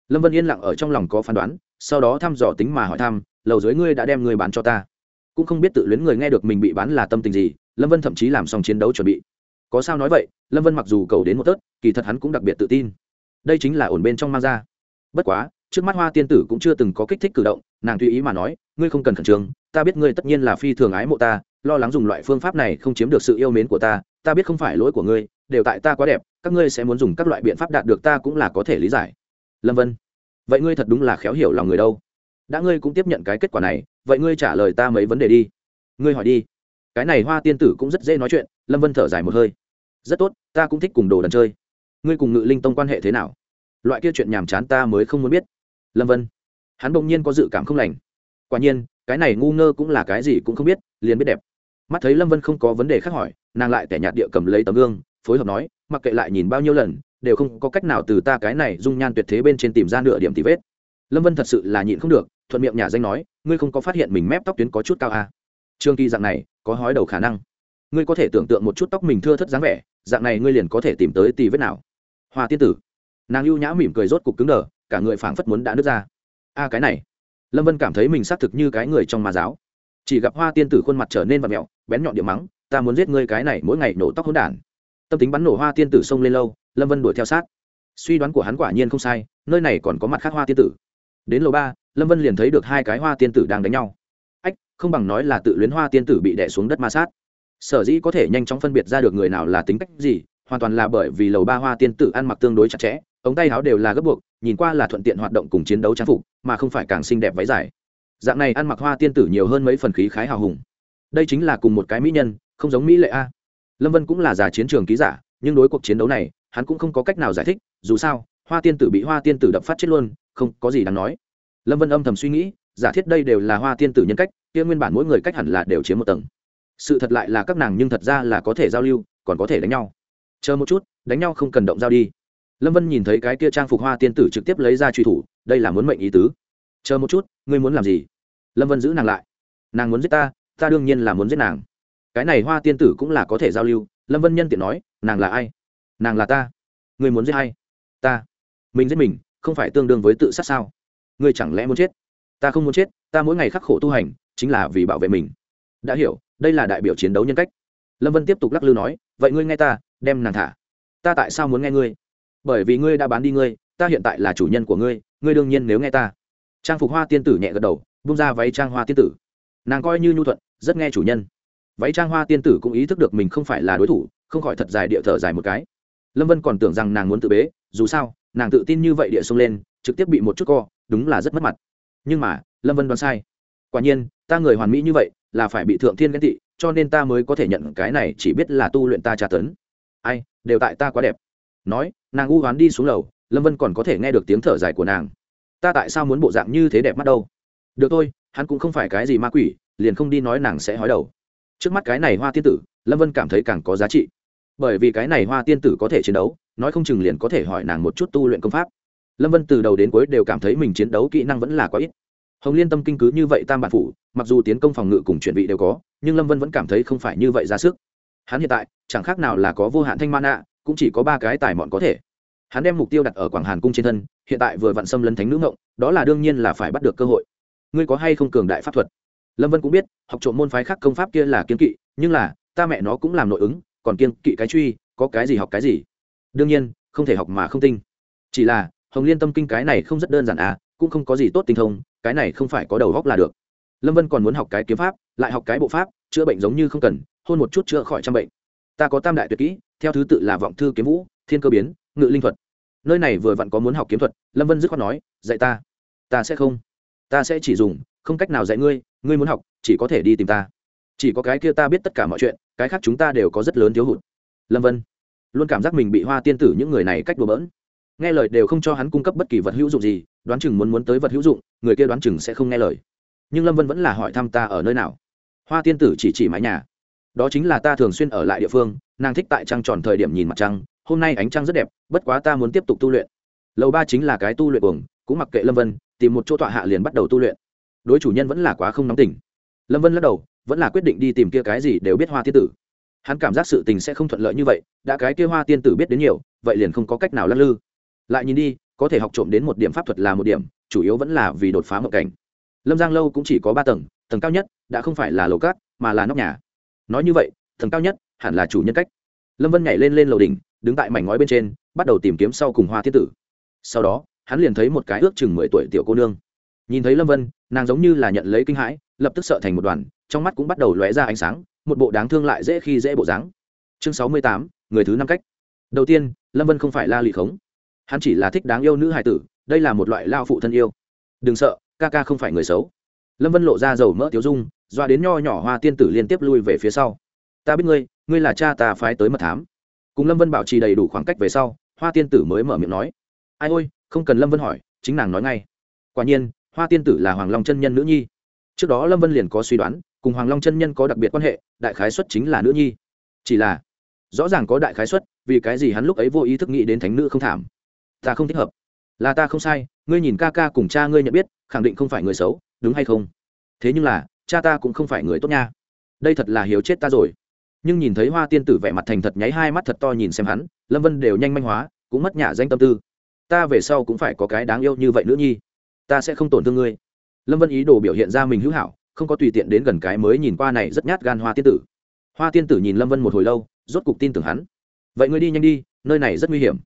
Lâm vân yên lặng ở trong lòng có phán đoán, sau đó thăm dò tính mà hỏi thăm lầu dưới ngươi đã đem ngươi bán cho ta. Cũng không biết tự luyến người nghe được mình bị bán là tâm tình gì, lâm vân thậm chí làm xong chiến đấu chuẩn bị. Có sao nói vậy, lâm vân mặc dù cầu đến một tớt, kỳ thật hắn cũng đặc biệt tự tin. Đây chính là ổn bên trong mang ra. Bất quá, trước mắt hoa tiên tử cũng chưa từng có kích thích cử động, nàng tùy ý mà nói, ngươi không cần khẩn trương, ta biết ngươi tất nhiên là phi thường ái mộ ta, lo lắng dùng loại phương pháp này không chiếm được sự yêu mến của ta ta biết không phải lỗi của ngươi, đều tại ta quá đẹp, các ngươi sẽ muốn dùng các loại biện pháp đạt được ta cũng là có thể lý giải. Lâm vân, vậy ngươi thật đúng là khéo hiểu lòng người đâu đã ngươi cũng tiếp nhận cái kết quả này, vậy ngươi trả lời ta mấy vấn đề đi. Ngươi hỏi đi. Cái này hoa tiên tử cũng rất dễ nói chuyện, lâm vân thở dài một hơi. Rất tốt, ta cũng thích cùng đồ đần chơi. Ngươi cùng ngự linh tông quan hệ thế nào? Loại kia chuyện nhàm chán ta mới không muốn biết. Lâm vân. Hắn bỗng nhiên có dự cảm không lành. Quả nhiên, cái này ngu ngơ cũng là cái gì cũng không biết, liền biết đẹp. Mắt thấy lâm vân không có vấn đề khác hỏi, nàng lại tẻ nhạt địa cầm lấy tấm gương, phối hợp nói, mặc kệ lại nhìn bao nhiêu lần, đều không có cách nào từ ta cái này dung nhan tuyệt thế bên trên tìm ra nửa điểm tì vết. Lâm vân thật sự là nhịn không được thuận miệng nhà danh nói, ngươi không có phát hiện mình mép tóc tuyến có chút cao à. trương kỳ dạng này, có hói đầu khả năng. Ngươi có thể tưởng tượng một chút tóc mình thưa thất dáng vẻ, dạng này ngươi liền có thể tìm tới tì vết nào. Hoa tiên tử. Nàng ưu nhã mỉm cười rốt cục cứng đờ, cả người phảng phất muốn đã nứt ra. A, cái này. Lâm vân cảm thấy mình xác thực như cái người trong mà giáo. Chỉ gặp hoa tiên tử khuôn mặt trở nên vật mẹo, bén nhọn điểm mắng, ta muốn giết ngươi cái này, mỗi ngày nổ tóc hỗn đản. Tâm tính bắn nổ hoa tiên tử xông lên lâu, lâm vân đuổi theo sát. Suy đoán của hắn quả nhiên không sai, nơi này còn có mặt khác hoa tiên tử. Đến lầu ba lâm vân liền thấy được hai cái hoa tiên tử đang đánh nhau. Ách, không bằng nói là tự luyến hoa tiên tử bị đẻ xuống đất ma sát. Sở dĩ có thể nhanh chóng phân biệt ra được người nào là tính cách gì, hoàn toàn là bởi vì lầu ba hoa tiên tử ăn mặc tương đối chặt chẽ, ống tay áo đều là gấp buộc, nhìn qua là thuận tiện hoạt động cùng chiến đấu trang phục, mà không phải càng xinh đẹp váy dài. Dạng này ăn mặc hoa tiên tử nhiều hơn mấy phần khí khái hào hùng. Đây chính là cùng một cái mỹ nhân, không giống mỹ lệ a. Lâm vân cũng là giả chiến trường ký giả, nhưng đối cuộc chiến đấu này, hắn cũng không có cách nào giải thích, dù sao, hoa tiên tử bị hoa tiên tử đập phát chết luôn, không có gì đáng nói lâm vân âm thầm suy nghĩ, giả thiết đây đều là hoa tiên tử nhân cách, kia nguyên bản mỗi người cách hẳn là đều chiếm một tầng. Sự thật lại là các nàng nhưng thật ra là có thể giao lưu, còn có thể đánh nhau. Chờ một chút, đánh nhau không cần động giao đi. Lâm vân nhìn thấy cái kia trang phục hoa tiên tử trực tiếp lấy ra truy thủ, đây là muốn mệnh ý tứ. Chờ một chút, ngươi muốn làm gì? Lâm vân giữ nàng lại. Nàng muốn giết ta ta đương nhiên là muốn giết nàng. Cái này hoa tiên tử cũng là có thể giao lưu, lâm vân nhân tiện nói, nàng là ai? Nàng là ta. Ngươi muốn giết hay ta. Mình giết mình, không phải tương đương với tự sát sao? Ngươi chẳng lẽ muốn chết? Ta không muốn chết, ta mỗi ngày khắc khổ tu hành, chính là vì bảo vệ mình. Đã hiểu, đây là đại biểu chiến đấu nhân cách. Lâm vân tiếp tục lắc lư nói, vậy ngươi nghe ta, đem nàng thả. Ta tại sao muốn nghe ngươi? Bởi vì ngươi đã bán đi ngươi, ta hiện tại là chủ nhân của ngươi ngươi đương nhiên nếu nghe ta. Trang phục hoa tiên tử nhẹ gật đầu bung ra váy trang hoa tiên tử. Nàng coi như nhu thuận, rất nghe chủ nhân. Váy trang hoa tiên tử cũng ý thức được mình không phải là đối thủ, không khỏi thật dài địa thở dài một cái. Lâm vân còn tưởng rằng nàng muốn tự bế, dù sao, nàng tự tin như vậy địa xông lên, trực tiếp bị một chút co đúng là rất mất mặt. Nhưng mà, lâm vân đoán sai. Quả nhiên, ta người hoàn mỹ như vậy là phải bị thượng thiên ghen tị, cho nên ta mới có thể nhận cái này chỉ biết là tu luyện ta tra tấn. Ai, đều tại ta quá đẹp. Nói, nàng u hoán đi xuống lầu, lâm vân còn có thể nghe được tiếng thở dài của nàng. Ta tại sao muốn bộ dạng như thế đẹp mắt đâu? Được thôi, hắn cũng không phải cái gì ma quỷ, liền không đi nói nàng sẽ hói đầu. Trước mắt cái này hoa tiên tử, lâm vân cảm thấy càng có giá trị. Bởi vì cái này hoa tiên tử có thể chiến đấu, nói không chừng liền có thể hỏi nàng một chút tu luyện công pháp lâm vân từ đầu đến cuối đều cảm thấy mình chiến đấu kỹ năng vẫn là quá ít. Hồng liên tâm kinh cứ như vậy tam bản phủ, mặc dù tiến công phòng ngự cùng chuẩn bị đều có, nhưng lâm vân vẫn cảm thấy không phải như vậy ra sức. Hắn hiện tại, chẳng khác nào là có vô hạn thanh man ạ cũng chỉ có ba cái tài mọn có thể. Hắn đem mục tiêu đặt ở quảng hàn cung trên thân, hiện tại vừa vặn xâm lấn thánh nữ ngộng, đó là đương nhiên là phải bắt được cơ hội. Ngươi có hay không cường đại pháp thuật? Lâm vân cũng biết, học trộm môn phái khác công pháp kia là kiên kỵ, nhưng là, ta mẹ nó cũng làm nội ứng, còn kiên kỵ cái truy, có cái gì học cái gì? Đương nhiên, không thể học mà không tinh. Chỉ là hồng liên tâm kinh cái này không rất đơn giản à cũng không có gì tốt tinh thông, cái này không phải có đầu góc là được. Lâm vân còn muốn học cái kiếm pháp, lại học cái bộ pháp, chữa bệnh giống như không cần, hôn một chút chữa khỏi trăm bệnh. Ta có tam đại tuyệt kỹ, theo thứ tự là vọng thư kiếm vũ, thiên cơ biến, ngự linh thuật. Nơi này vừa vặn có muốn học kiếm thuật, lâm vân dứt khoát nói, dạy ta. Ta sẽ không. Ta sẽ chỉ dùng, không cách nào dạy ngươi ngươi muốn học, chỉ có thể đi tìm ta. Chỉ có cái kia ta biết tất cả mọi chuyện, cái khác chúng ta đều có rất lớn thiếu hụt. Lâm vân luôn cảm giác mình bị hoa tiên tử những người này cách đùa bỡn nghe lời đều không cho hắn cung cấp bất kỳ vật hữu dụng gì, đoán chừng muốn muốn tới vật hữu dụng, người kia đoán chừng sẽ không nghe lời. Nhưng lâm vân vẫn là hỏi thăm ta ở nơi nào. Hoa tiên tử chỉ chỉ mái nhà. Đó chính là ta thường xuyên ở lại địa phương, nàng thích tại trăng tròn thời điểm nhìn mặt trăng, hôm nay ánh trăng rất đẹp, bất quá ta muốn tiếp tục tu luyện. Lầu ba chính là cái tu luyện cuồng cũng mặc kệ lâm vân, tìm một chỗ tọa hạ liền bắt đầu tu luyện. Đối chủ nhân vẫn là quá không nóng tỉnh lâm vân lắc đầu, vẫn là quyết định đi tìm kia cái gì đều biết hoa tiên tử. Hắn cảm giác sự tình sẽ không thuận lợi như vậy, đã cái kia hoa tiên tử biết đến nhiều, vậy liền không có cách nào lắc lư lại nhìn đi, có thể học trộm đến một điểm pháp thuật là một điểm, chủ yếu vẫn là vì đột phá mộng cảnh. Lâm giang lâu cũng chỉ có ba tầng tầng cao nhất đã không phải là lầu cát, mà là nóc nhà. Nói như vậy, tầng cao nhất hẳn là chủ nhân cách. Lâm vân nhảy lên lên lầu đỉnh, đứng tại mảnh ngói bên trên, bắt đầu tìm kiếm sau cùng hoa thiết tử. Sau đó, hắn liền thấy một cái ước chừng mười tuổi tiểu cô nương. Nhìn thấy lâm vân, nàng giống như là nhận lấy kinh hãi, lập tức sợ thành một đoàn, trong mắt cũng bắt đầu lóe ra ánh sáng, một bộ đáng thương lại dễ khi dễ bộ dáng. Chương sáu mươi tám, người thứ năm cách. Đầu tiên, lâm vân không phải la lị khống hắn chỉ là thích đáng yêu nữ hài tử, đây là một loại lao phụ thân yêu. Đừng sợ, ca ca không phải người xấu. Lâm vân lộ ra dầu mỡ tiếu dung, doa đến nho nhỏ hoa tiên tử liên tiếp lui về phía sau. Ta biết ngươi ngươi là cha ta phái tới mật thám. Cùng lâm vân bảo trì đầy đủ khoảng cách về sau, hoa tiên tử mới mở miệng nói. Ai ôi, không cần lâm vân hỏi, chính nàng nói ngay. Quả nhiên, hoa tiên tử là hoàng long chân nhân nữ nhi. Trước đó lâm vân liền có suy đoán, cùng hoàng long chân nhân có đặc biệt quan hệ, đại khái xuất chính là nữ nhi. Chỉ là, rõ ràng có đại khái xuất, vì cái gì hắn lúc ấy vô ý thức nghĩ đến thánh nữ không thảm ta không thích hợp. Là ta không sai, ngươi nhìn ca ca cùng cha ngươi nhận biết, khẳng định không phải người xấu, đúng hay không? Thế nhưng là, cha ta cũng không phải người tốt nha. Đây thật là hiếu chết ta rồi. Nhưng nhìn thấy hoa tiên tử vẻ mặt thành thật nháy hai mắt thật to nhìn xem hắn, lâm vân đều nhanh manh hóa, cũng mất nhả danh tâm tư. Ta về sau cũng phải có cái đáng yêu như vậy nữa nhi. Ta sẽ không tổn thương ngươi. Lâm vân ý đồ biểu hiện ra mình hữu hảo, không có tùy tiện đến gần cái mới nhìn qua này rất nhát gan hoa tiên tử. Hoa tiên tử nhìn lâm vân một hồi lâu, rốt cục tin tưởng hắn. Vậy ngươi đi nhanh đi, nơi này rất nguy hiểm.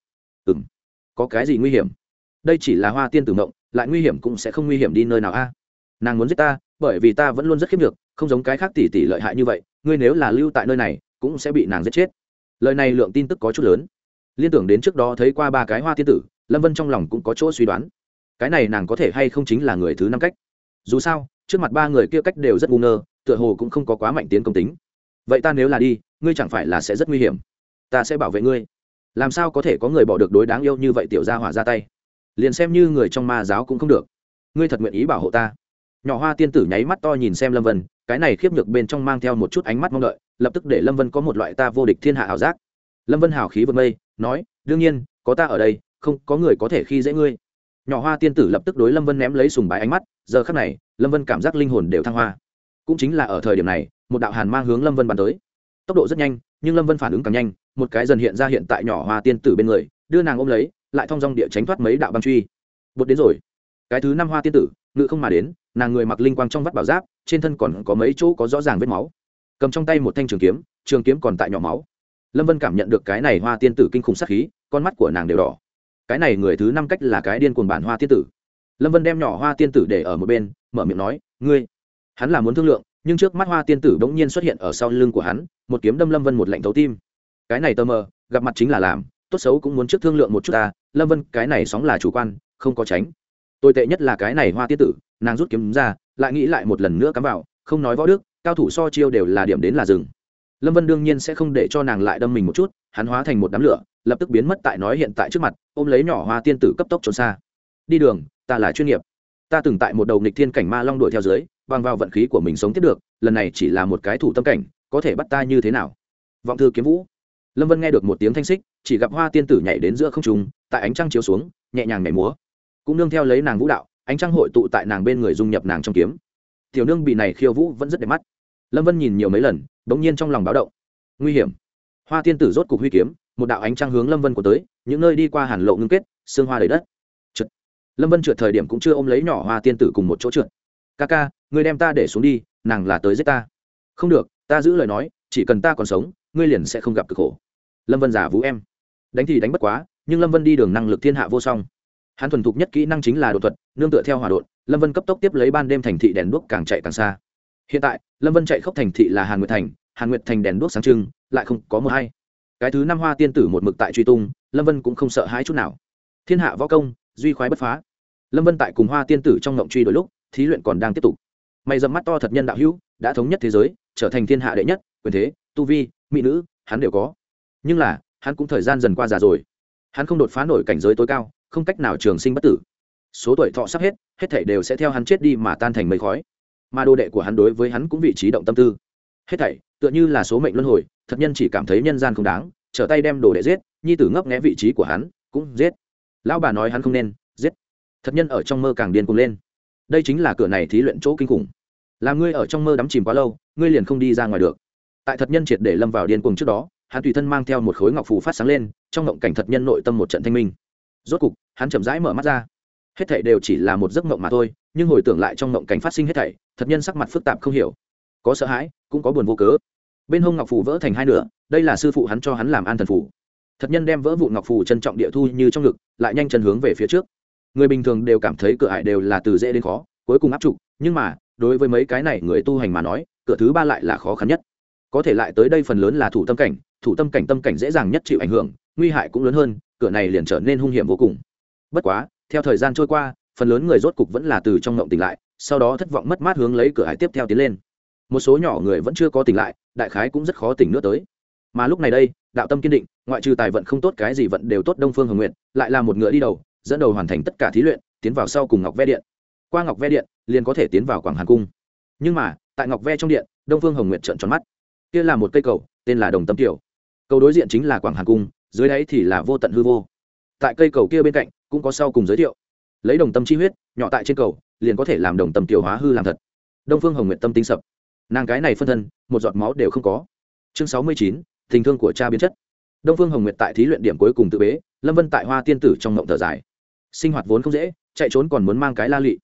Ừ m có cái gì nguy hiểm? Đây chỉ là hoa tiên tử mộng, lại nguy hiểm cũng sẽ không nguy hiểm đi nơi nào a. Nàng muốn giết ta, bởi vì ta vẫn luôn rất khiếp được không giống cái khác tỷ tỷ lợi hại như vậy, ngươi nếu là lưu tại nơi này, cũng sẽ bị nàng giết chết. Lời này lượng tin tức có chút lớn. Liên tưởng đến trước đó thấy qua ba cái hoa tiên tử, lâm vân trong lòng cũng có chỗ suy đoán. Cái này nàng có thể hay không chính là người thứ năm cách? Dù sao, trước mặt ba người kia cách đều rất ngu ngơ, tựa hồ cũng không có quá mạnh tiến công tính. Vậy ta nếu là đi, ngươi chẳng phải là sẽ rất nguy hiểm. Ta sẽ bảo vệ ngươi làm sao có thể có người bỏ được đối đáng yêu như vậy tiểu gia hỏa ra tay? Liền xem như người trong ma giáo cũng không được. Ngươi thật nguyện ý bảo hộ ta? Nhỏ hoa tiên tử nháy mắt to nhìn xem lâm vân, cái này khiếp nhược bên trong mang theo một chút ánh mắt mong đợi, lập tức để lâm vân có một loại ta vô địch thiên hạ ảo giác. Lâm vân hào khí vượt mây, nói, đương nhiên, có ta ở đây, không có người có thể khi dễ ngươi. Nhỏ hoa tiên tử lập tức đối lâm vân ném lấy sùng bái ánh mắt, giờ khắc này, lâm vân cảm giác linh hồn đều thăng hoa. Cũng chính là ở thời điểm này, một đạo hàn mang hướng lâm vân bắn tới. Tốc độ rất nhanh nhưng lâm vân phản ứng càng nhanh một cái dần hiện ra hiện tại nhỏ hoa tiên tử bên người đưa nàng ôm lấy lại thong dong địa tránh thoát mấy đạo băng truy bột đến rồi cái thứ năm hoa tiên tử ngự không mà đến nàng người mặc linh quang trong vắt bảo giáp trên thân còn có mấy chỗ có rõ ràng vết máu cầm trong tay một thanh trường kiếm trường kiếm còn tại nhỏ máu lâm vân cảm nhận được cái này hoa tiên tử kinh khủng sắc khí con mắt của nàng đều đỏ cái này người thứ năm cách là cái điên cuồng bản hoa tiên tử lâm vân đem nhỏ hoa tiên tử để ở một bên mở miệng nói ngươi hắn là muốn thương lượng nhưng trước mắt hoa tiên tử bỗng nhiên xuất hiện ở sau lưng của hắn, một kiếm đâm lâm vân một lạnh thấu tim. Cái này tơ mờ, gặp mặt chính là làm, tốt xấu cũng muốn trước thương lượng một chút ta, lâm vân, cái này sóng là chủ quan, không có tránh. Tồi tệ nhất là cái này hoa tiên tử, nàng rút kiếm ra, lại nghĩ lại một lần nữa cắm vào, không nói võ đức, cao thủ so chiêu đều là điểm đến là rừng lâm vân đương nhiên sẽ không để cho nàng lại đâm mình một chút, hắn hóa thành một đám lửa, lập tức biến mất tại nói hiện tại trước mặt, ôm lấy nhỏ hoa tiên tử cấp tốc trốn xa. Đi đường, ta là chuyên nghiệp ta từng tại một đầu nghịch thiên cảnh ma long đuổi theo dưới, bằng vào vận khí của mình sống tiếp được, lần này chỉ là một cái thủ tâm cảnh, có thể bắt ta như thế nào? Vọng thư kiếm vũ. Lâm vân nghe được một tiếng thanh xích, chỉ gặp hoa tiên tử nhảy đến giữa không trùng tại ánh trăng chiếu xuống, nhẹ nhàng nhảy múa. Cũng nương theo lấy nàng vũ đạo, ánh trăng hội tụ tại nàng bên người dung nhập nàng trong kiếm. Tiểu nương bị này khiêu vũ vẫn rất đẹp mắt. Lâm vân nhìn nhiều mấy lần đ ỗ n g nhiên trong lòng báo động. Nguy hiểm. Hoa tiên tử rốt cục huy kiếm, một đạo ánh trăng hướng lâm vân của tới, những nơi đi qua hàn lộ ngưng kết, xương hoa đầy đất lâm vân trượt thời điểm cũng chưa ôm lấy nhỏ hoa tiên tử cùng một chỗ trượt. Ca ca người đem ta để xuống đi, nàng là tới giết ta. Không được, ta giữ lời nói, chỉ cần ta còn sống, ngươi liền sẽ không gặp cực khổ. Lâm vân giả vũ em. Đánh thì đánh bất quá, nhưng lâm vân đi đường năng lực thiên hạ vô song. Hắn thuần thục nhất kỹ năng chính là đột thuật, nương tựa theo hòa đột, lâm vân cấp tốc tiếp lấy ban đêm thành thị đèn đuốc càng chạy càng xa. Hiện tại, lâm vân chạy khốc thành thị là hàn nguyệt thành, hàn nguyệt thành đèn đuốc sáng trưng, lại không có một hay. Cái thứ năm hoa tiên tử một mực tại truy tung, lâm vân cũng không sợ hãi chút nào. Thiên hạ võ công duy khoái bất phá. Lâm vân tại cùng hoa tiên tử trong ngộng truy đôi lúc, thí luyện còn đang tiếp tục. Mày dầm mắt to thật nhân đạo hữu, đã thống nhất thế giới, trở thành thiên hạ đệ nhất, quyền thế, tu vi, mỹ nữ, hắn đều có. Nhưng là, hắn cũng thời gian dần qua già rồi. Hắn không đột phá nổi cảnh giới tối cao, không cách nào trường sinh bất tử. Số tuổi thọ sắp hết hết thảy đều sẽ theo hắn chết đi mà tan thành mây khói. Mà đồ đệ của hắn đối với hắn cũng vị trí động tâm tư. Hết thảy, tựa như là số mệnh luân hồi, thật nhân chỉ cảm thấy nhân gian không đáng, trở tay đem đồ đệ giết, nhi tử ngấp nghé vị trí của hắn, cũng giết lão bà nói hắn không nên, giết. Thật nhân ở trong mơ càng điên cuồng lên. Đây chính là cửa này thí luyện chỗ kinh khủng. Làm ngươi ở trong mơ đắm chìm quá lâu, ngươi liền không đi ra ngoài được. Tại thật nhân triệt để lâm vào điên cuồng trước đó, hắn tùy thân mang theo một khối ngọc phù phát sáng lên, trong ngộng cảnh thật nhân nội tâm một trận thanh minh. Rốt cục, hắn chậm rãi mở mắt ra. Hết thảy đều chỉ là một giấc mộng mà thôi, nhưng hồi tưởng lại trong mộng cảnh phát sinh hết thảy, thật nhân sắc mặt phức tạp không hiểu. Có sợ hãi, cũng có buồn vô cớ. Bên hông ngọc phù vỡ thành hai nửa, đây là sư phụ hắn cho hắn làm an thần phù thật nhân đem vỡ vụ ngọc phù trân trọng địa thu như trong ngực, lại nhanh chân hướng về phía trước. Người bình thường đều cảm thấy cửa ải đều là từ dễ đến khó, cuối cùng áp trụ nhưng mà, đối với mấy cái này người tu hành mà nói, cửa thứ ba lại là khó khăn nhất. Có thể lại tới đây phần lớn là thủ tâm cảnh, thủ tâm cảnh tâm cảnh dễ dàng nhất chịu ảnh hưởng, nguy hại cũng lớn hơn, cửa này liền trở nên hung hiểm vô cùng. Bất quá, theo thời gian trôi qua, phần lớn người rốt cục vẫn là từ trong ngộng tỉnh lại, sau đó thất vọng mất mát hướng lấy cửa hải tiếp theo tiến lên. Một số nhỏ người vẫn chưa có tỉnh lại, đại khái cũng rất khó tỉnh nữa tới. Mà lúc này đây đạo tâm kiên định, ngoại trừ tài vận không tốt, cái gì vận đều tốt, đông phương hồng nguyện lại là một ngựa đi đầu, dẫn đầu hoàn thành tất cả thí luyện, tiến vào sau cùng ngọc ve điện. Qua ngọc ve điện, liền có thể tiến vào quảng hàn cung. Nhưng mà, tại ngọc ve trong điện, đông phương hồng nguyện trợn tròn mắt. Kia là một cây cầu, tên là đồng tâm tiểu. Cầu đối diện chính là quảng hàn cung, dưới đáy thì là vô tận hư vô. Tại cây cầu kia bên cạnh, cũng có sau cùng giới thiệu. Lấy đồng tâm chi huyết, nhỏ tại trên cầu, liền có thể làm đồng tâm tiểu hóa hư làm thật. Đông phương hồng nguyện tâm tính sập. Nàng cái này phân thân, một giọt máu đều không có. Chương sáu mươi chín tình thương của cha biến chất. Đông phương hồng nguyệt tại thí luyện điểm cuối cùng tự bế, lâm vân tại hoa tiên tử trong ngộng thở dài. Sinh hoạt vốn không dễ, chạy trốn còn muốn mang cái la lị.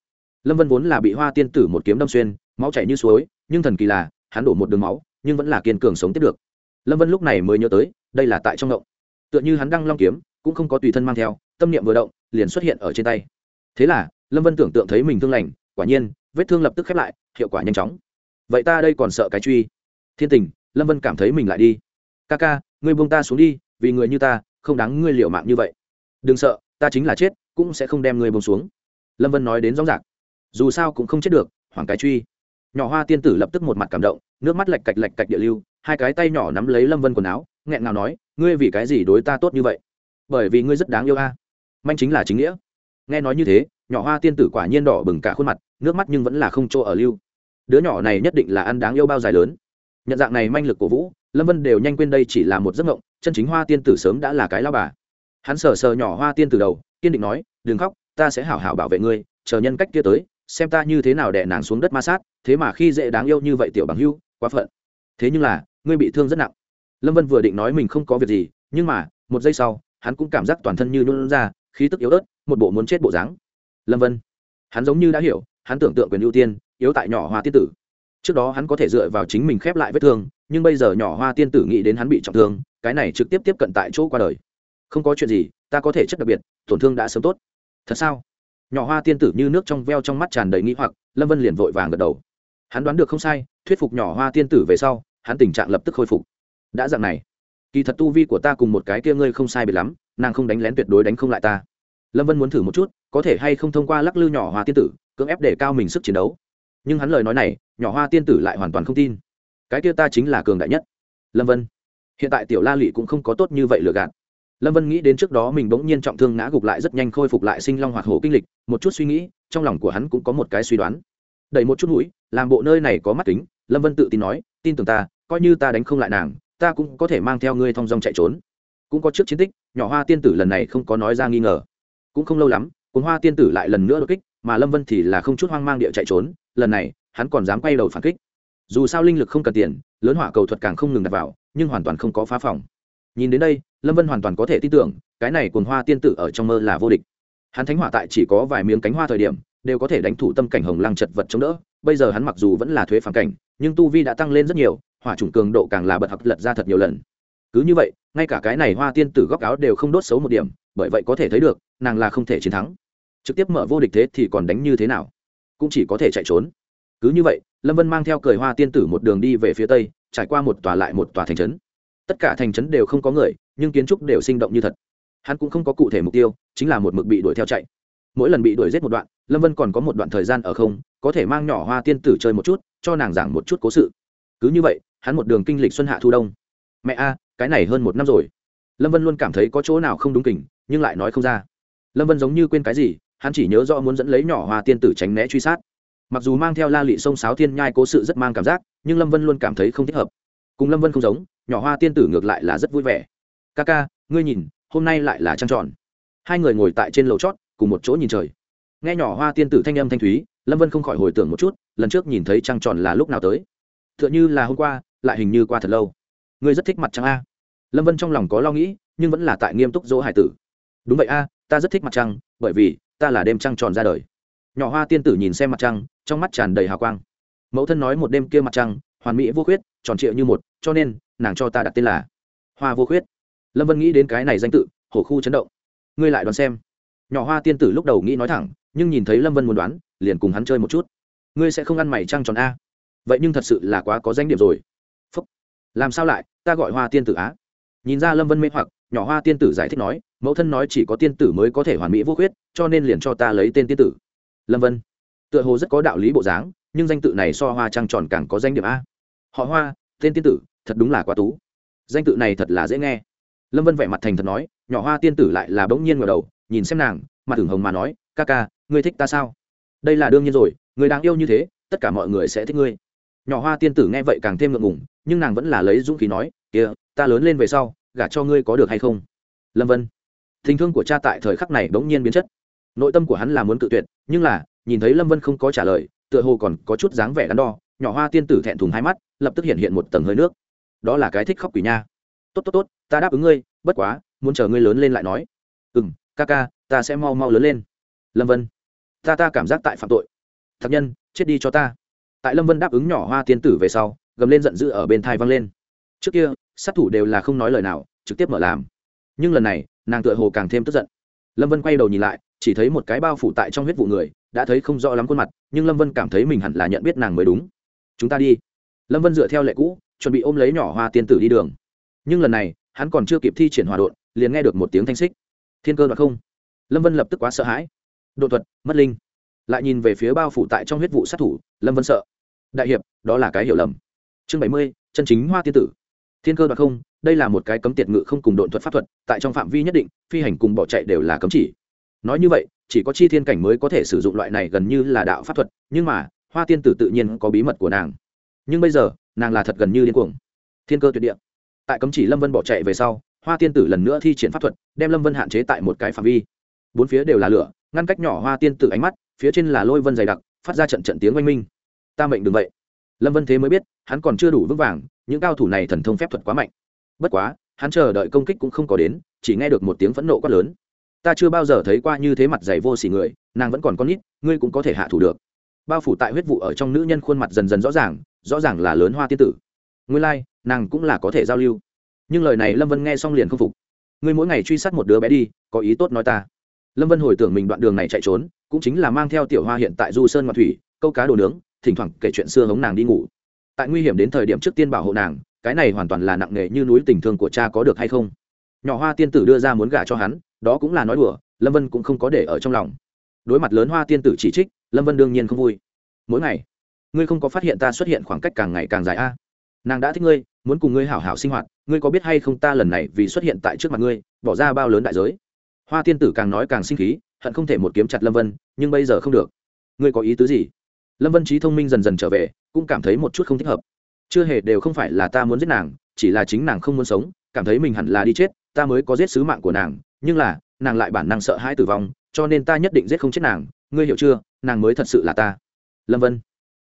Lâm vân vốn là bị hoa tiên tử một kiếm đâm xuyên, máu chảy như suối, nhưng thần kỳ là, hắn đổ một đường máu, nhưng vẫn là kiên cường sống tiếp được. Lâm vân lúc này mới nhớ tới, đây là tại trong ngộng. Tựa như hắn đang long kiếm, cũng không có tùy thân mang theo, tâm niệm vừa động, liền xuất hiện ở trên tay. Thế là, lâm vân tưởng tượng thấy mình thương lành, quả nhiên, vết thương lập tức khép lại, hiệu quả nhanh chóng. Vậy ta đây còn sợ cái truy. Thiên tình, lâm vân cảm thấy mình lại đi ca ca, ngươi buông ta xuống đi, vì người như ta, không đáng ngươi liệu mạng như vậy. Đừng sợ, ta chính là chết, cũng sẽ không đem ngươi buông xuống. Lâm vân nói đến rõ rạc dù sao cũng không chết được Hoàng cái truy. Nhỏ hoa tiên tử lập tức một mặt cảm động, nước mắt lạch cạch lạch cạch địa lưu, hai cái tay nhỏ nắm lấy lâm vân quần áo, nghẹn ngào nói, ngươi vì cái gì đối ta tốt như vậy? Bởi vì ngươi rất đáng yêu a. À. manh chính là chính nghĩa. Nghe nói như thế, nhỏ hoa tiên tử quả nhiên đỏ bừng cả khuôn mặt, nước mắt nhưng vẫn là không chỗ ở lưu. Đứa nhỏ này nhất định là ăn đáng yêu bao dài lớn. Nhận dạng này manh lực cổ vũ lâm vân đều nhanh quên đây chỉ là một giấc mộng, chân chính hoa tiên tử sớm đã là cái lao bà. Hắn sờ sờ nhỏ hoa tiên tử đầu, kiên định nói, đừng khóc, ta sẽ hảo hảo bảo vệ ngươi, chờ nhân cách kia tới, xem ta như thế nào đè nàng xuống đất ma sát, thế mà khi dễ đáng yêu như vậy tiểu bằng hưu, quá phận. Thế nhưng là, ngươi bị thương rất nặng. Lâm vân vừa định nói mình không có việc gì, nhưng mà, một giây sau, hắn cũng cảm giác toàn thân như luôn ra, khí tức yếu ớt, một bộ muốn chết bộ dáng. Lâm vân, hắn giống như đã hiểu, hắn tưởng tượng quyền ưu tiên, yếu tại nhỏ hoa tiên tử. Trước đó hắn có thể dựa vào chính mình khép lại vết thương nhưng bây giờ nhỏ hoa tiên tử nghĩ đến hắn bị trọng thương, cái này trực tiếp tiếp cận tại chỗ qua đời. Không có chuyện gì, ta có thể chất đặc biệt, tổn thương đã sớm tốt. Thật sao? Nhỏ hoa tiên tử như nước trong veo trong mắt tràn đầy nghĩ hoặc, lâm vân liền vội vàng gật đầu. Hắn đoán được không sai, thuyết phục nhỏ hoa tiên tử về sau, hắn tình trạng lập tức khôi phục. Đã dạng này, kỳ thật tu vi của ta cùng một cái kia ngươi không sai biệt lắm, nàng không đánh lén tuyệt đối đánh không lại ta. Lâm vân muốn thử một chút, có thể hay không thông qua lắc lư nhỏ hoa tiên tử, cưỡng ép để cao mình sức chiến đấu. Nhưng hắn lời nói này, nhỏ hoa tiên tử lại hoàn toàn không tin cái kia ta chính là cường đại nhất. Lâm vân. Hiện tại tiểu la lị cũng không có tốt như vậy lừa gạt. Lâm vân nghĩ đến trước đó mình bỗng nhiên trọng thương ngã gục lại rất nhanh khôi phục lại sinh long hoạt hổ kinh lịch, một chút suy nghĩ, trong lòng của hắn cũng có một cái suy đoán. Đẩy một chút mũi, làm bộ nơi này có mắt kính, lâm vân tự tin nói, tin tưởng ta, coi như ta đánh không lại nàng, ta cũng có thể mang theo ngươi thong dong chạy trốn. Cũng có trước chiến tích, nhỏ hoa tiên tử lần này không có nói ra nghi ngờ. Cũng không lâu lắm, cuốn hoa tiên tử lại lần nữa đột kích, mà lâm vân thì là không chút hoang mang địa chạy trốn, lần này, hắn còn dám quay đầu phản kích dù sao linh lực không cần tiền, lớn hỏa cầu thuật càng không ngừng đặt vào, nhưng hoàn toàn không có phá phòng. Nhìn đến đây, lâm vân hoàn toàn có thể tin tưởng, cái này cồn hoa tiên tử ở trong mơ là vô địch. Hắn thánh hỏa tại chỉ có vài miếng cánh hoa thời điểm, đều có thể đánh thủ tâm cảnh hồng lăng chật vật chống đỡ, bây giờ hắn mặc dù vẫn là thuế phản cảnh, nhưng tu vi đã tăng lên rất nhiều, hỏa chủng cường độ càng là bật học lật ra thật nhiều lần. Cứ như vậy, ngay cả cái này hoa tiên tử góc áo đều không đốt xấu một điểm, bởi vậy có thể thấy được, nàng là không thể chiến thắng. Trực tiếp mở vô địch thế thì còn đánh như thế nào? Cũng chỉ có thể chạy trốn cứ như vậy, lâm vân mang theo cười hoa tiên tử một đường đi về phía tây, trải qua một tòa lại một tòa thành trấn. Tất cả thành trấn đều không có người, nhưng kiến trúc đều sinh động như thật. Hắn cũng không có cụ thể mục tiêu, chính là một mực bị đuổi theo chạy. Mỗi lần bị đuổi giết một đoạn, lâm vân còn có một đoạn thời gian ở không, có thể mang nhỏ hoa tiên tử chơi một chút, cho nàng giảng một chút cố sự. Cứ như vậy, hắn một đường kinh lịch xuân hạ thu đông. Mẹ a, cái này hơn một năm rồi. Lâm vân luôn cảm thấy có chỗ nào không đúng kình, nhưng lại nói không ra. Lâm vân giống như quên cái gì, hắn chỉ nhớ rõ muốn dẫn lấy nhỏ hoa tiên tử tránh né truy sát mặc dù mang theo la lị sông sáo thiên nhai cố sự rất mang cảm giác, nhưng lâm vân luôn cảm thấy không thích hợp. Cùng lâm vân không giống, nhỏ hoa tiên tử ngược lại là rất vui vẻ. Ca ca, ngươi nhìn, hôm nay lại là trăng tròn. Hai người ngồi tại trên lầu chót, cùng một chỗ nhìn trời. Nghe nhỏ hoa tiên tử thanh âm thanh thúy, lâm vân không khỏi hồi tưởng một chút, lần trước nhìn thấy trăng tròn là lúc nào tới. T h ư ợ n h ư là hôm qua, lại hình như qua thật lâu. Ngươi rất thích mặt trăng a. Lâm vân trong lòng có lo nghĩ, nhưng vẫn là tại nghiêm túc dỗ hải tử. Đúng vậy a, ta rất thích mặt trăng, bởi vì ta là đêm trăng tròn ra đời. Nhỏ hoa tiên tử nhìn xem mặt trăng trong mắt tràn đầy hào quang. Mẫu thân nói một đêm kia mặt trăng, hoàn mỹ vô khuyết, tròn trịa như một, cho nên, nàng cho ta đặt tên là hoa vô khuyết. Lâm vân nghĩ đến cái này danh tự, hổ khu chấn động. Ngươi lại đoán xem. Nhỏ hoa tiên tử lúc đầu nghĩ nói thẳng, nhưng nhìn thấy lâm vân muốn đoán, liền cùng hắn chơi một chút. Ngươi sẽ không ăn mày trăng tròn a. Vậy nhưng thật sự là quá có danh điểm rồi. Phúc. làm sao lại, ta gọi hoa tiên tử á? Nhìn ra lâm vân mê hoặc, nhỏ hoa tiên tử giải thích nói, mẫu thân nói chỉ có tiên tử mới có thể hoàn mỹ vô khuyết, cho nên liền cho ta lấy tên tiên tử. Lâm vân tựa hồ rất có đạo lý bộ dáng, nhưng danh tự này so hoa trăng tròn càng có danh điểm a. Họ hoa, tên tiên tử, thật đúng là quá tú. Danh tự này thật là dễ nghe. Lâm vân vẻ mặt thành thật nói, nhỏ hoa tiên tử lại là bỗng nhiên ngờ đầu, nhìn xem nàng, mặt thường hồng mà nói, ca ca, ngươi thích ta sao? Đây là đương nhiên rồi, người đáng yêu như thế, tất cả mọi người sẽ thích ngươi. Nhỏ hoa tiên tử nghe vậy càng thêm ngượng ngùng, nhưng nàng vẫn là lấy dũng khí nói, kia, ta lớn lên về sau, gả cho ngươi có được hay không? Lâm vân, tình thương của cha tại thời khắc này bỗng nhiên biến chất. Nội tâm của hắn là muốn cự tuyệt, nhưng là nhìn thấy lâm vân không có trả lời, tựa hồ còn có chút dáng vẻ đắn đo, nhỏ hoa tiên tử thẹn thùng hai mắt, lập tức hiện hiện một tầng hơi nước. Đó là cái thích khóc quỷ nha. Tốt tốt tốt, ta đáp ứng ngươi, bất quá, muốn chờ ngươi lớn lên lại nói. Ừ m ca ca, ta sẽ mau mau lớn lên. Lâm vân, ta ta cảm giác tại phạm tội. Thật nhân, chết đi cho ta. Tại lâm vân đáp ứng nhỏ hoa tiên tử về sau, gầm lên giận dữ ở bên thai văng lên. Trước kia, sát thủ đều là không nói lời nào, trực tiếp mở làm. Nhưng lần này, nàng tựa hồ càng thêm tức giận. Lâm vân quay đầu nhìn lại, chỉ thấy một cái bao phủ tại trong huyết vụ người đã thấy không rõ lắm khuôn mặt, nhưng lâm vân cảm thấy mình hẳn là nhận biết nàng mới đúng. Chúng ta đi. Lâm vân dựa theo lệ cũ, chuẩn bị ôm lấy nhỏ hoa tiên tử đi đường. Nhưng lần này, hắn còn chưa kịp thi triển hòa đột liền nghe được một tiếng thanh xích. Thiên cơ đoạt không. Lâm vân lập tức quá sợ hãi. Đột thuật, mất linh. Lại nhìn về phía bao phủ tại trong huyết vụ sát thủ, lâm vân sợ. Đại hiệp, đó là cái hiểu lầm. Chương bảy mươi, chân chính hoa tiên tử. Thiên cơ đoạt không, đây là một cái cấm tiệt ngự không cùng đột thuật pháp thuật, tại trong phạm vi nhất định, phi hành cùng bỏ chạy đều là cấm chỉ. Nói như vậy chỉ có chi thiên cảnh mới có thể sử dụng loại này gần như là đạo pháp thuật, nhưng mà, hoa tiên tử tự nhiên có bí mật của nàng. Nhưng bây giờ, nàng là thật gần như điên cuồng. Thiên cơ tuyệt địa. Tại cấm chỉ lâm vân bỏ chạy về sau, hoa tiên tử lần nữa thi triển pháp thuật, đem lâm vân hạn chế tại một cái phạm vi. Bốn phía đều là lửa, ngăn cách nhỏ hoa tiên tử ánh mắt, phía trên là lôi vân dày đặc, phát ra trận trận tiếng oanh minh. Ta mệnh đừng vậy. Lâm vân thế mới biết, hắn còn chưa đủ vững vàng, những cao thủ này thần thông phép thuật quá mạnh. Bất quá, hắn chờ đợi công kích cũng không có đến, chỉ nghe được một tiếng phẫn nộ quát lớn ta chưa bao giờ thấy qua như thế mặt dày vô s ỉ người nàng vẫn còn con nít ngươi cũng có thể hạ thủ được. Bao phủ tại huyết vụ ở trong nữ nhân khuôn mặt dần dần rõ ràng rõ ràng là lớn hoa tiên tử. Nguyên lai、like, nàng cũng là có thể giao lưu. Nhưng lời này lâm vân nghe xong liền không phục. Ngươi mỗi ngày truy sát một đứa bé đi có ý tốt nói ta. Lâm vân hồi tưởng mình đoạn đường này chạy trốn cũng chính là mang theo tiểu hoa hiện tại du sơn ngọc thủy câu cá đồ nướng thỉnh thoảng kể chuyện xưa hống nàng đi ngủ. Tại nguy hiểm đến thời điểm trước tiên bảo hộ nàng cái này hoàn toàn là nặng nề như núi tình thương của cha có được hay không? Nhỏ hoa tiên tử đưa ra muốn gả cho hắn đó cũng là nói đùa, lâm vân cũng không có để ở trong lòng. Đối mặt lớn hoa tiên tử chỉ trích, lâm vân đương nhiên không vui. Mỗi ngày, ngươi không có phát hiện ta xuất hiện khoảng cách càng ngày càng dài a? Nàng đã thích ngươi, muốn cùng ngươi hảo hảo sinh hoạt, ngươi có biết hay không ta lần này vì xuất hiện tại trước mặt ngươi, bỏ ra bao lớn đại giới? Hoa tiên tử càng nói càng sinh khí, hận không thể một kiếm chặt lâm vân, nhưng bây giờ không được. Ngươi có ý tứ gì? Lâm vân trí thông minh dần dần trở về, cũng cảm thấy một chút không thích hợp. Chưa hề đều không phải là ta muốn giết nàng, chỉ là chính nàng không muốn sống, cảm thấy mình hẳn là đi chết, ta mới có giết sứ mạng của nàng nhưng là, nàng lại bản năng sợ hãi tử vong, cho nên ta nhất định giết không chết nàng, ngươi hiểu chưa, nàng mới thật sự là ta. Lâm vân.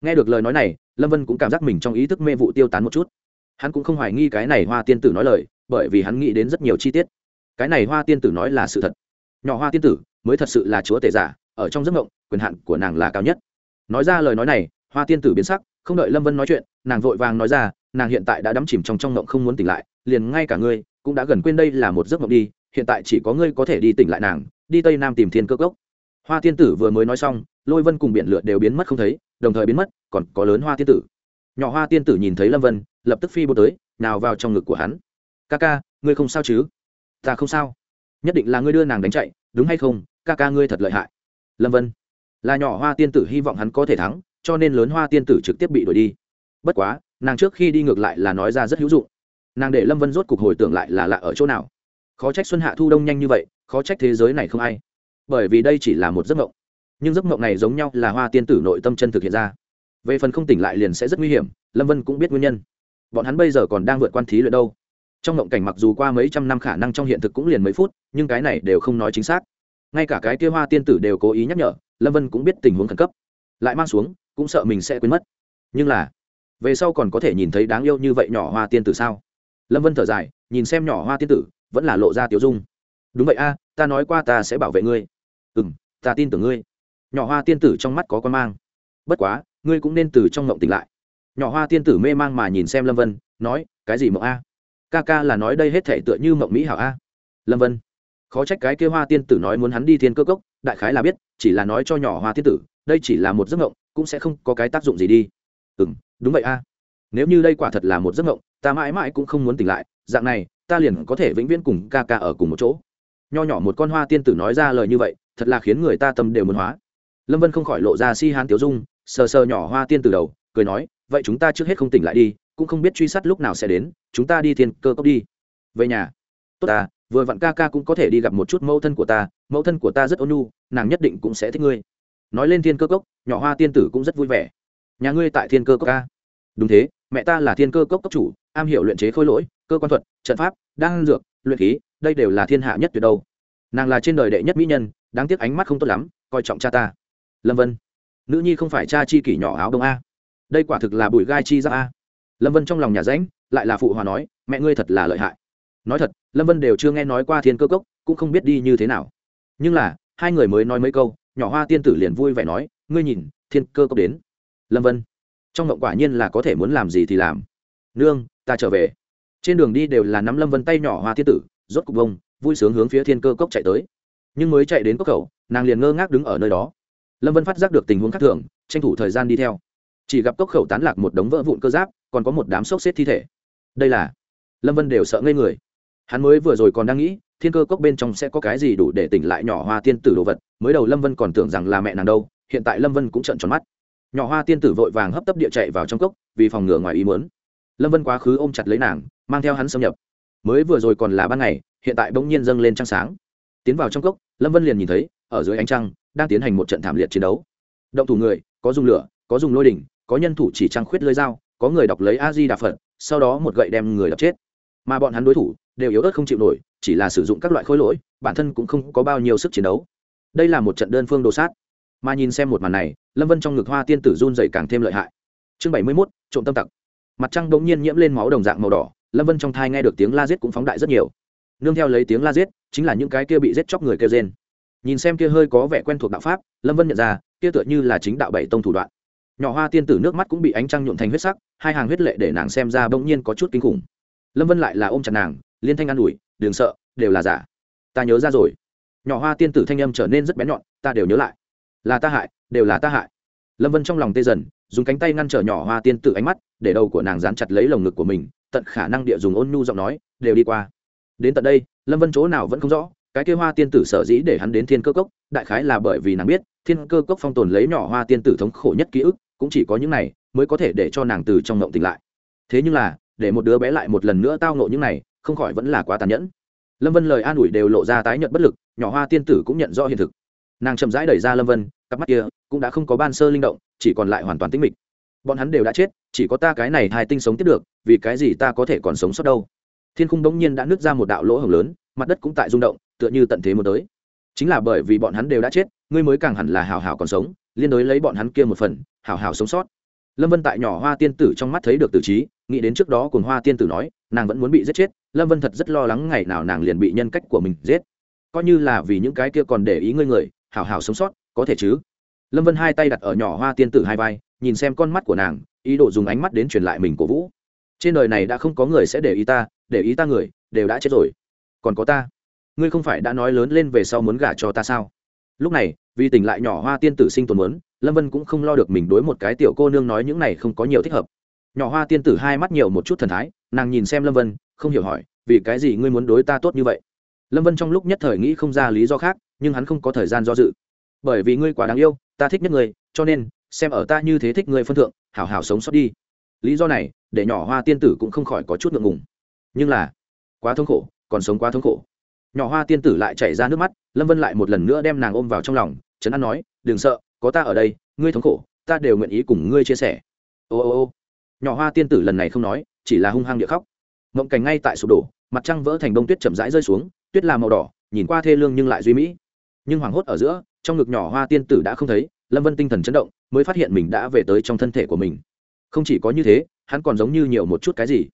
Nghe được lời nói này, lâm vân cũng cảm giác mình trong ý thức mê vụ tiêu tán một chút. Hắn cũng không hoài nghi cái này hoa tiên tử nói lời, bởi vì hắn nghĩ đến rất nhiều chi tiết. Cái này hoa tiên tử nói là sự thật. Nhỏ hoa tiên tử mới thật sự là chúa tể giả, ở trong giấc mộng, quyền hạn của nàng là cao nhất. Nói ra lời nói này, hoa tiên tử biến sắc, không đợi lâm vân nói chuyện, nàng vội vàng nói ra, nàng hiện tại đã đắm chìm trong trong mộng không muốn tỉnh lại, liền ngay cả ngươi cũng đã gần quên đây là một giấc mộng đi hiện tại chỉ có ngươi có thể đi tỉnh lại nàng, đi tây nam tìm thiên cơ cốc. Hoa tiên tử vừa mới nói xong, lôi vân cùng biển lượt đều biến mất không thấy, đồng thời biến mất, còn có lớn hoa tiên tử. Nhỏ hoa tiên tử nhìn thấy lâm vân, lập tức phi bô tới, nào vào trong ngực của hắn. Ca ca, ngươi không sao chứ? Ta không sao. Nhất định là ngươi đưa nàng đánh chạy, đúng hay không? Ca ca ngươi thật lợi hại. Lâm vân. Là nhỏ hoa tiên tử hy vọng hắn có thể thắng, cho nên lớn hoa tiên tử trực tiếp bị đuổi đi. Bất quá, nàng trước khi đi ngược lại là nói ra rất hữu dụng. Nàng để lâm vân rốt cuộc hồi tưởng lại là lạ ở chỗ nào khó trách xuân hạ thu đông nhanh như vậy, khó trách thế giới này không ai. Bởi vì đây chỉ là một giấc mộng. Nhưng giấc mộng này giống nhau là hoa tiên tử nội tâm chân thực hiện ra. Về phần không tỉnh lại liền sẽ rất nguy hiểm, lâm vân cũng biết nguyên nhân. Bọn hắn bây giờ còn đang vượt quan thí luyện đâu. Trong mộng cảnh mặc dù qua mấy trăm năm khả năng trong hiện thực cũng liền mấy phút, nhưng cái này đều không nói chính xác. Ngay cả cái kia hoa tiên tử đều cố ý nhắc nhở, lâm vân cũng biết tình huống khẩn cấp. Lại mang xuống, cũng sợ mình sẽ quên mất. Nhưng là, về sau còn có thể nhìn thấy đáng yêu như vậy nhỏ hoa tiên tử sao? Lâm vân thở dài, nhìn xem nhỏ hoa tiên tử vẫn là lộ ra tiểu dung. Đúng vậy a, ta nói qua ta sẽ bảo vệ ngươi. Ừ m ta tin tưởng ngươi. Nhỏ hoa tiên tử trong mắt có con mang. Bất quá, ngươi cũng nên từ trong ngộng tỉnh lại. Nhỏ hoa tiên tử mê mang mà nhìn xem lâm vân, nói, cái gì mộng a? Ca ca là nói đây hết thể tựa như mộng mỹ hảo a. Lâm vân, khó trách cái kia hoa tiên tử nói muốn hắn đi thiên cơ cốc, đại khái là biết, chỉ là nói cho nhỏ hoa tiên tử, đây chỉ là một giấc mộng, cũng sẽ không có cái tác dụng gì đi. Ừ m đúng vậy a. Nếu như đây quả thật là một giấc mộng, ta mãi mãi cũng không muốn tỉnh lại, dạng này ta liền có thể vĩnh viễn cùng ca ca ở cùng một chỗ. Nho nhỏ một con hoa tiên tử nói ra lời như vậy, thật là khiến người ta tâm đều muốn hóa. Lâm vân không khỏi lộ ra si hán tiểu dung, sờ sờ nhỏ hoa tiên từ đầu, cười nói, vậy chúng ta trước hết không tỉnh lại đi, cũng không biết truy sát lúc nào sẽ đến, chúng ta đi thiên cơ cốc đi. Về nhà. Tốt ta, vừa vặn ca ca cũng có thể đi gặp một chút mẫu thân của ta, mẫu thân của ta rất ôn nhu, nàng nhất định cũng sẽ thích ngươi. Nói lên thiên cơ cốc, nhỏ hoa tiên tử cũng rất vui vẻ. Nhà ngươi tại thiên cơ cốc ca đúng thế, mẹ ta là thiên cơ cốc cốc chủ, am hiểu luyện chế khôi lỗi, cơ quan thuật, trận pháp đan dược, luyện khí, đây đều là thiên hạ nhất tuyệt đâu. Nàng là trên đời đệ nhất mỹ nhân, đáng tiếc ánh mắt không tốt lắm, coi trọng cha ta. Lâm vân. Nữ nhi không phải cha chi kỷ nhỏ áo đông a. Đây quả thực là bụi gai chi ra a. Lâm vân trong lòng nhà ránh lại là phụ hòa nói, mẹ ngươi thật là lợi hại. Nói thật, lâm vân đều chưa nghe nói qua thiên cơ cốc, cũng không biết đi như thế nào. Nhưng là, hai người mới nói mấy câu, nhỏ hoa tiên tử liền vui vẻ nói, ngươi nhìn, thiên cơ cốc đến. Lâm vân. Trong ngộng quả nhiên là có thể muốn làm gì thì làm. Nương, ta trở về trên đường đi đều là nắm lâm vân tay nhỏ hoa thiên tử, rốt cục vông vui sướng hướng phía thiên cơ cốc chạy tới. Nhưng mới chạy đến cốc khẩu, nàng liền ngơ ngác đứng ở nơi đó. Lâm vân phát giác được tình huống khác thường, tranh thủ thời gian đi theo. Chỉ gặp cốc khẩu tán lạc một đống vỡ vụn cơ giáp, còn có một đám xốc xếp thi thể. Đây là lâm vân đều sợ ngây người. Hắn mới vừa rồi còn đang nghĩ, thiên cơ cốc bên trong sẽ có cái gì đủ để tỉnh lại nhỏ hoa tiên tử đồ vật, mới đầu lâm vân còn tưởng rằng là mẹ nàng đâu, hiện tại lâm vân cũng trợn tròn mắt. Nhỏ hoa tiên tử vội vàng hấp tấp địa chạy vào trong cốc, vì phòng ngừa ngoài ý muốn lâm vân quá khứ ôm chặt lấy nàng mang theo hắn xâm nhập mới vừa rồi còn là ban ngày hiện tại bỗng nhiên dâng lên trăng sáng tiến vào trong cốc lâm vân liền nhìn thấy ở dưới ánh trăng đang tiến hành một trận thảm liệt chiến đấu động thủ người có dùng lửa có dùng lôi đỉnh có nhân thủ chỉ trăng khuyết lơi dao có người đọc lấy a di đà phật sau đó một gậy đem người đập chết mà bọn hắn đối thủ đều yếu ớt không chịu nổi chỉ là sử dụng các loại khối lỗi bản thân cũng không có bao nhiêu sức chiến đấu đây là một trận đơn phương đồ sát mà nhìn xem một màn này lâm vân trong ngực hoa tiên tử run dày càng thêm lợi hại chương bảy mươi mốt trộm tâm tặc mặt trăng đ ỗ n g nhiên nhiễm lên máu đồng dạng màu đỏ, lâm vân trong thai nghe được tiếng la giết cũng phóng đại rất nhiều. Nương theo lấy tiếng la giết, chính là những cái kia bị giết chóc người kêu trên nhìn xem kia hơi có vẻ quen thuộc đạo pháp, lâm vân nhận ra, kia tựa như là chính đạo bảy tông thủ đoạn. Nhỏ hoa tiên tử nước mắt cũng bị ánh trăng nhuộm thành huyết sắc, hai hàng huyết lệ để nàng xem ra bỗng nhiên có chút kinh khủng. Lâm vân lại là ôm chặt nàng, liên thanh an ủi, đừng sợ, đều là giả. Ta nhớ ra rồi. Nhỏ hoa tiên tử thanh âm trở nên rất bén nhọn, ta đều nhớ lại. Là ta hại, đều là ta hại. Lâm vân trong lòng tê dần, dùng cánh tay ngăn trở nhỏ hoa tiên tử ánh mắt để đầu của nàng dán chặt lấy lồng ngực của mình, tận khả năng địa dùng ôn nhu giọng nói, đều đi qua. Đến tận đây, lâm vân chỗ nào vẫn không rõ, cái kia hoa tiên tử sở dĩ để hắn đến thiên cơ cốc, đại khái là bởi vì nàng biết, thiên cơ cốc phong tồn lấy nhỏ hoa tiên tử thống khổ nhất ký ức, cũng chỉ có những này mới có thể để cho nàng từ trong ngộng tỉnh lại. Thế nhưng là, để một đứa bé lại một lần nữa tao ngộ những này, không khỏi vẫn là quá tàn nhẫn. Lâm vân lời an ủi đều lộ ra tái nhận bất lực, nhỏ hoa tiên tử cũng nhận rõ hiện thực. Nàng chậm rãi đẩy ra lâm vân, cặp mắt kia cũng đã không có ban sơ linh động, chỉ còn lại hoàn toàn tĩnh mịch bọn hắn đều đã chết, chỉ có ta cái này hai tinh sống tiếp được, vì cái gì ta có thể còn sống sót đâu? Thiên khung đống nhiên đã nứt ra một đạo lỗ hồng lớn, mặt đất cũng tại rung động, tựa như tận thế muốn tới. Chính là bởi vì bọn hắn đều đã chết, ngươi mới càng hẳn là hào hào còn sống, liên đối lấy bọn hắn kia một phần hào hào sống sót. Lâm vân tại nhỏ hoa tiên tử trong mắt thấy được tử trí, nghĩ đến trước đó cùng hoa tiên tử nói, nàng vẫn muốn bị giết chết, lâm vân thật rất lo lắng ngày nào nàng liền bị nhân cách của mình giết. Coi như là vì những cái kia còn để ý ngươi người hào hào sống sót, có thể chứ? Lâm vân hai tay đặt ở nhỏ hoa tiên tử hai vai nhìn xem con mắt của nàng, ý đồ dùng ánh mắt đến truyền lại mình cổ vũ. Trên đời này đã không có người sẽ để ý ta, để ý ta người, đều đã chết rồi. Còn có ta. Ngươi không phải đã nói lớn lên về sau muốn gả cho ta sao? Lúc này, vì tỉnh lại nhỏ hoa tiên tử sinh tồn muốn, lâm vân cũng không lo được mình đối một cái tiểu cô nương nói những này không có nhiều thích hợp. Nhỏ hoa tiên tử hai mắt nhiều một chút thần thái, nàng nhìn xem lâm vân, không hiểu hỏi, vì cái gì ngươi muốn đối ta tốt như vậy? Lâm vân trong lúc nhất thời nghĩ không ra lý do khác, nhưng hắn không có thời gian do dự. Bởi vì ngươi quá đáng yêu, ta thích nhất ngươi, cho nên xem ở ta như thế thích ngươi phân thượng, hảo hảo sống sót đi. Lý do này, để nhỏ hoa tiên tử cũng không khỏi có chút ngượng ngùng. Nhưng là, quá thống khổ, còn sống quá thống khổ. Nhỏ hoa tiên tử lại chảy ra nước mắt, lâm vân lại một lần nữa đem nàng ôm vào trong lòng, trấn an nói, đừng sợ, có ta ở đây, ngươi thống khổ, ta đều nguyện ý cùng ngươi chia sẻ. Ô ô ô. Nhỏ hoa tiên tử lần này không nói, chỉ là hung hăng địa khóc. Mộng cảnh ngay tại sụp đổ, mặt trăng vỡ thành bông tuyết chậm rãi rơi xuống, tuyết là màu đỏ, nhìn qua thê lương nhưng lại duy mỹ. Nhưng hoảng hốt ở giữa, trong ngực nhỏ hoa tiên tử đã không thấy, lâm vân tinh thần chấn động mới phát hiện mình đã về tới trong thân thể của mình. Không chỉ có như thế, hắn còn giống như nhiều một chút cái gì.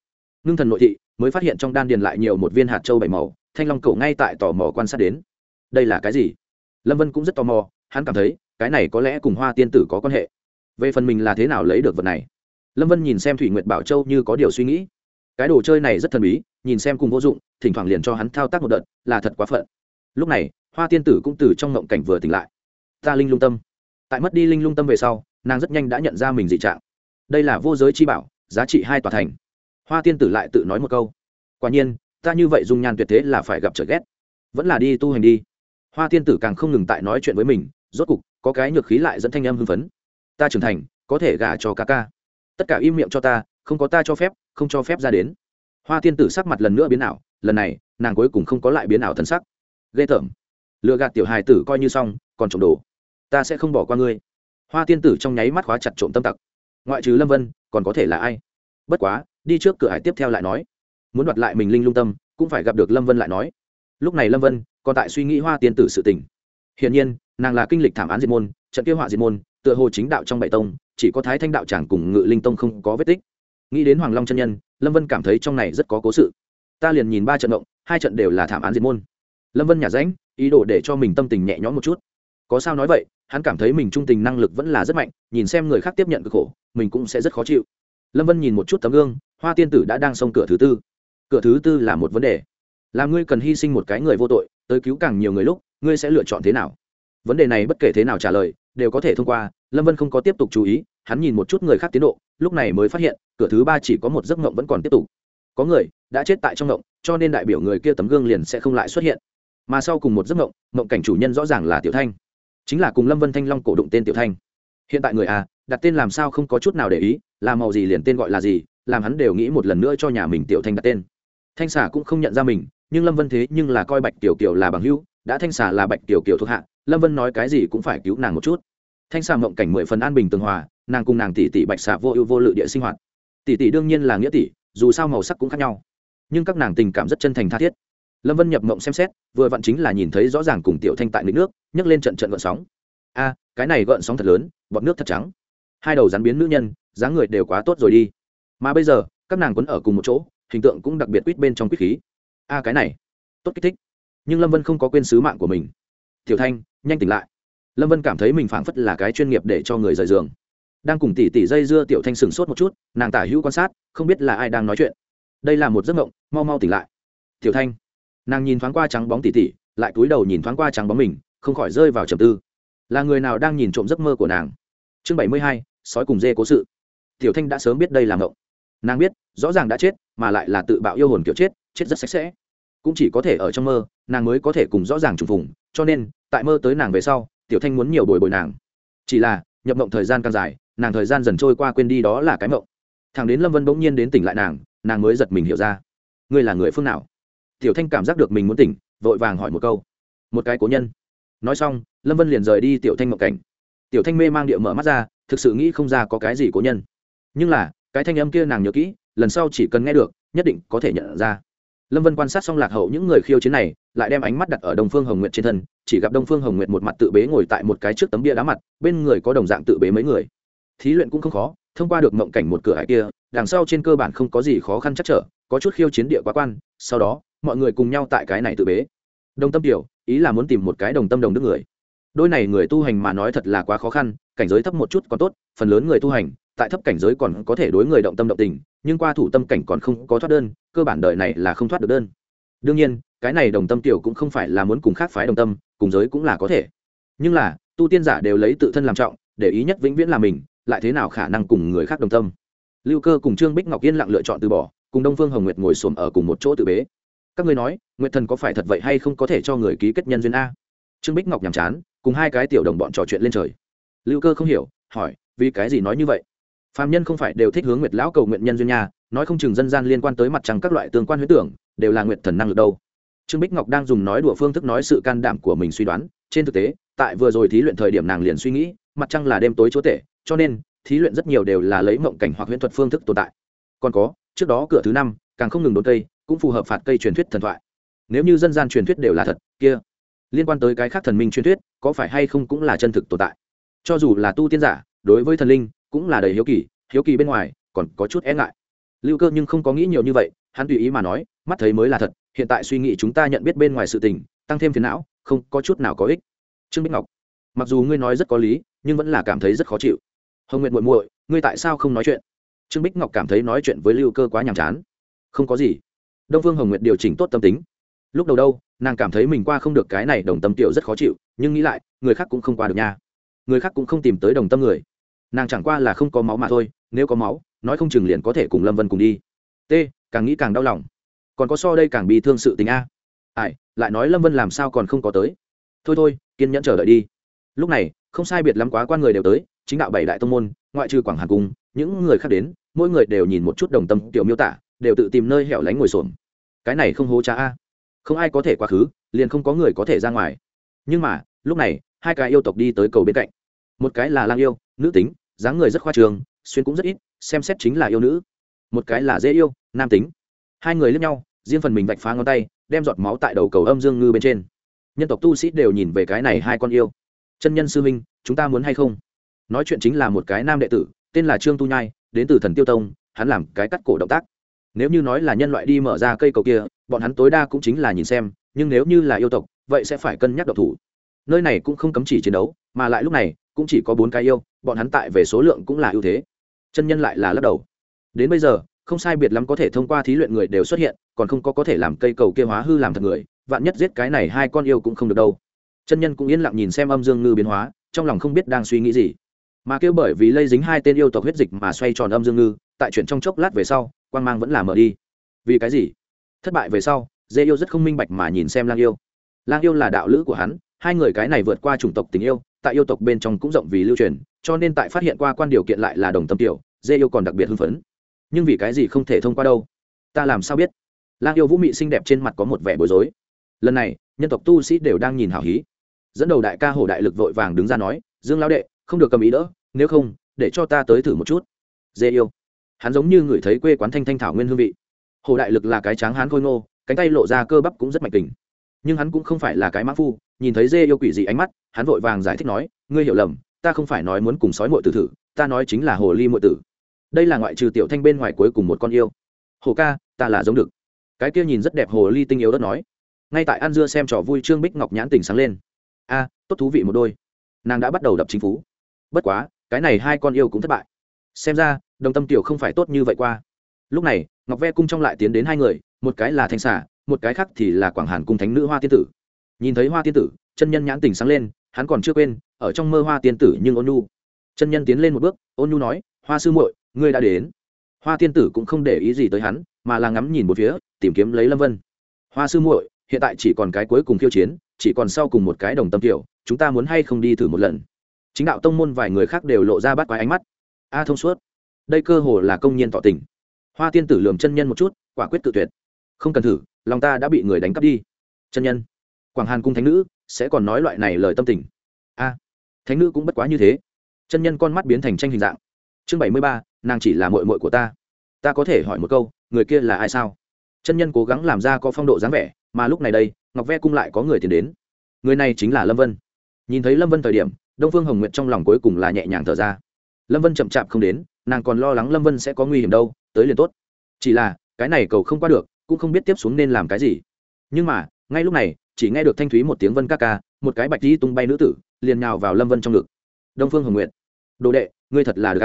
Ngưng thần nội thị, mới phát hiện trong đan điền lại nhiều một viên hạt châu bảy màu, thanh long cổ ngay tại tò mò quan sát đến. Đây là cái gì? Lâm vân cũng rất tò mò, hắn cảm thấy, cái này có lẽ cùng hoa tiên tử có quan hệ. Về phần mình là thế nào lấy được vật này? Lâm vân nhìn xem thủy nguyệt bảo châu như có điều suy nghĩ. Cái đồ chơi này rất thần bí, nhìn xem cùng vô dụng, thỉnh thoảng liền cho hắn thao tác một đợt, là thật quá phận. Lúc này, hoa tiên tử cũng từ trong ngộng cảnh vừa tỉnh lại. Ta linh lung tâm tại mất đi linh lung tâm về sau, nàng rất nhanh đã nhận ra mình dị trạng. Đây là vô giới chi bảo, giá trị hai tòa thành. Hoa tiên tử lại tự nói một câu. Quả nhiên, ta như vậy dung nhan tuyệt thế là phải gặp trở ghét. Vẫn là đi tu hành đi. Hoa tiên tử càng không ngừng tại nói chuyện với mình, rốt cục, có cái nhược khí lại dẫn thanh âm hưng phấn. Ta trưởng thành, có thể gả cho ca ca. Tất cả im miệng cho ta, không có ta cho phép, không cho phép ra đến. Hoa tiên tử sắc mặt lần nữa biến ảo, lần này, nàng cuối cùng không có lại biến ảo thân sắc. Ghê tởm. Lựa gạt tiểu hài tử coi như xong, còn trộm đồ ta sẽ không bỏ qua ngươi. Hoa tiên tử trong nháy mắt khóa chặt trộm tâm tặc. Ngoại trừ lâm vân, còn có thể là ai? Bất quá, đi trước cửa hải tiếp theo lại nói. Muốn đoạt lại mình linh lung tâm, cũng phải gặp được lâm vân lại nói. Lúc này lâm vân còn tại suy nghĩ hoa tiên tử sự tình. Hiển nhiên, nàng là kinh lịch thảm án diệt môn, trận kế họa diệt môn, tựa hồ chính đạo trong bảy tông, chỉ có thái thanh đạo tràng cùng ngự linh tông không có vết tích. Nghĩ đến hoàng long chân nhân, lâm vân cảm thấy trong này rất có cố sự. Ta liền nhìn ba trận động hai trận đều là thảm án diệt môn. Lâm vân nhả rãnh ý đồ để cho mình tâm tình nhẹ nhõm một chút có sao nói vậy, hắn cảm thấy mình trung tình năng lực vẫn là rất mạnh, nhìn xem người khác tiếp nhận cực khổ, mình cũng sẽ rất khó chịu. Lâm vân nhìn một chút tấm gương, hoa tiên tử đã đang xông cửa thứ tư. Cửa thứ tư là một vấn đề. Là ngươi cần hy sinh một cái người vô tội, tới cứu càng nhiều người lúc, ngươi sẽ lựa chọn thế nào? Vấn đề này bất kể thế nào trả lời, đều có thể thông qua, lâm vân không có tiếp tục chú ý, hắn nhìn một chút người khác tiến độ, lúc này mới phát hiện, cửa thứ ba chỉ có một giấc mộng vẫn còn tiếp tục. Có người đã chết tại trong mộng, cho nên đại biểu người kia tấm gương liền sẽ không lại xuất hiện. Mà sau cùng một giấc mộng mộng cảnh chủ nhân rõ ràng là tiểu thanh chính là cùng lâm vân thanh long cổ đụng tên tiểu thanh. Hiện tại người a đặt tên làm sao không có chút nào để ý làm màu gì liền tên gọi là gì, làm hắn đều nghĩ một lần nữa cho nhà mình tiểu thanh đặt tên. Thanh xà cũng không nhận ra mình, nhưng lâm vân thế nhưng là coi bạch tiểu kiều là bằng hữu, đã thanh xà là bạch tiểu kiều thuộc hạ, lâm vân nói cái gì cũng phải cứu nàng một chút. Thanh xà mộng cảnh mười phần an bình tường hòa, nàng cùng nàng tỷ tỷ bạch xà vô ưu vô lự địa sinh hoạt. Tỷ tỷ đương nhiên là nghĩa tỷ, dù sao màu sắc cũng khác nhau, nhưng các nàng tình cảm rất chân thành tha thiết lâm vân nhập mộng xem xét, vừa vặn chính là nhìn thấy rõ ràng cùng tiểu thanh tại nghịch nước, nhấc lên trận trận gợn sóng. A, cái này gợn sóng thật lớn, bọt nước thật trắng. Hai đầu rắn biến nữ nhân, dáng người đều quá tốt rồi đi. Mà bây giờ, các nàng quấn ở cùng một chỗ, hình tượng cũng đặc biệt quýt bên trong quýt khí. A, cái này, tốt kích thích. Nhưng lâm vân không có quên sứ mạng của mình. Tiểu thanh, nhanh tỉnh lại. Lâm vân cảm thấy mình phảng phất là cái chuyên nghiệp để cho người rời giường. Đang cùng tỷ tỷ dây dưa tiểu thanh sừng sốt một chút, nàng tả hữu quan sát, không biết là ai đang nói chuyện. Đây là một giấc mộng, mau mau tỉnh lại. Tiểu thanh nàng nhìn thoáng qua trắng bóng tỉ tỉ, lại cúi đầu nhìn thoáng qua trắng bóng mình không khỏi rơi vào trầm tư. Là người nào đang nhìn trộm giấc mơ của nàng? Chương bảy mươi hai sói cùng dê cố sự. Tiểu thanh đã sớm biết đây là mộng nàng biết rõ ràng đã chết mà lại là tự bạo yêu hồn kiểu chết chết rất sạch sẽ. Cũng chỉ có thể ở trong mơ nàng mới có thể cùng rõ ràng trùng phùng cho nên tại mơ tới nàng về sau tiểu thanh muốn nhiều bồi bồi nàng. Chỉ là nhập mộng thời gian càng dài nàng thời gian dần trôi qua quên đi đó là cái mộng. Thằng đến lâm vân bỗng nhiên đến tỉnh lại nàng nàng mới giật mình hiểu ra. Ngươi là người phương nào? Tiểu thanh cảm giác được mình muốn tỉnh, vội vàng hỏi một câu. Một cái cố nhân. Nói xong, lâm vân liền rời đi tiểu thanh mộng cảnh. Tiểu thanh mê mang địa mở mắt ra, thực sự nghĩ không ra có cái gì cố nhân. Nhưng là, cái thanh âm kia nàng nhớ kỹ, lần sau chỉ cần nghe được, nhất định có thể nhận ra. Lâm vân quan sát xong lạc hậu những người khiêu chiến này, lại đem ánh mắt đặt ở đông phương hồng nguyệt trên thân, chỉ gặp đông phương hồng nguyệt một mặt tự bế ngồi tại một cái trước tấm bia đá mặt, bên người có đồng dạng tự bế mấy người. Thí luyện cũng không khó thông qua được mộng cảnh một cửa hải kia, đằng sau trên cơ bản không có gì khó khăn chắc trở, có chút khiêu chiến địa quá quan, sau đó, mọi người cùng nhau tại cái này tự bế. Đồng tâm tiểu, ý là muốn tìm một cái đồng tâm đồng đức người. Đôi này người tu hành mà nói thật là quá khó khăn, cảnh giới thấp một chút còn tốt, phần lớn người tu hành, tại thấp cảnh giới còn có thể đối người động tâm động tình, nhưng qua thủ tâm cảnh còn không có thoát đơn, cơ bản đời này là không thoát được đơn. Đương nhiên, cái này đồng tâm tiểu cũng không phải là muốn cùng khác phái đồng tâm, cùng giới cũng là có thể. Nhưng là, tu tiên giả đều lấy tự thân làm trọng, để ý nhất vĩnh viễn là mình lại thế nào khả năng cùng người khác đồng tâm? Lưu cơ cùng trương bích ngọc yên lặng lựa chọn từ bỏ, cùng đông phương hồng nguyệt ngồi xổm ở cùng một chỗ tự bế. Các ngươi nói, nguyệt thần có phải thật vậy hay không có thể cho người ký kết nhân duyên a? Trương bích ngọc nhàm chán, cùng hai cái tiểu đồng bọn trò chuyện lên trời. Lưu cơ không hiểu, hỏi, vì cái gì nói như vậy? Phạm nhân không phải đều thích hướng nguyệt lão cầu nguyện nhân duyên nhà nói không chừng dân gian liên quan tới mặt trăng các loại tương quan huyết tưởng, đều là nguyệt thần năng lực đâu. Trương bích ngọc đang dùng nói đùa phương thức nói sự can đảm của mình suy đoán, trên thực tế, tại vừa rồi thí luyện thời điểm nàng liền suy nghĩ, mặt trăng là đêm tối chúa tể cho nên, thí luyện rất nhiều đều là lấy mộng cảnh hoặc huyễn thuật phương thức tồn tại. Còn có, trước đó cửa thứ năm, càng không ngừng đốn cây, cũng phù hợp phạt cây truyền thuyết thần thoại. Nếu như dân gian truyền thuyết đều là thật, kia, liên quan tới cái khác thần minh truyền thuyết, có phải hay không cũng là chân thực tồn tại? Cho dù là tu tiên giả, đối với thần linh, cũng là đầy hiếu kỳ hiếu kỳ bên ngoài, còn có chút e ngại. Lưu cơ nhưng không có nghĩ nhiều như vậy, hắn tùy ý mà nói, mắt thấy mới là thật, hiện tại suy nghĩ chúng ta nhận biết bên ngoài sự tình, tăng thêm phiền não, không có chút nào có ích. Trương bích ngọc, mặc dù ngươi nói rất có lý, nhưng vẫn là cảm thấy rất khó chịu hồng Nguyệt muội muội, ngươi tại sao không nói chuyện? Trương bích ngọc cảm thấy nói chuyện với lưu cơ quá nhàm chán. Không có gì. Đông phương hồng nguyệt điều chỉnh tốt tâm tính. Lúc đầu đâu, nàng cảm thấy mình qua không được cái này đồng tâm tiểu rất khó chịu, nhưng nghĩ lại, người khác cũng không qua được nha. Người khác cũng không tìm tới đồng tâm người. Nàng chẳng qua là không có máu mà thôi, nếu có máu, nói không chừng liền có thể cùng lâm vân cùng đi. T, càng nghĩ càng đau lòng. Còn có so đây càng bị thương sự tình a. Ai, lại nói lâm vân làm sao còn không có tới. Thôi thôi, kiên nhẫn chờ đợi đi. Lúc này, không sai biệt lắm quá quan người đều tới chính đạo bảy đại tông môn, ngoại trừ quảng hà cung, những người khác đến, mỗi người đều nhìn một chút đồng tâm tiểu miêu tả, đều tự tìm nơi hẻo lánh ngồi xổm. Cái này không hố cha a. Không ai có thể quá khứ, liền không có người có thể ra ngoài. Nhưng mà, lúc này, hai cái yêu tộc đi tới cầu bên cạnh. Một cái là lang yêu, nữ tính, dáng người rất khoa trường xuyên cũng rất ít, xem xét chính là yêu nữ. Một cái là dễ yêu, nam tính. Hai người lướt nhau, riêng phần mình vạch phá ngón tay, đem giọt máu tại đầu cầu âm dương ngư bên trên. Nhân tộc tu sĩ đều nhìn về cái này hai con yêu. Chân nhân sư minh chúng ta muốn hay không? Nói chuyện chính là một cái nam đệ tử, tên là trương tu nhai, đến từ thần tiêu tông, hắn làm cái cắt cổ động tác. Nếu như nói là nhân loại đi mở ra cây cầu kia, bọn hắn tối đa cũng chính là nhìn xem, nhưng nếu như là yêu tộc, vậy sẽ phải cân nhắc độc thủ. Nơi này cũng không cấm chỉ chiến đấu, mà lại lúc này, cũng chỉ có bốn cái yêu, bọn hắn tại về số lượng cũng là ưu thế. Chân nhân lại là lắc đầu. Đến bây giờ, không sai biệt lắm có thể thông qua thí luyện người đều xuất hiện, còn không có có thể làm cây cầu kia hóa hư làm thật người, vạn nhất giết cái này hai con yêu cũng không được đâu. Chân nhân cũng yên lặng nhìn xem âm dương ngư biến hóa, trong lòng không biết đang suy nghĩ gì mà kêu bởi vì lây dính hai tên yêu tộc huyết dịch mà xoay tròn âm dương ngư, tại chuyện trong chốc lát về sau, quang mang vẫn là mở đi. Vì cái gì? Thất bại về sau, dê yêu rất không minh bạch mà nhìn xem lang yêu. Lang yêu là đạo lữ của hắn, hai người cái này vượt qua chủng tộc tình yêu, tại yêu tộc bên trong cũng rộng vì lưu truyền, cho nên tại phát hiện qua quan điều kiện lại là đồng tâm tiểu, dê yêu còn đặc biệt hưng phấn. Nhưng vì cái gì không thể thông qua đâu? Ta làm sao biết? Lang yêu vũ mị xinh đẹp trên mặt có một vẻ bối rối. Lần này, nhân tộc tu sĩ đều đang nhìn hào hí. Dẫn đầu đại ca hồ đại lực vội vàng đứng ra nói, dương lao đệ, không được cầm ý đỡ nếu không, để cho ta tới thử một chút. Dê yêu. Hắn giống như người thấy quê quán thanh thanh thảo nguyên hương vị. Hồ đại lực là cái tráng hán khôi ngô, cánh tay lộ ra cơ bắp cũng rất mạnh tình. Nhưng hắn cũng không phải là cái mã phu, nhìn thấy dê yêu quỷ dị ánh mắt, hắn vội vàng giải thích nói, ngươi hiểu lầm, ta không phải nói muốn cùng sói mội tử thử, ta nói chính là hồ ly mội tử. Đây là ngoại trừ tiểu thanh bên ngoài cuối cùng một con yêu. Hồ ca, ta là giống được. Cái kia nhìn rất đẹp hồ ly tinh yếu đất nói. Ngay tại ăn dưa xem trò vui trương bích ngọc nhãn tình sáng lên. A, tốt thú vị một đôi. Nàng đã bắt đầu đập chính phú. Bất quá cái này hai con yêu cũng thất bại. Xem ra đồng tâm tiểu không phải tốt như vậy qua. Lúc này ngọc ve cung trong lại tiến đến hai người một cái là thanh xả một cái khác thì là quảng hàn cung thánh nữ hoa tiên tử. Nhìn thấy hoa tiên tử chân nhân nhãn tình sáng lên hắn còn chưa quên ở trong mơ hoa tiên tử nhưng ôn nhu. Chân nhân tiến lên một bước ôn nhu nói hoa sư muội ngươi đã đến. Hoa tiên tử cũng không để ý gì tới hắn mà là ngắm nhìn một phía tìm kiếm lấy lâm vân. Hoa sư muội hiện tại chỉ còn cái cuối cùng khiêu chiến chỉ còn sau cùng một cái đồng tâm tiểu, chúng ta muốn hay không đi thử một lần? Chính đạo tông môn vài người khác đều lộ ra bắt quái ánh mắt. A thông suốt. Đây cơ hồ là công nhiên tỏ tình. Hoa tiên tử lườm chân nhân một chút, quả quyết tự tuyệt. Không cần thử, lòng ta đã bị người đánh cắp đi. Chân nhân. Quảng hàn cung thánh nữ, sẽ còn nói loại này lời tâm tình. A. Thánh nữ cũng bất quá như thế. Chân nhân con mắt biến thành tranh hình dạng. Chương bảy mươi ba, nàng chỉ là mội mội của ta. Ta có thể hỏi một câu, người kia là ai sao? Chân nhân cố gắng làm ra có phong độ dáng vẻ, mà lúc này đây, ngọc ve cung lại có người tìm đến. Người này chính là lâm vân. Nhìn thấy lâm vân thời điểm đông phương hồng nguyệt trong lòng cuối cùng là nhẹ nhàng thở ra. Lâm vân chậm chạp không đến, nàng còn lo lắng lâm vân sẽ có nguy hiểm đâu, tới liền tốt. Chỉ là, cái này cầu không qua được, cũng không biết tiếp xuống nên làm cái gì. Nhưng mà, ngay lúc này, chỉ nghe được thanh thúy một tiếng vân ca ca, một cái bạch đi tung bay nữ tử, liền nhào vào lâm vân trong ngực. Đông phương hồng nguyệt, đồ đệ, ngươi thật là được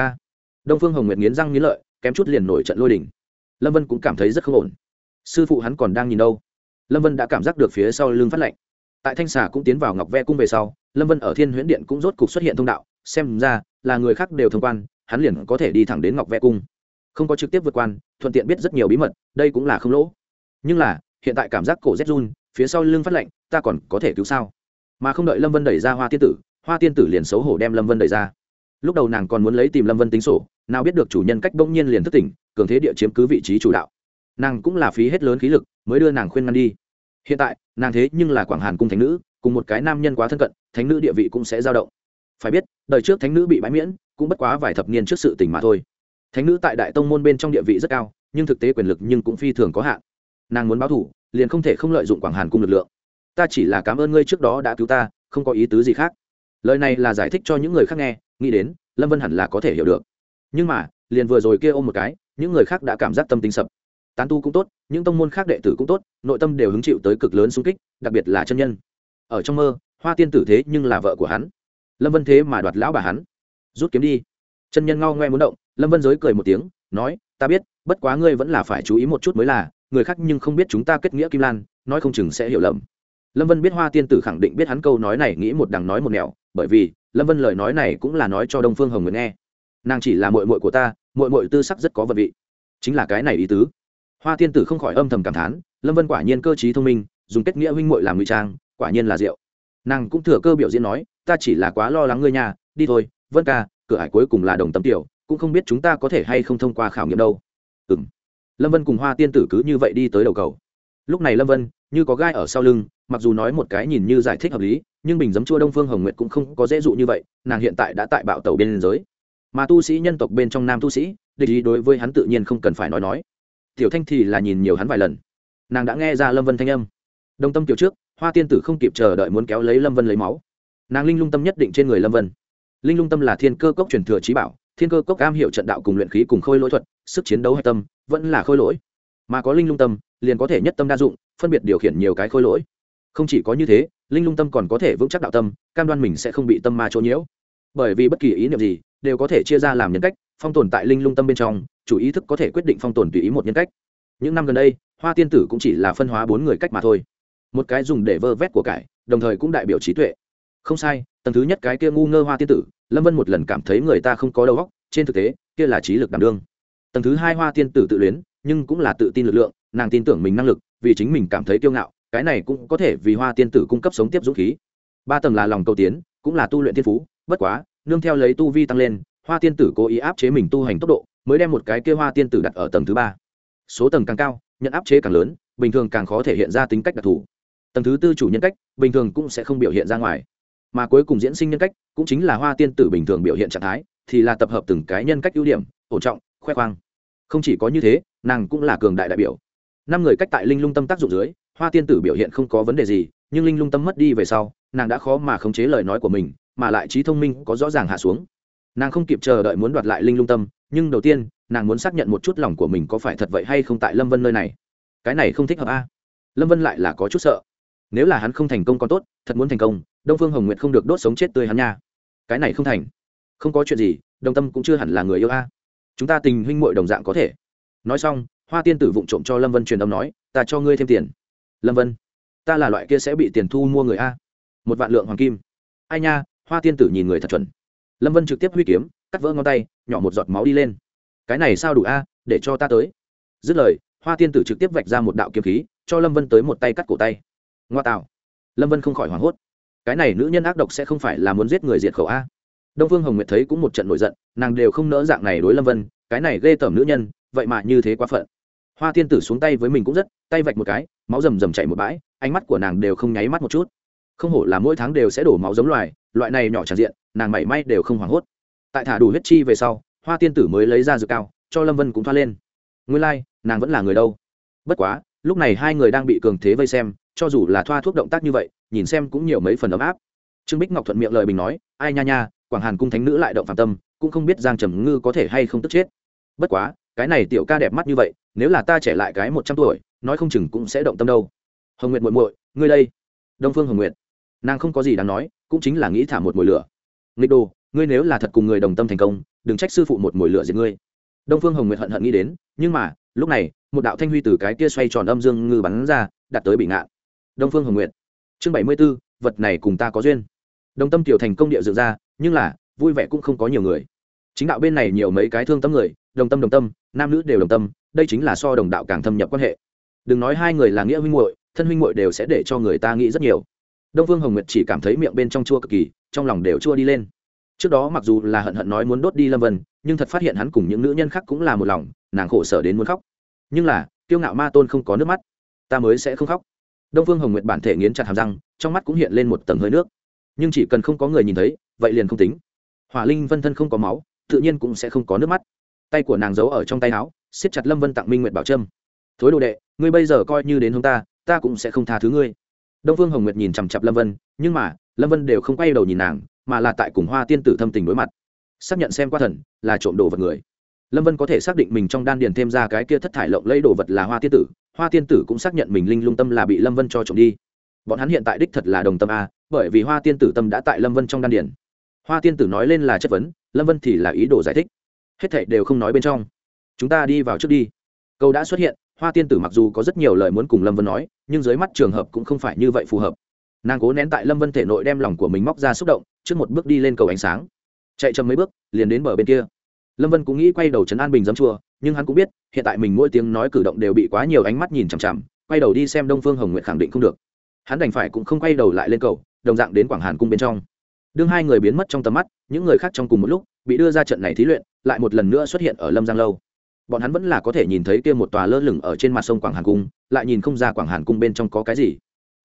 đông phương hồng nguyệt nghiến răng nghiến lợi, kém chút liền nổi trận lôi đình. Lâm vân cũng cảm thấy rất không ổn. Sư phụ hắn còn đang nhìn đâu. Lâm vân đã cảm giác được phía sau lưng phát lạnh. Tại thanh xà cũng tiến vào ngọc ve cung về sau lâm vân ở thiên huyễn điện cũng rốt cục xuất hiện thông đạo, xem ra là người khác đều thông quan, hắn liền có thể đi thẳng đến ngọc vẽ cung. Không có trực tiếp vượt quan, thuận tiện biết rất nhiều bí mật, đây cũng là không lỗ. Nhưng là, hiện tại cảm giác cổ rét run, phía sau lưng phát lạnh, ta còn có thể cứu sao? Mà không đợi lâm vân đẩy ra hoa tiên tử, hoa tiên tử liền xấu hổ đem lâm vân đẩy ra. Lúc đầu nàng còn muốn lấy tìm lâm vân tính sổ, nào biết được chủ nhân cách bỗng nhiên liền thức tỉnh, cường thế địa chiếm cứ vị trí chủ đạo. Nàng cũng là phí hết lớn khí lực, mới đưa nàng khuyên ngăn đi. Hiện tại, nàng thế nhưng là quảng hàn cung thánh nữ cùng một cái nam nhân quá thân cận, thánh nữ địa vị cũng sẽ dao động. Phải biết, đời trước thánh nữ bị bãi miễn, cũng bất quá vài thập niên trước sự tình mà thôi. Thánh nữ tại đại tông môn bên trong địa vị rất cao, nhưng thực tế quyền lực nhưng cũng phi thường có hạn. Nàng muốn báo thủ, liền không thể không lợi dụng quảng hàn cung lực lượng. Ta chỉ là cảm ơn ngươi trước đó đã cứu ta, không có ý tứ gì khác. Lời này là giải thích cho những người khác nghe, nghĩ đến, lâm vân hẳn là có thể hiểu được. Nhưng mà, liền vừa rồi kia ôm một cái, những người khác đã cảm giác tâm tính sập. Tán tu cũng tốt, những tông môn khác đệ tử cũng tốt, nội tâm đều hứng chịu tới cực lớn xung kích, đặc biệt là chân nhân ở trong mơ, hoa tiên tử thế nhưng là vợ của hắn. Lâm vân thế mà đoạt lão bà hắn. Rút kiếm đi. Chân nhân ngao ngoe muốn động, lâm vân giới cười một tiếng, nói, ta biết, bất quá ngươi vẫn là phải chú ý một chút mới là, người khác nhưng không biết chúng ta kết nghĩa kim lan, nói không chừng sẽ hiểu lầm. Lâm vân biết hoa tiên tử khẳng định biết hắn câu nói này nghĩ một đằng nói một nẻo, bởi vì lâm vân lời nói này cũng là nói cho đông phương hồng nguyện nghe. Nàng chỉ là mội mội của ta mội mội tư sắc rất có vật vị. Chính là cái này ý tứ. Hoa tiên tử không khỏi âm thầm cảm thán, lâm vân quả nhiên cơ t thông minh, dùng kết nghĩa huynh mội làm ngụy trang quả nhiên là rượu. Nàng cũng thừa cơ biểu diễn nói, ta chỉ là quá lo lắng ngươi nhà đi thôi, vân ca, cửa hải cuối cùng là đồng tâm tiểu, cũng không biết chúng ta có thể hay không thông qua khảo nghiệm đâu. Ừ m lâm vân cùng hoa tiên tử cứ như vậy đi tới đầu cầu. Lúc này lâm vân, như có gai ở sau lưng, mặc dù nói một cái nhìn như giải thích hợp lý, nhưng bình giấm chua đông phương hồng nguyệt cũng không có dễ dụ như vậy, nàng hiện tại đã tại bạo tàu bên giới. Mà tu sĩ nhân tộc bên trong nam tu sĩ, địch ý đối với hắn tự nhiên không cần phải nói nói. Tiểu thanh thì là nhìn nhiều hắn vài lần. Nàng đã nghe ra lâm vân thanh âm. Đồng tâm tiểu trước hoa tiên tử không kịp chờ đợi muốn kéo lấy lâm vân lấy máu nàng linh lung tâm nhất định trên người lâm vân linh lung tâm là thiên cơ cốc truyền thừa trí bảo thiên cơ cốc am hiểu trận đạo cùng luyện khí cùng khôi lỗi thuật sức chiến đấu hạch tâm vẫn là khôi lỗi mà có linh lung tâm liền có thể nhất tâm đa dụng phân biệt điều khiển nhiều cái khôi lỗi không chỉ có như thế linh lung tâm còn có thể vững chắc đạo tâm cam đoan mình sẽ không bị tâm ma trỗ nhiễu bởi vì bất kỳ ý niệm gì đều có thể chia ra làm nhân cách phong tồn tại linh lung tâm bên trong chủ ý thức có thể quyết định phong tồn tùy ý một nhân cách những năm gần đây hoa tiên tử cũng chỉ là phân hóa bốn người cách mà thôi một cái dùng để vơ vét của cải, đồng thời cũng đại biểu trí tuệ. Không sai, tầng thứ nhất cái kia ngu ngơ hoa tiên tử, lâm vân một lần cảm thấy người ta không có đầu óc, trên thực tế, kia là trí lực đảm đương. Tầng thứ hai hoa tiên tử tự luyến, nhưng cũng là tự tin lực lượng, nàng tin tưởng mình năng lực, vì chính mình cảm thấy kiêu ngạo, cái này cũng có thể vì hoa tiên tử cung cấp sống tiếp dũng khí. Ba tầng là lòng cầu tiến, cũng là tu luyện thiên phú, bất quá, nương theo lấy tu vi tăng lên, hoa tiên tử cố ý áp chế mình tu hành tốc độ, mới đem một cái kia hoa tiên tử đặt ở tầng thứ ba. Số tầng càng cao, nhận áp chế càng lớn, bình thường càng khó thể hiện ra tính cách đặc thù tầng thứ tư chủ nhân cách, bình thường cũng sẽ không biểu hiện ra ngoài. Mà cuối cùng diễn sinh nhân cách, cũng chính là hoa tiên tử bình thường biểu hiện trạng thái, thì là tập hợp từng cái nhân cách ưu điểm, ổn trọng, khoe khoang. Không chỉ có như thế, nàng cũng là cường đại đại biểu. Năm người cách tại linh lung tâm tác dụng dưới, hoa tiên tử biểu hiện không có vấn đề gì, nhưng linh lung tâm mất đi về sau, nàng đã khó mà khống chế lời nói của mình, mà lại trí thông minh có rõ ràng hạ xuống. Nàng không kịp chờ đợi muốn đoạt lại linh lung tâm, nhưng đầu tiên, nàng muốn xác nhận một chút lòng của mình có phải thật vậy hay không tại lâm vân nơi này. Cái này không thích hợp a. Lâm vân lại là có chút sợ nếu là hắn không thành công còn tốt, thật muốn thành công, đông phương hồng nguyệt không được đốt sống chết tươi hắn nha. Cái này không thành. Không có chuyện gì đồng tâm cũng chưa hẳn là người yêu a. Chúng ta tình huynh muội đồng dạng có thể. Nói xong, hoa tiên tử vụng trộm cho lâm vân truyền âm nói, ta cho ngươi thêm tiền. Lâm vân, ta là loại kia sẽ bị tiền thu mua người a. Một vạn lượng hoàng kim. Ai nha, hoa tiên tử nhìn người thật chuẩn. Lâm vân trực tiếp huy kiếm, cắt vỡ ngón tay, nhỏ một giọt máu đi lên. Cái này sao đủ a, để cho ta tới. Dứt lời, hoa tiên tử trực tiếp vạch ra một đạo kiếm khí, cho lâm vân tới một tay cắt cổ tay ngoa tạo lâm vân không khỏi hoảng hốt. Cái này nữ nhân ác độc sẽ không phải là muốn giết người diệt khẩu a. Đông phương hồng nguyệt thấy cũng một trận nổi giận nàng đều không nỡ dạng này đối lâm vân cái này ghê tởm nữ nhân vậy mà như thế quá phận. Hoa tiên tử xuống tay với mình cũng rất tay vạch một cái máu rầm rầm chạy một bãi ánh mắt của nàng đều không nháy mắt một chút. Không hổ là mỗi tháng đều sẽ đổ máu giống loài loại này nhỏ tràn diện nàng mảy may đều không hoảng hốt. Tại thả đủ huyết chi về sau hoa tiên tử mới lấy ra dược cao cho lâm vân cũng thoa lên. Nguyên lai、like, nàng vẫn là người đâu. Bất quá lúc này hai người đang bị cường thế vây xem cho dù là thoa thuốc động tác như vậy, nhìn xem cũng nhiều mấy phần ấm áp. Trương bích ngọc thuận miệng lời bình nói, ai nha nha, quảng hàn cung thánh nữ lại động phạm tâm, cũng không biết giang trầm ngư có thể hay không tức chết. Bất quá, cái này tiểu ca đẹp mắt như vậy, nếu là ta trẻ lại cái một trăm tuổi, nói không chừng cũng sẽ động tâm đâu. Hồng nguyệt muội muội, ngươi đây. Đông phương hồng nguyệt, nàng không có gì đáng nói, cũng chính là nghĩ thả một mồi lửa. Nghịch đồ, ngươi nếu là thật cùng người đồng tâm thành công, đừng trách sư phụ một mồi lửa giết ngươi. Đông phương hồng nguyệt hận hận nghĩ đến, nhưng mà, lúc này, một đạo thanh huy từ cái kia xoay tròn âm dương ngư bắn ra, đặt tới bị ngạn đông phương hồng nguyệt. Chương bảy mươi b ố vật này cùng ta có duyên. Đồng tâm tiểu thành công địa dựng ra, nhưng là, vui vẻ cũng không có nhiều người. Chính đạo bên này nhiều mấy cái thương tâm người, đồng tâm đồng tâm, nam nữ đều đồng tâm, đây chính là so đồng đạo càng thâm nhập quan hệ. Đừng nói hai người là nghĩa huynh muội, thân huynh muội đều sẽ để cho người ta nghĩ rất nhiều. Đông phương hồng nguyệt chỉ cảm thấy miệng bên trong chua cực kỳ, trong lòng đều chua đi lên. Trước đó mặc dù là hận hận nói muốn đốt đi lâm vân, nhưng thật phát hiện hắn cùng những nữ nhân khác cũng là một lòng, nàng khổ sở đến muốn khóc. Nhưng là, kiêu ngạo ma tôn không có nước mắt. Ta mới sẽ không khóc đông phương hồng nguyệt bản thể nghiến chặt hàm răng, trong mắt cũng hiện lên một tầng hơi nước. Nhưng chỉ cần không có người nhìn thấy, vậy liền không tính. Hỏa linh vân thân không có máu, tự nhiên cũng sẽ không có nước mắt. Tay của nàng giấu ở trong tay áo, siết chặt lâm vân tặng minh nguyệt bảo trâm. Thối đồ đệ, ngươi bây giờ coi như đến hông ta ta cũng sẽ không tha thứ ngươi. Đông phương hồng nguyệt nhìn chằm chặp lâm vân, nhưng mà, lâm vân đều không quay đầu nhìn nàng, mà là tại cùng hoa tiên tử thâm tình đối mặt. Xác nhận xem qua thần, là trộm đồ vật người. Lâm vân có thể xác định mình trong đan điền thêm ra cái kia thất thải lộng lấy đồ vật là hoa tiên tử hoa tiên tử cũng xác nhận mình linh lung tâm là bị lâm vân cho trộm đi. Bọn hắn hiện tại đích thật là đồng tâm a, bởi vì hoa tiên tử tâm đã tại lâm vân trong đan điển. hoa tiên tử nói lên là chất vấn, lâm vân thì là ý đồ giải thích. Hết thảy đều không nói bên trong. Chúng ta đi vào trước đi. Câu đã xuất hiện, hoa tiên tử mặc dù có rất nhiều lời muốn cùng lâm vân nói, nhưng dưới mắt trường hợp cũng không phải như vậy phù hợp. Nàng cố nén tại lâm vân thể nội đem lòng của mình móc ra xúc động, trước một bước đi lên cầu ánh sáng. Chạy chậm mấy bước, liền đến bờ bên kia. Lâm vân cũng nghĩ quay đầu trấn an bình dấm chùa nhưng hắn cũng biết, hiện tại mình mỗi tiếng nói cử động đều bị quá nhiều ánh mắt nhìn chằm chằm, quay đầu đi xem đông phương hồng nguyện khẳng định không được. Hắn đành phải cũng không quay đầu lại lên cầu, đồng dạng đến quảng hàn cung bên trong. Đương hai người biến mất trong tầm mắt, những người khác trong cùng một lúc, bị đưa ra trận này thí luyện, lại một lần nữa xuất hiện ở lâm giang lâu. Bọn hắn vẫn là có thể nhìn thấy kia một tòa lơ lửng ở trên mặt sông quảng hàn cung, lại nhìn không ra quảng hàn cung bên trong có cái gì.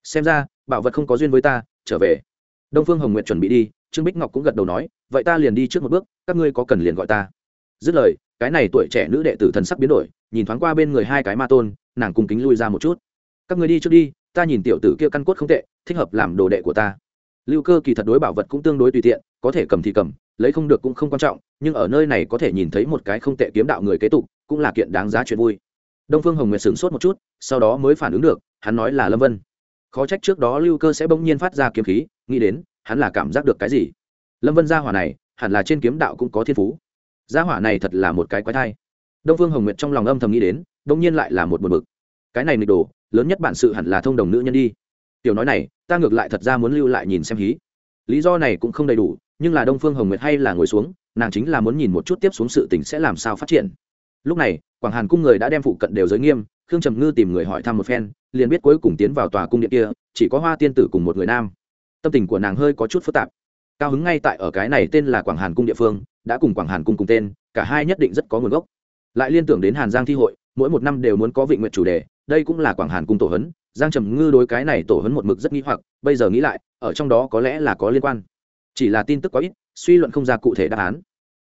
Xem ra, bảo vật không có duyên với ta, trở về. Đông phương hồng nguyệt chuẩn bị đi, trương bích ngọc cũng gật đầu nói, vậy ta liền đi trước một bước, các ngươi có cần liền gọi ta. Dứt lời cái này tuổi trẻ nữ đệ tử thần sắc biến đổi, nhìn thoáng qua bên người hai cái ma tôn, nàng cung kính lui ra một chút. Các người đi trước đi, ta nhìn tiểu tử kia căn cốt không tệ, thích hợp làm đồ đệ của ta. Lưu cơ kỳ thật đối bảo vật cũng tương đối tùy tiện, có thể cầm thì cầm, lấy không được cũng không quan trọng, nhưng ở nơi này có thể nhìn thấy một cái không tệ kiếm đạo người kế tục, cũng là kiện đáng giá chuyện vui. Đông phương hồng nguyệt sửng sốt một chút, sau đó mới phản ứng được, hắn nói là lâm vân. Khó trách trước đó lưu cơ sẽ bỗng nhiên phát ra kiếm khí, nghĩ đến, hắn là cảm giác được cái gì? Lâm vân gia hỏa này, hẳn là trên kiếm đạo cũng có thiên phú gia hỏa này thật là một cái quái thai. Đông phương hồng nguyệt trong lòng âm thầm nghĩ đến đông nhiên lại là một buồn bực. cái này nịch đồ, lớn nhất bản sự hẳn là thông đồng nữ nhân đi. Tiểu nói này, ta ngược lại thật ra muốn lưu lại nhìn xem hí. Lý do này cũng không đầy đủ, nhưng là đông phương hồng nguyệt hay là ngồi xuống, nàng chính là muốn nhìn một chút tiếp xuống sự tình sẽ làm sao phát triển. Lúc này, quảng hàn cung người đã đem phụ cận đều giới nghiêm, khương trầm ngư tìm người hỏi thăm một phen, liền biết cuối cùng tiến vào tòa cung điện kia, chỉ có hoa tiên tử cùng một người nam. Tâm tình của nàng hơi có chút phức tạp. Cao hứng ngay tại ở cái này tên là quảng hàn cung địa phương đã cùng quảng hàn cung cùng tên, cả hai nhất định rất có nguồn gốc. Lại liên tưởng đến hàn giang thi hội, mỗi một năm đều muốn có vị nguyện chủ đề, đây cũng là quảng hàn cung tổ hấn giang trầm ngư đối cái này tổ hấn một mực rất nghĩ hoặc, bây giờ nghĩ lại, ở trong đó có lẽ là có liên quan. Chỉ là tin tức quá ít, suy luận không ra cụ thể đáp án.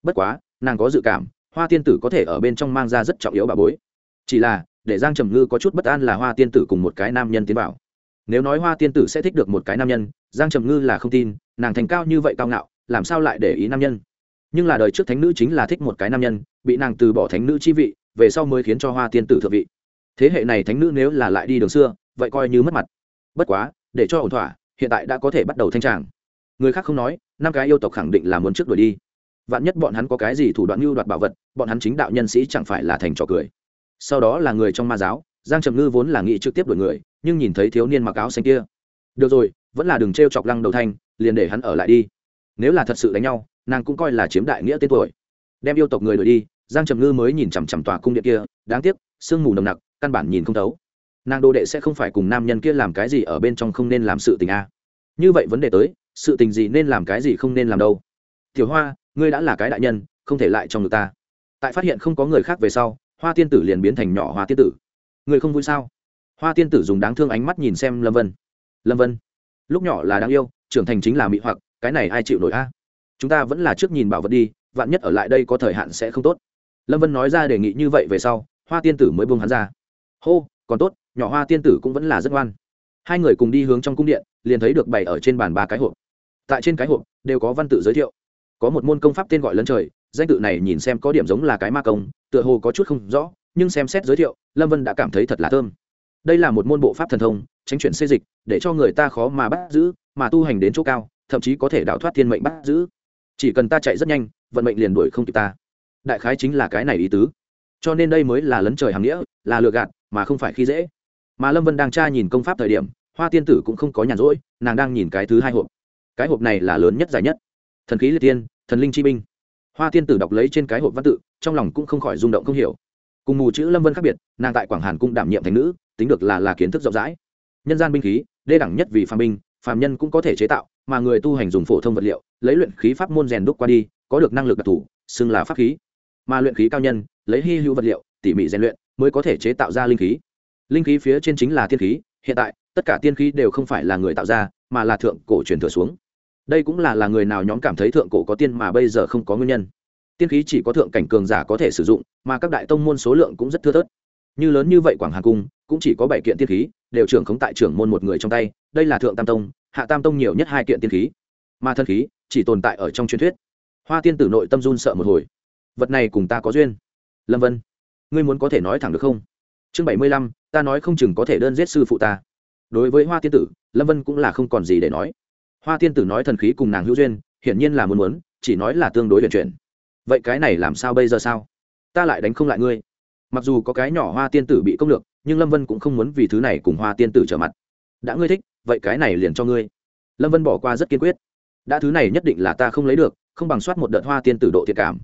Bất quá, nàng có dự cảm, hoa tiên tử có thể ở bên trong mang ra rất trọng yếu bà bối. Chỉ là, để giang trầm ngư có chút bất an là hoa tiên tử cùng một cái nam nhân tiến vào. Nếu nói hoa tiên tử sẽ thích được một cái nam nhân, giang trầm ngư là không tin, nàng thành cao như vậy cao ngạo, làm sao lại để ý nam nhân? Nhưng là đời trước thánh nữ chính là thích một cái nam nhân, bị nàng từ bỏ thánh nữ chi vị, về sau mới khiến cho hoa tiên tử thượng vị. Thế hệ này thánh nữ nếu là lại đi đường xưa, vậy coi như mất mặt. Bất quá, để cho ổn thỏa, hiện tại đã có thể bắt đầu thanh tràng. Người khác không nói, năm cái yêu tộc khẳng định là muốn trước đuổi đi. Vạn nhất bọn hắn có cái gì thủ đoạn mưu đoạt bảo vật, bọn hắn chính đạo nhân sĩ chẳng phải là thành trò cười. Sau đó là người trong ma giáo, giang trầm ngư vốn là nghĩ trực tiếp đuổi người, nhưng nhìn thấy thiếu niên mặc áo xanh kia. Được rồi, vẫn là đừng t r e o chọc lăng đầu thanh, liền để hắn ở lại đi. Nếu là thật sự đánh nhau nàng cũng coi là chiếm đại nghĩa tên tuổi. Đem yêu tộc người đuổi đi, giang trầm ngư mới nhìn chằm chằm tòa cung điện kia, đáng tiếc, sương mù nồng nặc, căn bản nhìn không thấu. Nàng đồ đệ sẽ không phải cùng nam nhân kia làm cái gì ở bên trong không nên làm sự tình a. Như vậy vấn đề tới, sự tình gì nên làm cái gì không nên làm đâu. Tiểu hoa, ngươi đã là cái đại nhân, không thể lại trong người ta. Tại phát hiện không có người khác về sau, hoa tiên tử liền biến thành nhỏ hoa tiên tử. Người không vui sao? Hoa tiên tử dùng đáng thương ánh mắt nhìn xem lâm vân. Lâm vân, lúc nhỏ là đáng yêu, trưởng thành chính là mỹ hoặc, cái này ai chịu nổi a? Chúng ta vẫn là trước nhìn bảo vật đi, vạn nhất ở lại đây có thời hạn sẽ không tốt. Lâm vân nói ra đề nghị như vậy về sau, hoa tiên tử mới buông hắn ra. Hô, còn tốt, nhỏ hoa tiên tử cũng vẫn là rất ngoan. Hai người cùng đi hướng trong cung điện, liền thấy được bày ở trên bàn ba cái hộp. Tại trên cái hộp, đều có văn tự giới thiệu. Có một môn công pháp tên gọi lân trời, danh tự này nhìn xem có điểm giống là cái ma công, tựa hồ có chút không rõ, nhưng xem xét giới thiệu, lâm vân đã cảm thấy thật là thơm. Đây là một môn bộ pháp thần thông, tránh chuyển xê dịch, để cho người ta khó mà bắt giữ, mà tu hành đến chỗ cao, thậm chí có thể đào thoát thiên mệnh bắt giữ chỉ cần ta chạy rất nhanh, vận mệnh liền đuổi không kịp ta. Đại khái chính là cái này ý tứ. Cho nên đây mới là lấn trời hàng nghĩa, là lừa gạt, mà không phải khi dễ. Mà lâm vân đang tra nhìn công pháp thời điểm, hoa tiên tử cũng không có nhàn rỗi, nàng đang nhìn cái thứ hai hộp. Cái hộp này là lớn nhất dài nhất. Thần khí liệt tiên, thần linh chi binh. Hoa tiên tử đọc lấy trên cái hộp văn tự, trong lòng cũng không khỏi rung động không hiểu. Cùng mù chữ lâm vân khác biệt, nàng tại quảng hàn cũng đảm nhiệm thành nữ, tính được là là kiến thức rộng rãi. Nhân gian binh khí, đê đẳng nhất vì phàm binh, phàm nhân cũng có thể chế tạo, mà người tu hành dùng phổ thông vật liệu lấy luyện khí pháp môn rèn đúc qua đi, có được năng lực đặc thù, xưng là pháp khí. Mà luyện khí cao nhân, lấy hy hữu vật liệu, tỉ mỉ rèn luyện, mới có thể chế tạo ra linh khí. Linh khí phía trên chính là tiên khí, hiện tại, tất cả tiên khí đều không phải là người tạo ra, mà là thượng cổ truyền thừa xuống. Đây cũng là là người nào nhóm cảm thấy thượng cổ có tiên mà bây giờ không có nguyên nhân. Tiên khí chỉ có thượng cảnh cường giả có thể sử dụng, mà các đại tông môn số lượng cũng rất thưa thớt. Như lớn như vậy quảng hà cung, cũng chỉ có bảy kiện tiên khí, đều trưởng khống tại trưởng môn một người trong tay, đây là thượng tam tông, hạ tam tông nhiều nhất hai kiện tiên khí. Mà thân khí chỉ tồn tại ở trong truyền thuyết. Hoa tiên tử nội tâm run sợ một hồi. Vật này cùng ta có duyên. Lâm vân, ngươi muốn có thể nói thẳng được không? Chương bảy mươi lăm, ta nói không chừng có thể đơn giết sư phụ ta. Đối với hoa tiên tử, lâm vân cũng là không còn gì để nói. Hoa tiên tử nói thần khí cùng nàng hữu duyên, hiển nhiên là muốn muốn, chỉ nói là tương đối huyền chuyển. Vậy cái này làm sao bây giờ sao? Ta lại đánh không lại ngươi. Mặc dù có cái nhỏ hoa tiên tử bị công lược, nhưng lâm vân cũng không muốn vì thứ này cùng hoa tiên tử trở mặt. Đã ngươi thích, vậy cái này liền cho ngươi. Lâm vân bỏ qua rất kiên quyết đã thứ này nhất định là ta không lấy được không bằng soát một đợt hoa tiên tử độ thiệt cảm.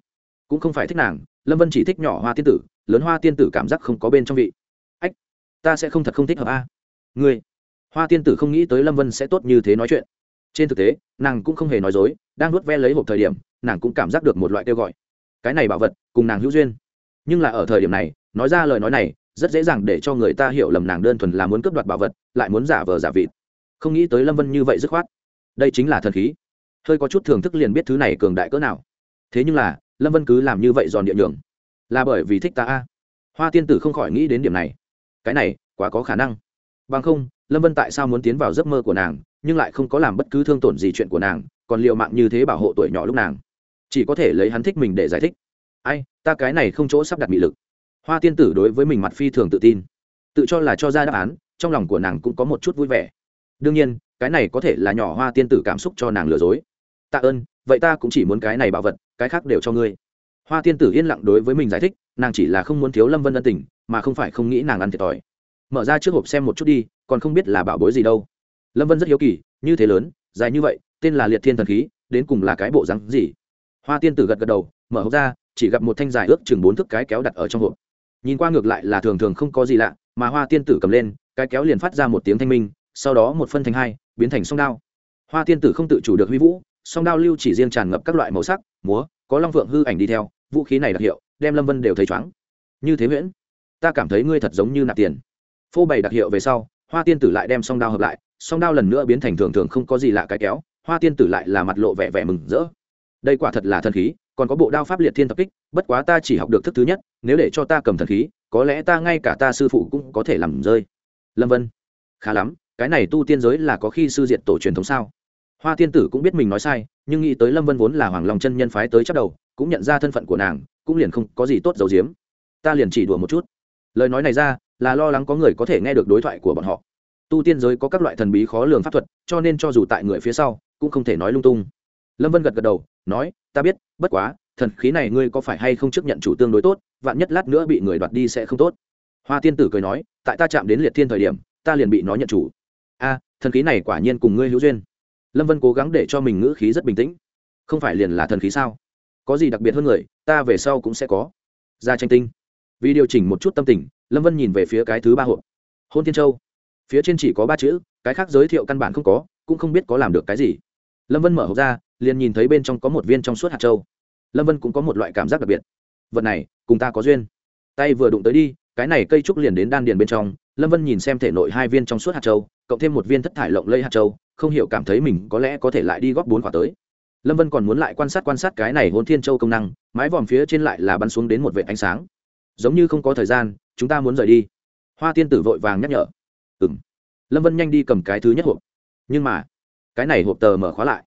Cũng không phải thích nàng lâm vân chỉ thích nhỏ hoa tiên tử lớn hoa tiên tử cảm giác không có bên trong vị. Ách ta sẽ không thật không thích hợp a. Người, hoa tiên tử không nghĩ tới lâm vân sẽ tốt như thế nói chuyện. Trên thực tế nàng cũng không hề nói dối đang nuốt ve lấy hộp thời điểm nàng cũng cảm giác được một loại kêu gọi. Cái này bảo vật cùng nàng hữu duyên. Nhưng là ở thời điểm này nói ra lời nói này rất dễ dàng để cho người ta hiểu lầm nàng đơn thuần là muốn cướp đoạt bảo vật lại muốn giả vờ giả vịt. Không nghĩ tới lâm vân như vậy dứt khoát. Đây chính là thần khí hơi có chút thưởng thức liền biết thứ này cường đại cỡ nào. Thế nhưng là, lâm vân cứ làm như vậy giòn địa nhường. Là bởi vì thích ta a. Hoa tiên tử không khỏi nghĩ đến điểm này. Cái này, quá có khả năng. Bằng không, lâm vân tại sao muốn tiến vào giấc mơ của nàng, nhưng lại không có làm bất cứ thương tổn gì chuyện của nàng, còn liệu mạng như thế bảo hộ tuổi nhỏ lúc nàng. Chỉ có thể lấy hắn thích mình để giải thích. Ai, ta cái này không chỗ sắp đặt bị lực. Hoa tiên tử đối với mình mặt phi thường tự tin. Tự cho là cho ra đáp án, trong lòng của nàng cũng có một chút vui vẻ. Đương nhiên, cái này có thể là nhỏ hoa tiên tử cảm xúc cho nàng lừa dối tạ ơn, vậy ta cũng chỉ muốn cái này bảo vật, cái khác đều cho ngươi. Hoa tiên tử yên lặng đối với mình giải thích, nàng chỉ là không muốn thiếu lâm vân ân tình, mà không phải không nghĩ nàng ăn thiệt thòi. Mở ra trước hộp xem một chút đi, còn không biết là bảo bối gì đâu. Lâm vân rất hiếu kỳ, như thế lớn, dài như vậy, tên là liệt thiên thần khí, đến cùng là cái bộ rắn gì? Hoa tiên tử gật gật đầu, mở hộp ra, chỉ gặp một thanh dài ước chừng bốn thước cái kéo đặt ở trong hộp. Nhìn qua ngược lại là thường thường không có gì lạ, mà hoa tiên tử cầm lên, cái kéo liền phát ra một tiếng thanh minh, sau đó một phân thành hai, biến thành song đao. Hoa tiên tử không tự chủ được huy vũ song đao lưu chỉ riêng tràn ngập các loại màu sắc, múa, có long phượng hư ảnh đi theo, vũ khí này đặc hiệu, đem lâm vân đều thấy chóng như thế nguyễn ta cảm thấy ngươi thật giống như nạp tiền. Phô bày đặc hiệu về sau, hoa tiên tử lại đem song đao hợp lại, song đao lần nữa biến thành thường thường không có gì lạ cái kéo, hoa tiên tử lại là mặt lộ vẻ vẻ mừng rỡ. Đây quả thật là thần khí, còn có bộ đao pháp liệt thiên tập kích, bất quá ta chỉ học được thức thứ nhất, nếu để cho ta cầm thần khí, có lẽ ta ngay cả ta sư phụ cũng có thể làm rơi. Lâm vân, khá lắm, cái này tu tiên giới là có khi sư diện tổ truyền thống sao? Hoa tiên tử cũng biết mình nói sai, nhưng nghĩ tới lâm vân vốn là hoàng long chân nhân phái tới chắc đầu, cũng nhận ra thân phận của nàng, cũng liền không có gì tốt dầu giếm. Ta liền chỉ đùa một chút. Lời nói này ra, là lo lắng có người có thể nghe được đối thoại của bọn họ. Tu tiên giới có các loại thần bí khó lường pháp thuật, cho nên cho dù tại người phía sau, cũng không thể nói lung tung. Lâm vân gật gật đầu, nói, ta biết, bất quá, thần khí này ngươi có phải hay không chấp nhận chủ tương đối tốt, vạn nhất lát nữa bị người đoạt đi sẽ không tốt. Hoa tiên tử cười nói, tại ta chạm đến liệt thiên thời điểm, ta liền bị nó nhận chủ. A, thần khí này quả nhiên cùng ngươi hữu duyên lâm vân cố gắng để cho mình ngữ khí rất bình tĩnh. Không phải liền là thần khí sao? Có gì đặc biệt hơn người, ta về sau cũng sẽ có. Ra tranh tinh. Vì điều chỉnh một chút tâm tình, lâm vân nhìn về phía cái thứ ba hộp. Hôn thiên châu. Phía trên chỉ có ba chữ, cái khác giới thiệu căn bản không có, cũng không biết có làm được cái gì. Lâm vân mở hộp ra, liền nhìn thấy bên trong có một viên trong suốt hạt châu. Lâm vân cũng có một loại cảm giác đặc biệt. Vật này, cùng ta có duyên. Tay vừa đụng tới đi, cái này cây trúc liền đến đan điền bên trong lâm vân nhìn xem thể nội hai viên trong suốt hạt châu, cộng thêm một viên thất thải lộng lây hạt châu, không hiểu cảm thấy mình có lẽ có thể lại đi góp bốn quả tới. Lâm vân còn muốn lại quan sát quan sát cái này hôn thiên châu công năng, mái vòm phía trên lại là bắn xuống đến một vệ ánh sáng. Giống như không có thời gian, chúng ta muốn rời đi. Hoa tiên tử vội vàng nhắc nhở. Ừ m lâm vân nhanh đi cầm cái thứ nhất hộp. Nhưng mà, cái này hộp tờ mở khóa lại.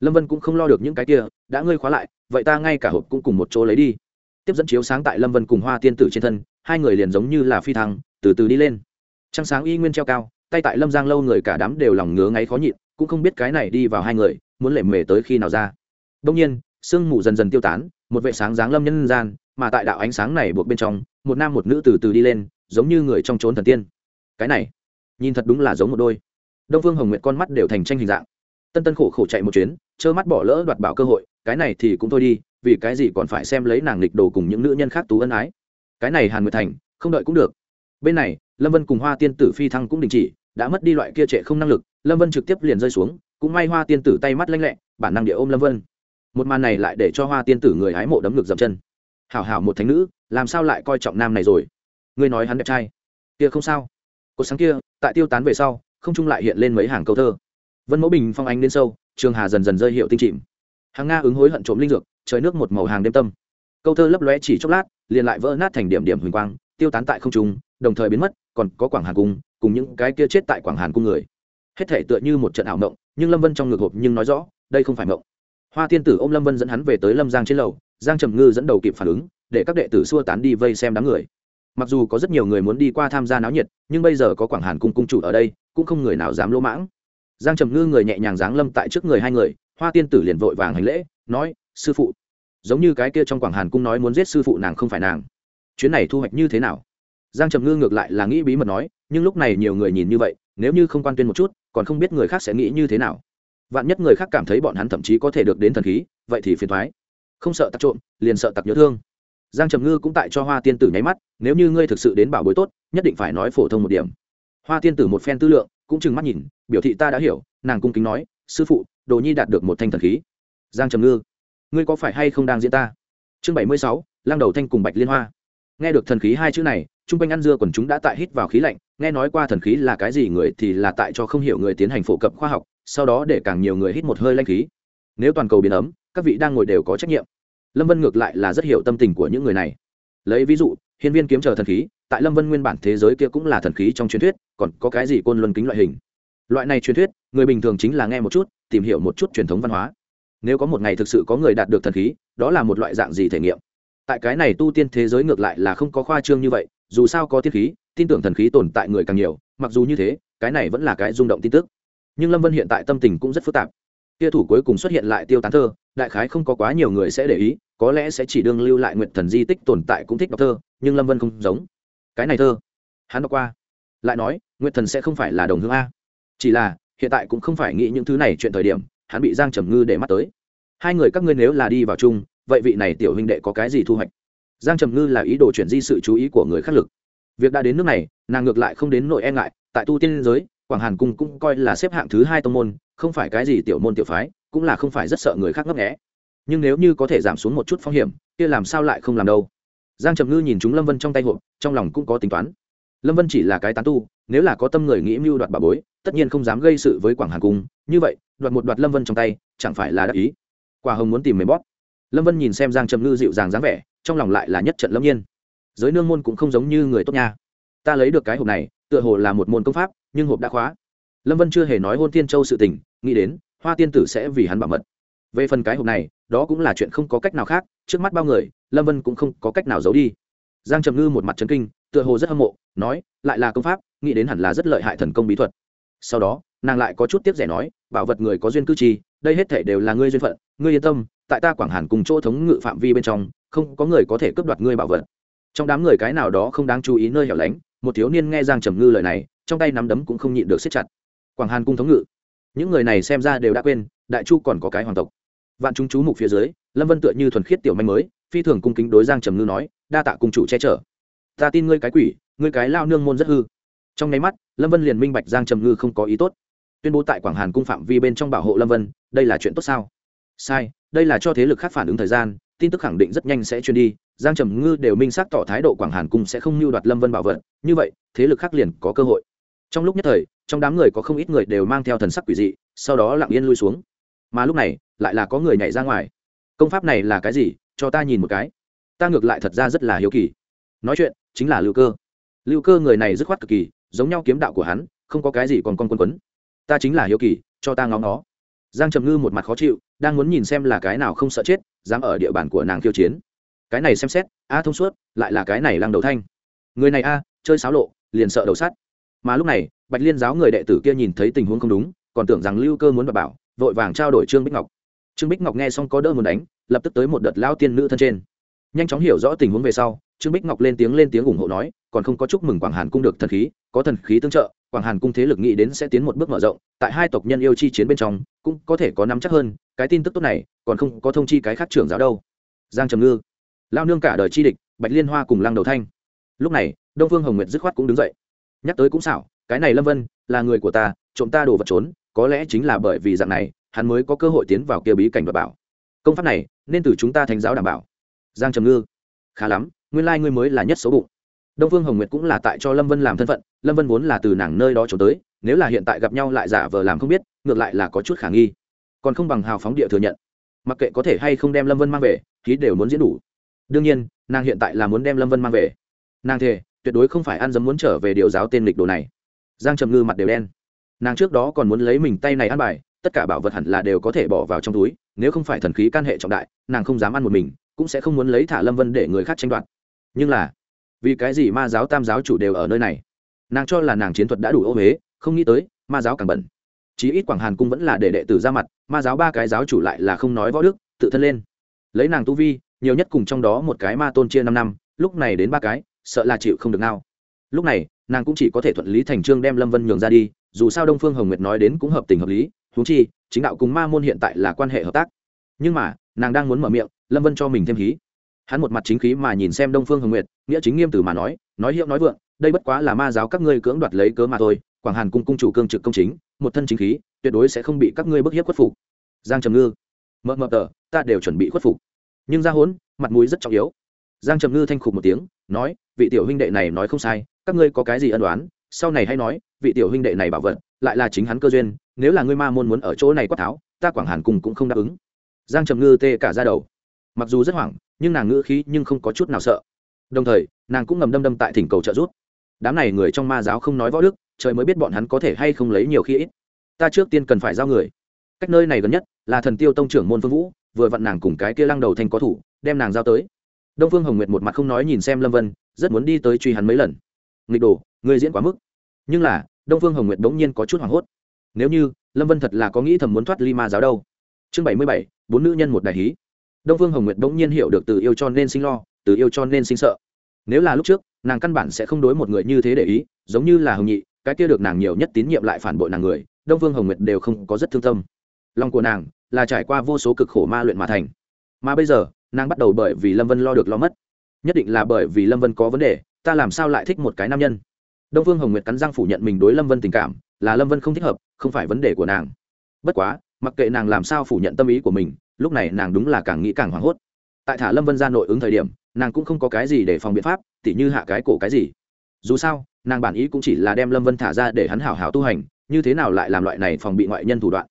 Lâm vân cũng không lo được những cái kia, đã ngơi khóa lại, vậy ta ngay cả hộp cũng cùng một chỗ lấy đi. Tiếp dẫn chiếu sáng tại lâm vân cùng hoa tiên tử trên thân, hai người liền giống như là phi thăng, từ từ đi lên trăng sáng y nguyên treo cao, tay tại lâm giang lâu người cả đám đều lòng ngứa ngáy khó nhịn, cũng không biết cái này đi vào hai người, muốn lệ mề tới khi nào ra. Đông nhiên, sương mù dần dần tiêu tán, một vệ sáng dáng lâm nhân gian, mà tại đạo ánh sáng này buộc bên trong, một nam một nữ từ từ đi lên, giống như người trong trốn thần tiên. Cái này, nhìn thật đúng là giống một đôi. Đông phương hồng nguyện con mắt đều thành tranh hình dạng. Tân tân khổ khổ chạy một chuyến, trơ mắt bỏ lỡ đoạt bảo cơ hội, cái này thì cũng thôi đi, vì cái gì còn phải xem lấy nàng lịch đồ cùng những nữ nhân khác tú ân ái. Cái này hàn nguyệt thành, không đợi cũng được. Bên này lâm vân cùng hoa tiên tử phi thăng cũng đình chỉ, đã mất đi loại kia trệ không năng lực, lâm vân trực tiếp liền rơi xuống, cũng may hoa tiên tử tay mắt lanh lẹ, bản năng địa ôm lâm vân. Một màn này lại để cho hoa tiên tử người hái mộ đấm ngực dậm chân. Hảo hảo một thánh nữ, làm sao lại coi trọng nam này rồi? Ngươi nói hắn đẹp trai. Kia không sao. Cột sáng kia, tại tiêu tán về sau, không trung lại hiện lên mấy hàng câu thơ. Vân mẫu bình phong ánh đến sâu, trường hà dần dần rơi hiệu tinh chìm. Hàng nga ứng hối hận trộm linh dược, trời nước một màu hàng đêm tâm. Câu thơ lấp lóe chỉ chốc lát, liền lại vỡ nát thành điểm điểm huỳnh quang, tiêu tán tại không trung, đồng thời biến mất còn có quảng hàn cung, cùng những cái kia chết tại quảng hàn cung người. Hết thể tựa như một trận ảo mộng, nhưng lâm vân trong ngược hộp nhưng nói rõ, đây không phải mộng. Hoa tiên tử ô m lâm vân dẫn hắn về tới lâm giang trên lầu, giang trầm ngư dẫn đầu kịp phản ứng, để các đệ tử xua tán đi vây xem đám người. Mặc dù có rất nhiều người muốn đi qua tham gia náo nhiệt, nhưng bây giờ có quảng hàn cung cung chủ ở đây, cũng không người nào dám lỗ mãng. Giang trầm ngư người nhẹ nhàng giáng lâm tại trước người hai người, hoa tiên tử liền vội vàng hành lễ, nói, sư phụ. Giống như cái kia trong quảng hàn cung nói muốn giết sư phụ nàng không phải nàng. Chuyến này thu hoạch như thế nào? Giang trầm ngư ngược lại là nghĩ bí mật nói, nhưng lúc này nhiều người nhìn như vậy, nếu như không quan tuyên một chút, còn không biết người khác sẽ nghĩ như thế nào. Vạn nhất người khác cảm thấy bọn hắn thậm chí có thể được đến thần khí, vậy thì phiền thoái không sợ tặc trộm, liền sợ tặc nhớ thương. Giang trầm ngư cũng tại cho hoa tiên tử nháy mắt, nếu như ngươi thực sự đến bảo bối tốt, nhất định phải nói phổ thông một điểm. Hoa tiên tử một phen tư lượng, cũng chừng mắt nhìn, biểu thị ta đã hiểu, nàng cung kính nói, sư phụ, đồ nhi đạt được một thanh thần khí. Giang trầm ngư, ngươi có phải hay không đang diễn ta? Chương bảy mươi sáu lang đầu thanh cùng bạch liên hoa nghe được thần khí hai chữ này chung quanh ăn dưa quần chúng đã tại hít vào khí lạnh, nghe nói qua thần khí là cái gì người thì là tại cho không hiểu người tiến hành phổ cập khoa học, sau đó để càng nhiều người hít một hơi lanh khí. Nếu toàn cầu biến ấm, các vị đang ngồi đều có trách nhiệm. Lâm vân ngược lại là rất hiểu tâm tình của những người này. Lấy ví dụ, hiên viên kiếm chờ thần khí, tại lâm vân nguyên bản thế giới kia cũng là thần khí trong truyền thuyết, còn có cái gì côn luân kính loại hình? Loại này truyền thuyết, người bình thường chính là nghe một chút, tìm hiểu một chút truyền thống văn hóa. Nếu có một ngày thực sự có người đạt được thần khí, đó là một loại dạng gì thể nghiệm? Tại cái này tu tiên thế giới ngược lại là không có khoa trương như vậy, dù sao có tiên khí, tin tưởng thần khí tồn tại người càng nhiều, mặc dù như thế, cái này vẫn là cái rung động tin tức. Nhưng lâm vân hiện tại tâm tình cũng rất phức tạp. Kia thủ cuối cùng xuất hiện lại tiêu tán thơ, đại khái không có quá nhiều người sẽ để ý, có lẽ sẽ chỉ đương lưu lại nguyện thần di tích tồn tại cũng thích đọc thơ, nhưng lâm vân không giống. Cái này thơ, hắn đọc qua, lại nói nguyện thần sẽ không phải là đồng hương a. Chỉ là, hiện tại cũng không phải nghĩ những thứ này chuyện thời điểm, hắn bị giang trầm ngư để mắt tới. Hai người các ngươi nếu là đi vào chung vậy vị này tiểu huynh đệ có cái gì thu hoạch? Giang trầm ngư là ý đồ chuyển di sự chú ý của người khác lực. Việc đã đến nước này, nàng ngược lại không đến nội e ngại, tại tu tiên giới, quảng hàn cung cũng coi là xếp hạng thứ hai tông môn, không phải cái gì tiểu môn tiểu phái, cũng là không phải rất sợ người khác ngấp nghẽ nhưng nếu như có thể giảm xuống một chút phong hiểm, kia làm sao lại không làm đâu? Giang trầm ngư nhìn chúng lâm vân trong tay hộp, trong lòng cũng có tính toán. Lâm vân chỉ là cái tán tu, nếu là có tâm người nghĩ mưu đoạt bà bối, tất nhiên không dám gây sự với quảng hàn cung. Như vậy, đoạt một đoạt lâm vân trong tay, chẳng phải là đắc ý. Quả hồng muốn tìm mềm bóp lâm vân nhìn xem giang trầm ngư dịu dàng dáng vẻ, trong lòng lại là nhất trận lâm nhiên. Giới nương môn cũng không giống như người tốt nha. Ta lấy được cái hộp này, tựa hồ là một môn công pháp, nhưng hộp đã khóa. Lâm vân chưa hề nói hôn tiên châu sự tình, nghĩ đến, hoa tiên tử sẽ vì hắn bảo mật. Về phần cái hộp này, đó cũng là chuyện không có cách nào khác, trước mắt bao người, lâm vân cũng không có cách nào giấu đi. Giang trầm ngư một mặt trấn kinh, tựa hồ rất hâm mộ, nói, lại là công pháp, nghĩ đến hẳn là rất lợi hại thần công bí thuật. Sau đó, nàng lại có chút tiếc rẻ nói, bảo vật người có duyên cư chi đây hết thể đều là ngươi duyên phận, ngươi yên tâm, tại ta quảng hàn cùng chỗ thống ngự phạm vi bên trong, không có người có thể cướp đoạt ngươi bảo vật. Trong đám người cái nào đó không đáng chú ý nơi hẻo lánh, một thiếu niên nghe giang trầm ngư lời này, trong tay nắm đấm cũng không nhịn được siết chặt. Quảng hàn cung thống ngự. Những người này xem ra đều đã quên, đại chu còn có cái hoàng tộc. Vạn chúng chú mục phía dưới, lâm vân tựa như thuần khiết tiểu manh mới, phi thường cung kính đối giang trầm ngư nói, đa tạ cung chủ che chở. Ta tin ngươi cái quỷ, ngươi cái lao nương môn rất hư. Trong nháy mắt, lâm vân liền minh bạch giang trầm ngư không có ý tốt tuyên bố tại quảng hàn cung phạm vi bên trong bảo hộ lâm vân, đây là chuyện tốt sao? Sai, đây là cho thế lực khác phản ứng thời gian, tin tức khẳng định rất nhanh sẽ truyền đi, giang trầm ngư đều minh xác tỏ thái độ quảng hàn cung sẽ không mưu đoạt lâm vân bảo vật, như vậy, thế lực khác liền có cơ hội. Trong lúc nhất thời, trong đám người có không ít người đều mang theo thần sắc quỷ dị, sau đó lặng yên lui xuống. Mà lúc này, lại là có người nhảy ra ngoài. Công pháp này là cái gì? Cho ta nhìn một cái. Ta ngược lại thật ra rất là hiếu kỳ. Nói chuyện, chính là lưu cơ. Lưu cơ người này dứt khoát cực kỳ, giống nhau kiếm đạo của hắn, không có cái gì còn con quân quấn ta chính là hiếu kỳ, cho ta ngóng nó. Giang trầm ngư một mặt khó chịu, đang muốn nhìn xem là cái nào không sợ chết, dám ở địa bàn của nàng khiêu chiến. Cái này xem xét, a thông suốt, lại là cái này lăng đầu thanh. Người này a, chơi xáo lộ, liền sợ đầu sắt. Mà lúc này, bạch liên giáo người đệ tử kia nhìn thấy tình huống không đúng, còn tưởng rằng lưu cơ muốn bà bảo, vội vàng trao đổi trương bích ngọc. Trương bích ngọc nghe xong có đỡ muốn đánh, lập tức tới một đợt lao tiên nữ thân trên. Nhanh chóng hiểu rõ tình huống về sau, trương bích ngọc lên tiếng lên tiếng ủng hộ nói, còn không có chúc mừng quảng hàn cung được thần khí, có thần khí tương trợ quảng hàn cung thế lực nghĩ đến sẽ tiến một bước mở rộng, tại hai tộc nhân yêu chi chiến bên trong, cũng có thể có nắm chắc hơn, cái tin tức tốt này, còn không có thông chi cái khác trưởng giáo đâu. Giang trầm ngư, lao nương cả đời chi địch, bạch liên hoa cùng lăng đầu thanh. Lúc này, đông phương hồng nguyệt dứt khoát cũng đứng dậy. Nhắc tới cũng xảo, cái này lâm vân, là người của ta, trộm ta đồ vật trốn, có lẽ chính là bởi vì dạng này, hắn mới có cơ hội tiến vào kia bí cảnh và bảo. Công pháp này, nên từ chúng ta thành giáo đảm bảo. Giang trầm ngư, khá lắm, nguyên lai ngươi mới là nhất xấu bụng đông phương hồng nguyệt cũng là tại cho lâm vân làm thân phận, lâm vân vốn là từ nàng nơi đó trốn tới, nếu là hiện tại gặp nhau lại giả vờ làm không biết, ngược lại là có chút khả nghi. Còn không bằng hào phóng địa thừa nhận. Mặc kệ có thể hay không đem lâm vân mang về, khí đều muốn diễn đủ. Đương nhiên, nàng hiện tại là muốn đem lâm vân mang về. Nàng thề, tuyệt đối không phải ăn dấm muốn trở về điều giáo tên lịch đồ này. Giang trầm ngư mặt đều đen. Nàng trước đó còn muốn lấy mình tay này ăn bài, tất cả bảo vật hẳn là đều có thể bỏ vào trong túi, nếu không phải thần khí can hệ trọng đại, nàng không dám ăn một mình, cũng sẽ không muốn lấy thả lâm vân để người khác tranh đoạt. Nhưng là vì cái gì ma giáo tam giáo chủ đều ở nơi này? Nàng cho là nàng chiến thuật đã đủ ô huế không nghĩ tới, ma giáo càng bẩn. Chí ít quảng hàn cung vẫn là để đệ tử ra mặt, ma giáo ba cái giáo chủ lại là không nói võ đức, tự thân lên. Lấy nàng tu vi, nhiều nhất cùng trong đó một cái ma tôn chia năm năm, lúc này đến ba cái, sợ là chịu không được nào. Lúc này, nàng cũng chỉ có thể thuận lý thành trương đem lâm vân nhường ra đi, dù sao đông phương hồng nguyệt nói đến cũng hợp tình hợp lý, huống chi, chính đạo cùng ma môn hiện tại là quan hệ hợp tác. Nhưng mà, nàng đang muốn mở miệng, lâm vân cho mình thêm khí hắn một mặt chính khí mà nhìn xem đông phương hồng nguyệt, nghĩa chính nghiêm từ mà nói nói hiệu nói vượng, đây bất quá là ma giáo các ngươi cưỡng đoạt lấy cớ mà thôi, quảng hàn cung cung chủ cương trực công chính, một thân chính khí, tuyệt đối sẽ không bị các ngươi bức hiếp khuất phục. Giang trầm ngư, mợ mợ tờ, ta đều chuẩn bị khuất phục. Nhưng ra hốn mặt mũi rất trọng yếu. Giang trầm ngư thanh khục một tiếng, nói, vị tiểu huynh đệ này nói không sai, các ngươi có cái gì ân đoán sau này hay nói, vị tiểu huynh đệ này bảo vật, lại là chính hắn cơ duyên, nếu là ngươi ma môn muốn ở chỗ này quát tháo, ta quảng hàn cùng cũng không đáp ứng. Giang trầm ngư tê cả ra đầu mặc dù rất hoảng, nhưng nàng ngữ khí nhưng không có chút nào sợ. Đồng thời, nàng cũng ngầm đâm đâm tại thỉnh cầu trợ giúp. Đám này người trong ma giáo không nói võ đức, trời mới biết bọn hắn có thể hay không lấy nhiều khi ít. Ta trước tiên cần phải giao người. Cách nơi này gần nhất là thần tiêu tông trưởng môn phương vũ, vừa vặn nàng cùng cái kia lăng đầu thành có thủ, đem nàng giao tới. Đông phương hồng nguyệt một mặt không nói nhìn xem lâm vân, rất muốn đi tới truy hắn mấy lần. Nghịch đồ người diễn quá mức. Nhưng là, đông phương hồng nguyệt bỗng nhiên có chút hoảng hốt. Nếu như, lâm vân thật là có nghĩ thầm muốn thoát ly ma giáo đâu. Chương bảy mươi bảy, bốn nữ nhân một đại hí đông phương hồng nguyệt bỗng nhiên hiểu được từ yêu cho nên sinh lo, từ yêu cho nên sinh sợ. Nếu là lúc trước, nàng căn bản sẽ không đối một người như thế để ý, giống như là hồng nhị, cái kia được nàng nhiều nhất tín nhiệm lại phản bội nàng người, đông phương hồng nguyệt đều không có rất thương tâm. Lòng của nàng là trải qua vô số cực khổ ma luyện mà thành. Mà bây giờ, nàng bắt đầu bởi vì lâm vân lo được lo mất. Nhất định là bởi vì lâm vân có vấn đề, ta làm sao lại thích một cái nam nhân? Đông phương hồng nguyệt cắn răng phủ nhận mình đối lâm vân tình cảm, là lâm vân không thích hợp, không phải vấn đề của nàng. Bất quá, mặc kệ nàng làm sao phủ nhận tâm ý của mình lúc này nàng đúng là càng nghĩ càng hoảng hốt. Tại thả lâm vân ra nội ứng thời điểm, nàng cũng không có cái gì để phòng biện pháp, tỉ như hạ cái cổ cái gì. Dù sao, nàng bản ý cũng chỉ là đem lâm vân thả ra để hắn hảo hảo tu hành, như thế nào lại làm loại này phòng bị ngoại nhân thủ đoạn.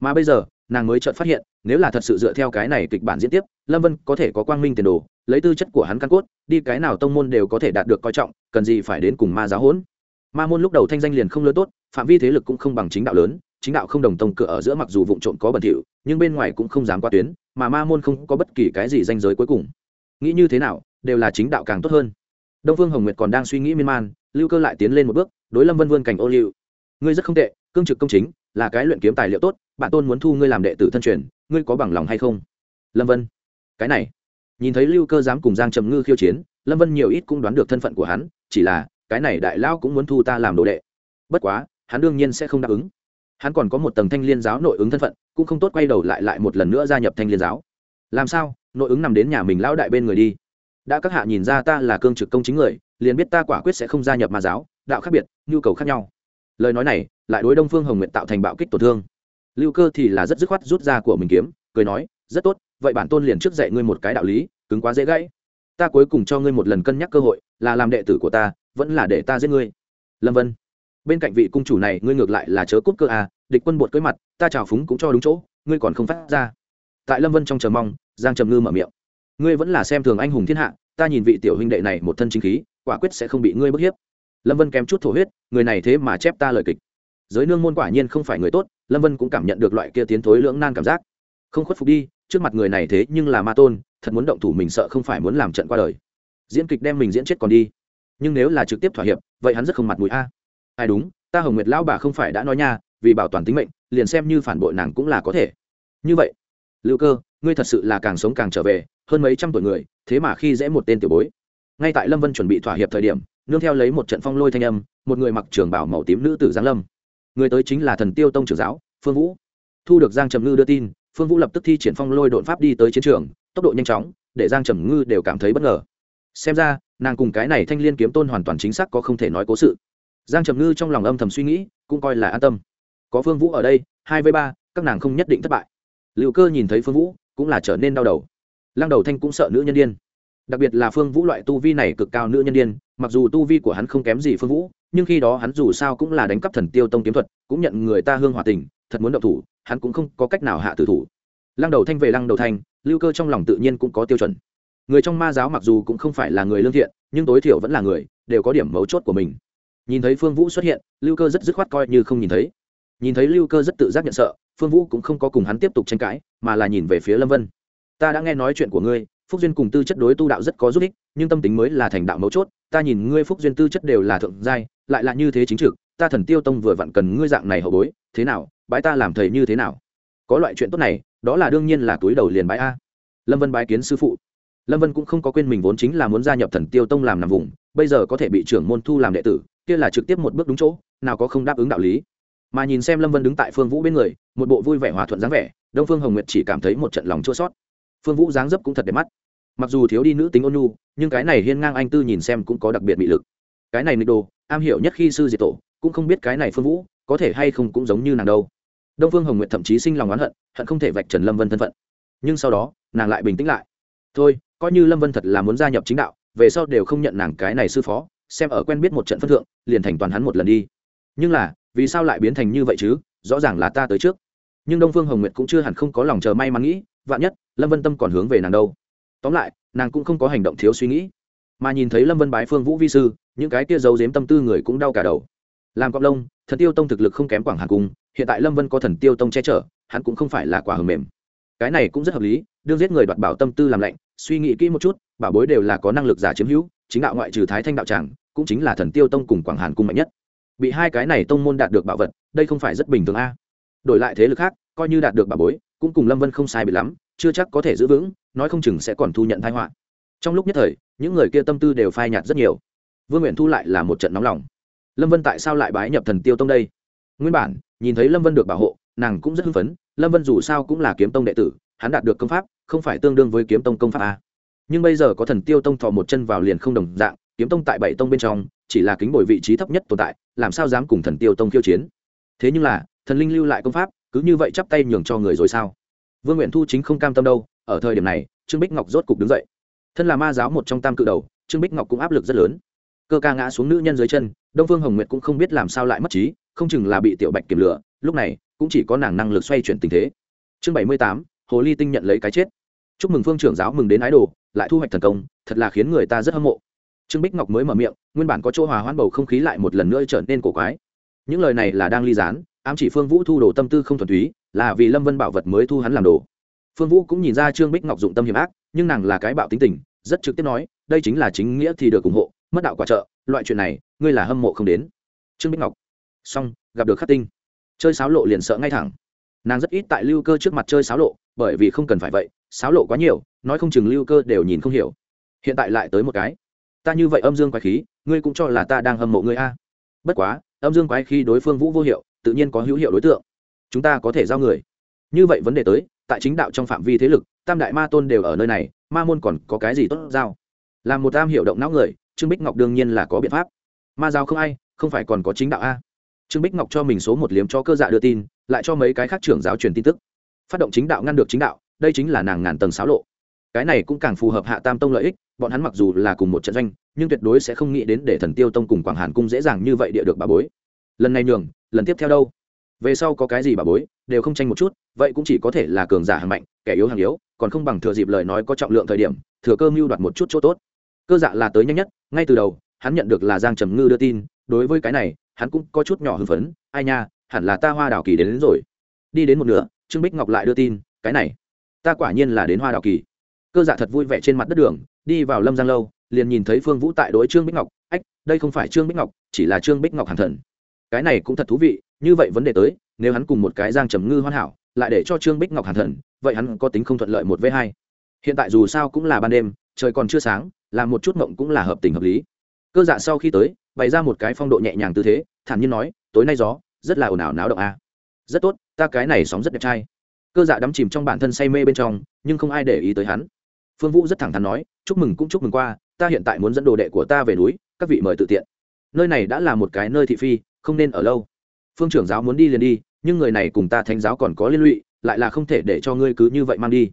Mà bây giờ, nàng mới chợt phát hiện, nếu là thật sự dựa theo cái này kịch bản diễn tiếp, lâm vân có thể có quang minh tiền đồ, lấy tư chất của hắn căn cốt, đi cái nào tông môn đều có thể đạt được coi trọng, cần gì phải đến cùng ma giáo hỗn. Ma môn lúc đầu thanh danh liền không lớn tốt, phạm vi thế lực cũng không bằng chính đạo lớn chính đạo không đồng tông cửa ở giữa mặc dù vụn trộm có bẩn thỉu, nhưng bên ngoài cũng không dám qua tuyến, mà ma môn không có bất kỳ cái gì danh giới cuối cùng. Nghĩ như thế nào, đều là chính đạo càng tốt hơn. Đông phương hồng nguyệt còn đang suy nghĩ miên man, lưu cơ lại tiến lên một bước, đối lâm vân vươn cảnh ô liu. Ngươi rất không tệ, cương trực công chính, là cái luyện kiếm tài liệu tốt, bạn tôn muốn thu ngươi làm đệ tử thân truyền, ngươi có bằng lòng hay không? Lâm vân, cái này. Nhìn thấy lưu cơ dám cùng giang trầm ngư khiêu chiến, lâm vân nhiều ít cũng đoán được thân phận của hắn, chỉ là, cái này đại lao cũng muốn thu ta làm đồ đệ. Bất quá, hắn đương nhiên sẽ không đáp ứng hắn còn có một tầng thanh liên giáo nội ứng thân phận, cũng không tốt quay đầu lại lại một lần nữa gia nhập thanh liên giáo. Làm sao? Nội ứng nằm đến nhà mình lão đại bên người đi. Đã các hạ nhìn ra ta là cương trực công chính người, liền biết ta quả quyết sẽ không gia nhập ma giáo, đạo khác biệt, nhu cầu khác nhau. Lời nói này, lại đối đông phương hồng nguyện tạo thành bạo kích tổn thương. Lưu cơ thì là rất dứt khoát rút ra của mình kiếm, cười nói, rất tốt, vậy bản tôn liền trước dạy ngươi một cái đạo lý, cứng quá dễ gãy. Ta cuối cùng cho ngươi một lần cân nhắc cơ hội, là làm đệ tử của ta, vẫn là để ta giết ngươi. Lâm vân bên cạnh vị cung chủ này, ngươi ngược lại là chớ cút cơ à địch quân bột cưới mặt, ta trào phúng cũng cho đúng chỗ, ngươi còn không phát ra. Tại lâm vân trong chờ mong, giang trầm ngư mở miệng. Ngươi vẫn là xem thường anh hùng thiên hạ, ta nhìn vị tiểu huynh đệ này một thân chính khí, quả quyết sẽ không bị ngươi bức hiếp. Lâm vân kém chút thổ huyết, người này thế mà chép ta lời kịch. Giới nương môn quả nhiên không phải người tốt, lâm vân cũng cảm nhận được loại kia tiến thối lưỡng nan cảm giác. Không khuất phục đi, trước mặt người này thế nhưng là ma tôn, thật muốn động thủ mình sợ không phải muốn làm trận qua đời. Diễn kịch đem mình diễn chết còn đi. Nhưng nếu là trực tiếp thỏa hiệp, vậy hắn rất không mặt mũi a ai đúng, ta hồng nguyệt lão bà không phải đã nói nha, vì bảo toàn tính mệnh, liền xem như phản bội nàng cũng là có thể. Như vậy, lưu cơ, ngươi thật sự là càng sống càng trở về, hơn mấy trăm tuổi người, thế mà khi dễ một tên tiểu bối. Ngay tại lâm vân chuẩn bị thỏa hiệp thời điểm, nương theo lấy một trận phong lôi thanh âm, một người mặc trường bảo màu tím nữ tử giáng lâm. Người tới chính là thần tiêu tông trưởng giáo, phương vũ. Thu được giang trầm ngư đưa tin, phương vũ lập tức thi triển phong lôi đột pháp đi tới chiến trường, tốc độ nhanh chóng, để giang trầm ngư đều cảm thấy bất ngờ. Xem ra, nàng cùng cái này thanh l i ê n kiếm tôn hoàn toàn chính xác có không thể nói cố sự giang trầm ngư trong lòng âm thầm suy nghĩ, cũng coi là an tâm. Có phương vũ ở đây, hai với ba, các nàng không nhất định thất bại. Liệu cơ nhìn thấy phương vũ, cũng là trở nên đau đầu. Lăng đầu thanh cũng sợ nữ nhân đ i ê n đặc biệt là phương vũ loại tu vi này cực cao nữ nhân đ i ê n mặc dù tu vi của hắn không kém gì phương vũ, nhưng khi đó hắn dù sao cũng là đánh cắp thần tiêu tông kiếm thuật, cũng nhận người ta hương hòa tình, thật muốn động thủ, hắn cũng không có cách nào hạ tử thủ. Lăng đầu thanh về lăng đầu thanh, lưu cơ trong lòng tự nhiên cũng có tiêu chuẩn. Người trong ma giáo mặc dù cũng không phải là người lương thiện, nhưng tối thiểu vẫn là người, đều có điểm mấu chốt của mình nhìn thấy phương vũ xuất hiện, lưu cơ rất dứt khoát coi như không nhìn thấy. Nhìn thấy lưu cơ rất tự giác nhận sợ, phương vũ cũng không có cùng hắn tiếp tục tranh cãi, mà là nhìn về phía lâm vân. Ta đã nghe nói chuyện của ngươi, phúc duyên cùng tư chất đối tu đạo rất có giúp ích, nhưng tâm tính mới là thành đạo mấu chốt, ta nhìn ngươi phúc duyên tư chất đều là thượng giai, lại là như thế chính trực, ta thần tiêu tông vừa vặn cần ngươi dạng này hậu bối, thế nào, bái ta làm thầy như thế nào? Có loại chuyện tốt này, đó là đương nhiên là túi đầu liền bái a. Lâm vân bái kiến sư phụ. Lâm vân cũng không có quên mình vốn chính là muốn gia nhập thần tiêu tông làm nằm vùng, bây giờ có thể bị trưởng môn thu làm đệ tử kia là trực tiếp một bước đúng chỗ, nào có không đáp ứng đạo lý. Mà nhìn xem lâm vân đứng tại phương vũ bên người, một bộ vui vẻ hòa thuận dáng vẻ, đông phương hồng nguyệt chỉ cảm thấy một trận lòng chua sót phương vũ dáng dấp cũng thật đẹp mắt. Mặc dù thiếu đi nữ tính ôn nhu, nhưng cái này hiên ngang anh tư nhìn xem cũng có đặc biệt bị lực. Cái này nịch đồ, am hiểu nhất khi sư diệt tổ, cũng không biết cái này phương vũ có thể hay không cũng giống như nàng đâu. Đông phương hồng nguyệt thậm chí sinh lòng oán hận hận không thể vạch trần lâm vân thân phận. Nhưng sau đó, nàng lại bình tĩnh lại. Thôi, coi như lâm vân thật là muốn gia nhập chính đạo, về sau đều không nhận nàng cái này sư phó xem ở quen biết một trận phân thượng, liền thành toàn hắn một lần đi. Nhưng là, vì sao lại biến thành như vậy chứ? Rõ ràng là ta tới trước. Nhưng đông phương hồng nguyệt cũng chưa hẳn không có lòng chờ may mắn nghĩ, vạn nhất lâm vân tâm còn hướng về nàng đâu. Tóm lại, nàng cũng không có hành động thiếu suy nghĩ. Mà nhìn thấy lâm vân bái phương vũ vi sư, những cái kia giấu giếm tâm tư người cũng đau cả đầu. Làm cọc lông, thần tiêu tông thực lực không kém quảng hàn cung, hiện tại lâm vân có thần tiêu tông che chở, hắn cũng không phải là quả hầm mềm. Cái này cũng rất hợp lý, đương giết người đoạt bảo tâm tư làm lạnh, suy nghĩ kỹ một chút, bảo bối đều là có năng lực giả chiếm hữu, chính đạo ngoại trừ thái thanh đạo tràng cũng chính là thần tiêu tông cùng quảng hàn cung mạnh nhất. Bị hai cái này tông môn đạt được bảo vật, đây không phải rất bình thường a. Đổi lại thế lực khác, coi như đạt được bảo bối, cũng cùng lâm vân không sai bị lắm, chưa chắc có thể giữ vững, nói không chừng sẽ còn thu nhận thái họa. Trong lúc nhất thời, những người kia tâm tư đều phai nhạt rất nhiều. Vương nguyện thu lại là một trận nóng lòng. Lâm vân tại sao lại bái nhập thần tiêu tông đây? Nguyên bản, nhìn thấy lâm vân được bảo hộ, nàng cũng rất hưng phấn, lâm vân dù sao cũng là kiếm tông đệ tử, hắn đạt được công pháp, không phải tương đương với kiếm tông công pháp a. Nhưng bây giờ có thần tiêu tông thọ một chân vào liền không đồng dạng kiếm tông tại bảy tông bên trong, chỉ là kính bồi vị trí thấp nhất tồn tại, làm sao dám cùng thần tiêu tông khiêu chiến? Thế nhưng là, thần linh lưu lại công pháp, cứ như vậy chắp tay nhường cho người rồi sao? Vương nguyện thu chính không cam tâm đâu, ở thời điểm này, trương bích ngọc rốt cục đứng dậy. Thân là ma giáo một trong tam cự đầu, trương bích ngọc cũng áp lực rất lớn. Cơ ca ngã xuống nữ nhân dưới chân, đông phương hồng nguyệt cũng không biết làm sao lại mất trí, không chừng là bị tiểu bạch kiểm lửa lúc này, cũng chỉ có nàng năng lực xoay chuyển tình thế. Chương bảy mươi tám, hồ ly tinh nhận lấy cái chết. Chúc mừng phương trưởng giáo mừng đến ái đồ, lại thu hoạch thần công, thật là khiến người ta rất hâm mộ trương bích ngọc mới mở miệng, nguyên bản có chỗ hòa hoãn bầu không khí lại một lần nữa trở nên cổ quái. Những lời này là đang ly gián, ám chỉ phương vũ thu đồ tâm tư không thuần túy, là vì lâm vân bảo vật mới thu hắn làm đồ. Phương vũ cũng nhìn ra trương bích ngọc dụng tâm hiểm ác, nhưng nàng là cái bạo tính tình, rất trực tiếp nói, đây chính là chính nghĩa thì được ủng hộ, mất đạo quả trợ, loại chuyện này, ngươi là hâm mộ không đến. Trương bích ngọc. Xong, gặp được khắc tinh. Chơi sáo lộ liền sợ ngay thẳng. Nàng rất ít tại lưu cơ trước mặt chơi sáo lộ, bởi vì không cần phải vậy, sáo lộ quá nhiều, nói không chừng lưu cơ đều nhìn không hiểu. Hiện tại lại tới một cái ta như vậy âm dương quái khí, ngươi cũng cho là ta đang hâm mộ ngươi a. Bất quá, âm dương quái khí đối phương vũ vô hiệu, tự nhiên có hữu hiệu đối tượng. Chúng ta có thể giao người. Như vậy vấn đề tới, tại chính đạo trong phạm vi thế lực, tam đại ma tôn đều ở nơi này, ma môn còn có cái gì tốt giao? Làm một tam hiệu động não người, trương bích ngọc đương nhiên là có biện pháp. Ma giao không ai, không phải còn có chính đạo a. Trương bích ngọc cho mình số một liếm cho cơ dạ đưa tin, lại cho mấy cái khác trưởng giáo truyền tin tức. Phát động chính đạo ngăn được chính đạo, đây chính là nàng ngàn tầng xáo lộ cái này cũng càng phù hợp hạ tam tông lợi ích bọn hắn mặc dù là cùng một trận doanh nhưng tuyệt đối sẽ không nghĩ đến để thần tiêu tông cùng quảng hàn cung dễ dàng như vậy địa được bà bối. Lần này nhường lần tiếp theo đâu? Về sau có cái gì bà bối đều không tranh một chút vậy cũng chỉ có thể là cường giả hàng mạnh kẻ yếu hàng yếu còn không bằng thừa dịp lời nói có trọng lượng thời điểm thừa cơ mưu đoạt một chút chỗ tốt. Cơ dạ là tới nhanh nhất ngay từ đầu hắn nhận được là giang trầm ngư đưa tin đối với cái này hắn cũng có chút nhỏ hưng phấn ai nha hẳn là ta hoa đào kỳ đến, đến rồi. Đi đến một nửa trương bích ngọc lại đưa tin cái này ta quả nhiên là đến hoa đào kỳ cơ dạ thật vui vẻ trên mặt đất đường, đi vào lâm giang lâu, liền nhìn thấy phương vũ tại đối trương bích ngọc. Ách, đây không phải trương bích ngọc, chỉ là trương bích ngọc hàng thần. Cái này cũng thật thú vị, như vậy vấn đề tới, nếu hắn cùng một cái giang trầm ngư hoàn hảo, lại để cho trương bích ngọc hàng thần, vậy hắn có tính không thuận lợi một v hai. Hiện tại dù sao cũng là ban đêm, trời còn chưa sáng, làm một chút mộng cũng là hợp tình hợp lý. Cơ dạ sau khi tới, bày ra một cái phong độ nhẹ nhàng tư thế, thản nhiên nói, tối nay gió, rất là ồn ào náo động a. Rất tốt, ta cái này sóng rất đẹp trai. Cơ dạ đắm chìm trong bản thân say mê bên trong, nhưng không ai để ý tới hắn phương vũ rất thẳng thắn nói, chúc mừng cũng chúc mừng qua, ta hiện tại muốn dẫn đồ đệ của ta về núi, các vị mời tự tiện. Nơi này đã là một cái nơi thị phi, không nên ở lâu. Phương trưởng giáo muốn đi liền đi, nhưng người này cùng ta thánh giáo còn có liên lụy, lại là không thể để cho ngươi cứ như vậy mang đi.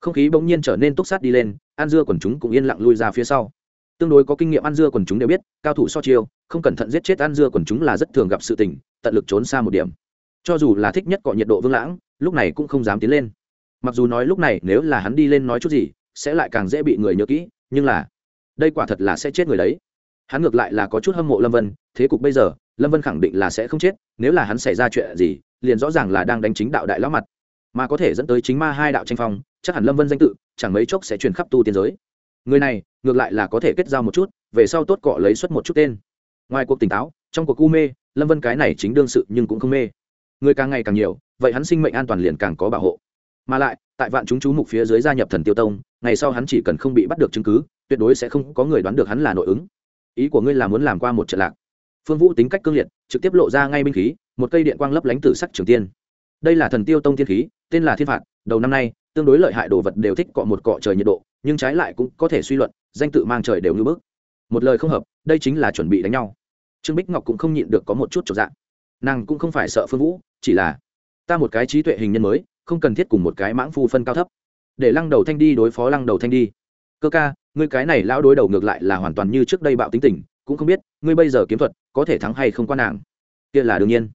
Không khí bỗng nhiên trở nên túc sát đi lên, an dưa quần chúng cũng yên lặng lui ra phía sau. Tương đối có kinh nghiệm ăn dưa quần chúng đều biết, cao thủ so chiêu, không cẩn thận giết chết ăn dưa quần chúng là rất thường gặp sự tình, tận lực trốn xa một điểm. Cho dù là thích nhất cọ nhiệt độ vương lãng, lúc này cũng không dám tiến lên. Mặc dù nói lúc này nếu là hắn đi lên nói chút gì sẽ lại càng dễ bị người nhớ kỹ, nhưng là, đây quả thật là sẽ chết người đấy. Hắn ngược lại là có chút hâm mộ lâm vân, thế cục bây giờ, lâm vân khẳng định là sẽ không chết, nếu là hắn xảy ra chuyện gì, liền rõ ràng là đang đánh chính đạo đại lão mặt. Mà có thể dẫn tới chính ma hai đạo tranh phong, chắc hẳn lâm vân danh tự, chẳng mấy chốc sẽ truyền khắp tu tiên giới. Người này, ngược lại là có thể kết giao một chút, về sau tốt cọ lấy xuất một chút tên. Ngoài cuộc tỉnh táo, trong cuộc u mê, lâm vân cái này chính đương sự nhưng cũng không mê. Người càng ngày càng nhiều, vậy hắn sinh mệnh an toàn liền càng có bảo hộ mà lại, tại vạn chúng chú mục phía dưới gia nhập thần tiêu tông, ngày sau hắn chỉ cần không bị bắt được chứng cứ, tuyệt đối sẽ không có người đoán được hắn là nội ứng. Ý của ngươi là muốn làm qua một trận lạc. Phương vũ tính cách cương liệt, trực tiếp lộ ra ngay binh khí, một cây điện quang lấp lánh tử sắc trường tiên. Đây là thần tiêu tông tiên khí, tên là thiên phạt, đầu năm nay, tương đối lợi hại đồ vật đều thích cọ một cọ trời nhiệt độ, nhưng trái lại cũng có thể suy luận, danh tự mang trời đều như bước một lời không hợp, đây chính là chuẩn bị đánh nhau. Trương bích ngọc cũng không nhịn được có một chút trọn dạng nàng cũng không phải sợ phương vũ, chỉ là, ta một cái trí tuệ hình nhân mới không cần thiết cùng một cái mãng phu phân cao thấp. Để lăng đầu thanh đi đối phó lăng đầu thanh đi. Cơ ca, ngươi cái này lão đối đầu ngược lại là hoàn toàn như trước đây bạo tính tình, cũng không biết, ngươi bây giờ kiếm thuật có thể thắng hay không qua nàng. Kia là đương nhiên.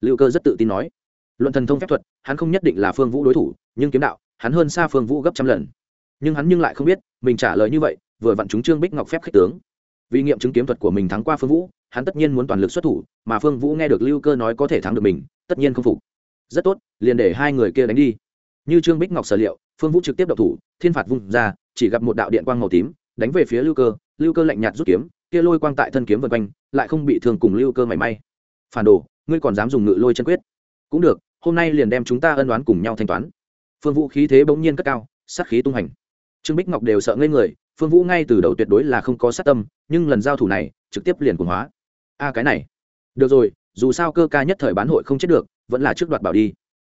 Lưu cơ rất tự tin nói. Luận thần thông phép thuật, hắn không nhất định là phương vũ đối thủ, nhưng kiếm đạo, hắn hơn xa phương vũ gấp trăm lần. Nhưng hắn nhưng lại không biết, mình trả lời như vậy, vừa vặn chúng trương bích ngọc phép khích tướng. Vì nghiệm chứng kiếm thuật của mình thắng qua phương vũ, hắn tất nhiên muốn toàn lực xuất thủ, mà phương vũ nghe được lưu cơ nói có thể thắng được mình, tất nhiên không phục rất tốt, liền để hai người kia đánh đi. Như trương bích ngọc sở liệu, phương vũ trực tiếp đậu thủ, thiên phạt vung ra, chỉ gặp một đạo điện quang màu tím đánh về phía lưu cơ lưu cơ lạnh nhạt rút kiếm, kia lôi quang tại thân kiếm vân quanh, lại không bị thương cùng lưu cơ mảy may. Phản đồ, ngươi còn dám dùng ngự lôi chân quyết? Cũng được, hôm nay liền đem chúng ta ân đoán cùng nhau thanh toán. Phương vũ khí thế bỗng nhiên cất cao, sát khí tung hành. Trương bích ngọc đều sợ ngây người, phương vũ ngay từ đầu tuyệt đối là không có sát tâm, nhưng lần giao thủ này, trực tiếp liền cuồng hóa. A, cái này. Được rồi, dù sao cơ ca nhất thời bán hội không chết được vẫn là trước đoạt bảo đi.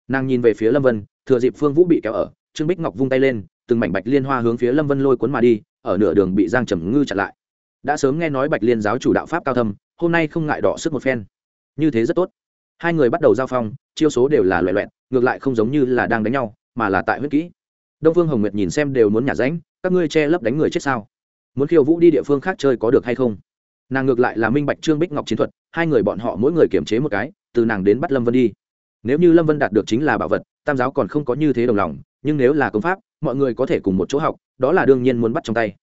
Nàng nhìn về phía lâm vân, thừa dịp phương vũ bị kéo ở, trương bích ngọc vung tay lên, từng mảnh bạch liên hoa hướng phía lâm vân lôi cuốn mà đi, ở nửa đường bị giang trầm ngư chặn lại. Đã sớm nghe nói bạch liên giáo chủ đạo pháp cao thâm, hôm nay không ngại đỏ sức một phen. Như thế rất tốt. Hai người bắt đầu giao phong, chiêu số đều là loẹ loẹn ngược lại không giống như là đang đánh nhau, mà là tại huyết kỹ. Đông phương hồng nguyệt nhìn xem đều muốn nhả ránh, các ngươi che lấp đánh người chết sao? Muốn khiêu vũ đi địa phương khác chơi có được hay không? Nàng ngược lại là minh bạch trương bích ngọc chiến thuật, hai người bọn họ mỗi người kiểm chế một cái, từ nàng đến bắt lâm vân đi nếu như lâm vân đạt được chính là bảo vật, tam giáo còn không có như thế đồng lòng, nhưng nếu là công pháp, mọi người có thể cùng một chỗ học, đó là đương nhiên muốn bắt trong tay.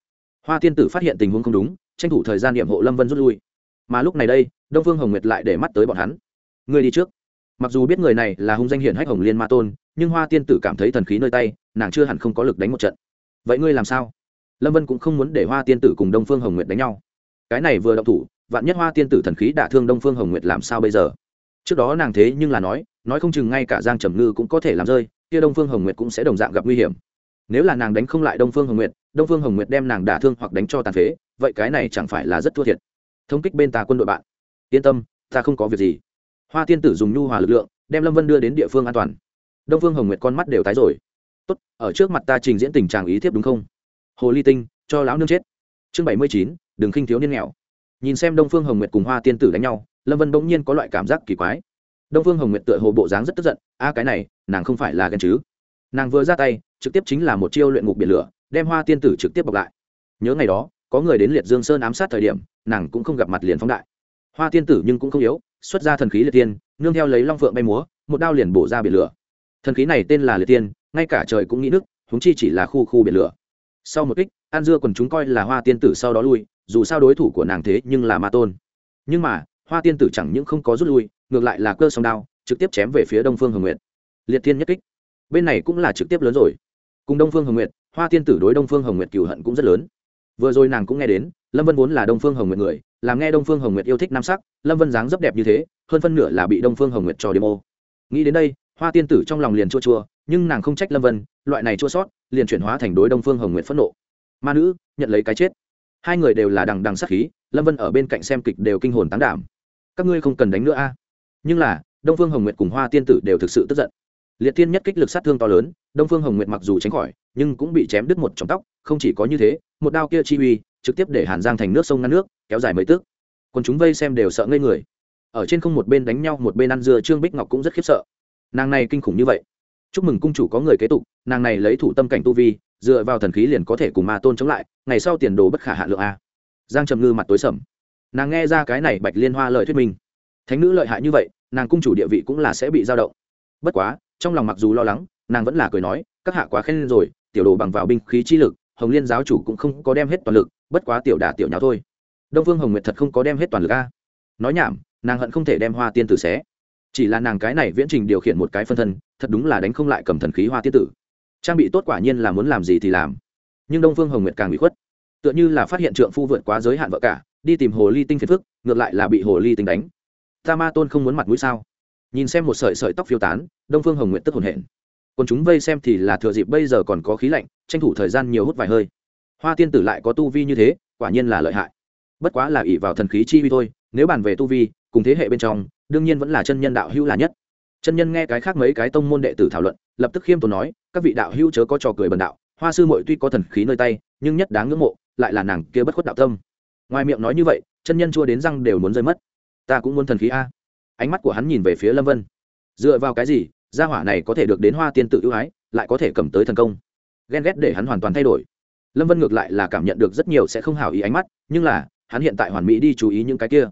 Hoa tiên tử phát hiện tình huống không đúng, tranh thủ thời gian điểm hộ lâm vân rút lui. Mà lúc này đây, đông phương hồng nguyệt lại để mắt tới bọn hắn. Người đi trước. Mặc dù biết người này là hung danh hiển hách hồng liên ma tôn, nhưng hoa tiên tử cảm thấy thần khí nơi tay, nàng chưa hẳn không có lực đánh một trận. Vậy ngươi làm sao? Lâm vân cũng không muốn để hoa tiên tử cùng đông phương hồng nguyệt đánh nhau. Cái này vừa động thủ, vạn nhất hoa tiên tử thần khí đả thương đông phương hồng nguyệt làm sao bây giờ? Trước đó nàng thế nhưng là nói nói không chừng ngay cả giang trầm ngư cũng có thể làm rơi, kia đông phương hồng nguyệt cũng sẽ đồng dạng gặp nguy hiểm. Nếu là nàng đánh không lại đông phương hồng nguyệt, đông phương hồng nguyệt đem nàng đả thương hoặc đánh cho tàn phế, vậy cái này chẳng phải là rất thua thiệt. Thống kích bên ta quân đội bạn. Yên tâm, ta không có việc gì. Hoa tiên tử dùng nhu hòa lực lượng, đem lâm vân đưa đến địa phương an toàn. Đông phương hồng nguyệt con mắt đều tái rồi. Tốt, ở trước mặt ta trình diễn tình trạng ý thiếp đúng không? Hồ ly tinh, cho lão nương chết. Chương bảy mươi chín, đừng khinh thiếu niên nghèo. Nhìn xem đông phương hồng nguyệt cùng hoa tiên tử đánh nhau, lâm vân bỗng nhiên có loại cảm giác kỳ quái đông phương hồng nguyệt tựa hồ bộ dáng rất tức giận, a, cái này, nàng không phải là ghen chứ? Nàng vừa ra tay, trực tiếp chính là một chiêu luyện ngục biển lửa, đem hoa tiên tử trực tiếp bọc lại. Nhớ ngày đó, có người đến liệt dương sơn ám sát thời điểm, nàng cũng không gặp mặt liền phóng đại. Hoa tiên tử nhưng cũng không yếu, xuất ra thần khí liệt tiên, nương theo lấy long phượng bay múa, một đao liền bổ ra biển lửa. Thần khí này tên là liệt tiên, ngay cả trời cũng nghĩ nước húng chi chỉ là khu khu biển lửa. Sau một kích, an dưa còn chúng coi là hoa tiên tử sau đó lui, dù sao đối thủ của nàng thế nhưng là ma tôn. Nhưng mà, hoa tiên tử chẳng những không có rút lui ngược lại là cơ song đao, trực tiếp chém về phía đông phương hồng nguyệt. Liệt Thiên nhất kích. Bên này cũng là trực tiếp lớn rồi. Cùng đông phương hồng nguyệt, hoa tiên tử đối đông phương hồng nguyệt cựu hận cũng rất lớn. Vừa rồi nàng cũng nghe đến, lâm vân vốn là đông phương hồng nguyệt người, làm nghe đông phương hồng nguyệt yêu thích nam sắc, lâm vân dáng rất đẹp như thế, hơn phân nửa là bị đông phương hồng nguyệt trò đêm ô. Nghĩ đến đây, hoa tiên tử trong lòng liền chua chua, nhưng nàng không trách lâm vân, loại này chua sót, liền chuyển hóa thành đối đông phương hồng nguyệt phẫn nộ. Ma nữ, nhận lấy cái chết. Hai người đều là đằng đằng sắc khí, lâm vân ở bên cạnh xem kịch đều kinh hồn tán đảm. Các ngươi không cần đánh nữa a nhưng là, đông phương hồng nguyệt cùng hoa tiên tử đều thực sự tức giận. Liệt thiên nhất kích lực sát thương to lớn, đông phương hồng nguyệt mặc dù tránh khỏi, nhưng cũng bị chém đứt một trong tóc, không chỉ có như thế, một đao kia chi uy, trực tiếp để hàn giang thành nước sông ngăn nước, kéo dài mấy tước. Còn chúng vây xem đều sợ ngây người. Ở trên không một bên đánh nhau, một bên ăn dưa, trương bích ngọc cũng rất khiếp sợ. Nàng này kinh khủng như vậy. Chúc mừng cung chủ có người kế tục, nàng này lấy thủ tâm cảnh tu vi, dựa vào thần khí liền có thể cùng ma tôn chống lại, ngày sau tiền đồ bất khả hạ lượng a. Giang trầm ngư mặt tối sầm. Nàng nghe ra cái này bạch liên hoa lời thuyết minh thánh nữ lợi hại như vậy, nàng cung chủ địa vị cũng là sẽ bị dao động. Bất quá, trong lòng mặc dù lo lắng, nàng vẫn là cười nói, các hạ quá khen rồi, tiểu đồ bằng vào binh khí chi lực, hồng liên giáo chủ cũng không có đem hết toàn lực, bất quá tiểu đà tiểu nháo thôi. Đông phương hồng nguyệt thật không có đem hết toàn lực a. Nói nhảm, nàng hận không thể đem hoa tiên tử xé. Chỉ là nàng cái này viễn trình điều khiển một cái phân thân, thật đúng là đánh không lại cầm thần khí hoa tiên tử. Trang bị tốt quả nhiên là muốn làm gì thì làm. Nhưng đông phương hồng nguyệt càng bị khuất. Tựa như là phát hiện trượng phu vượt quá giới hạn vợ cả, đi tìm hồ ly tinh phiền phức, ngược lại là bị hồ ly tinh đánh ta ma tôn không muốn mặt mũi sao? Nhìn xem một sợi sợi tóc phiêu tán, đông phương hồng nguyện tức hồn hển. Còn chúng vây xem thì là thừa dịp bây giờ còn có khí lạnh, tranh thủ thời gian nhiều hút vài hơi. Hoa tiên tử lại có tu vi như thế, quả nhiên là lợi hại. Bất quá là ỷ vào thần khí chi vi thôi, nếu bàn về tu vi, cùng thế hệ bên trong, đương nhiên vẫn là chân nhân đạo hữu là nhất. Chân nhân nghe cái khác mấy cái tông môn đệ tử thảo luận, lập tức khiêm tốn nói, các vị đạo hữu chớ có trò cười bần đạo, hoa sư mội tuy có thần khí nơi tay, nhưng nhất đáng ngưỡng mộ, lại là nàng kia bất khuất đạo tâm. Ngoài miệng nói như vậy, chân nhân chua đến răng đều muốn rơi mất ta cũng muốn thần khí a. Ánh mắt của hắn nhìn về phía lâm vân. Dựa vào cái gì, gia hỏa này có thể được đến hoa tiên tự ưu ái, lại có thể cầm tới thần công? Ghen ghét để hắn hoàn toàn thay đổi. Lâm vân ngược lại là cảm nhận được rất nhiều sẽ không hảo ý ánh mắt, nhưng là, hắn hiện tại hoàn mỹ đi chú ý những cái kia.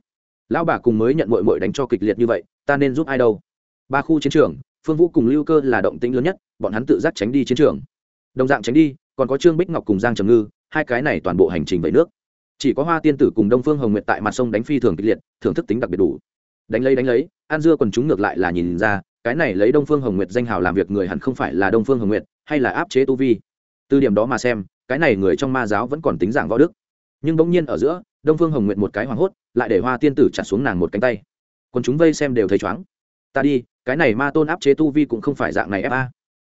Lão bà cùng mới nhận mội mội đánh cho kịch liệt như vậy, ta nên giúp ai đâu? Ba khu chiến trường, phương vũ cùng lưu cơ là động tĩnh lớn nhất, bọn hắn tự giác tránh đi chiến trường. Đồng dạng tránh đi, còn có trương bích ngọc cùng giang trầm ngư, hai cái này toàn bộ hành trình về nước chỉ có hoa tiên tử cùng đông phương hồng nguyệt tại mặt sông đánh phi thường kịch liệt, thưởng thức tính đặc biệt đủ. Đánh lấy đánh lấy, an dưa còn chúng ngược lại là nhìn ra, cái này lấy đông phương hồng nguyệt danh hào làm việc người hẳn không phải là đông phương hồng nguyệt, hay là áp chế tu vi. Từ điểm đó mà xem, cái này người trong ma giáo vẫn còn tính dạng võ đức. Nhưng bỗng nhiên ở giữa, đông phương hồng nguyệt một cái hoảng hốt, lại để hoa tiên tử chặt xuống nàng một cánh tay. Còn chúng vây xem đều thấy chóng ta đi, cái này ma tôn áp chế tu vi cũng không phải dạng này ép a.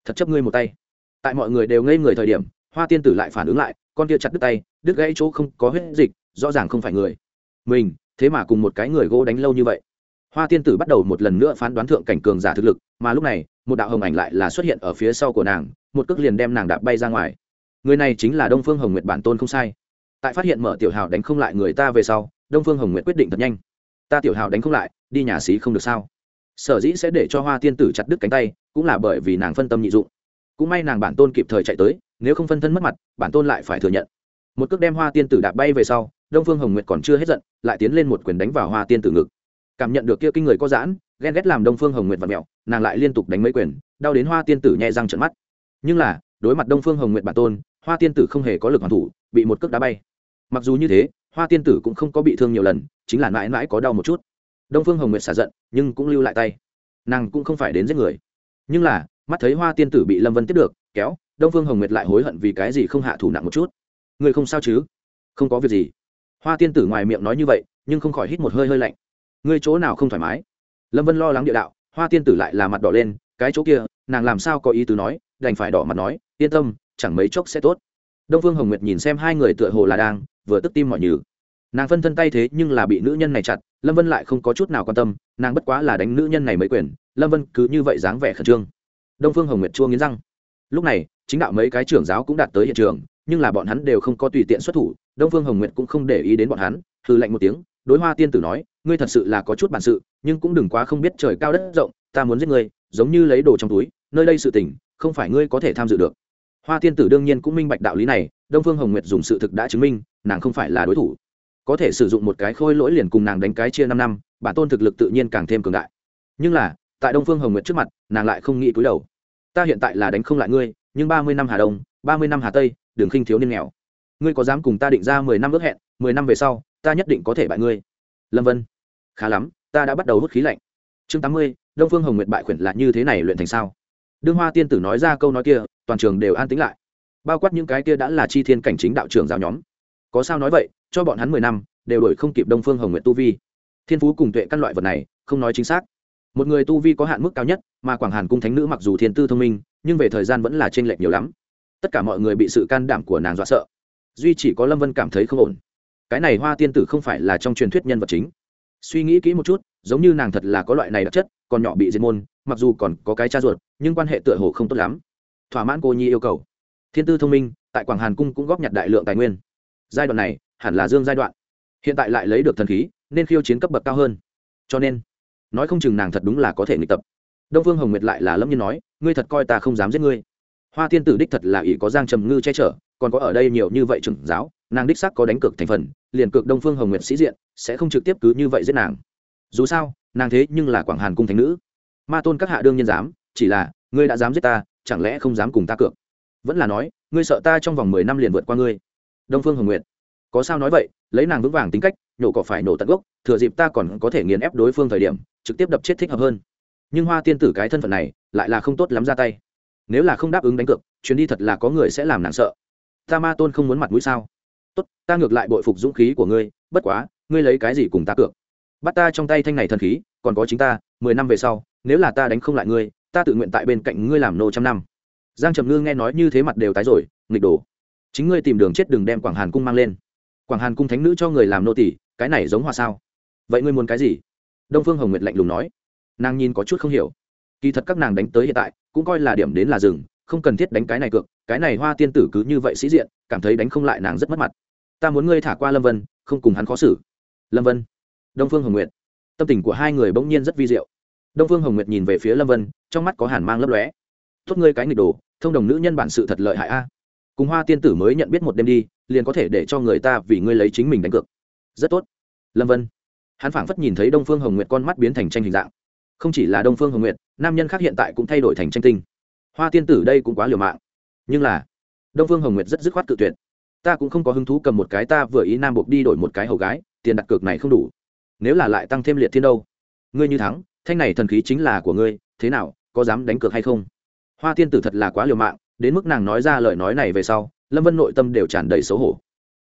Thật chấp ngươi một tay. Tại mọi người đều ngây người thời điểm, hoa tiên tử lại phản ứng lại con kia chặt đứt tay, đứt gãy chỗ không có huyết dịch, rõ ràng không phải người. Mình, thế mà cùng một cái người gỗ đánh lâu như vậy. Hoa tiên tử bắt đầu một lần nữa phán đoán thượng cảnh cường giả thực lực, mà lúc này, một đạo hồng ảnh lại là xuất hiện ở phía sau của nàng, một cước liền đem nàng đạp bay ra ngoài. Người này chính là đông phương hồng nguyệt bản tôn không sai. Tại phát hiện mở tiểu hào đánh không lại người ta về sau, đông phương hồng nguyệt quyết định thật nhanh. Ta tiểu hào đánh không lại, đi nhà xí không được sao? Sở dĩ sẽ để cho hoa tiên tử chặt đứt cánh tay, cũng là bởi vì nàng phân tâm nhị dụng. Cũng may nàng bản tôn kịp thời chạy tới nếu không phân thân mất mặt, bản tôn lại phải thừa nhận. Một cước đem hoa tiên tử đạp bay về sau, đông phương hồng nguyệt còn chưa hết giận, lại tiến lên một quyền đánh vào hoa tiên tử ngực. Cảm nhận được kia kinh người có giãn, ghen ghét làm đông phương hồng nguyệt và mẹo nàng lại liên tục đánh mấy quyền, đau đến hoa tiên tử nhẹ răng trận mắt. Nhưng là, đối mặt đông phương hồng nguyệt bản tôn, hoa tiên tử không hề có lực hoàn thủ, bị một cước đá bay. Mặc dù như thế, hoa tiên tử cũng không có bị thương nhiều lần, chính là mãi mãi có đau một chút. Đông phương hồng nguyệt xả giận, nhưng cũng lưu lại tay. Nàng cũng không phải đến giết người. Nhưng là, mắt thấy hoa tiên tử bị lâm vân tiếp được, kéo đông phương hồng nguyệt lại hối hận vì cái gì không hạ thủ nặng một chút. Người không sao chứ? Không có việc gì. Hoa tiên tử ngoài miệng nói như vậy, nhưng không khỏi hít một hơi hơi lạnh. Ngươi chỗ nào không thoải mái? Lâm vân lo lắng địa đạo, hoa tiên tử lại là mặt đỏ lên, cái chỗ kia, nàng làm sao có ý tứ nói, đành phải đỏ mặt nói, yên tâm, chẳng mấy chốc sẽ tốt. Đông phương hồng nguyệt nhìn xem hai người tựa hồ là đang, vừa tức tim mọi nhừ. Nàng phân thân tay thế nhưng là bị nữ nhân này chặt, lâm vân lại không có chút nào quan tâm, nàng bất quá là đánh nữ nhân này mấy quyền, lâm vân cứ như vậy dáng vẻ khẩn trương. Đông phương hồng nguyệt chua nghiến răng. Lúc này chính đạo mấy cái trưởng giáo cũng đạt tới hiện trường, nhưng là bọn hắn đều không có tùy tiện xuất thủ, đông phương hồng nguyệt cũng không để ý đến bọn hắn hư lạnh một tiếng, đối hoa tiên tử nói, ngươi thật sự là có chút bản sự, nhưng cũng đừng quá không biết trời cao đất rộng, ta muốn giết ngươi, giống như lấy đồ trong túi, nơi đây sự tình, không phải ngươi có thể tham dự được. Hoa tiên tử đương nhiên cũng minh bạch đạo lý này, đông phương hồng nguyệt dùng sự thực đã chứng minh, nàng không phải là đối thủ. Có thể sử dụng một cái khôi lỗi liền cùng nàng đánh cái chia năm năm, bản tôn thực lực tự nhiên càng thêm cường đại. Nhưng là, tại đông phương hồng nguyệt trước mặt, nàng lại không nghĩ cúi đầu. Ta hiện tại là đánh không lại ngươi nhưng ba mươi năm hà đông, ba mươi năm hà tây, đường khinh thiếu niên nghèo. Ngươi có dám cùng ta định ra mười năm ước hẹn, mười năm về sau, ta nhất định có thể bại ngươi. Lâm vân. Khá lắm, ta đã bắt đầu hút khí lạnh. Chương tám mươi, đông phương hồng nguyệt bại khuyển là như thế này luyện thành sao? Đương hoa tiên tử nói ra câu nói kia, toàn trường đều an tính lại. Bao quát những cái kia đã là chi thiên cảnh chính đạo trưởng giáo nhóm. Có sao nói vậy, cho bọn hắn mười năm, đều đổi không kịp đông phương hồng nguyệt tu vi. Thiên phú cùng tuệ căn loại vật này, không nói chính xác. Một người tu vi có hạn mức cao nhất, mà quảng hàn cung thánh nữ mặc dù thiên tư thông minh nhưng về thời gian vẫn là chênh lệch nhiều lắm. Tất cả mọi người bị sự can đảm của nàng dọa sợ. Duy chỉ có lâm vân cảm thấy không ổn. Cái này hoa tiên tử không phải là trong truyền thuyết nhân vật chính. Suy nghĩ kỹ một chút, giống như nàng thật là có loại này đặc chất, còn nhỏ bị diệt môn, mặc dù còn có cái cha ruột, nhưng quan hệ tựa hồ không tốt lắm. Thỏa mãn cô nhi yêu cầu. Thiên tư thông minh, tại quảng hàn cung cũng góp nhặt đại lượng tài nguyên. Giai đoạn này, hẳn là dương giai đoạn. Hiện tại lại lấy được thần khí, nên khiêu chiến cấp bậc cao hơn. Cho nên, nói không chừng nàng thật đúng là có thể nghịch tập. Đông phương hồng nguyệt lại là lâm nhiên nói ngươi thật coi ta không dám giết ngươi. Hoa tiên tử đích thật là ỷ có giang trầm ngư che chở, còn có ở đây nhiều như vậy trưởng giáo, nàng đích sắc có đánh cược thành phần, liền cược đông phương hồng nguyệt sĩ diện, sẽ không trực tiếp cứ như vậy giết nàng. Dù sao, nàng thế nhưng là quảng hàn cung thánh nữ. Ma tôn các hạ đương nhiên dám, chỉ là, ngươi đã dám giết ta, chẳng lẽ không dám cùng ta cược? Vẫn là nói, ngươi sợ ta trong vòng mười năm liền vượt qua ngươi. Đông phương hồng nguyệt. Có sao nói vậy, lấy nàng vững vàng tính cách, nhổ cỏ phải nổ tận gốc, thừa dịp ta còn có thể nghiền ép đối phương thời điểm, trực tiếp đập chết thích hợp hơn nhưng hoa tiên tử cái thân phận này lại là không tốt lắm ra tay. Nếu là không đáp ứng đánh cược, chuyến đi thật là có người sẽ làm nàng sợ. Ta ma tôn không muốn mặt mũi sao? Tốt, ta ngược lại bội phục dũng khí của ngươi, bất quá, ngươi lấy cái gì cùng ta cược? Bắt ta trong tay thanh này thần khí, còn có chính ta, mười năm về sau, nếu là ta đánh không lại ngươi, ta tự nguyện tại bên cạnh ngươi làm nô trăm năm. Giang trầm ngư nghe nói như thế mặt đều tái rồi, nghịch đổ. Chính ngươi tìm đường chết đừng đem quảng hàn cung mang lên. Quảng hàn cung thánh nữ cho người làm nô tỷ cái này giống hoa sao? Vậy ngươi muốn cái gì? Đông phương hồng nguyệt lạnh lùng nói nàng nhìn có chút không hiểu. Kỳ thật các nàng đánh tới hiện tại, cũng coi là điểm đến là rừng không cần thiết đánh cái này cược, cái này hoa tiên tử cứ như vậy sĩ diện, cảm thấy đánh không lại nàng rất mất mặt. Ta muốn ngươi thả qua lâm vân, không cùng hắn khó xử. Lâm vân. Đông phương hồng nguyệt. Tâm tình của hai người bỗng nhiên rất vi diệu. Đông phương hồng nguyệt nhìn về phía lâm vân, trong mắt có hàn mang lấp lóe. Tốt ngươi cái nghịch đồ, thông đồng nữ nhân bản sự thật lợi hại a. Cùng hoa tiên tử mới nhận biết một đêm đi, liền có thể để cho người ta vì ngươi lấy chính mình đánh cược. Rất tốt. Lâm vân. Hắn phảng phất nhìn thấy đông phương hồng nguyệt con mắt biến thành tranh hình dạng không chỉ là đông phương hồng nguyệt, nam nhân khác hiện tại cũng thay đổi thành tranh tinh. Hoa tiên tử đây cũng quá liều mạng. Nhưng là, đông phương hồng nguyệt rất dứt khoát cự tuyệt. Ta cũng không có hứng thú cầm một cái ta vừa ý nam buộc đi đổi một cái hầu gái, tiền đặt cược này không đủ. Nếu là lại tăng thêm liệt thiên đâu? Ngươi như thắng, thanh này thần khí chính là của ngươi, thế nào, có dám đánh cược hay không? Hoa tiên tử thật là quá liều mạng, đến mức nàng nói ra lời nói này về sau, lâm vân nội tâm đều tràn đầy xấu hổ.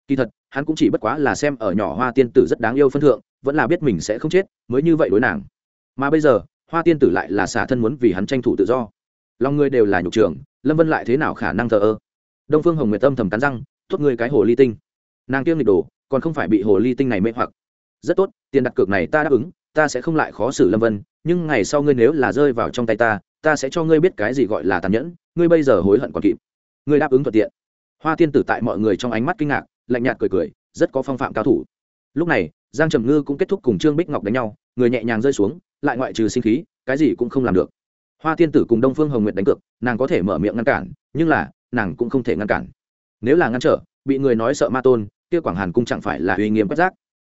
Kỳ thật, hắn cũng chỉ bất quá là xem ở nhỏ hoa tiên tử rất đáng yêu phân thượng, vẫn là biết mình sẽ không chết, mới như vậy đối nàng mà bây giờ hoa tiên tử lại là xả thân muốn vì hắn tranh thủ tự do. Lòng ngươi đều là nhục trưởng, lâm vân lại thế nào khả năng thờ ơ? Đông phương hồng nguyệt tâm thầm cắn răng thốt ngươi cái hồ ly tinh. Nàng kiêng nghịch đồ còn không phải bị hồ ly tinh này mê hoặc. Rất tốt tiền đặt cược này ta đáp ứng ta sẽ không lại khó xử lâm vân nhưng ngày sau ngươi nếu là rơi vào trong tay ta ta sẽ cho ngươi biết cái gì gọi là tàn nhẫn ngươi bây giờ hối hận còn kịp. Ngươi đáp ứng thuận tiện. Hoa tiên tử tại mọi người trong ánh mắt kinh ngạc lạnh nhạt cười cười rất có phong phạm cao thủ. Lúc này giang trầm ngư cũng kết thúc cùng trương bích ngọc đánh nhau người nhẹ nhàng rơi xuống lại ngoại trừ sinh khí cái gì cũng không làm được. Hoa tiên tử cùng đông phương hồng nguyệt đánh cược nàng có thể mở miệng ngăn cản nhưng là nàng cũng không thể ngăn cản. Nếu là ngăn trở bị người nói sợ ma tôn kia quảng hàn cung chẳng phải là uy nghiêm bất giác,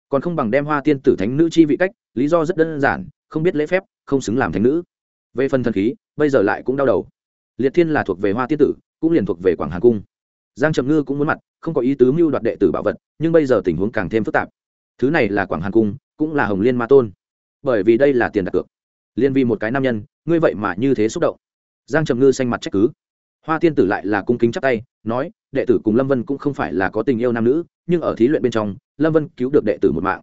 còn không bằng đem hoa tiên tử thánh nữ chi vị cách lý do rất đơn giản không biết lễ phép không xứng làm thánh nữ. Về phần thần khí bây giờ lại cũng đau đầu. Liệt thiên là thuộc về hoa tiên tử cũng liền thuộc về quảng hàn cung. Giang trầm ngư cũng muốn mặt không có ý tứ mưu đoạt đệ tử bảo vật nhưng bây giờ tình huống càng thêm phức tạp. Thứ này là quảng hàn cung cũng là hồng liên ma tôn bởi vì đây là tiền đặt cược. Liên vi một cái nam nhân, ngươi vậy mà như thế xúc động. Giang trầm ngư xanh mặt trách cứ. Hoa tiên tử lại là cung kính chắp tay, nói, đệ tử cùng lâm vân cũng không phải là có tình yêu nam nữ, nhưng ở thí luyện bên trong, lâm vân cứu được đệ tử một mạng.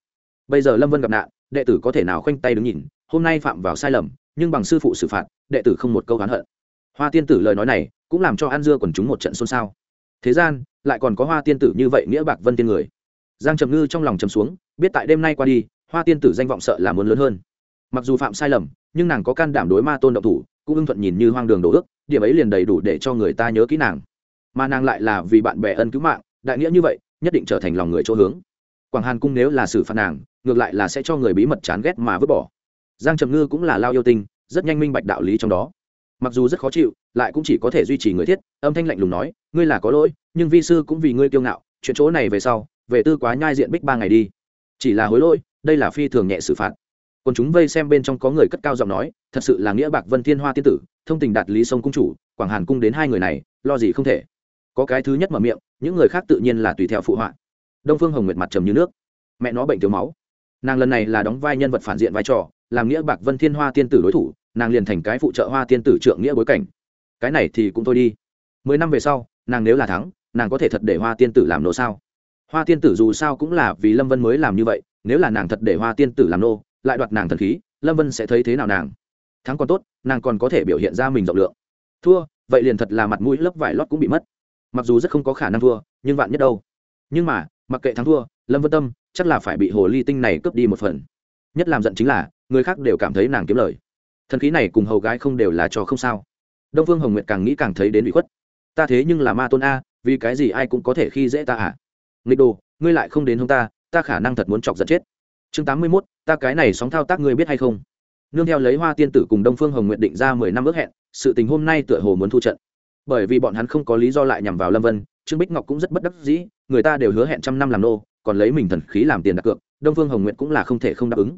Bây giờ lâm vân gặp nạn, đệ tử có thể nào khoanh tay đứng nhìn, hôm nay phạm vào sai lầm, nhưng bằng sư phụ xử phạt, đệ tử không một câu oán hận. Hoa tiên tử lời nói này, cũng làm cho an dưa quần chúng một trận xôn xao. Thế gian, lại còn có hoa tiên tử như vậy nghĩa bạc vân tiên người. Giang trầm ngư trong lòng trầm xuống, biết tại đêm nay qua đi hoa tiên tử danh vọng sợ là muốn lớn hơn. Mặc dù phạm sai lầm, nhưng nàng có can đảm đối ma tôn động thủ, cũng ưng thuận nhìn như hoang đường đồ ước, điểm ấy liền đầy đủ để cho người ta nhớ kỹ nàng. Mà nàng lại là vì bạn bè ân cứu mạng, đại nghĩa như vậy, nhất định trở thành lòng người chỗ hướng. Quảng hàn cung nếu là xử phạt nàng, ngược lại là sẽ cho người bí mật chán ghét mà vứt bỏ. Giang trầm ngư cũng là lao yêu tinh, rất nhanh minh bạch đạo lý trong đó. Mặc dù rất khó chịu, lại cũng chỉ có thể duy trì người thiết, âm thanh lạnh lùng nói, ngươi là có lỗi, nhưng vi sư cũng vì ngươi kiêu ngạo, chuyện chỗ này về sau, về tư quá nhai diện bích ba ngày đi chỉ là hối lỗi, đây là phi thường nhẹ xử phạt. Còn chúng vây xem bên trong có người cất cao giọng nói, thật sự là nghĩa bạc vân thiên hoa tiên tử, thông tình đạt lý sông cung chủ, quảng hàn cung đến hai người này, lo gì không thể. Có cái thứ nhất mở miệng, những người khác tự nhiên là tùy theo phụ họa. Đông phương hồng nguyệt mặt trầm như nước. Mẹ nó bệnh thiếu máu. Nàng lần này là đóng vai nhân vật phản diện vai trò, làm nghĩa bạc vân thiên hoa tiên tử đối thủ, nàng liền thành cái phụ trợ hoa tiên tử trượng nghĩa bối cảnh. Cái này thì cũng thôi đi. Mười năm về sau, nàng nếu là thắng, nàng có thể thật để hoa tiên tử làm nổ sao? Hoa tiên tử dù sao cũng là vì lâm vân mới làm như vậy, nếu là nàng thật để hoa tiên tử làm nô, lại đoạt nàng thần khí, lâm vân sẽ thấy thế nào nàng? Thắng còn tốt, nàng còn có thể biểu hiện ra mình rộng lượng. Thua, vậy liền thật là mặt mũi lớp vải lót cũng bị mất. Mặc dù rất không có khả năng thua, nhưng vạn nhất đâu. Nhưng mà, mặc kệ thắng thua, lâm vân tâm chắc là phải bị hồ ly tinh này cướp đi một phần. Nhất làm giận chính là, người khác đều cảm thấy nàng kiếm lời. Thần khí này cùng hầu gái không đều là trò không sao. Đông phương hồng nguyệt càng nghĩ càng thấy đến bị khuất. Ta thế nhưng là ma tôn a, vì cái gì ai cũng có thể khi dễ ta à? Nghịch đồ, ngươi lại không đến hông ta ta khả năng thật muốn chọc giận chết. Chương tám mươi mốt, ta cái này sóng thao tác ngươi biết hay không? Nương theo lấy hoa tiên tử cùng đông phương hồng nguyện định ra mười năm ước hẹn, sự tình hôm nay tựa hồ muốn thu trận. Bởi vì bọn hắn không có lý do lại nhằm vào lâm vân, trương bích ngọc cũng rất bất đắc dĩ, người ta đều hứa hẹn trăm năm làm nô, còn lấy mình thần khí làm tiền đặt cược, đông phương hồng nguyện cũng là không thể không đáp ứng.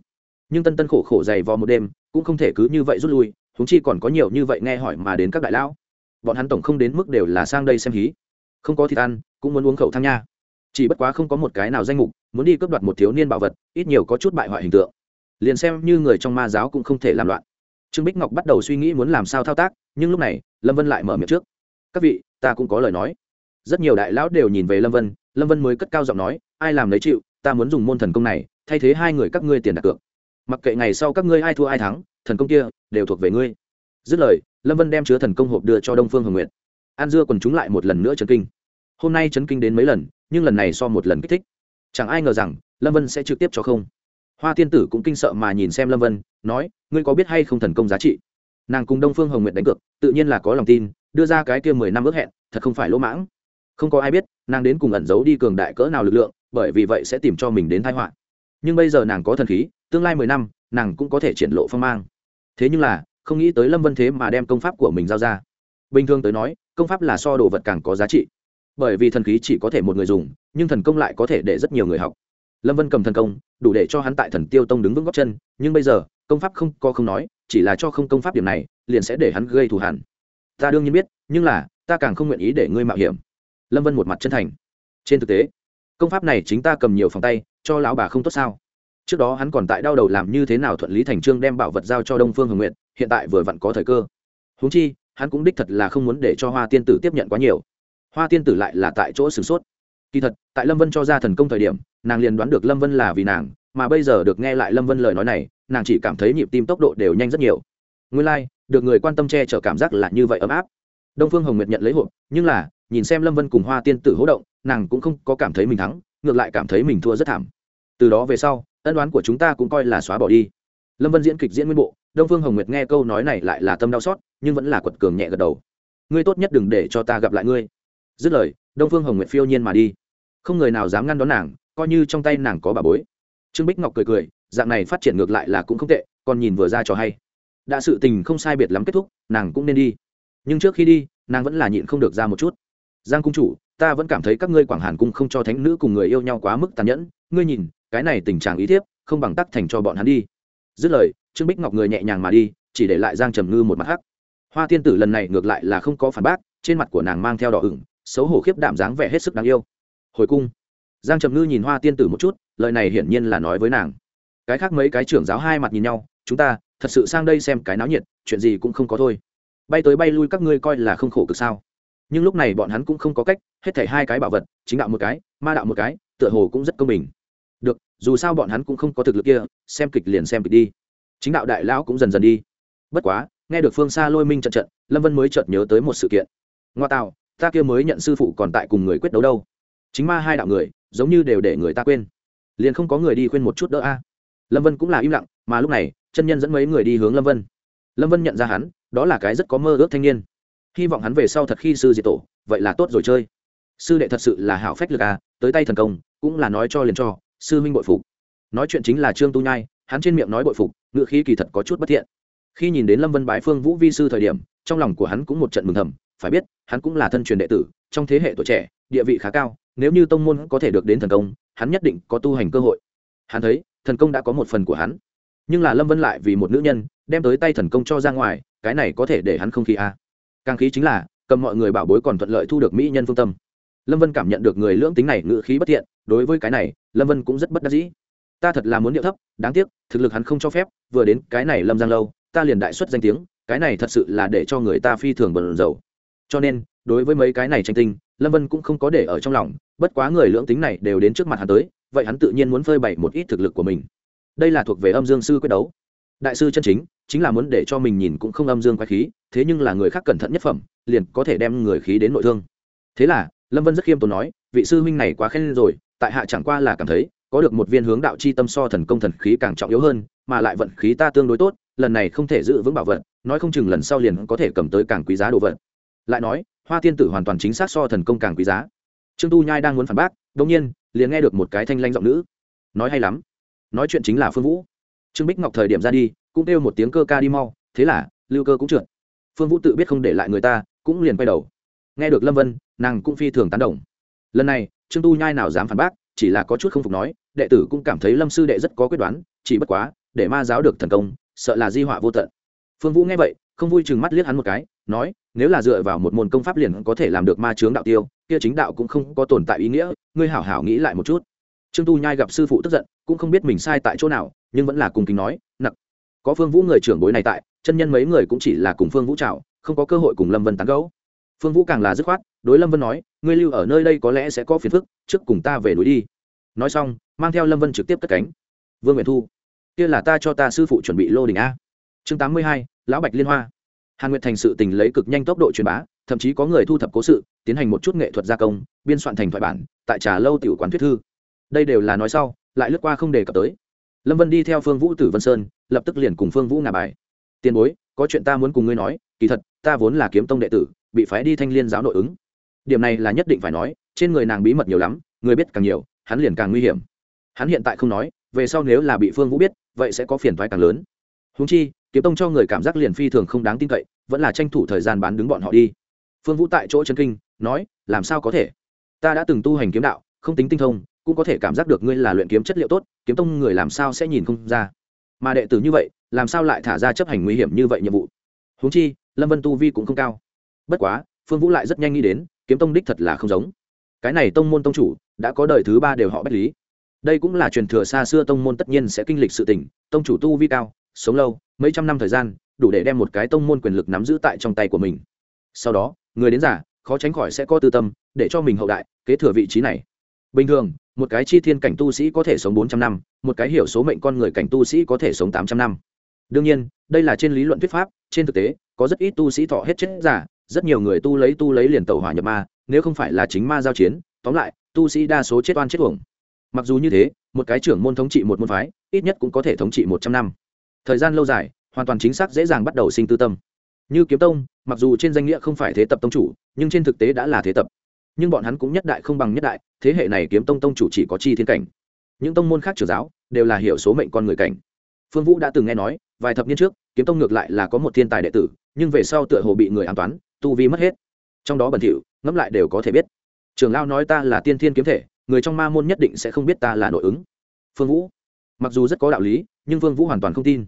Nhưng tân tân khổ khổ dày vò một đêm, cũng không thể cứ như vậy rút lui húng chi còn có nhiều như vậy nghe hỏi mà đến các đại lão. Bọn hắn tổng không đến mức đều là sang đây xem hí. Không có thịt ăn, cũng muốn uống khẩu thang nha chỉ bất quá không có một cái nào danh mục, muốn đi cướp đoạt một thiếu niên bảo vật, ít nhiều có chút bại hoại hình tượng. Liền xem như người trong ma giáo cũng không thể làm loạn. Trương bích ngọc bắt đầu suy nghĩ muốn làm sao thao tác, nhưng lúc này, lâm vân lại mở miệng trước. Các vị, ta cũng có lời nói. Rất nhiều đại lão đều nhìn về lâm vân lâm vân mới cất cao giọng nói, ai làm lấy chịu, ta muốn dùng môn thần công này, thay thế hai người các ngươi tiền đặt cược. Mặc kệ ngày sau các ngươi ai thua ai thắng, thần công kia đều thuộc về ngươi. Dứt lời, lâm vân đem chứa thần công hộp đưa cho đông phương hồng nguyệt. An dưa còn chúng lại một lần nữa chấn kinh. Hôm nay chấn kinh đến mấy lần nhưng lần này so một lần kích thích. Chẳng ai ngờ rằng, lâm vân sẽ trực tiếp cho không. Hoa tiên tử cũng kinh sợ mà nhìn xem lâm vân, nói, ngươi có biết hay không thần công giá trị? Nàng cùng đông phương hồng nguyệt đánh cược, tự nhiên là có lòng tin, đưa ra cái kia mười năm ước hẹn, thật không phải lỗ mãng. Không có ai biết, nàng đến cùng ẩn giấu đi cường đại cỡ nào lực lượng, bởi vì vậy sẽ tìm cho mình đến thái họa. Nhưng bây giờ nàng có thần khí, tương lai mười năm, nàng cũng có thể triển lộ phong mang. Thế nhưng là, không nghĩ tới lâm vân thế mà đem công pháp của mình giao ra. Bình thường tới nói, công pháp là so đồ vật càng có giá trị bởi vì thần khí chỉ có thể một người dùng, nhưng thần công lại có thể để rất nhiều người học. Lâm vân cầm thần công, đủ để cho hắn tại thần tiêu tông đứng vững góc chân, nhưng bây giờ, công pháp không, có không nói, chỉ là cho không công pháp điểm này, liền sẽ để hắn gây thù hẳn ta đương nhiên biết, nhưng là, ta càng không nguyện ý để ngươi mạo hiểm. Lâm vân một mặt chân thành. Trên thực tế, công pháp này chính ta cầm nhiều phòng tay, cho lão bà không tốt sao? Trước đó hắn còn tại đau đầu làm như thế nào thuận lý thành trương đem bảo vật giao cho đông phương hồng nguyện hiện tại vừa vặn có thời cơ. Húng chi, hắn cũng đích thật là không muốn để cho hoa tiên tử tiếp nhận quá nhiều hoa tiên tử lại là tại chỗ sửng sốt. Kỳ thật tại lâm vân cho ra thần công thời điểm nàng liền đoán được lâm vân là vì nàng mà bây giờ được nghe lại lâm vân lời nói này nàng chỉ cảm thấy nhịp tim tốc độ đều nhanh rất nhiều. Nguyên lai、like, được người quan tâm che chở cảm giác là như vậy ấm áp. Đông phương hồng nguyệt nhận lấy hộp nhưng là nhìn xem lâm vân cùng hoa tiên tử hỗ động nàng cũng không có cảm thấy mình thắng ngược lại cảm thấy mình thua rất thảm. Từ đó về sau ân đoán của chúng ta cũng coi là xóa bỏ đi. Lâm vân diễn kịch diễn nguyên bộ đông phương hồng nguyệt nghe câu nói này lại là tâm đau xót nhưng vẫn là quật cường nhẹ gật đầu. Ngươi tốt nhất đừng để cho ta gặp lại ngươi dứt lời, đông phương hồng nguyệt phiêu nhiên mà đi. Không người nào dám ngăn đón nàng, coi như trong tay nàng có bà bối. Trương bích ngọc cười cười, dạng này phát triển ngược lại là cũng không tệ, còn nhìn vừa ra cho hay. Đã sự tình không sai biệt lắm kết thúc, nàng cũng nên đi. Nhưng trước khi đi, nàng vẫn là nhịn không được ra một chút. Giang cung chủ, ta vẫn cảm thấy các ngươi quảng hàn cung không cho thánh nữ cùng người yêu nhau quá mức tàn nhẫn. Ngươi nhìn, cái này tình trạng ý thiếp, không bằng tắc thành cho bọn hắn đi. Dứt lời, trương bích ngọc người nhẹ nhàng mà đi, chỉ để lại giang trầm ngư một mặt hắc. Hoa tiên tử lần này ngược lại là không có phản bác, trên mặt của nàng mang theo đỏ ửng xấu hổ khiếp đảm dáng vẻ hết sức đáng yêu. Hồi cung, giang trầm ngư nhìn hoa tiên tử một chút, lời này hiển nhiên là nói với nàng. Cái khác mấy cái trưởng giáo hai mặt nhìn nhau, chúng ta, thật sự sang đây xem cái náo nhiệt, chuyện gì cũng không có thôi. Bay tới bay lui các ngươi coi là không khổ cực sao. Nhưng lúc này bọn hắn cũng không có cách, hết thảy hai cái bảo vật, chính đạo một cái, ma đạo một cái, tựa hồ cũng rất công bình. Được, dù sao bọn hắn cũng không có thực lực kia, xem kịch liền xem kịch đi. Chính đạo đại lão cũng dần dần đi. Bất quá, nghe được phương xa lôi minh trận trận, lâm vân mới chợt nhớ tới một sự kiện. Ngoa tạo ta kia mới nhận sư phụ còn tại cùng người quyết đấu đâu. Chính ma hai đạo người, giống như đều để người ta quên. Liền không có người đi khuyên một chút đỡ a. Lâm vân cũng là im lặng, mà lúc này, chân nhân dẫn mấy người đi hướng lâm vân. Lâm vân nhận ra hắn, đó là cái rất có mơ ước thanh niên. Hy vọng hắn về sau thật khi sư diệt tổ, vậy là tốt rồi chơi. Sư đệ thật sự là hảo phách lực à tới tay thần công, cũng là nói cho liền cho, sư minh bội phục. Nói chuyện chính là trương tu nhai, hắn trên miệng nói bội phục ngựa khí kỳ thật có chút bất thiện. Khi nhìn đến lâm vân bái phương vũ vi sư thời điểm, trong lòng của hắn cũng một trận mừng thầm phải biết, hắn cũng là thân truyền đệ tử, trong thế hệ tuổi trẻ, địa vị khá cao, nếu như tông môn có thể được đến thần công, hắn nhất định có tu hành cơ hội. Hắn thấy, thần công đã có một phần của hắn. Nhưng là lâm vân lại vì một nữ nhân, đem tới tay thần công cho ra ngoài, cái này có thể để hắn không khí a. À. càng khí chính là, cầm mọi người bảo bối còn thuận lợi thu được mỹ nhân phương tâm. Lâm vân cảm nhận được người lưỡng tính này ngự khí bất thiện, đối với cái này, lâm vân cũng rất bất đắc dĩ. Ta thật là muốn điệu thấp, đáng tiếc, thực lực hắn không cho phép, vừa đến cái này lâm giang lâu, ta liền đại xuất danh tiếng, cái này thật sự là để cho người ta phi thường bần dầu cho nên, đối với mấy cái này tranh tinh, lâm vân cũng không có để ở trong lòng, bất quá người lưỡng tính này đều đến trước mặt hắn tới, vậy hắn tự nhiên muốn phơi bày một ít thực lực của mình. Đây là thuộc về âm dương sư quyết đấu. Đại sư chân chính chính là muốn để cho mình nhìn cũng không âm dương quái khí, thế nhưng là người khác cẩn thận nhất phẩm, liền có thể đem người khí đến nội thương. Thế là, lâm vân rất khiêm tốn nói, vị sư huynh này quá khen rồi, tại hạ chẳng qua là cảm thấy, có được một viên hướng đạo chi tâm so thần công thần khí càng trọng yếu hơn, mà lại vận khí ta tương đối tốt, lần này không thể giữ vững bảo vật, nói không chừng lần sau liền có thể cầm tới càng quý giá đồ vật lại nói, hoa tiên tử hoàn toàn chính xác so thần công càng quý giá. Trương tu nhai đang muốn phản bác đông nhiên, liền nghe được một cái thanh lanh giọng nữ. Nói hay lắm. Nói chuyện chính là phương vũ. Trương bích ngọc thời điểm ra đi, cũng kêu một tiếng cơ ca đi mau, thế là, lưu cơ cũng trượt. Phương vũ tự biết không để lại người ta, cũng liền quay đầu. Nghe được lâm vân, nàng cũng phi thường tán đồng. Lần này, trương tu nhai nào dám phản bác, chỉ là có chút không phục nói, đệ tử cũng cảm thấy lâm sư đệ rất có quyết đoán, chỉ bất quá, để ma giáo được thần công, sợ là di họa vô tận. Phương vũ nghe vậy, không vui chừng mắt liếc hắn một cái nói, nếu là dựa vào một môn công pháp liền có thể làm được ma chướng đạo tiêu, kia chính đạo cũng không có tồn tại ý nghĩa, ngươi hảo hảo nghĩ lại một chút. Trương tu nhai gặp sư phụ tức giận, cũng không biết mình sai tại chỗ nào, nhưng vẫn là cùng kính nói, nặc, có phương vũ người trưởng bối này tại, chân nhân mấy người cũng chỉ là cùng phương vũ trào không có cơ hội cùng lâm vân tán gấu phương vũ càng là dứt khoát, đối lâm vân nói, ngươi lưu ở nơi đây có lẽ sẽ có phiền phức, trước cùng ta về núi đi. Nói xong, mang theo lâm vân trực tiếp cất cánh. Vương nguyện thu, kia là ta cho ta sư phụ chuẩn bị lô đình a. Chương tám mươi hai, lão bạch liên hoa hàn nguyệt thành sự tình lấy cực nhanh tốc độ truyền bá, thậm chí có người thu thập cố sự, tiến hành một chút nghệ thuật gia công, biên soạn thành thoại bản, tại trà lâu tiểu quán thuyết thư. Đây đều là nói sau, lại lướt qua không đề cập tới. Lâm vân đi theo phương vũ tử vân sơn, lập tức liền cùng phương vũ ngà bài. Tiền bối, có chuyện ta muốn cùng ngươi nói, kỳ thật, ta vốn là kiếm tông đệ tử, bị phái đi thanh liên giáo nội ứng. Điểm này là nhất định phải nói, trên người nàng bí mật nhiều lắm, người biết càng nhiều, hắn liền càng nguy hiểm. Hắn hiện tại không nói, về sau nếu là bị phương vũ biết, vậy sẽ có phiền thoái càng lớn. Húng chi kiếm tông cho người cảm giác liền phi thường không đáng tin cậy, vẫn là tranh thủ thời gian bán đứng bọn họ đi. Phương vũ tại chỗ chân kinh, nói, làm sao có thể? Ta đã từng tu hành kiếm đạo, không tính tinh thông, cũng có thể cảm giác được ngươi là luyện kiếm chất liệu tốt, kiếm tông người làm sao sẽ nhìn không ra? Mà đệ tử như vậy, làm sao lại thả ra chấp hành nguy hiểm như vậy nhiệm vụ? Huống chi, lâm vân tu vi cũng không cao. Bất quá, phương vũ lại rất nhanh nghĩ đến, kiếm tông đích thật là không giống. Cái này tông môn tông chủ, đã có đời thứ ba đều họ bách lý. Đây cũng là truyền thừa xa xưa tông môn tất nhiên sẽ kinh lịch sự tình, tông chủ tu vi cao sống lâu, mấy trăm năm thời gian, đủ để đem một cái tông môn quyền lực nắm giữ tại trong tay của mình. Sau đó, người đến giả khó tránh khỏi sẽ có tư tâm, để cho mình hậu đại, kế thừa vị trí này. Bình thường, một cái chi thiên cảnh tu sĩ có thể sống bốn trăm năm, một cái hiểu số mệnh con người cảnh tu sĩ có thể sống tám trăm năm. Đương nhiên, đây là trên lý luận thuyết pháp, trên thực tế, có rất ít tu sĩ thọ hết chết giả rất nhiều người tu lấy tu lấy liền tẩu hỏa nhập ma, nếu không phải là chính ma giao chiến, tóm lại, tu sĩ đa số chết oan chết uổng. Mặc dù như thế, một cái trưởng môn thống trị một môn phái, ít nhất cũng có thể thống trị một trăm năm thời gian lâu dài, hoàn toàn chính xác dễ dàng bắt đầu sinh tư tâm. Như kiếm tông, mặc dù trên danh nghĩa không phải thế tập tông chủ, nhưng trên thực tế đã là thế tập. Nhưng bọn hắn cũng nhất đại không bằng nhất đại, thế hệ này kiếm tông tông chủ chỉ có chi thiên cảnh. Những tông môn khác trưởng giáo đều là hiểu số mệnh con người cảnh. Phương vũ đã từng nghe nói, vài thập niên trước, kiếm tông ngược lại là có một thiên tài đệ tử, nhưng về sau tựa hồ bị người an toán, tu vi mất hết. Trong đó bẩn thỉu, ngẫm lại đều có thể biết. Trường lao nói ta là tiên thiên kiếm thể, người trong ma môn nhất định sẽ không biết ta là nội ứng. Phương vũ, mặc dù rất có đạo lý, nhưng phương vũ hoàn toàn không tin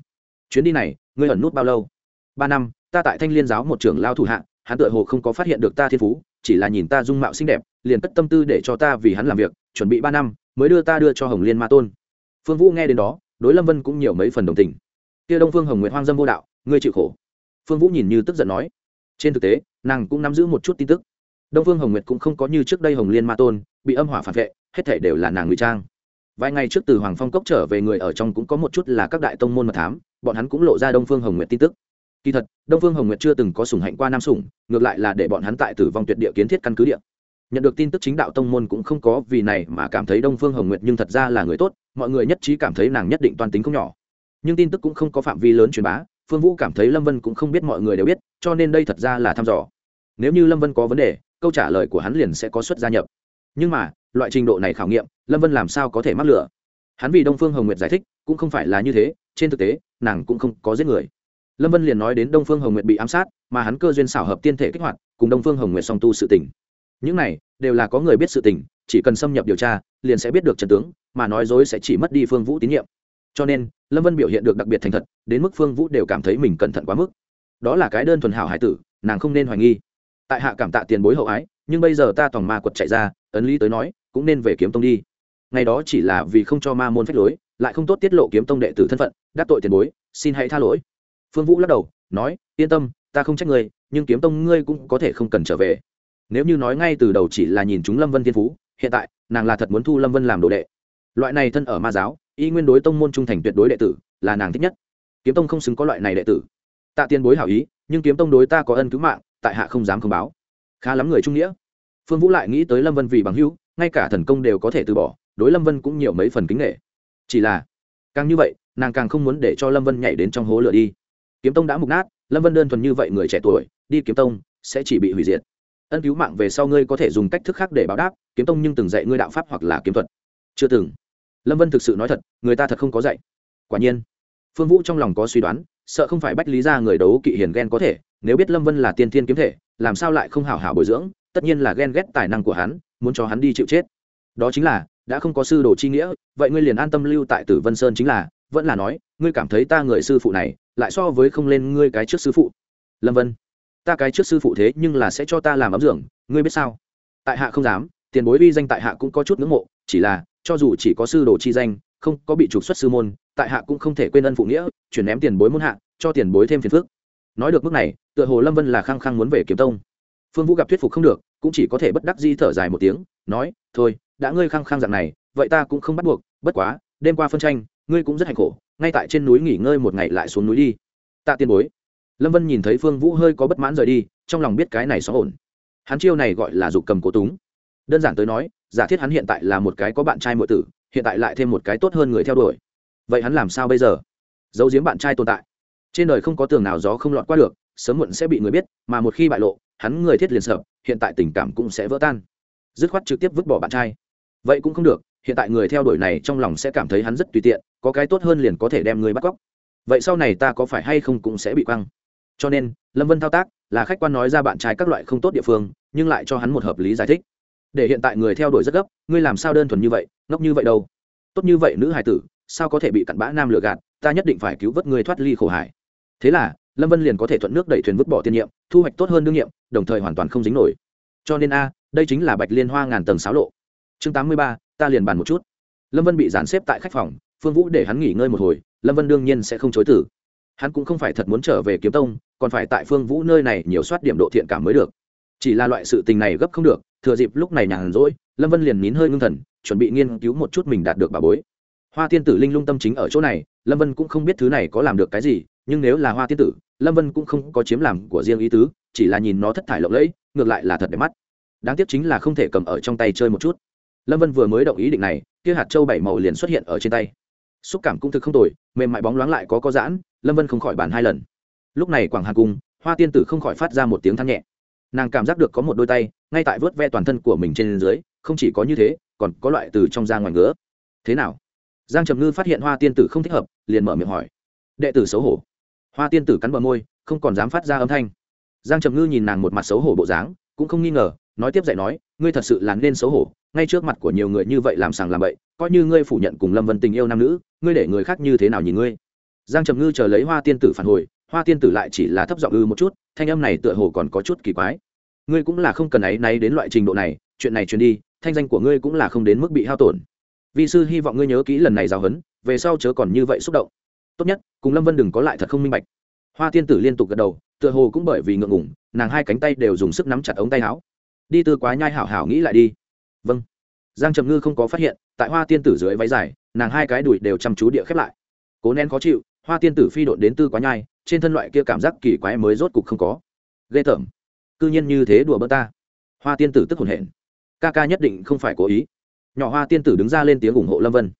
chuyến đi này, ngươi ẩn nút bao lâu? Ba năm, ta tại thanh liên giáo một trưởng lao thủ hạng hắn tựa hồ không có phát hiện được ta thiên phú, chỉ là nhìn ta dung mạo xinh đẹp, liền cất tâm tư để cho ta vì hắn làm việc, chuẩn bị ba năm, mới đưa ta đưa cho hồng liên ma tôn. Phương vũ nghe đến đó, đối lâm vân cũng nhiều mấy phần đồng tình. Kia đông phương hồng nguyện hoang dâm vô đạo, ngươi chịu khổ. Phương vũ nhìn như tức giận nói. Trên thực tế, nàng cũng nắm giữ một chút tin tức. Đông phương hồng nguyệt cũng không có như trước đây hồng liên ma tôn, bị âm hỏa phản vệ, hết thể đều là nàng ngụy trang vài ngày trước từ hoàng phong cốc trở về người ở trong cũng có một chút là các đại tông môn mật thám, bọn hắn cũng lộ ra đông phương hồng nguyệt tin tức. Kỳ thật, đông phương hồng nguyệt chưa từng có sủng hạnh qua nam sủng, ngược lại là để bọn hắn tại tử vong tuyệt địa kiến thiết căn cứ địa. Nhận được tin tức chính đạo tông môn cũng không có vì này mà cảm thấy đông phương hồng nguyệt nhưng thật ra là người tốt, mọi người nhất trí cảm thấy nàng nhất định toàn tính không nhỏ. Nhưng tin tức cũng không có phạm vi lớn truyền bá, phương vũ cảm thấy lâm vân cũng không biết mọi người đều biết, cho nên đây thật ra là thăm dò. Nếu như lâm vân có vấn đề, câu trả lời của hắn liền sẽ có suất gia nhập. Nhưng mà loại trình độ này khảo nghiệm, lâm vân làm sao có thể mắc lửa? Hắn vì đông phương hồng nguyệt giải thích, cũng không phải là như thế, trên thực tế, nàng cũng không có giết người. Lâm vân liền nói đến đông phương hồng nguyệt bị ám sát, mà hắn cơ duyên xảo hợp tiên thể kích hoạt, cùng đông phương hồng nguyệt song tu sự tình. Những này, đều là có người biết sự tình, chỉ cần xâm nhập điều tra, liền sẽ biết được trần tướng, mà nói dối sẽ chỉ mất đi phương vũ tín nhiệm. Cho nên, lâm vân biểu hiện được đặc biệt thành thật, đến mức phương vũ đều cảm thấy mình cẩn thận quá mức. Đó là cái đơn thuần hảo hải tử, nàng không nên hoài nghi. Tại hạ cảm tạ tiền bối hậu ái nhưng bây giờ ta tòng ma quật chạy ra, ấn lý tới nói, cũng nên về kiếm tông đi. Ngày đó chỉ là vì không cho ma môn phách lối, lại không tốt tiết lộ kiếm tông đệ tử thân phận, đắc tội tiền bối, xin hãy tha lỗi. Phương vũ lắc đầu, nói, yên tâm, ta không trách ngươi, nhưng kiếm tông ngươi cũng có thể không cần trở về. Nếu như nói ngay từ đầu chỉ là nhìn chúng lâm vân thiên phú, hiện tại, nàng là thật muốn thu lâm vân làm đồ đệ. Loại này thân ở ma giáo, y nguyên đối tông môn trung thành tuyệt đối đệ tử, là nàng thích nhất. Kiếm tông không xứng có loại này đệ tử. Tạ tiền bối hảo ý, nhưng kiếm tông đối ta có ân cứu mạng, tại hạ không dám không báo khá lắm người trung nghĩa. Phương vũ lại nghĩ tới lâm vân vì bằng hữu, ngay cả thần công đều có thể từ bỏ, đối lâm vân cũng nhiều mấy phần kính nghệ chỉ là, càng như vậy, nàng càng không muốn để cho lâm vân nhảy đến trong hố lửa đi. Kiếm tông đã mục nát, lâm vân đơn thuần như vậy người trẻ tuổi, đi kiếm tông, sẽ chỉ bị hủy diệt. Ân cứu mạng về sau ngươi có thể dùng cách thức khác để báo đáp, kiếm tông nhưng từng dạy ngươi đạo pháp hoặc là kiếm thuật. Chưa từng. Lâm vân thực sự nói thật, người ta thật không có dạy. Quả nhiên, phương vũ trong lòng có suy đoán sợ không phải bách lý ra người đấu kỵ hiền ghen có thể, nếu biết lâm vân là tiên thiên kiếm thể, làm sao lại không hảo hảo bồi dưỡng, tất nhiên là ghen ghét tài năng của hắn, muốn cho hắn đi chịu chết. Đó chính là, đã không có sư đồ chi nghĩa, vậy ngươi liền an tâm lưu tại tử vân sơn chính là, vẫn là nói, ngươi cảm thấy ta người sư phụ này, lại so với không lên ngươi cái trước sư phụ. Lâm vân, ta cái trước sư phụ thế nhưng là sẽ cho ta làm ấm dưỡng ngươi biết sao? Tại hạ không dám, tiền bối uy danh tại hạ cũng có chút ngưỡng mộ, chỉ là, cho dù chỉ có sư đồ chi danh không có bị trục xuất sư môn, tại hạ cũng không thể quên ân phụ nghĩa, chuyển ném tiền bối môn hạ, cho tiền bối thêm phiền phức. Nói được mức này, tựa hồ lâm vân là khăng khăng muốn về kiếm tông. Phương vũ gặp thuyết phục không được, cũng chỉ có thể bất đắc di thở dài một tiếng, nói, thôi, đã ngươi khăng khăng dạng này, vậy ta cũng không bắt buộc, bất quá, đêm qua phân tranh, ngươi cũng rất hạnh khổ, ngay tại trên núi nghỉ ngơi một ngày lại xuống núi đi. Tạ tiên bối. Lâm vân nhìn thấy phương vũ hơi có bất mãn rời đi, trong lòng biết cái này xó ổn hắn chiêu này gọi là dục cầm cố túng đơn giản tới nói, giả thiết hắn hiện tại là một cái có bạn trai muội tử, hiện tại lại thêm một cái tốt hơn người theo đuổi. Vậy hắn làm sao bây giờ? Giấu giếm bạn trai tồn tại. Trên đời không có tường nào gió không lọt qua được, sớm muộn sẽ bị người biết, mà một khi bại lộ, hắn người thiết liền sợ, hiện tại tình cảm cũng sẽ vỡ tan. Dứt khoát trực tiếp vứt bỏ bạn trai. Vậy cũng không được, hiện tại người theo đuổi này trong lòng sẽ cảm thấy hắn rất tùy tiện, có cái tốt hơn liền có thể đem người bắt cóc. Vậy sau này ta có phải hay không cũng sẽ bị quăng. Cho nên, lâm vân thao tác là khách quan nói ra bạn trai các loại không tốt địa phương, nhưng lại cho hắn một hợp lý giải thích để hiện tại người theo đuổi rất gấp, ngươi làm sao đơn thuần như vậy, ngốc như vậy đâu? Tốt như vậy nữ hải tử, sao có thể bị cặn bã nam lừa gạt, ta nhất định phải cứu vớt người thoát ly khổ hải. Thế là, lâm vân liền có thể thuận nước đẩy thuyền vứt bỏ tiên nhiệm, thu hoạch tốt hơn đương nhiệm, đồng thời hoàn toàn không dính nổi. Cho nên a, đây chính là bạch liên hoa ngàn tầng sáo lộ. Chương tám mươi ba, ta liền bàn một chút. Lâm vân bị dàn xếp tại khách phòng, phương vũ để hắn nghỉ ngơi một hồi, lâm vân đương nhiên sẽ không chối tử hắn cũng không phải thật muốn trở về kiếm tông, còn phải tại phương vũ nơi này nhiều soát điểm độ thiện cảm mới được. Chỉ là loại sự tình này gấp không được thừa dịp lúc này nhàn rỗi, lâm vân liền nín hơi ngưng thần, chuẩn bị nghiên cứu một chút mình đạt được bà bối. Hoa tiên tử linh lung tâm chính ở chỗ này, lâm vân cũng không biết thứ này có làm được cái gì, nhưng nếu là hoa tiên tử, lâm vân cũng không có chiếm làm của riêng ý tứ, chỉ là nhìn nó thất thải lộng lẫy, ngược lại là thật đẹp mắt. Đáng tiếc chính là không thể cầm ở trong tay chơi một chút. Lâm vân vừa mới động ý định này, kia hạt châu bảy màu liền xuất hiện ở trên tay. Xúc cảm cũng thực không tồi, mềm mại bóng loáng lại có có giãn, lâm vân không khỏi bàn hai lần. Lúc này quảng hà cung hoa tiên tử không khỏi phát ra một tiếng than nhẹ. Nàng cảm giác được có một đôi tay ngay tại vớt ve toàn thân của mình trên dưới, không chỉ có như thế, còn có loại từ trong ra ngoài ngứa. Thế nào? Giang trầm ngư phát hiện hoa tiên tử không thích hợp, liền mở miệng hỏi. Đệ tử xấu hổ. Hoa tiên tử cắn bờ môi, không còn dám phát ra âm thanh. Giang trầm ngư nhìn nàng một mặt xấu hổ bộ dáng, cũng không nghi ngờ, nói tiếp dạy nói, ngươi thật sự là nên xấu hổ, ngay trước mặt của nhiều người như vậy làm sàng làm bậy, coi như ngươi phủ nhận cùng lâm vân tình yêu nam nữ, ngươi để người khác như thế nào nhìn ngươi? Giang trầm ngư chờ lấy hoa tiên tử phản hồi, hoa tiên tử lại chỉ là thấp giọng ư một chút, thanh âm này tựa hồ còn có chút kỳ quái ngươi cũng là không cần áy náy đến loại trình độ này chuyện này truyền đi thanh danh của ngươi cũng là không đến mức bị hao tổn. Vi sư hy vọng ngươi nhớ kỹ lần này giáo hấn, về sau chớ còn như vậy xúc động. Tốt nhất cùng lâm vân đừng có lại thật không minh bạch. Hoa tiên tử liên tục gật đầu tựa hồ cũng bởi vì ngượng ngủng nàng hai cánh tay đều dùng sức nắm chặt ống tay áo. Đi Tư quá nhai hảo hảo nghĩ lại đi. Vâng. Giang trầm ngư không có phát hiện tại hoa tiên tử dưới váy dài nàng hai cái đùi đều chăm chú địa khép lại. Cố nén khó chịu hoa tiên tử phi độn đến tư quá nhai trên thân loại kia cảm giác kỳ quái mới rốt cục không có. Ghê tởm cư nhiên như thế đùa bỡ ta. Hoa tiên tử tức hồn hển. Ca ca nhất định không phải cố ý. Nhỏ hoa tiên tử đứng ra lên tiếng ủng hộ lâm vân.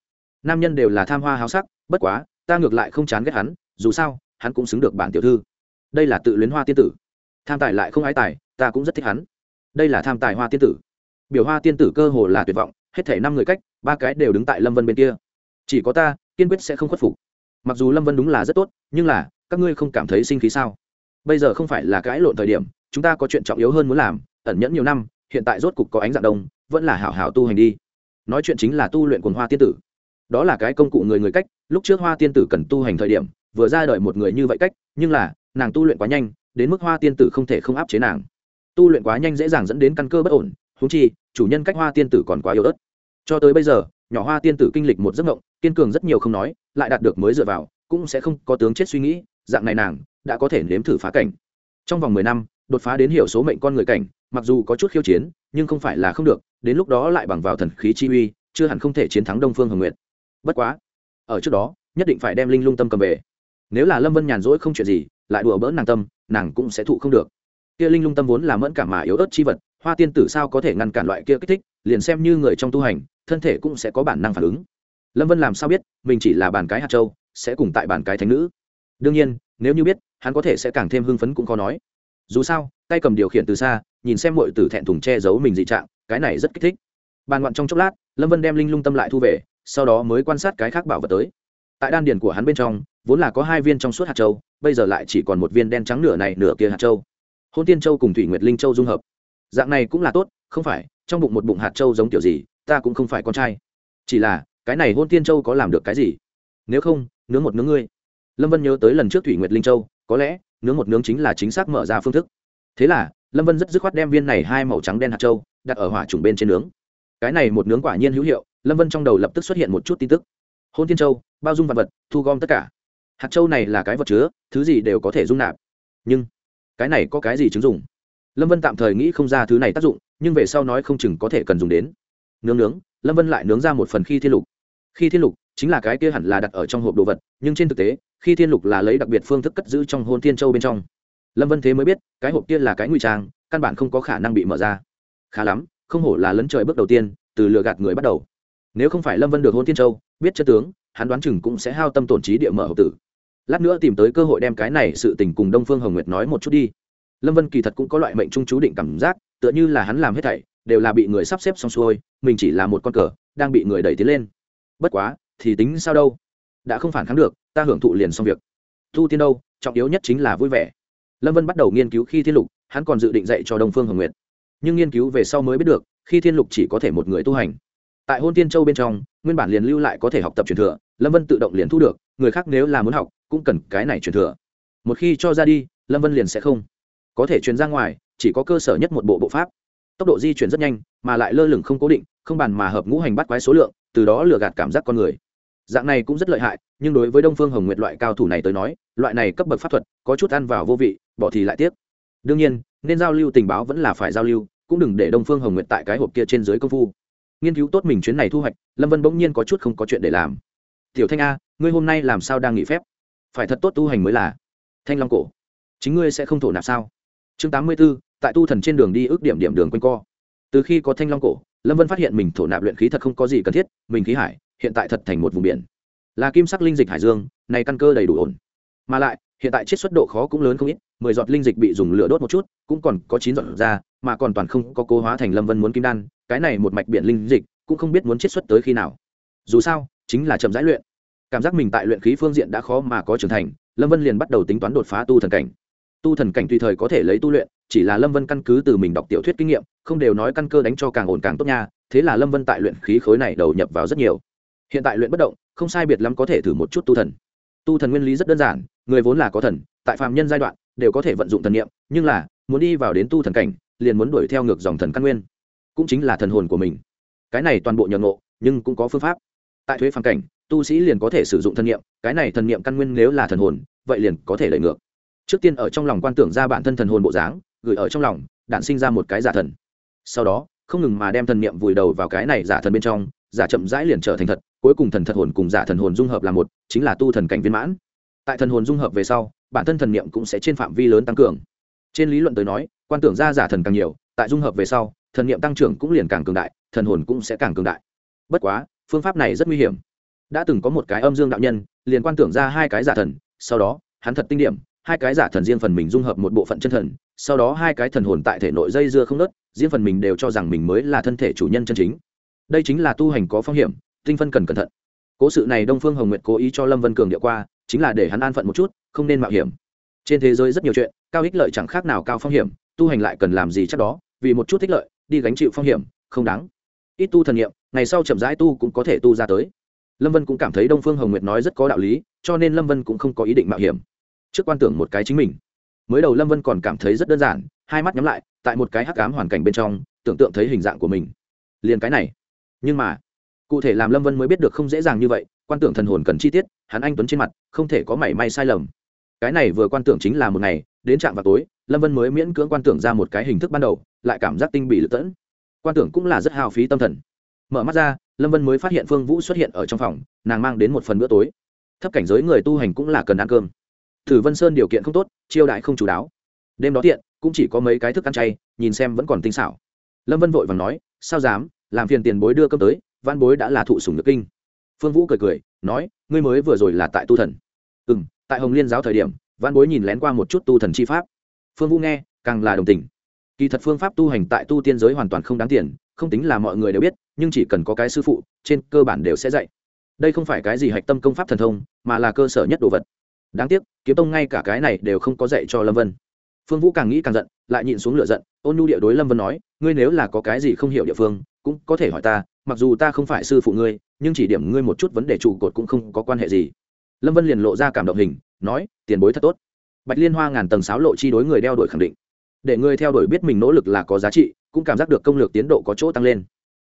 Nam nhân đều là tham hoa háo sắc, bất quá, ta ngược lại không chán ghét hắn, dù sao, hắn cũng xứng được bản tiểu thư. Đây là tự luyến hoa tiên tử. Tham tài lại không ái tài, ta cũng rất thích hắn. Đây là tham tài hoa tiên tử. Biểu hoa tiên tử cơ hồ là tuyệt vọng, hết thể năm người cách, ba cái đều đứng tại lâm vân bên kia. Chỉ có ta, kiên quyết sẽ không khuất phục. Mặc dù lâm vân đúng là rất tốt, nhưng là, các ngươi không cảm thấy sinh khí sao? Bây giờ không phải là cãi lộn thời điểm chúng ta có chuyện trọng yếu hơn muốn làm, ẩn nhẫn nhiều năm, hiện tại rốt cục có ánh dạng đông, vẫn là hảo hảo tu hành đi. Nói chuyện chính là tu luyện quần hoa tiên tử. Đó là cái công cụ người người cách, lúc trước hoa tiên tử cần tu hành thời điểm, vừa ra đời một người như vậy cách, nhưng là, nàng tu luyện quá nhanh, đến mức hoa tiên tử không thể không áp chế nàng. Tu luyện quá nhanh dễ dàng dẫn đến căn cơ bất ổn húng chi, chủ nhân cách hoa tiên tử còn quá yếu ớt. Cho tới bây giờ, nhỏ hoa tiên tử kinh lịch một giấc ngộng kiên cường rất nhiều không nói, lại đạt được mới dựa vào, cũng sẽ không có tướng chết suy nghĩ, dạng này nàng, đã có thể nếm thử phá cảnh. Trong vòng mười năm đột phá đến hiểu số mệnh con người cảnh, mặc dù có chút khiêu chiến, nhưng không phải là không được, đến lúc đó lại bằng vào thần khí chi uy, chưa hẳn không thể chiến thắng đông phương hồng nguyệt. Bất quá, ở trước đó, nhất định phải đem linh lung tâm cầm về. Nếu là lâm vân nhàn rỗi không chuyện gì, lại đùa bỡn nàng tâm, nàng cũng sẽ thụ không được. Kia linh lung tâm vốn là mẫn cảm mà yếu ớt chi vật, hoa tiên tử sao có thể ngăn cản loại kia kích thích, liền xem như người trong tu hành, thân thể cũng sẽ có bản năng phản ứng. Lâm vân làm sao biết, mình chỉ là bàn cái hạt châu, sẽ cùng tại bàn cái thánh nữ. Đương nhiên, nếu như biết, hắn có thể sẽ càng thêm hưng phấn cũng khó nói dù sao, tay cầm điều khiển từ xa, nhìn xem mọi tử thẹn thùng che giấu mình dị trạng, cái này rất kích thích. Bàn ngoạn trong chốc lát, lâm vân đem linh lung tâm lại thu về, sau đó mới quan sát cái khác bảo vật tới. Tại đan điền của hắn bên trong, vốn là có hai viên trong suốt hạt châu, bây giờ lại chỉ còn một viên đen trắng nửa này nửa kia hạt châu. Hôn tiên châu cùng thủy nguyệt linh châu dung hợp. Dạng này cũng là tốt, không phải, trong bụng một bụng hạt châu giống kiểu gì, ta cũng không phải con trai. Chỉ là, cái này hôn tiên châu có làm được cái gì? Nếu không, nướng một nướng ngươi. Lâm vân nhớ tới lần trước thủy nguyệt linh châu, có lẽ nướng một nướng chính là chính xác mở ra phương thức. Thế là, lâm vân rất dứt khoát đem viên này hai màu trắng đen hạt châu đặt ở hỏa trùng bên trên nướng. Cái này một nướng quả nhiên hữu hiệu, lâm vân trong đầu lập tức xuất hiện một chút tin tức. Hôn tiên châu, bao dung vật vật, thu gom tất cả. Hạt châu này là cái vật chứa, thứ gì đều có thể dung nạp. Nhưng, cái này có cái gì chứng dụng? Lâm vân tạm thời nghĩ không ra thứ này tác dụng, nhưng về sau nói không chừng có thể cần dùng đến. Nướng nướng, lâm vân lại nướng ra một phần khi thiên lục. Khi thiên lục chính là cái kia hẳn là đặt ở trong hộp đồ vật, nhưng trên thực tế, khi thiên lục là lấy đặc biệt phương thức cất giữ trong hôn thiên châu bên trong. Lâm vân thế mới biết, cái hộp kia là cái nguy trang, căn bản không có khả năng bị mở ra. Khá lắm, không hổ là lấn trời bước đầu tiên, từ lừa gạt người bắt đầu. Nếu không phải lâm vân được hôn thiên châu, biết chất tướng, hắn đoán chừng cũng sẽ hao tâm tổn trí địa mở hộp tử. Lát nữa tìm tới cơ hội đem cái này sự tình cùng đông phương hồng nguyệt nói một chút đi. Lâm vân kỳ thật cũng có loại mệnh trung chú định cảm giác, tựa như là hắn làm hết thảy, đều là bị người sắp xếp xong xuôi, mình chỉ là một con cờ, đang bị người đẩy tiến lên. Bất quá thì tính sao đâu? Đã không phản kháng được, ta hưởng thụ liền xong việc. Thu tiên đâu, trọng yếu nhất chính là vui vẻ. Lâm vân bắt đầu nghiên cứu khi thiên lục, hắn còn dự định dạy cho đông phương hồng nguyệt. Nhưng nghiên cứu về sau mới biết được, khi thiên lục chỉ có thể một người tu hành. Tại hôn tiên châu bên trong, nguyên bản liền lưu lại có thể học tập truyền thừa, lâm vân tự động liền thu được, người khác nếu là muốn học, cũng cần cái này truyền thừa. Một khi cho ra đi, lâm vân liền sẽ không. Có thể truyền ra ngoài, chỉ có cơ sở nhất một bộ bộ pháp. Tốc độ di chuyển rất nhanh, mà lại lơ lửng không cố định, không bàn mà hợp ngũ hành bắt quái số lượng, từ đó lừa gạt cảm giác con người dạng này cũng rất lợi hại, nhưng đối với đông phương hồng nguyệt loại cao thủ này tới nói, loại này cấp bậc pháp thuật, có chút ăn vào vô vị, bỏ thì lại tiếc. Đương nhiên, nên giao lưu tình báo vẫn là phải giao lưu, cũng đừng để đông phương hồng nguyệt tại cái hộp kia trên dưới công phu. Nghiên cứu tốt mình chuyến này thu hoạch, lâm vân bỗng nhiên có chút không có chuyện để làm. Tiểu thanh a, ngươi hôm nay làm sao đang nghỉ phép? Phải thật tốt tu hành mới là. Thanh long cổ, chính ngươi sẽ không thổ nạp sao? Chương tám mươi b ố tại tu thần trên đường đi ước điểm điểm đường quanh co. Từ khi có thanh long cổ, lâm vân phát hiện mình thổ nạp luyện khí thật không có gì cần thiết, mình khí hải hiện tại thật thành một vùng biển. Là kim sắc linh dịch hải dương, này căn cơ đầy đủ ổn. Mà lại, hiện tại chiết xuất độ khó cũng lớn không ít, mười giọt linh dịch bị dùng lửa đốt một chút, cũng còn có chín giọt ra, mà còn toàn không có cố hóa thành lâm vân muốn kim đan, cái này một mạch biển linh dịch cũng không biết muốn chiết xuất tới khi nào. Dù sao, chính là chậm rãi luyện. Cảm giác mình tại luyện khí phương diện đã khó mà có trưởng thành, lâm vân liền bắt đầu tính toán đột phá tu thần cảnh. Tu thần cảnh tùy thời có thể lấy tu luyện, chỉ là lâm vân căn cứ từ mình đọc tiểu thuyết kinh nghiệm, không đều nói căn cơ đánh cho càng ổn càng tốt nha, thế là lâm vân tại luyện khí khối này đầu nhập vào rất nhiều hiện tại luyện bất động không sai biệt lắm có thể thử một chút tu thần. Tu thần nguyên lý rất đơn giản người vốn là có thần tại phạm nhân giai đoạn đều có thể vận dụng thần niệm, nhưng là muốn đi vào đến tu thần cảnh liền muốn đuổi theo ngược dòng thần căn nguyên. Cũng chính là thần hồn của mình. Cái này toàn bộ nhờ ngộ nhưng cũng có phương pháp. Tại thuế phàm cảnh tu sĩ liền có thể sử dụng thần niệm, cái này thần niệm căn nguyên nếu là thần hồn vậy liền có thể lợi ngược. Trước tiên ở trong lòng quan tưởng ra bản thân thần hồn bộ dáng gửi ở trong lòng đạn sinh ra một cái giả thần. Sau đó không ngừng mà đem thần niệm vùi đầu vào cái này giả thần bên trong giả chậm rãi liền trở thành thật cuối cùng thần thật hồn cùng giả thần hồn dung hợp là một, chính là tu thần cảnh viên mãn. Tại thần hồn dung hợp về sau, bản thân thần niệm cũng sẽ trên phạm vi lớn tăng cường. Trên lý luận tới nói, quan tưởng ra giả thần càng nhiều, tại dung hợp về sau, thần niệm tăng trưởng cũng liền càng cường đại, thần hồn cũng sẽ càng cường đại. Bất quá, phương pháp này rất nguy hiểm. Đã từng có một cái âm dương đạo nhân, liền quan tưởng ra hai cái giả thần, sau đó, hắn thật tinh điểm, hai cái giả thần riêng phần mình dung hợp một bộ phận chân thần, sau đó hai cái thần hồn tại thể nội dây dưa không nớt riêng phần mình đều cho rằng mình mới là thân thể chủ nhân chân chính. Đây chính là tu hành có phong hiểm tinh phân cần cẩn thận. Cố sự này đông phương hồng nguyệt cố ý cho lâm vân cường địa qua, chính là để hắn an phận một chút, không nên mạo hiểm. Trên thế giới rất nhiều chuyện, cao ích lợi chẳng khác nào cao phong hiểm, tu hành lại cần làm gì chắc đó, vì một chút thích lợi, đi gánh chịu phong hiểm, không đáng. Ít tu thần nghiệm, ngày sau chậm rãi tu cũng có thể tu ra tới. Lâm vân cũng cảm thấy đông phương hồng nguyệt nói rất có đạo lý, cho nên lâm vân cũng không có ý định mạo hiểm. Trước quan tưởng một cái chính mình. Mới đầu lâm vân còn cảm thấy rất đơn giản, hai mắt nhắm lại, tại một cái hắc ám hoàn cảnh bên trong, tưởng tượng thấy hình dạng của mình. Liền cái này. Nhưng mà cụ thể làm lâm vân mới biết được không dễ dàng như vậy, quan tưởng thần hồn cần chi tiết, hắn anh tuấn trên mặt, không thể có mảy may sai lầm. Cái này vừa quan tưởng chính là một ngày, đến trạm vào tối, lâm vân mới miễn cưỡng quan tưởng ra một cái hình thức ban đầu, lại cảm giác tinh bị lựa tẫn. Quan tưởng cũng là rất hào phí tâm thần. Mở mắt ra, lâm vân mới phát hiện phương vũ xuất hiện ở trong phòng, nàng mang đến một phần bữa tối. Thấp cảnh giới người tu hành cũng là cần ăn cơm. Thử vân sơn điều kiện không tốt, chiêu đại không chú đáo. Đêm đó tiện, cũng chỉ có mấy cái thức ăn chay, nhìn xem vẫn còn tinh xảo. Lâm vân vội và nói, sao dám, làm phiền tiền bối đưa cơm tới văn bối đã là thụ sùng nước kinh. Phương vũ cười cười, nói, ngươi mới vừa rồi là tại tu thần. Ừ m tại hồng liên giáo thời điểm, văn bối nhìn lén qua một chút tu thần chi pháp. Phương vũ nghe, càng là đồng tình. Kỳ thật phương pháp tu hành tại tu tiên giới hoàn toàn không đáng tiền, không tính là mọi người đều biết, nhưng chỉ cần có cái sư phụ, trên cơ bản đều sẽ dạy. Đây không phải cái gì hạch tâm công pháp thần thông, mà là cơ sở nhất đồ vật. Đáng tiếc, kiếm tông ngay cả cái này đều không có dạy cho lâm vân. Phương vũ càng nghĩ càng giận, lại nhịn xuống lửa giận, ôn nhu địa đối lâm vân nói, ngươi nếu là có cái gì không hiểu địa phương cũng có thể hỏi ta, mặc dù ta không phải sư phụ ngươi, nhưng chỉ điểm ngươi một chút vấn đề trụ cột cũng không có quan hệ gì. Lâm vân liền lộ ra cảm động hình, nói, tiền bối thật tốt. Bạch liên hoa ngàn tầng sáo lộ chi đối người đeo đuổi khẳng định. Để người theo đuổi biết mình nỗ lực là có giá trị, cũng cảm giác được công lược tiến độ có chỗ tăng lên.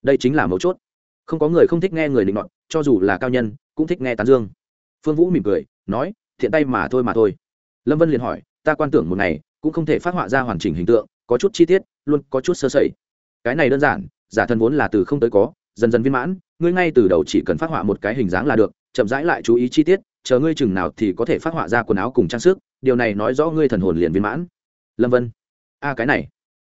Đây chính là mấu chốt. Không có người không thích nghe người định luận cho dù là cao nhân, cũng thích nghe tán dương. Phương vũ mỉm cười, nói, thiện tay mà thôi mà thôi. Lâm vân liền hỏi, ta quan tưởng một ngày, cũng không thể phát họa ra hoàn chỉnh hình tượng, có chút chi tiết, luôn có chút sơ sẩy. Cái này đơn giản giả thân vốn là từ không tới có, dần dần viên mãn, ngươi ngay từ đầu chỉ cần phát họa một cái hình dáng là được, chậm rãi lại chú ý chi tiết, chờ ngươi chừng nào thì có thể phát họa ra quần áo cùng trang sức, điều này nói rõ ngươi thần hồn liền viên mãn. Lâm vân, a, cái này,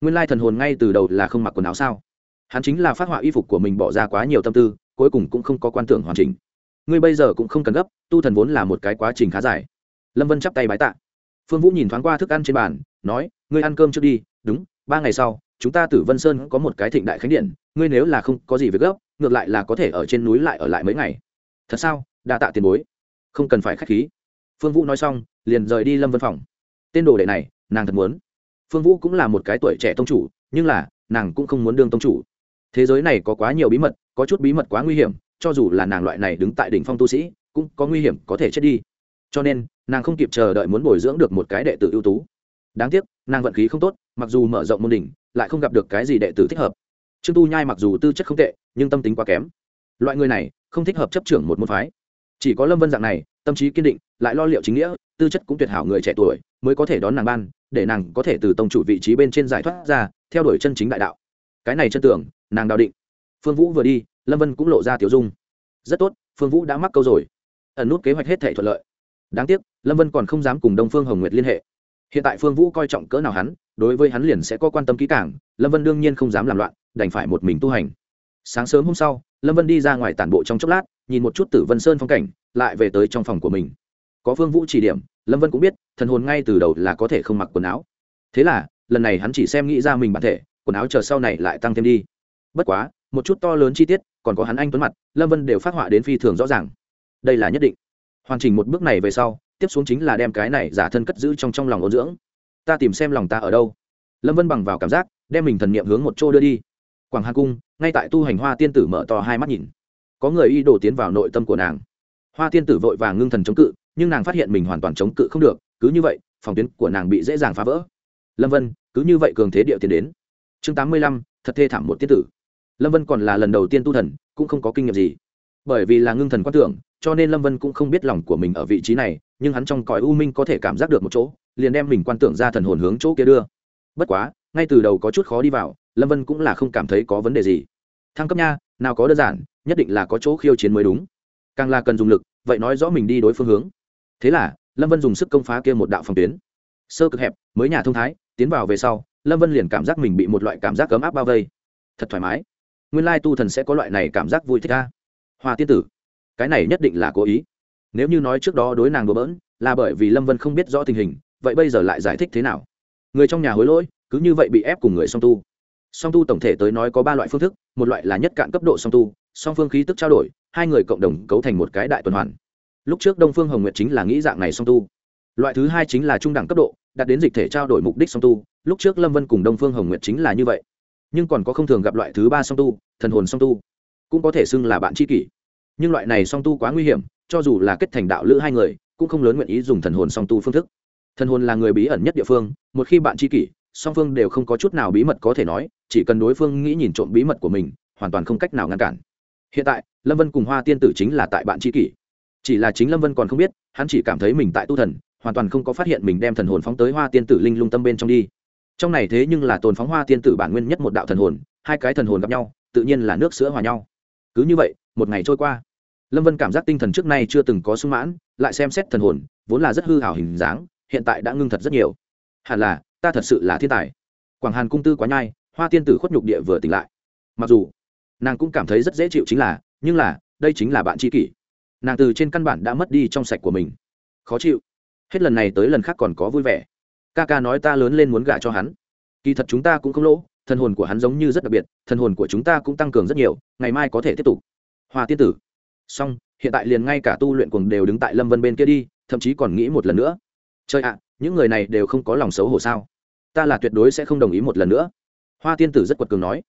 nguyên lai thần hồn ngay từ đầu là không mặc quần áo sao? Hắn chính là phát họa y phục của mình bỏ ra quá nhiều tâm tư, cuối cùng cũng không có quan tưởng hoàn chỉnh. Ngươi bây giờ cũng không cần gấp, tu thần vốn là một cái quá trình khá dài. Lâm vân chắp tay bái tạ. Phương vũ nhìn thoáng qua thức ăn trên bàn, nói, ngươi ăn cơm trước đi, đúng, ba ngày sau chúng ta tử vân sơn có một cái thịnh đại khánh điện, ngươi nếu là không có gì việc gấp, ngược lại là có thể ở trên núi lại ở lại mấy ngày. Thật sao? Đa tạ tiền bối. Không cần phải k h á c h khí. Phương vũ nói xong, liền rời đi lâm văn phòng. Tên đồ đệ này, nàng thật muốn. Phương vũ cũng là một cái tuổi trẻ tông chủ, nhưng là, nàng cũng không muốn đương tông chủ. Thế giới này có quá nhiều bí mật, có chút bí mật quá nguy hiểm, cho dù là nàng loại này đứng tại đỉnh phong tu sĩ, cũng có nguy hiểm có thể chết đi. Cho nên, nàng không kịp chờ đợi muốn bồi dưỡng được một cái đệ tử ưu tú. Đáng tiếc, nàng vận khí không tốt, mặc dù mở rộng môn đỉnh lại không gặp được cái gì đệ tử thích hợp. Trương tu nhai mặc dù tư chất không tệ, nhưng tâm tính quá kém. Loại người này, không thích hợp chấp trưởng một môn phái. Chỉ có lâm vân dạng này, tâm trí kiên định, lại lo liệu chính nghĩa, tư chất cũng tuyệt hảo người trẻ tuổi, mới có thể đón nàng ban, để nàng có thể từ tông chủ vị trí bên trên giải thoát ra, theo đuổi chân chính đại đạo. Cái này chân tưởng, nàng đào định. Phương vũ vừa đi, lâm vân cũng lộ ra tiểu dung. Rất tốt, phương vũ đã mắc câu rồi. Ẩn nút kế hoạch hết thể thuận lợi. Đáng tiếc, lâm vân còn không dám cùng đông phương hồng nguyệt liên hệ hiện tại phương vũ coi trọng cỡ nào hắn, đối với hắn liền sẽ có quan tâm kỹ càng, lâm vân đương nhiên không dám làm loạn, đành phải một mình tu hành. Sáng sớm hôm sau, lâm vân đi ra ngoài tản bộ trong chốc lát, nhìn một chút tử vân sơn phong cảnh, lại về tới trong phòng của mình. Có phương vũ chỉ điểm, lâm vân cũng biết, thần hồn ngay từ đầu là có thể không mặc quần áo. Thế là, lần này hắn chỉ xem nghĩ ra mình bản thể, quần áo chờ sau này lại tăng thêm đi. Bất quá, một chút to lớn chi tiết, còn có hắn anh tuấn mặt, lâm vân đều phát họa đến phi thường rõ ràng. Đây là nhất định. Hoàn chỉnh một bước này về sau tiếp xuống chính là đem cái này giả thân cất giữ trong trong lòng ôn dưỡng. Ta tìm xem lòng ta ở đâu. Lâm vân bằng vào cảm giác, đem mình thần niệm hướng một chỗ đưa đi. Quảng hà cung, ngay tại tu hành hoa tiên tử mở to hai mắt nhìn. Có người y đổ tiến vào nội tâm của nàng. Hoa tiên tử vội vàng ngưng thần chống cự, nhưng nàng phát hiện mình hoàn toàn chống cự không được, cứ như vậy, phòng tuyến của nàng bị dễ dàng phá vỡ. Lâm vân, cứ như vậy cường thế điệu tiến đến. Chương tám mươi lăm, thật thê thảm một tiết tử. Lâm vân còn là lần đầu tiên tu thần, cũng không có kinh nghiệm gì. Bởi vì là ngưng thần quan tưởng cho nên lâm vân cũng không biết lòng của mình ở vị trí này, nhưng hắn trong cõi u minh có thể cảm giác được một chỗ, liền đem mình quan tưởng ra thần hồn hướng chỗ kia đưa. Bất quá, ngay từ đầu có chút khó đi vào, lâm vân cũng là không cảm thấy có vấn đề gì. Thăng cấp nha, nào có đơn giản, nhất định là có chỗ khiêu chiến mới đúng. Càng là cần dùng lực, vậy nói rõ mình đi đối phương hướng. Thế là, lâm vân dùng sức công phá kia một đạo phòng tuyến. Sơ cực hẹp, mới nhà thông thái, tiến vào về sau, lâm vân liền cảm giác mình bị một loại cảm giác ấm áp bao vây. Thật thoải mái. Nguyên lai tu thần sẽ có loại này cảm giác vui thích ca hoa tiên tử cái này nhất định là cố ý. Nếu như nói trước đó đối nàng đùa bỡn, là bởi vì lâm vân không biết rõ tình hình, vậy bây giờ lại giải thích thế nào? Người trong nhà hối lỗi, cứ như vậy bị ép cùng người song tu. Song tu tổng thể tới nói có ba loại phương thức, một loại là nhất cạn cấp độ song tu, song phương khí tức trao đổi, hai người cộng đồng cấu thành một cái đại tuần hoàn. Lúc trước đông phương hồng nguyệt chính là nghĩ dạng này song tu. Loại thứ hai chính là trung đẳng cấp độ, đạt đến dịch thể trao đổi mục đích song tu, lúc trước lâm vân cùng đông phương hồng nguyệt chính là như vậy. Nhưng còn có không thường gặp loại thứ ba song tu, thần hồn song tu, cũng có thể xưng là bạn tri kỷ nhưng loại này song tu quá nguy hiểm, cho dù là kết thành đạo lữ hai người, cũng không lớn nguyện ý dùng thần hồn song tu phương thức. Thần hồn là người bí ẩn nhất địa phương, một khi bạn tri kỷ, song phương đều không có chút nào bí mật có thể nói, chỉ cần đối phương nghĩ nhìn trộm bí mật của mình, hoàn toàn không cách nào ngăn cản. Hiện tại, lâm vân cùng hoa tiên tử chính là tại bạn tri kỷ. Chỉ là chính lâm vân còn không biết, hắn chỉ cảm thấy mình tại tu thần, hoàn toàn không có phát hiện mình đem thần hồn phóng tới hoa tiên tử linh lung tâm bên trong đi. Trong này thế nhưng là tồn phóng hoa tiên tử bản nguyên nhất một đạo thần hồn, hai cái thần hồn gặp nhau, tự nhiên là nước sữa hòa nhau. Cứ như vậy, một ngày trôi qua lâm vân cảm giác tinh thần trước nay chưa từng có sung mãn, lại xem xét thần hồn, vốn là rất hư hảo hình dáng, hiện tại đã ngưng thật rất nhiều. Hẳn là, ta thật sự là thiên tài. Quảng hàn cung tư quá nhai, hoa tiên tử khuất nhục địa vừa tỉnh lại. Mặc dù, nàng cũng cảm thấy rất dễ chịu chính là, nhưng là, đây chính là bạn tri kỷ. Nàng từ trên căn bản đã mất đi trong sạch của mình. Khó chịu. Hết lần này tới lần khác còn có vui vẻ. Ca ca nói ta lớn lên muốn gả cho hắn. Kỳ thật chúng ta cũng không lỗ, thần hồn của hắn giống như rất đặc biệt, thần hồn của chúng ta cũng tăng cường rất nhiều, ngày mai có thể tiếp tục. Hoa tiên tử song hiện tại liền ngay cả tu luyện cuồng đều đứng tại lâm vân bên kia đi, thậm chí còn nghĩ một lần nữa. Chơi ạ, những người này đều không có lòng xấu hổ sao? Ta là tuyệt đối sẽ không đồng ý một lần nữa. Hoa tiên tử rất quật cường nói.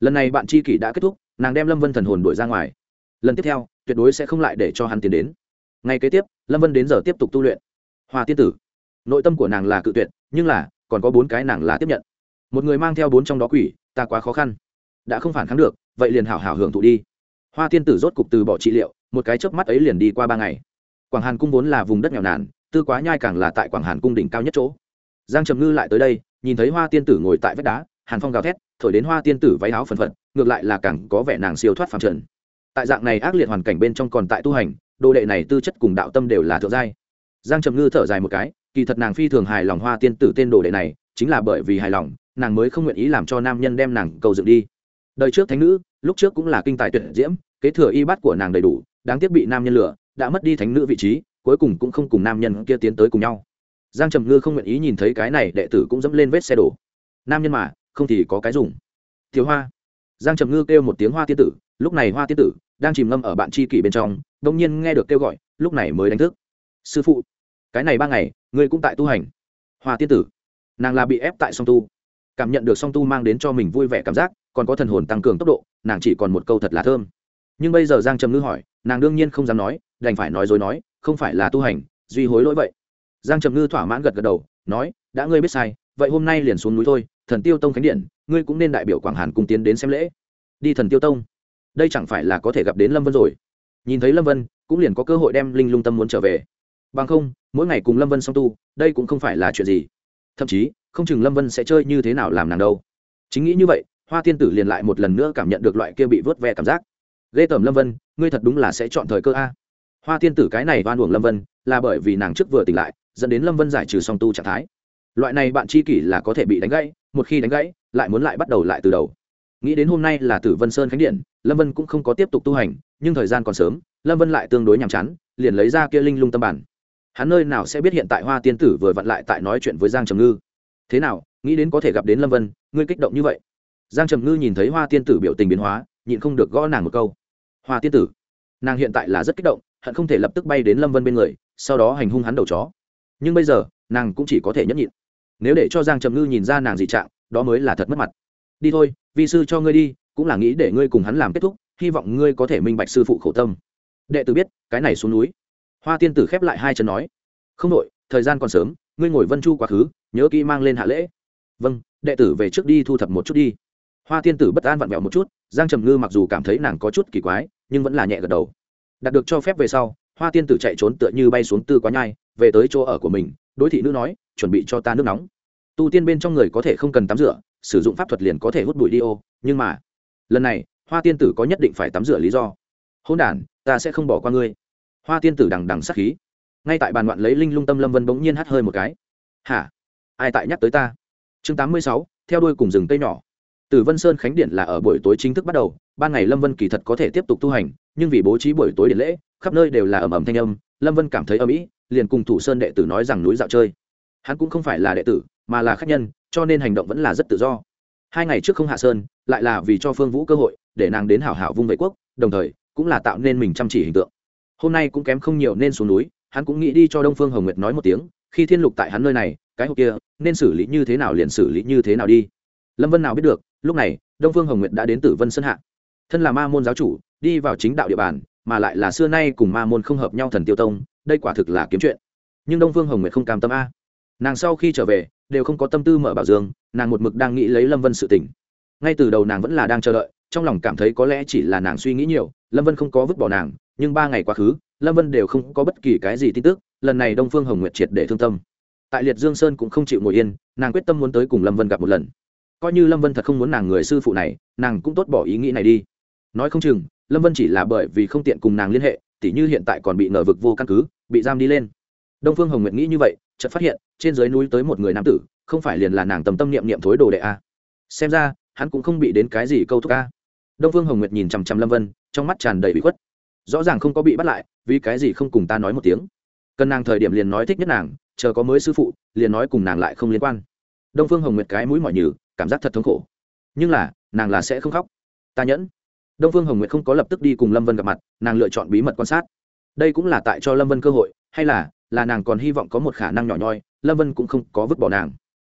Lần này bạn tri kỷ đã kết thúc, nàng đem lâm vân thần hồn đuổi ra ngoài. Lần tiếp theo, tuyệt đối sẽ không lại để cho hắn tiến đến. Ngay kế tiếp, lâm vân đến giờ tiếp tục tu luyện. Hoa tiên tử. Nội tâm của nàng là cự tuyệt, nhưng là, còn có bốn cái nàng là tiếp nhận. Một người mang theo bốn trong đó quỷ, ta quá khó khăn. Đã không phản kháng được, vậy liền hảo hảo hưởng thụ đi hoa tiên tử rốt cục từ bỏ trị liệu, một cái chớp mắt ấy liền đi qua ba ngày. Quảng hàn cung vốn là vùng đất nghèo nàn, tư quá nhai càng là tại quảng hàn cung đỉnh cao nhất chỗ. Giang trầm ngư lại tới đây, nhìn thấy hoa tiên tử ngồi tại vách đá, hàn phong gào thét, thổi đến hoa tiên tử váy áo phần phật, ngược lại là càng có vẻ nàng siêu thoát phàm trần. Tại dạng này ác liệt hoàn cảnh bên trong còn tại tu hành, đồ đệ này tư chất cùng đạo tâm đều là thượng giai. Giang trầm ngư thở dài một cái, kỳ thật nàng phi thường hài lòng hoa tiên tử tên đồ đệ này, chính là bởi vì hài lòng, nàng mới không nguyện ý làm cho nam nhân đem nàng cầu dựng đi. Đời trước thánh nữ, lúc trước cũng là kinh tài tuyệt diễm kế thừa y bát của nàng đầy đủ, đáng tiếc bị nam nhân lửa đã mất đi thánh nữ vị trí, cuối cùng cũng không cùng nam nhân kia tiến tới cùng nhau. Giang trầm ngư không nguyện ý nhìn thấy cái này đệ tử cũng dẫm lên vết xe đổ. Nam nhân mà, không thì có cái dùng. Thiếu hoa. Giang trầm ngư kêu một tiếng hoa tiên tử, lúc này hoa tiên tử đang chìm ngâm ở bạn tri kỷ bên trong đông nhiên nghe được kêu gọi, lúc này mới đánh thức. Sư phụ, cái này ba ngày, ngươi cũng tại tu hành. Hoa tiên tử. Nàng là bị ép tại song tu. Cảm nhận được song tu mang đến cho mình vui vẻ cảm giác, còn có thần hồn tăng cường tốc độ, nàng chỉ còn một câu thật là thơm nhưng bây giờ giang trầm ngư hỏi, nàng đương nhiên không dám nói, đành phải nói dối nói, không phải là tu hành, duy hối lỗi vậy. Giang trầm ngư thỏa mãn gật gật đầu, nói, đã ngươi biết sai, vậy hôm nay liền xuống núi thôi, thần tiêu tông khánh điện, ngươi cũng nên đại biểu quảng hàn cùng tiến đến xem lễ. Đi thần tiêu tông. Đây chẳng phải là có thể gặp đến lâm vân rồi. Nhìn thấy lâm vân, cũng liền có cơ hội đem linh lung tâm muốn trở về. Bằng không, mỗi ngày cùng lâm vân song tu, đây cũng không phải là chuyện gì. Thậm chí, không chừng lâm vân sẽ chơi như thế nào làm nàng đâu. Chính nghĩ như vậy, hoa tiên tử liền lại một lần nữa cảm nhận được loại kia bị vớt ve cảm giác ghê tởm lâm vân, ngươi thật đúng là sẽ chọn thời cơ a. Hoa tiên tử cái này oan uổng lâm vân, là bởi vì nàng trước vừa tỉnh lại, dẫn đến lâm vân giải trừ song tu trạng thái. Loại này bạn chi kỷ là có thể bị đánh gãy, một khi đánh gãy, lại muốn lại bắt đầu lại từ đầu. Nghĩ đến hôm nay là tử vân sơn khánh điện, lâm vân cũng không có tiếp tục tu hành, nhưng thời gian còn sớm, lâm vân lại tương đối nhàm chán, liền lấy ra kia linh lung tâm bản. Hắn nơi nào sẽ biết hiện tại hoa tiên tử vừa vặn lại tại nói chuyện với giang trầm ngư? Thế nào, nghĩ đến có thể gặp đến lâm vân, ngươi kích động như vậy? Giang trầm ngư nhìn thấy hoa tiên tử biểu tình biến hóa, nhịn không được gõ nàng một câu hoa tiên tử. Nàng hiện tại là rất kích động, hận không thể lập tức bay đến lâm vân bên người, sau đó hành hung hắn đầu chó. Nhưng bây giờ, nàng cũng chỉ có thể nhẫn nhịn. Nếu để cho giang trầm ngư nhìn ra nàng dị trạng, đó mới là thật mất mặt. Đi thôi, vi sư cho ngươi đi, cũng là nghĩ để ngươi cùng hắn làm kết thúc, hy vọng ngươi có thể minh bạch sư phụ khổ tâm. Đệ tử biết, cái này xuống núi. Hoa tiên tử khép lại hai chân nói. Không đội thời gian còn sớm, ngươi ngồi vân chu quá khứ, nhớ kỹ mang lên hạ lễ. Vâng đệ tử về trước đi thu thập một chút đi. Hoa tiên tử bất an vặn vẹo một chút, giang trầm ngư mặc dù cảm thấy nàng có chút kỳ quái nhưng vẫn là nhẹ gật đầu. Đạt được cho phép về sau, hoa tiên tử chạy trốn tựa như bay xuống tư quá nhai, về tới chỗ ở của mình, đối thị nữ nói, chuẩn bị cho ta nước nóng. Tu tiên bên trong người có thể không cần tắm rửa, sử dụng pháp thuật liền có thể hút bụi đi ô, nhưng mà, lần này, hoa tiên tử có nhất định phải tắm rửa lý do. Hôn đản ta sẽ không bỏ qua ngươi. Hoa tiên tử đằng đằng sắc khí. Ngay tại bàn loạn lấy linh lung tâm lâm vân bỗng nhiên hắt hơi một cái. Hả? Ai tại nhắc tới ta? Chương tám mươi sáu, theo đuôi cùng rừng cây nhỏ từ vân sơn khánh điện là ở buổi tối chính thức bắt đầu, ban ngày lâm vân kỳ thật có thể tiếp tục tu hành, nhưng vì bố trí buổi tối điện lễ, khắp nơi đều là ầm ầm thanh âm, lâm vân cảm thấy âm ỉ liền cùng thủ sơn đệ tử nói rằng núi dạo chơi. Hắn cũng không phải là đệ tử, mà là khách nhân, cho nên hành động vẫn là rất tự do. Hai ngày trước không hạ sơn, lại là vì cho phương vũ cơ hội, để nàng đến hảo hảo vung vệ quốc, đồng thời, cũng là tạo nên mình chăm chỉ hình tượng. Hôm nay cũng kém không nhiều nên xuống núi, hắn cũng nghĩ đi cho đông phương hồng nguyệt nói một tiếng, khi thiên lục tại hắn nơi này, cái hộp kia, nên xử lý như thế nào liền xử lý như thế nào đi lâm vân nào biết được lúc này đông phương hồng nguyệt đã đến tử vân sơn hạ thân là ma môn giáo chủ đi vào chính đạo địa bàn mà lại là xưa nay cùng ma môn không hợp nhau thần tiêu tông đây quả thực là kiếm chuyện nhưng đông phương hồng nguyệt không cam tâm a nàng sau khi trở về đều không có tâm tư mở bảo dương nàng một mực đang nghĩ lấy lâm vân sự tỉnh ngay từ đầu nàng vẫn là đang chờ đợi trong lòng cảm thấy có lẽ chỉ là nàng suy nghĩ nhiều lâm vân không có vứt bỏ nàng nhưng ba ngày quá khứ lâm vân đều không có bất kỳ cái gì tin tức lần này đông phương hồng nguyệt triệt để thương tâm tại liệt dương sơn cũng không chịu ngồi yên nàng quyết tâm muốn tới cùng lâm vân gặp một lần coi như lâm vân thật không muốn nàng người sư phụ này nàng cũng tốt bỏ ý nghĩ này đi nói không chừng lâm vân chỉ là bởi vì không tiện cùng nàng liên hệ tỉ như hiện tại còn bị ngờ vực vô căn cứ bị giam đi lên đông phương hồng nguyệt nghĩ như vậy chợt phát hiện trên dưới núi tới một người nam tử không phải liền là nàng tầm tâm niệm niệm thối đồ đệ a xem ra hắn cũng không bị đến cái gì câu thúc a đông phương hồng nguyệt nhìn chằm chằm lâm vân trong mắt tràn đầy bị khuất rõ ràng không có bị bắt lại vì cái gì không cùng ta nói một tiếng cần nàng thời điểm liền nói thích nhất nàng chờ có mới sư phụ liền nói cùng nàng lại không liên quan đông phương hồng nguyệt cái mũi mỏi nhừ, cảm giác thật thống khổ. Nhưng là, nàng là sẽ không khóc. Ta nhẫn. Đông phương hồng nguyệt không có lập tức đi cùng lâm vân gặp mặt, nàng lựa chọn bí mật quan sát. Đây cũng là tại cho lâm vân cơ hội, hay là là nàng còn hy vọng có một khả năng nhỏ nhoi, lâm vân cũng không có vứt bỏ nàng.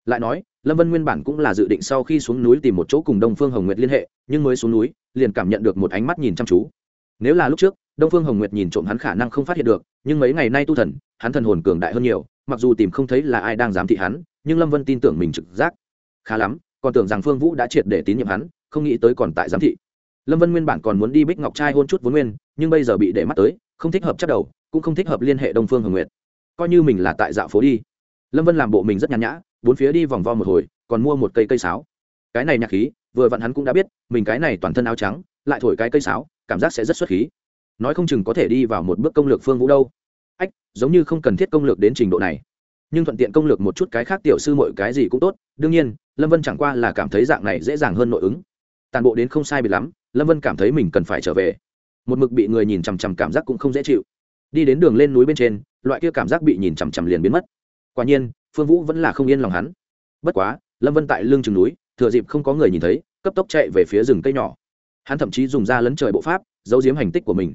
Lại nói, lâm vân nguyên bản cũng là dự định sau khi xuống núi tìm một chỗ cùng đông phương hồng nguyệt liên hệ, nhưng mới xuống núi, liền cảm nhận được một ánh mắt nhìn chăm chú. Nếu là lúc trước, đông phương hồng nguyệt nhìn trộm hắn khả năng không phát hiện được, nhưng mấy ngày nay tu thần, hắn thần hồn cường đại hơn nhiều, mặc dù tìm không thấy là ai đang giám thị hắn nhưng lâm vân tin tưởng mình trực giác. Khá lắm, còn tưởng rằng phương vũ đã triệt để tín nhiệm hắn, không nghĩ tới còn tại giám thị. Lâm vân nguyên bản còn muốn đi bích ngọc trai hôn chút vốn nguyên, nhưng bây giờ bị để mắt tới, không thích hợp chắc đầu, cũng không thích hợp liên hệ đông phương hồng nguyệt. Coi như mình là tại dạo phố đi. Lâm vân làm bộ mình rất nhàn nhã, bốn phía đi vòng vo một hồi, còn mua một cây cây sáo. Cái này nhạc khí, vừa vặn hắn cũng đã biết, mình cái này toàn thân áo trắng, lại thổi cái cây sáo, cảm giác sẽ rất xuất khí. Nói không chừng có thể đi vào một bước công lược phương vũ đâu. Ách, giống như không cần thiết công lược đến trình độ này nhưng thuận tiện công lược một chút cái khác tiểu sư mọi cái gì cũng tốt, đương nhiên, lâm vân chẳng qua là cảm thấy dạng này dễ dàng hơn nội ứng. Tàn bộ đến không sai bị lắm, lâm vân cảm thấy mình cần phải trở về. Một mực bị người nhìn chằm chằm cảm giác cũng không dễ chịu. Đi đến đường lên núi bên trên, loại kia cảm giác bị nhìn chằm chằm liền biến mất. Quả nhiên, phương vũ vẫn là không yên lòng hắn. Bất quá, lâm vân tại lưng chừng núi, thừa dịp không có người nhìn thấy, cấp tốc chạy về phía rừng cây nhỏ. Hắn thậm chí dùng ra lấn trời bộ pháp, giấu giếm hành tích của mình.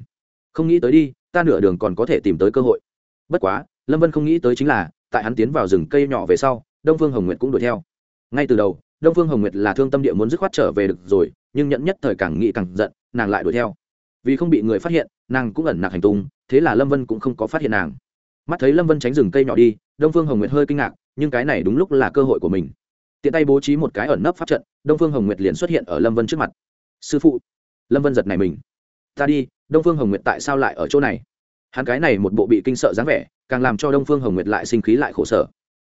Không nghĩ tới đi, ta nửa đường còn có thể tìm tới cơ hội. Bất quá, lâm vân không nghĩ tới chính là tại hắn tiến vào rừng cây nhỏ về sau, đông phương hồng nguyệt cũng đuổi theo. Ngay từ đầu, đông phương hồng nguyệt là thương tâm địa muốn dứt khoát trở về được rồi, nhưng nhận nhất thời càng nghĩ càng giận, nàng lại đuổi theo. Vì không bị người phát hiện, nàng cũng ẩn nặc hành tung, thế là lâm vân cũng không có phát hiện nàng. Mắt thấy lâm vân tránh rừng cây nhỏ đi, đông phương hồng nguyệt hơi kinh ngạc, nhưng cái này đúng lúc là cơ hội của mình. Tiện tay bố trí một cái ẩn nấp pháp trận, đông phương hồng nguyệt liền xuất hiện ở lâm vân trước mặt. Sư phụ. Lâm vân giật này mình. Ta đi, đông phương hồng nguyệt tại sao lại ở chỗ này? Hắn cái này một bộ bị kinh sợ dáng vẻ càng làm cho đông phương hồng nguyệt lại sinh khí lại khổ sở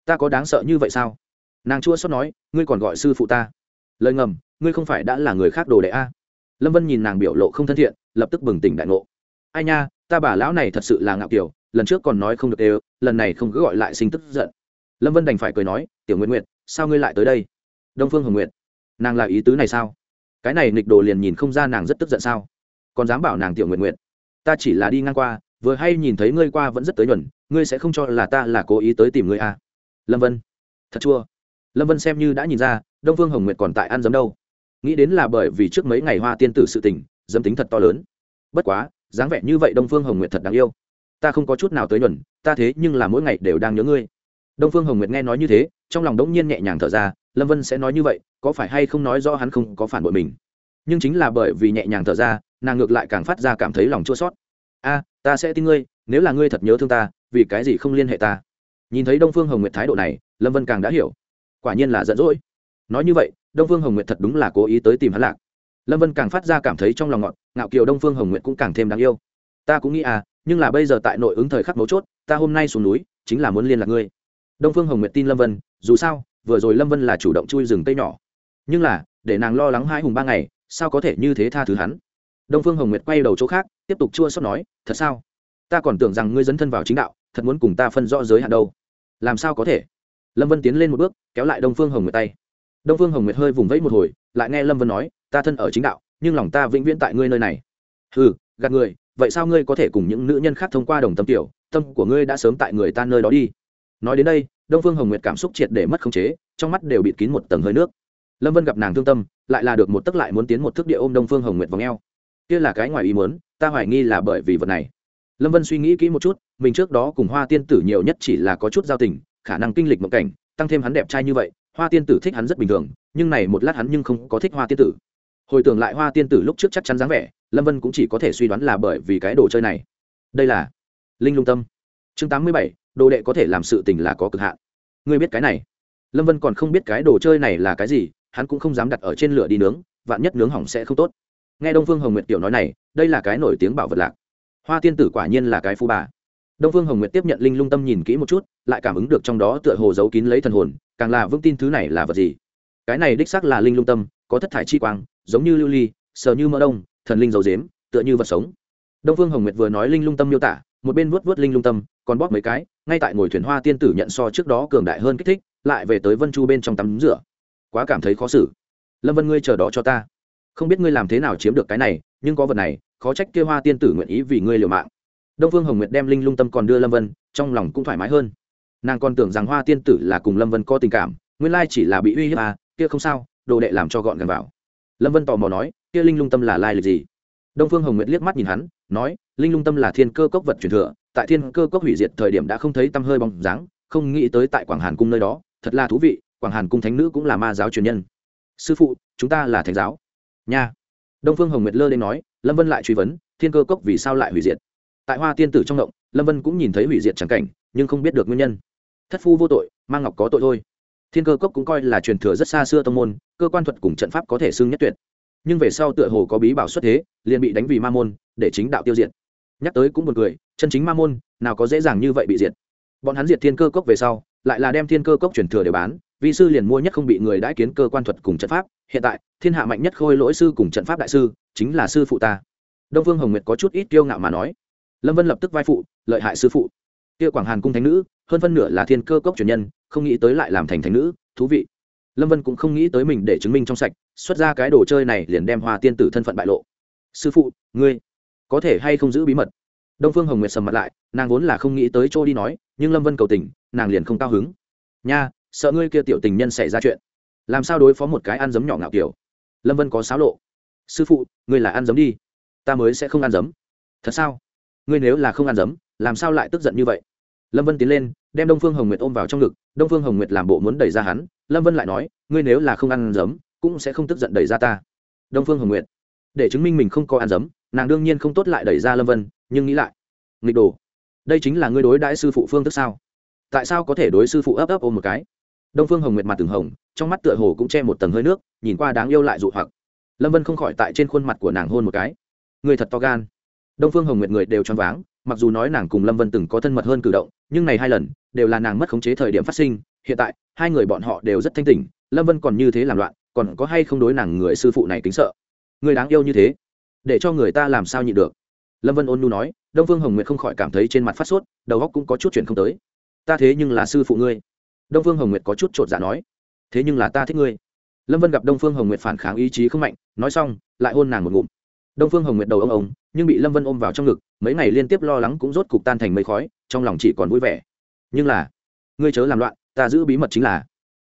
ta có đáng sợ như vậy sao nàng chua xót nói ngươi còn gọi sư phụ ta lời ngầm ngươi không phải đã là người khác đồ đệ a lâm vân nhìn nàng biểu lộ không thân thiện lập tức bừng tỉnh đại ngộ ai nha ta bà lão này thật sự là ngạo kiểu lần trước còn nói không được đều lần này không cứ gọi lại sinh tức giận lâm vân đành phải cười nói tiểu nguyện nguyện sao ngươi lại tới đây đông phương hồng nguyện nàng là ý tứ này sao cái này nghịch đồ liền nhìn không ra nàng rất tức giận sao còn dám bảo nàng tiểu nguyện nguyện ta chỉ là đi ngang qua vừa hay nhìn thấy ngươi qua vẫn rất tới nhuần, ngươi sẽ không cho là ta là cố ý tới tìm ngươi à. lâm vân. Thật chua. Lâm vân xem như đã nhìn ra, đông phương hồng nguyệt còn tại ăn giấm đâu. Nghĩ đến là bởi vì trước mấy ngày hoa tiên tử sự tình dấm tính thật to lớn. Bất quá, dáng vẻ như vậy đông phương hồng nguyệt thật đáng yêu. Ta không có chút nào tới nhuần, ta thế nhưng là mỗi ngày đều đang nhớ ngươi. Đông phương hồng nguyệt nghe nói như thế, trong lòng đống nhiên nhẹ nhàng thở ra, lâm vân sẽ nói như vậy, có phải hay không nói do hắn không có phản bội mình? Nhưng chính là bởi vì nhẹ nhàng thở ra, nàng ngược lại càng phát ra cảm thấy lòng chua sót a, ta sẽ tin ngươi, nếu là ngươi thật nhớ thương ta, vì cái gì không liên hệ ta? Nhìn thấy đông phương hồng nguyệt thái độ này, lâm vân càng đã hiểu. Quả nhiên là giận dỗi. Nói như vậy, đông phương hồng nguyệt thật đúng là cố ý tới tìm hắn lạc. Lâm vân càng phát ra cảm thấy trong lòng ngọt, ngạo kiều đông phương hồng nguyệt cũng càng thêm đáng yêu. Ta cũng nghĩ à nhưng là bây giờ tại nội ứng thời khắc mấu chốt, ta hôm nay xuống núi, chính là muốn liên lạc ngươi. Đông phương hồng nguyệt tin lâm vân, dù sao, vừa rồi lâm vân là chủ động chui rừng tây nhỏ. Nhưng là, để nàng lo lắng hai hùng ba ngày, sao có thể như thế tha thứ hắn? Đông phương hồng nguyệt quay đầu chỗ khác, tiếp tục chua xót nói, thật sao? Ta còn tưởng rằng ngươi dấn thân vào chính đạo, thật muốn cùng ta phân rõ giới hạn đâu. Làm sao có thể? Lâm vân tiến lên một bước, kéo lại đông phương hồng nguyệt tay. Đông phương hồng nguyệt hơi vùng vẫy một hồi, lại nghe lâm vân nói, ta thân ở chính đạo, nhưng lòng ta vĩnh viễn tại ngươi nơi này. Ừ gạt người, vậy sao ngươi có thể cùng những nữ nhân khác thông qua đồng tâm tiểu, tâm của ngươi đã sớm tại người ta nơi đó đi? Nói đến đây, đông phương hồng nguyệt cảm xúc triệt để mất khống chế, trong mắt đều bịt kín một tầng hơi nước. Lâm vân gặp nàng thương tâm, lại là được một tức lại muốn tiến một thước địa ôm đông phương hồng nguyệt vào ngheo kia là cái ngoài ý muốn, ta hoài nghi là bởi vì vật này. Lâm vân suy nghĩ kỹ một chút, mình trước đó cùng hoa tiên tử nhiều nhất chỉ là có chút giao tình, khả năng kinh lịch mộng cảnh, tăng thêm hắn đẹp trai như vậy, hoa tiên tử thích hắn rất bình thường, nhưng này một lát hắn nhưng không có thích hoa tiên tử. Hồi tưởng lại hoa tiên tử lúc trước chắc chắn dáng vẻ, lâm vân cũng chỉ có thể suy đoán là bởi vì cái đồ chơi này. Đây là linh lung tâm. Chương tám mươi bảy, đồ đệ có thể làm sự tình là có cực hạn. Ngươi biết cái này. Lâm vân còn không biết cái đồ chơi này là cái gì, hắn cũng không dám đặt ở trên lửa đi nướng, vạn nhất nướng hỏng sẽ không tốt nghe đông phương hồng nguyệt tiểu nói này, đây là cái nổi tiếng bảo vật lạc. Hoa tiên tử quả nhiên là cái phu bà. Đông phương hồng nguyệt tiếp nhận linh lung tâm nhìn kỹ một chút, lại cảm ứng được trong đó tựa hồ giấu kín lấy thần hồn, càng là vững tin thứ này là vật gì? Cái này đích xác là linh lung tâm, có thất thải chi quang, giống như lưu ly, sờ như mỡ đông, thần linh dầu dếm tựa như vật sống. Đông phương hồng nguyệt vừa nói linh lung tâm miêu tả, một bên vuốt vuốt linh lung tâm, còn bóp mấy cái, ngay tại ngồi thuyền hoa tiên tử nhận so trước đó cường đại hơn kích thích, lại về tới vân chu bên trong tắm rửa. Quá cảm thấy khó xử. Lâm vân ngươi chờ đó cho ta không biết ngươi làm thế nào chiếm được cái này, nhưng có vật này, khó trách kia hoa tiên tử nguyện ý vì ngươi liều mạng. Đông phương hồng nguyệt đem linh lung tâm còn đưa lâm vân, trong lòng cũng thoải mái hơn. Nàng còn tưởng rằng hoa tiên tử là cùng lâm vân có tình cảm, nguyên lai chỉ là bị uy hiếp à kia không sao, đồ đệ làm cho gọn gần vào. Lâm vân tò mò nói, kia linh lung tâm là lai lịch gì? Đông phương hồng nguyệt liếc mắt nhìn hắn, nói, linh lung tâm là thiên cơ cốc vật truyền thừa, tại thiên cơ cốc hủy diệt thời điểm đã không thấy tăm hơi bóng dáng, không nghĩ tới tại quảng hàn cung nơi đó, thật là thú vị, quảng hàn cung thánh nữ cũng là ma giáo truyền nhân. Sư phụ, chúng ta là thánh giáo nha. Đông phương hồng nguyệt lơ lên nói, lâm vân lại truy vấn, thiên cơ cốc vì sao lại hủy diệt? Tại hoa tiên tử trong động, lâm vân cũng nhìn thấy hủy diệt c cảnh, nhưng không biết được nguyên nhân. Thất phu vô tội, mang ngọc có tội thôi. Thiên cơ cốc cũng coi là truyền thừa rất xa xưa tông môn, cơ quan thuật cùng trận pháp có thể xưng nhất tuyệt. Nhưng về sau tựa hồ có bí bảo xuất thế, liền bị đánh vì ma môn, để chính đạo tiêu diệt. Nhắc tới cũng buồn cười, chân chính ma môn, nào có dễ dàng như vậy bị diệt. Bọn hắn diệt thiên cơ cốc về sau, lại là đem thiên cơ cốc truyền thừa để bán vi sư liền mua nhất không bị người đãi kiến cơ quan thuật cùng trận pháp, hiện tại, thiên hạ mạnh nhất khôi lỗi sư cùng trận pháp đại sư, chính là sư phụ ta. Đông vương hồng nguyệt có chút ít kiêu ngạo mà nói. Lâm vân lập tức vai phụ, lợi hại sư phụ. Kia quảng hàn cung thánh nữ, hơn phân nửa là thiên cơ cốc truyền nhân, không nghĩ tới lại làm thành thánh nữ, thú vị. Lâm vân cũng không nghĩ tới mình để chứng minh trong sạch, xuất ra cái đồ chơi này liền đem hoa tiên tử thân phận bại lộ. Sư phụ, ngươi có thể hay không giữ bí mật? Đông phương hồng nguyệt sầm mặt lại, nàng vốn là không nghĩ tới chỗ đi nói, nhưng lâm vân cầu tình, nàng liền không cao hứng. Nha sợ ngươi kia tiểu tình nhân xảy ra chuyện. Làm sao đối phó một cái ăn giấm nhỏ ngạo kiểu? Lâm vân có xáo lộ. Sư phụ, ngươi là ăn giấm đi. Ta mới sẽ không ăn giấm. Thật sao? Ngươi nếu là không ăn giấm, làm sao lại tức giận như vậy? Lâm vân tiến lên, đem đông phương hồng nguyệt ôm vào trong ngực. Đông phương hồng nguyệt làm bộ muốn đẩy ra hắn. Lâm vân lại nói, ngươi nếu là không ăn giấm, cũng sẽ không tức giận đẩy ra ta. Đông phương hồng nguyệt. Để chứng minh mình không có ăn giấm, nàng đương nhiên không tốt lại đẩy ra lâm vân, nhưng nghĩ lại. Nghịch đồ. Đây chính là ngươi đối đãi sư phụ phương tức sao? Tại sao có thể đối sư phụ ấp ấp ôm một cái? Đông phương hồng nguyệt mặt từng hồng, trong mắt tựa hồ cũng che một tầng hơi nước, nhìn qua đáng yêu lại dụ hoặc. Lâm vân không khỏi tại trên khuôn mặt của nàng hôn một cái. Người thật to gan. Đông phương hồng nguyệt người đều choáng váng, mặc dù nói nàng cùng lâm vân từng có thân mật hơn cử động, nhưng này hai lần, đều là nàng mất khống chế thời điểm phát sinh. Hiện tại, hai người bọn họ đều rất thanh tỉnh, lâm vân còn như thế làm loạn, còn có hay không đối nàng người sư phụ này kính sợ? Người đáng yêu như thế, để cho người ta làm sao nhịn được? Lâm vân ôn nu nói, đông phương hồng nguyệt không khỏi cảm thấy trên mặt phát sốt, đầu óc cũng có chút chuyện không tới. Ta thế nhưng là sư phụ ngươi đông phương hồng nguyệt có chút t r ộ t dạ nói, thế nhưng là ta thích ngươi. Lâm vân gặp đông phương hồng nguyệt phản kháng ý chí không mạnh, nói xong, lại hôn nàng một ngụm. Đông phương hồng nguyệt đầu ông ông, nhưng bị lâm vân ôm vào trong ngực, mấy ngày liên tiếp lo lắng cũng rốt cục tan thành mây khói, trong lòng chỉ còn vui vẻ. Nhưng là, ngươi chớ làm loạn, ta giữ bí mật chính là.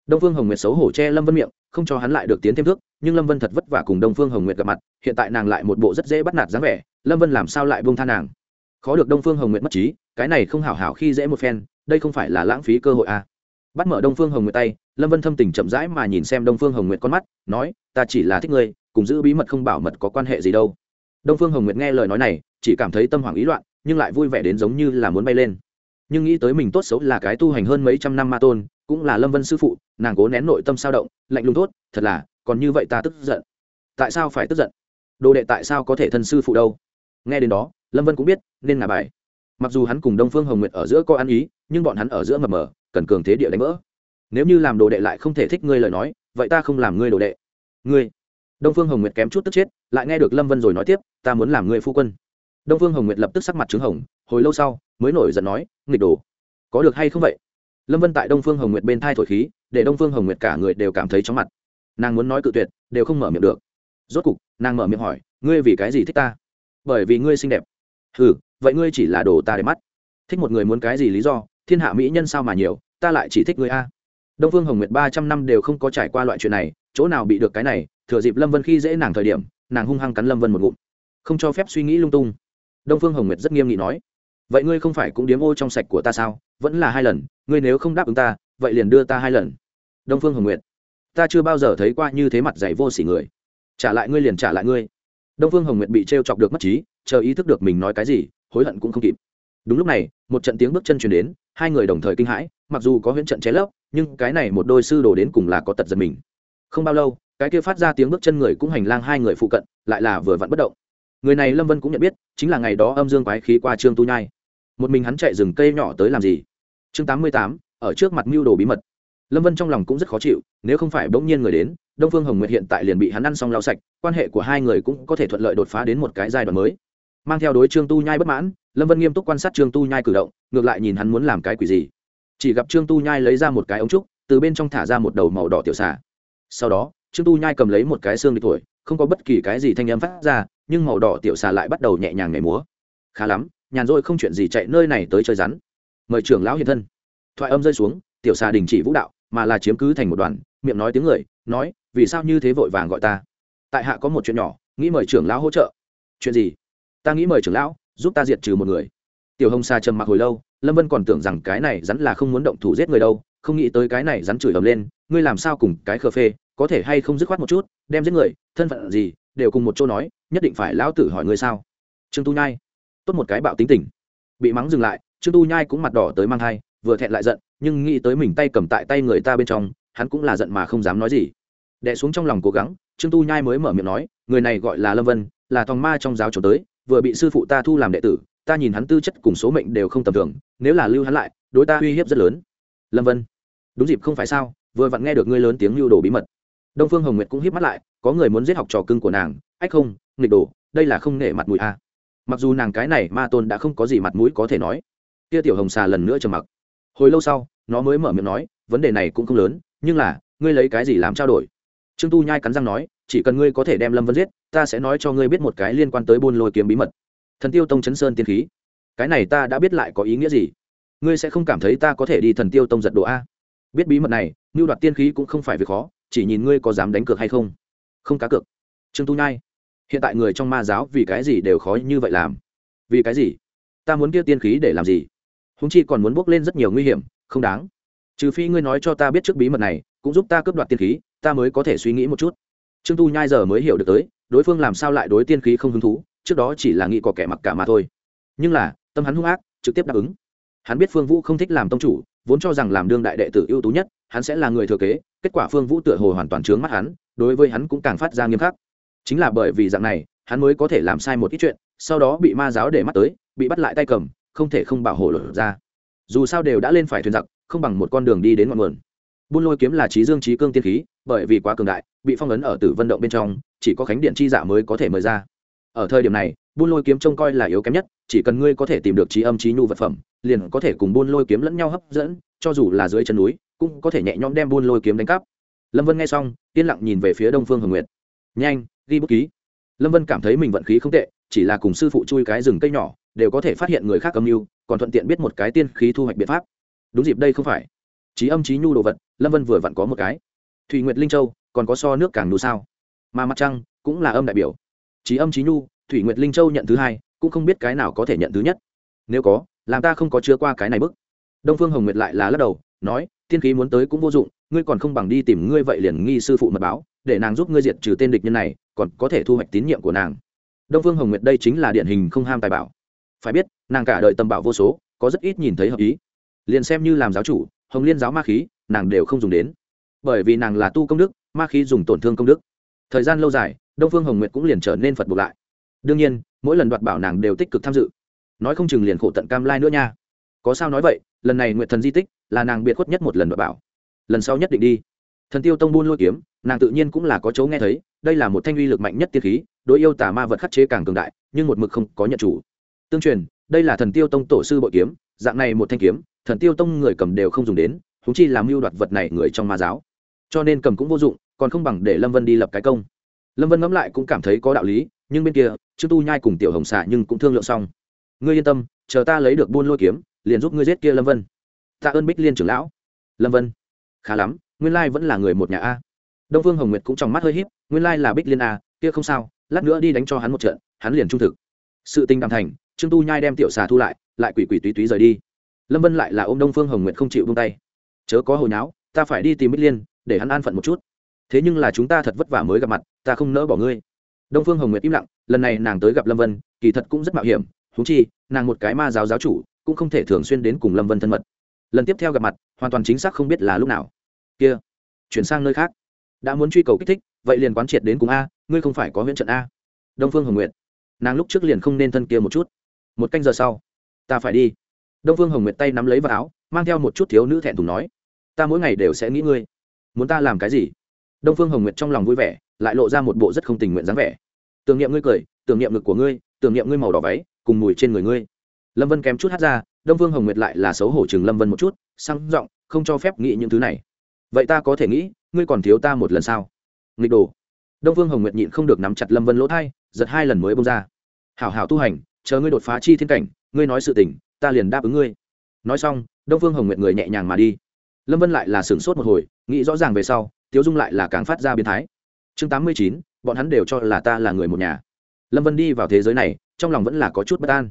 Đông phương hồng nguyệt xấu hổ che lâm vân miệng, không cho hắn lại được tiến thêm thước, nhưng lâm vân thật vất vả cùng đông phương hồng nguyệt gặp mặt, hiện tại nàng lại một bộ rất dễ bắt nạt dáng vẻ, lâm vân làm sao lại buông tha nàng? Khó được đông phương hồng nguyệt mất trí, cái này không hảo hảo khi dễ một phen, đây không phải là lãng phí cơ hội à bắt mở đông phương hồng nguyệt tay, lâm vân thâm tình chậm rãi mà nhìn xem đông phương hồng nguyệt con mắt, nói, ta chỉ là thích ngươi, cùng giữ bí mật không bảo mật có quan hệ gì đâu. Đông phương hồng nguyệt nghe lời nói này, chỉ cảm thấy tâm hoảng ý loạn, nhưng lại vui vẻ đến giống như là muốn bay lên. Nhưng nghĩ tới mình tốt xấu là cái tu hành hơn mấy trăm năm ma tôn, cũng là lâm vân sư phụ, nàng cố nén nội tâm sao động, lạnh lùng tốt thật là, còn như vậy ta tức giận. Tại sao phải tức giận? Đồ đệ tại sao có thể thân sư phụ đâu? Nghe đến đó, lâm vân cũng biết, nên ngả bài. Mặc dù hắn cùng đông phương hồng nguyệt ở giữa có ăn ý, nhưng bọn hắn ở giữa mập mờ cần cường thế địa đánh vỡ. Nếu như làm đồ đệ lại không thể thích ngươi lời nói, vậy ta không làm ngươi đồ đệ. Ngươi. Đông phương hồng nguyệt kém chút tức chết, lại nghe được lâm vân rồi nói tiếp, ta muốn làm ngươi phu quân. Đông phương hồng nguyệt lập tức sắc mặt trứng hồng, hồi lâu sau, mới nổi giận nói, nghịch đồ, có được hay không vậy? Lâm vân tại đông phương hồng nguyệt bên thai thổi khí, để đông phương hồng nguyệt cả người đều cảm thấy chóng mặt. Nàng muốn nói cự tuyệt, đều không mở miệng được. Rốt cục, nàng mở miệng hỏi, ngươi vì cái gì thích ta? Bởi vì ngươi xinh đẹp. Ừ vậy ngươi chỉ là đồ ta để mắt. Thích một người muốn cái gì lý do? Thiên hạ mỹ nhân sao mà nhiều, ta lại chỉ thích ngươi a. Đông phương hồng nguyệt ba trăm năm đều không có trải qua loại chuyện này, chỗ nào bị được cái này, thừa dịp lâm vân khi dễ nàng thời điểm, nàng hung hăng cắn lâm vân một ngụm. Không cho phép suy nghĩ lung tung. Đông phương hồng nguyệt rất nghiêm nghị nói, vậy ngươi không phải cũng điếm ô trong sạch của ta sao? Vẫn là hai lần, ngươi nếu không đáp ứng ta, vậy liền đưa ta hai lần. Đông phương hồng nguyệt, ta chưa bao giờ thấy qua như thế mặt dày vô s ỉ người. Trả lại ngươi liền trả lại ngươi. Đông phương hồng nguyệt bị t r e o chọc được mất trí, chờ ý thức được mình nói cái gì, hối hận cũng không kịp. Đúng lúc này, một trận tiếng bước chân chuyển đến hai người đồng thời kinh hãi, mặc dù có huyễn trận cháy lấp, nhưng cái này một đôi sư đồ đến cùng là có tật giật mình. Không bao lâu, cái kia phát ra tiếng bước chân người cũng hành lang hai người phụ cận, lại là vừa vặn bất động. Người này lâm vân cũng nhận biết, chính là ngày đó âm dương quái khí qua trương tu nhai. Một mình hắn chạy rừng cây nhỏ tới làm gì? Chương tám mươi tám, ở trước mặt mưu đồ bí mật. Lâm vân trong lòng cũng rất khó chịu, nếu không phải bỗng nhiên người đến, đông phương hồng nguyệt hiện tại liền bị hắn ăn xong lau sạch, quan hệ của hai người cũng có thể thuận lợi đột phá đến một cái giai đoạn mới. Mang theo đối trương tu nhai bất mãn lâm vân nghiêm túc quan sát trương tu nhai cử động, ngược lại nhìn hắn muốn làm cái quỷ gì. Chỉ gặp trương tu nhai lấy ra một cái ống trúc, từ bên trong thả ra một đầu màu đỏ tiểu xà. Sau đó, trương tu nhai cầm lấy một cái xương đi tuổi không có bất kỳ cái gì thanh âm phát ra, nhưng màu đỏ tiểu xà lại bắt đầu nhẹ nhàng nhảy múa. Khá lắm, nhàn rỗi không chuyện gì chạy nơi này tới chơi rắn. Mời trưởng lão hiện thân. Thoại âm rơi xuống, tiểu xà đình chỉ vũ đạo, mà là chiếm cứ thành một đoàn, miệng nói tiếng người, nói, vì sao như thế vội vàng gọi ta? Tại hạ có một chuyện nhỏ, nghĩ mời trưởng lão hỗ trợ. Chuyện gì? Ta nghĩ mời trưởng lão giúp ta diệt trừ một người. Tiểu hồng sa trầm mặc hồi lâu, lâm vân còn tưởng rằng cái này rắn là không muốn động thủ giết người đâu, không nghĩ tới cái này rắn chửi ầm lên, ngươi làm sao cùng cái khờ phê, có thể hay không dứt khoát một chút, đem giết người, thân phận gì, đều cùng một chỗ nói, nhất định phải lão tử hỏi ngươi sao. Trương tu nhai, tốt một cái bạo tính tình. Bị mắng dừng lại, trương tu nhai cũng mặt đỏ tới mang thai, vừa thẹn lại giận, nhưng nghĩ tới mình tay cầm tại tay người ta bên trong, hắn cũng là giận mà không dám nói gì. Đẻ xuống trong lòng cố gắng, trương tu nhai mới mở miệng nói, người này gọi là lâm vân, là thòng ma trong giáo trốn tới vừa bị sư phụ ta thu làm đệ tử, ta nhìn hắn tư chất cùng số mệnh đều không tầm thường, nếu là lưu hắn lại, đối ta uy hiếp rất lớn. Lâm vân, đúng dịp không phải sao, vừa vặn nghe được ngươi lớn tiếng lưu đồ bí mật. Đông phương hồng nguyệt cũng hiếp mắt lại, có người muốn giết học trò cưng của nàng, ách không, nghịch đồ, đây là không nể mặt mũi a à. mặc dù nàng cái này ma tôn đã không có gì mặt mũi có thể nói. Kia tiểu hồng xà lần nữa trầm mặc. Hồi lâu sau, nó mới mở miệng nói, vấn đề này cũng không lớn, nhưng là, ngươi lấy cái gì làm trao đổi? Trương tu nhai cắn răng nói, chỉ cần ngươi có thể đem lâm vân giết ta sẽ nói cho ngươi biết một cái liên quan tới buôn lôi kiếm bí mật. Thần tiêu tông chấn sơn tiên khí. Cái này ta đã biết lại có ý nghĩa gì? Ngươi sẽ không cảm thấy ta có thể đi thần tiêu tông giật đồ a? Biết bí mật này mưu đoạt tiên khí cũng không phải việc khó, chỉ nhìn ngươi có dám đánh cược hay không. Không cá cược. Trương tu nhai. Hiện tại người trong ma giáo vì cái gì đều khó như vậy làm? Vì cái gì? Ta muốn kia tiên khí để làm gì? Húng chi còn muốn bước lên rất nhiều nguy hiểm, không đáng. Trừ phi ngươi nói cho ta biết trước bí mật này, cũng giúp ta cướp đoạt tiên khí, ta mới có thể suy nghĩ một chút. Trương tu nhai giờ mới hiểu được tới đối phương làm sao lại đối tiên khí không hứng thú, trước đó chỉ là nghĩ có kẻ mặc cả mà thôi. Nhưng là, tâm hắn hung ác, trực tiếp đáp ứng. Hắn biết phương vũ không thích làm tông chủ, vốn cho rằng làm đương đại đệ tử ưu tú nhất, hắn sẽ là người thừa kế, kết quả phương vũ tựa hồ hoàn toàn trướng mắt hắn, đối với hắn cũng càng phát ra nghiêm khắc. Chính là bởi vì dạng này, hắn mới có thể làm sai một ít chuyện, sau đó bị ma giáo để mắt tới, bị bắt lại tay cầm, không thể không bảo hộ lột ra. Dù sao đều đã lên phải thuyền giặc, không bằng một con đường đi đến ngọn nguồn. Buôn lôi kiếm là trí dương trí cương tiên khí, bởi vì quá cường đại, bị phong ấn ở tử vận động bên trong chỉ có khánh điện chi giả mới có thể mời ra. Ở thời điểm này, buôn lôi kiếm trông coi là yếu kém nhất, chỉ cần ngươi có thể tìm được trí âm trí nhu vật phẩm, liền có thể cùng buôn lôi kiếm lẫn nhau hấp dẫn, cho dù là dưới chân núi, cũng có thể nhẹ nhõm đem buôn lôi kiếm đánh cắp. Lâm vân nghe xong, yên lặng nhìn về phía đông phương hồng nguyệt. Nhanh, ghi bút ký. Lâm vân cảm thấy mình vận khí không tệ, chỉ là cùng sư phụ chui cái rừng cây nhỏ, đều có thể phát hiện người khác âm mưu, còn thuận tiện biết một cái tiên khí thu hoạch biện pháp. Đúng dịp đây không phải. Trí âm trí nhu đồ vật, lâm vân vừa vặn có một cái. Thùy nguyệt linh châu, còn có so nước càng nù sao? Mà mặt trăng cũng là âm đại biểu. Trí âm trí nhu, thủy nguyệt linh châu nhận thứ hai, cũng không biết cái nào có thể nhận thứ nhất. Nếu có, làm ta không có chứa qua cái này bức. Đông phương hồng nguyệt lại là lắc đầu, nói, tiên khí muốn tới cũng vô dụng, ngươi còn không bằng đi tìm ngươi vậy liền nghi sư phụ mật báo, để nàng giúp ngươi diệt trừ tên địch nhân này, còn có thể thu hoạch tín nhiệm của nàng. Đông phương hồng nguyệt đây chính là điển hình không ham tài bảo. Phải biết, nàng cả đời tầm bảo vô số, có rất ít nhìn thấy hợp ý. Liền xem như làm giáo chủ, hồng liên giáo ma khí, nàng đều không dùng đến. Bởi vì nàng là tu công đức, ma khí dùng tổn thương công đức thời gian lâu dài, đông phương hồng nguyệt cũng liền trở nên phật buộc lại. Đương nhiên, mỗi lần đoạt bảo nàng đều tích cực tham dự. Nói không chừng liền khổ tận cam lai nữa nha. Có sao nói vậy, lần này nguyệt thần di tích là nàng biệt khuất nhất một lần đoạt bảo. Lần sau nhất định đi. Thần tiêu tông buôn lôi kiếm, nàng tự nhiên cũng là có chỗ nghe thấy, đây là một thanh uy lực mạnh nhất tiên khí, đối yêu tà ma vật khắc chế càng cường đại, nhưng một mực không có nhận chủ. Tương truyền, đây là thần tiêu tông tổ sư bội kiếm, dạng này một thanh kiếm, thần tiêu tông người cầm đều không dùng đến húng chi làm mưu đoạt vật này người trong ma giáo. Cho nên cầm cũng vô dụng còn không bằng để lâm vân đi lập cái công lâm vân ngẫm lại cũng cảm thấy có đạo lý nhưng bên kia trương tu nhai cùng tiểu hồng xạ nhưng cũng thương lượng xong ngươi yên tâm chờ ta lấy được buôn lôi kiếm liền giúp ngươi giết kia lâm vân tạ ơn bích liên trưởng lão lâm vân khá lắm nguyên lai vẫn là người một nhà a đông phương hồng nguyệt cũng trong mắt hơi h í p nguyên lai là bích liên a kia không sao lát nữa đi đánh cho hắn một trận hắn liền trung thực sự tình đàm thành trương tu nhai đem tiểu xà thu lại lại quỷ quỷ túy túy rời đi lâm vân lại là ô m đông phương hồng nguyệt không chịu vung tay chớ có hồi náo ta phải đi tìm bích liên để hắn an phận một chút thế nhưng là chúng ta thật vất vả mới gặp mặt, ta không nỡ bỏ ngươi. Đông phương hồng nguyệt im lặng, lần này nàng tới gặp lâm vân, kỳ thật cũng rất mạo hiểm thú chi, nàng một cái ma giáo giáo chủ, cũng không thể thường xuyên đến cùng lâm vân thân mật. Lần tiếp theo gặp mặt, hoàn toàn chính xác không biết là lúc nào. Kia, chuyển sang nơi khác. Đã muốn truy cầu kích thích, vậy liền quán triệt đến cùng a, ngươi không phải có huyện trận a. Đông phương hồng nguyệt, nàng lúc trước liền không nên thân kia một chút. Một canh giờ sau, ta phải đi. Đông phương hồng nguyệt tay nắm lấy vào áo, mang theo một chút thiếu nữ thẹn thùng nói, ta mỗi ngày đều sẽ nghĩ ngươi. Muốn ta làm cái gì? Đông phương hồng nguyệt trong lòng vui vẻ, lại lộ ra một bộ rất không tình nguyện dáng vẻ. Tưởng niệm ngươi cười, tưởng niệm ngực của ngươi, tưởng niệm ngươi màu đỏ váy, cùng mùi trên người ngươi. Lâm vân kém chút hát ra, đông phương hồng nguyệt lại là xấu hổ chừng lâm vân một chút, sang giọng, không cho phép nghĩ những thứ này. Vậy ta có thể nghĩ, ngươi còn thiếu ta một lần sao? Nghịch đồ. Đông phương hồng nguyệt nhịn không được nắm chặt lâm vân lỗ thai, giật hai lần mới bông ra. Hảo hảo tu hành, chờ ngươi đột phá chi thiên cảnh, ngươi nói sự tình, ta liền đáp ứng ngươi. Nói xong, đông phương hồng nguyệt người nhẹ nhàng mà đi. Lâm vân lại là sửng sốt một hồi, nghĩ rõ ràng về sau tiếu dung lại là càng phát ra biến thái. Chương tám mươi chín, bọn hắn đều cho là ta là người một nhà. Lâm vân đi vào thế giới này, trong lòng vẫn là có chút bất an.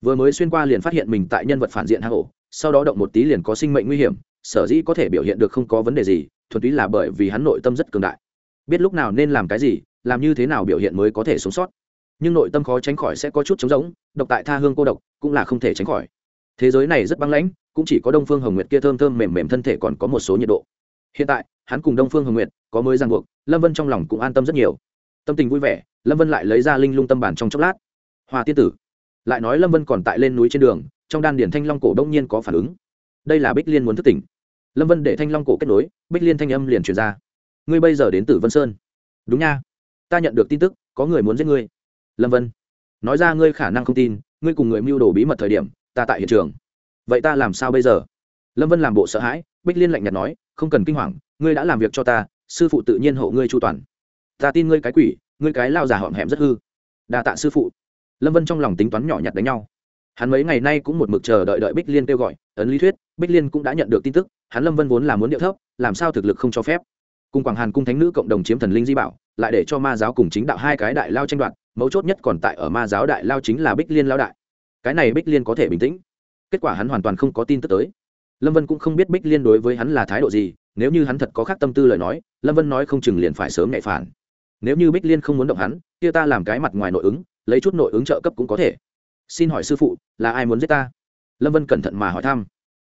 Vừa mới xuyên qua liền phát hiện mình tại nhân vật phản diện hang ổ, sau đó động một tí liền có sinh mệnh nguy hiểm, sở dĩ có thể biểu hiện được không có vấn đề gì, thuần túy là bởi vì hắn nội tâm rất cường đại. Biết lúc nào nên làm cái gì, làm như thế nào biểu hiện mới có thể sống sót. Nhưng nội tâm khó tránh khỏi sẽ có chút trống rỗng, độc tại tha hương cô độc cũng là không thể tránh khỏi. Thế giới này rất băng lãnh, cũng chỉ có đông phương hồng nguyệt kia thơm thơm mềm mềm thân thể còn có một số nhiệt độ. Hiện tại hắn cùng đông phương hồng nguyệt có mới ràng buộc, lâm vân trong lòng cũng an tâm rất nhiều. Tâm tình vui vẻ, lâm vân lại lấy ra linh lung tâm bản trong chốc lát. Hoa tiên tử, lại nói lâm vân còn tại lên núi trên đường, trong đan điển thanh long cổ đông nhiên có phản ứng. Đây là bích liên muốn thức tỉnh. Lâm vân để thanh long cổ kết nối, bích liên thanh âm liền truyền ra. Ngươi bây giờ đến từ vân sơn. Đúng nha. Ta nhận được tin tức, có người muốn giết ngươi. Lâm vân, nói ra ngươi khả năng không tin, ngươi cùng người mưu đồ bí mật thời điểm, ta tại hiện trường. Vậy ta làm sao bây giờ? Lâm vân làm bộ sợ hãi, bích liên lạnh nhạt nói, không cần kinh hoàng ngươi đã làm việc cho ta, sư phụ tự nhiên hộ ngươi chu toàn. Ta tin ngươi cái quỷ, ngươi cái lao già họm hẻm rất hư. Đa tạ sư phụ. Lâm vân trong lòng tính toán nhỏ nhặt đánh nhau. Hắn mấy ngày nay cũng một mực chờ đợi đợi bích liên kêu gọi, ấn lý thuyết, bích liên cũng đã nhận được tin tức, hắn lâm vân vốn là muốn điệu thấp, làm sao thực lực không cho phép. Cùng quảng hàn cung thánh nữ cộng đồng chiếm thần linh di bảo, lại để cho ma giáo cùng chính đạo hai cái đại lao tranh đoạt, mấu chốt nhất còn tại ở ma giáo đại lao chính là bích liên lao đại. Cái này bích liên có thể bình tĩnh. Kết quả hắn hoàn toàn không có tin tức tới. Lâm vân cũng không biết bích liên đối với hắn là thái độ gì nếu như hắn thật có khác tâm tư lời nói, lâm vân nói không chừng liền phải sớm nhạy phản. Nếu như bích liên không muốn động hắn, kia ta làm cái mặt ngoài nội ứng, lấy chút nội ứng trợ cấp cũng có thể. Xin hỏi sư phụ, là ai muốn giết ta? Lâm vân cẩn thận mà hỏi thăm.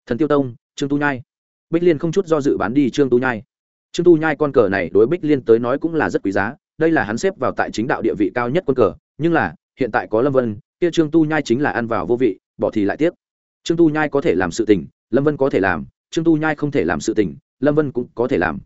Thần tiêu tông, trương tu nhai. Bích liên không chút do dự bán đi trương tu nhai. Trương tu nhai con cờ này đối bích liên tới nói cũng là rất quý giá, đây là hắn xếp vào tại chính đạo địa vị cao nhất quân cờ, nhưng là, hiện tại có lâm vân, kia trương tu nhai chính là ăn vào vô vị, bỏ thì lại tiếp trương tu nhai có thể làm sự tình, lâm vân có thể làm, trương tu nhai không thể làm sự tình lâm vân cũng có thể làm.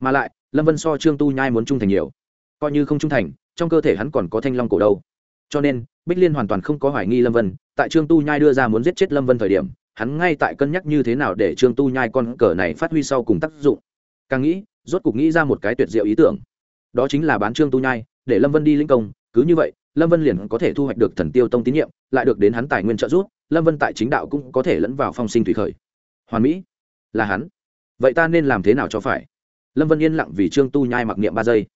Mà lại, lâm vân so trương tu nhai muốn trung thành nhiều. Coi như không trung thành, trong cơ thể hắn còn có thanh long cổ đâu. Cho nên, bích liên hoàn toàn không có hoài nghi lâm vân. Tại trương tu nhai đưa ra muốn giết chết lâm vân thời điểm, hắn ngay tại cân nhắc như thế nào để trương tu nhai con cờ này phát huy sau cùng tác dụng. Càng nghĩ, rốt cục nghĩ ra một cái tuyệt diệu ý tưởng. Đó chính là bán trương tu nhai, để lâm vân đi linh công. Cứ như vậy, lâm vân liền có thể thu hoạch được thần tiêu tông tín nhiệm, lại được đến hắn tài nguyên trợ giúp, lâm vân tại chính đạo cũng có thể lẫn vào phong sinh thủy khởi. Hoàn mỹ, là hắn vậy ta nên làm thế nào cho phải? Lâm vân yên lặng vì trương tu nhai mặc niệm ba giây.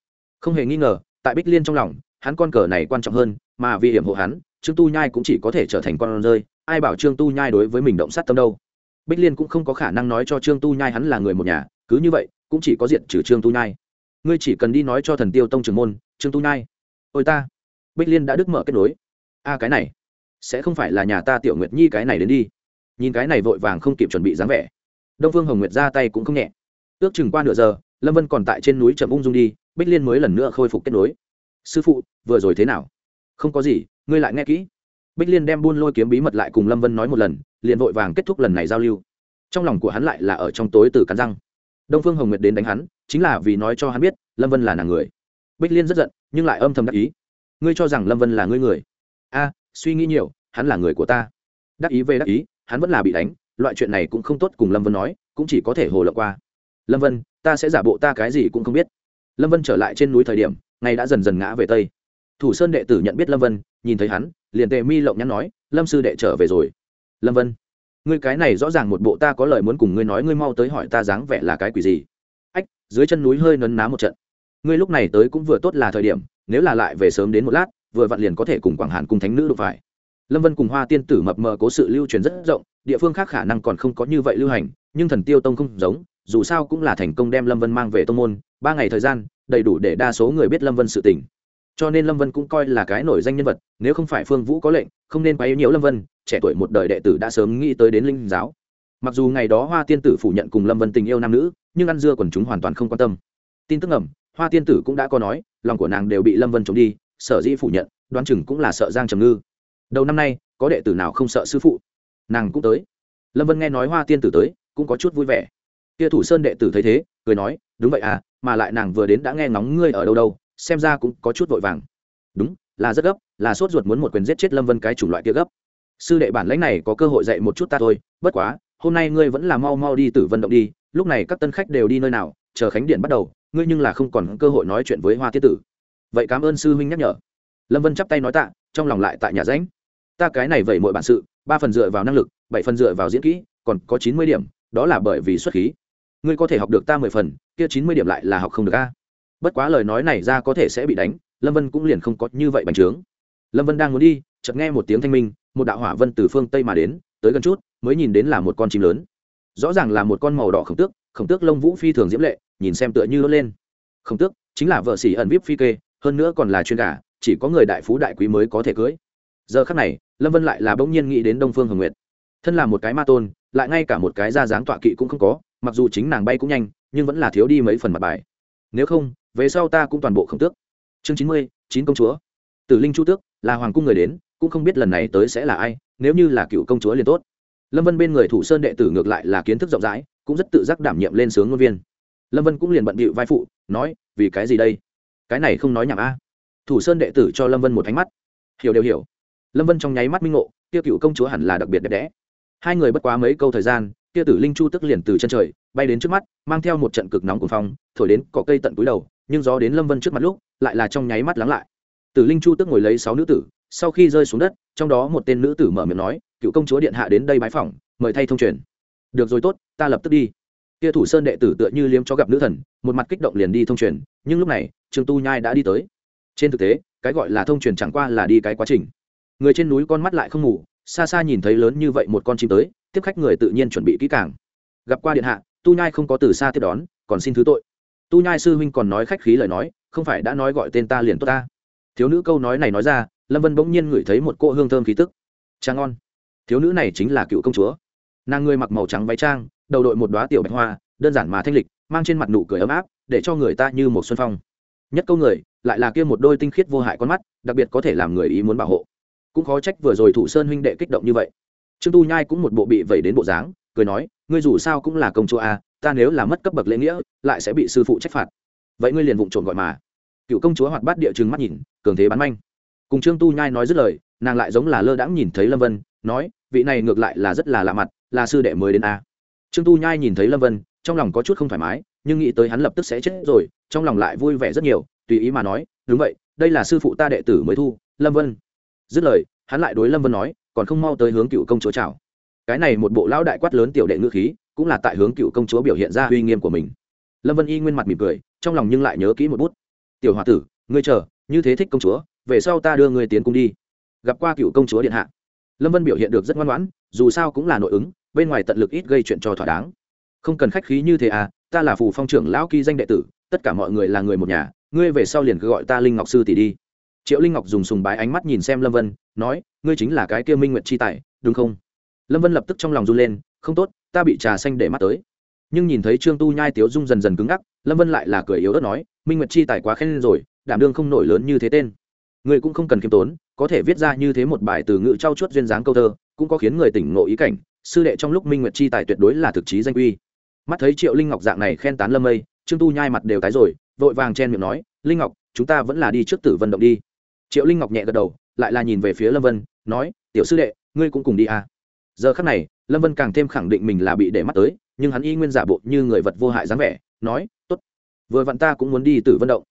Không hề nghi ngờ, tại bích liên trong lòng, hắn con cờ này quan trọng hơn, mà vì hiểm hộ hắn, trương tu nhai cũng chỉ có thể trở thành con rơi, ai bảo trương tu nhai đối với mình động sát tâm đâu. Bích liên cũng không có khả năng nói cho trương tu nhai hắn là người một nhà, cứ như vậy, cũng chỉ có diện trừ trương tu nhai. Ngươi chỉ cần đi nói cho thần tiêu tông trường môn, trương tu nhai, ôi ta. Bích liên đã đứt mở kết nối. A, cái này, sẽ không phải là nhà ta tiểu nguyệt nhi cái này đến đi. Nhìn cái này vội vàng không kịp chuẩn bị dáng vẻ đông phương hồng nguyệt ra tay cũng không nhẹ. Ước chừng qua nửa giờ, lâm vân còn tại trên núi chậm ung dung đi, bích liên mới lần nữa khôi phục kết nối. Sư phụ, vừa rồi thế nào? Không có gì, ngươi lại nghe kỹ. Bích liên đem buôn lôi kiếm bí mật lại cùng lâm vân nói một lần, liền vội vàng kết thúc lần này giao lưu. Trong lòng của hắn lại là ở trong tối từ cắn răng. Đông phương hồng nguyệt đến đánh hắn, chính là vì nói cho hắn biết, lâm vân là nàng người. Bích liên rất giận, nhưng lại âm thầm đắc ý. Ngươi cho rằng lâm vân là ngươi người? A, suy nghĩ nhiều, hắn là người của ta. Đắc ý về đắc ý, hắn vẫn là bị đánh loại chuyện này cũng không tốt cùng lâm vân nói, cũng chỉ có thể hồ lộng qua. Lâm vân, ta sẽ giả bộ ta cái gì cũng không biết. Lâm vân trở lại trên núi thời điểm ngày đã dần dần ngã về tây. Thủ sơn đệ tử nhận biết lâm vân, nhìn thấy hắn, liền tề mi lộng nhắn nói, lâm sư đệ trở về rồi. Lâm vân, ngươi cái này rõ ràng một bộ ta có lời muốn cùng ngươi nói, ngươi mau tới hỏi ta dáng vẻ là cái quỷ gì. Ách, dưới chân núi hơi nấn ná một trận. Ngươi lúc này tới cũng vừa tốt là thời điểm, nếu là lại về sớm đến một lát, vừa vặn liền có thể cùng quảng hàn cùng thánh nữ đụng phải lâm vân cùng hoa tiên tử mập mờ cố sự lưu truyền rất rộng, địa phương khác khả năng còn không có như vậy lưu hành, nhưng thần tiêu tông không giống, dù sao cũng là thành công đem lâm vân mang về tông môn, ba ngày thời gian, đầy đủ để đa số người biết lâm vân sự tình. Cho nên lâm vân cũng coi là cái nổi danh nhân vật, nếu không phải phương vũ có lệnh, không nên quấy nhiễu lâm vân, trẻ tuổi một đời đệ tử đã sớm nghĩ tới đến linh giáo. Mặc dù ngày đó hoa tiên tử phủ nhận cùng lâm vân tình yêu nam nữ, nhưng ăn dưa quần chúng hoàn toàn không quan tâm. Tin tức ẩm hoa tiên tử cũng đã có nói, lòng của nàng đều bị lâm vân trộm đi, sở dĩ phủ nhận, đoán chừng cũng là sợ giang trầm ngư đầu năm nay, có đệ tử nào không sợ sư phụ? Nàng cũng tới. Lâm vân nghe nói hoa tiên tử tới, cũng có chút vui vẻ. Kia thủ sơn đệ tử thấy thế, cười nói, đúng vậy à mà lại nàng vừa đến đã nghe ngóng ngươi ở đâu đâu, xem ra cũng có chút vội vàng. Đúng, là rất gấp, là sốt ruột muốn một quyền giết chết lâm vân cái chủng loại kia gấp. Sư đệ bản lãnh này có cơ hội dạy một chút ta thôi, bất quá, hôm nay ngươi vẫn là mau mau đi tử vận động đi, lúc này các tân khách đều đi nơi nào, chờ khánh điện bắt đầu, ngươi nhưng là không còn cơ hội nói chuyện với hoa tiết tử. Vậy cảm ơn sư huynh nhắc nhở. Lâm vân chắp tay nói tạ, trong lòng lại tại nhà ránh ta cái này vậy mọi bản sự, ba phần dựa vào năng lực, bảy phần dựa vào diễn kỹ, còn có chín mươi điểm, đó là bởi vì xuất khí. Ngươi có thể học được ta mười phần, kia chín mươi điểm lại là học không được a. Bất quá lời nói này ra có thể sẽ bị đánh, lâm vân cũng liền không có như vậy bành trướng. Lâm vân đang muốn đi, chợt nghe một tiếng thanh minh, một đạo hỏa vân từ phương tây mà đến, tới gần chút, mới nhìn đến là một con chim lớn. Rõ ràng là một con màu đỏ khổng tước khổng tước lông vũ phi thường diễm lệ, nhìn xem tựa như lớn lên. Khổng tước chính là vợ sĩ ẩn vip phi kê, hơn nữa còn là chuyên gà, chỉ có người đại phú đại quý mới có thể cưới giờ khắc này, lâm vân lại là bỗng nhiên nghĩ đến đông phương hồng nguyệt. Thân là một cái ma tôn, lại ngay cả một cái ra dáng tọa kỵ cũng không có, mặc dù chính nàng bay cũng nhanh, nhưng vẫn là thiếu đi mấy phần mặt bài. Nếu không, về sau ta cũng toàn bộ không tước. Chương chín mươi, chín công chúa. Tử linh chu tước, là hoàng cung người đến, cũng không biết lần này tới sẽ là ai, nếu như là cựu công chúa liền tốt. Lâm vân bên người thủ sơn đệ tử ngược lại là kiến thức rộng rãi, cũng rất tự giác đảm nhiệm lên sướng ngôn viên. Lâm vân cũng liền bận bịu vai phụ, nói, vì cái gì đây? Cái này không nói nhảm a. Thủ sơn đệ tử cho lâm vân một ánh mắt. Hiểu đều hiểu lâm vân trong nháy mắt minh ngộ, kia cựu công chúa hẳn là đặc biệt đẹp đẽ. Hai người bất quá mấy câu thời gian, kia tử linh chu tức liền từ chân trời, bay đến trước mắt, mang theo một trận cực nóng của phong, thổi đến cỏ cây tận túi đầu, nhưng gió đến lâm vân trước mặt lúc, lại là trong nháy mắt lắng lại. Tử linh chu tức ngồi lấy sáu nữ tử, sau khi rơi xuống đất, trong đó một tên nữ tử mở miệng nói, cựu công chúa điện hạ đến đây bái phỏng, mời thay thông truyền. Được rồi tốt, ta lập tức đi. Kia thủ sơn đệ tử tựa như liếm cho gặp nữ thần, một mặt kích động liền đi thông truyền, nhưng lúc này, trương tu nhai đã đi tới. Trên thực tế, cái gọi là thông truyền chẳng qua là đi cái quá trình người trên núi con mắt lại không ngủ, xa xa nhìn thấy lớn như vậy một con chim tới, tiếp khách người tự nhiên chuẩn bị kỹ càng. Gặp qua điện hạ, tu nhai không có từ xa tiếp đón, còn xin thứ tội. Tu nhai sư huynh còn nói khách khí lời nói, không phải đã nói gọi tên ta liền tốt ta. Thiếu nữ câu nói này nói ra, lâm vân bỗng nhiên ngửi thấy một cỗ hương thơm khí tức. Trang ngon. Thiếu nữ này chính là cựu công chúa. Nàng người mặc màu trắng váy trang, đầu đội một đoá tiểu bạch hoa, đơn giản mà thanh lịch, mang trên mặt nụ cười ấm áp, để cho người ta như một xuân phong. Nhất câu người, lại là kia một đôi tinh khiết vô hại con mắt, đặc biệt có thể làm người ý muốn bảo hộ cũng khó trách vừa rồi thủ sơn huynh đệ kích động như vậy. Trương tu nhai cũng một bộ bị vẩy đến bộ dáng, cười nói, ngươi dù sao cũng là công chúa a ta nếu là mất cấp bậc lễ nghĩa, lại sẽ bị sư phụ trách phạt. Vậy ngươi liền vụng trộm gọi mà. Cựu công chúa hoạt bát địa chừng mắt nhìn, cường thế bắn manh. Cùng trương tu nhai nói dứt lời, nàng lại giống là lơ đãng nhìn thấy lâm vân, nói, vị này ngược lại là rất là lạ mặt, là sư đệ mới đến a. Trương tu nhai nhìn thấy lâm vân, trong lòng có chút không thoải mái, nhưng nghĩ tới hắn lập tức sẽ chết rồi, trong lòng lại vui vẻ rất nhiều, tùy ý mà nói, đúng vậy, đây là sư phụ ta đệ tử mới thu, lâm vân dứt lời, hắn lại đối lâm vân nói, còn không mau tới hướng cựu công chúa chào. Cái này một bộ lão đại quát lớn tiểu đệ ngữ khí, cũng là tại hướng cựu công chúa biểu hiện ra uy nghiêm của mình. Lâm vân y nguyên mặt mỉm cười, trong lòng nhưng lại nhớ kỹ một bút. Tiểu h o a tử, ngươi chờ, như thế thích công chúa, về sau ta đưa ngươi tiến cung đi. Gặp qua cựu công chúa điện hạ, lâm vân biểu hiện được rất ngoan ngoãn, dù sao cũng là nội ứng, bên ngoài tận lực ít gây chuyện cho thỏa đáng. Không cần khách khí như thế à ta là phù phong trưởng lão kỳ danh đệ tử, tất cả mọi người là người một nhà, ngươi về sau liền cứ gọi ta linh ngọc sư tỷ đi triệu linh ngọc dùng sùng bái ánh mắt nhìn xem lâm vân, nói, ngươi chính là cái kia minh nguyệt chi tài, đúng không? Lâm vân lập tức trong lòng run lên, không tốt, ta bị trà xanh để mắt tới. Nhưng nhìn thấy trương tu nhai, tiếu dung dần dần cứng ngắc, lâm vân lại là cười yếu ớt nói, minh nguyệt chi tài quá khen rồi, đảm đương không nổi lớn như thế tên. Người cũng không cần khiêm tốn, có thể viết ra như thế một bài từ ngữ trau chuốt duyên dáng câu thơ, cũng có khiến người tỉnh ngộ ý cảnh, sư đệ trong lúc minh nguyệt chi tài tuyệt đối là thực chí danh uy. Mắt thấy triệu linh ngọc dạng này khen tán lâm mây, trương tu nhai mặt đều tái rồi, vội vàng chen miệng nói, linh ngọc, chúng ta vẫn là đi trước tử vận động đi triệu linh ngọc nhẹ gật đầu, lại là nhìn về phía lâm vân, nói, tiểu sư đệ, ngươi cũng cùng đi à. giờ khắc này, lâm vân càng thêm khẳng định mình là bị để mắt tới, nhưng hắn y nguyên giả bộ như người vật vô hại dáng vẻ, nói t ố t vừa vặn ta cũng muốn đi tử vận động.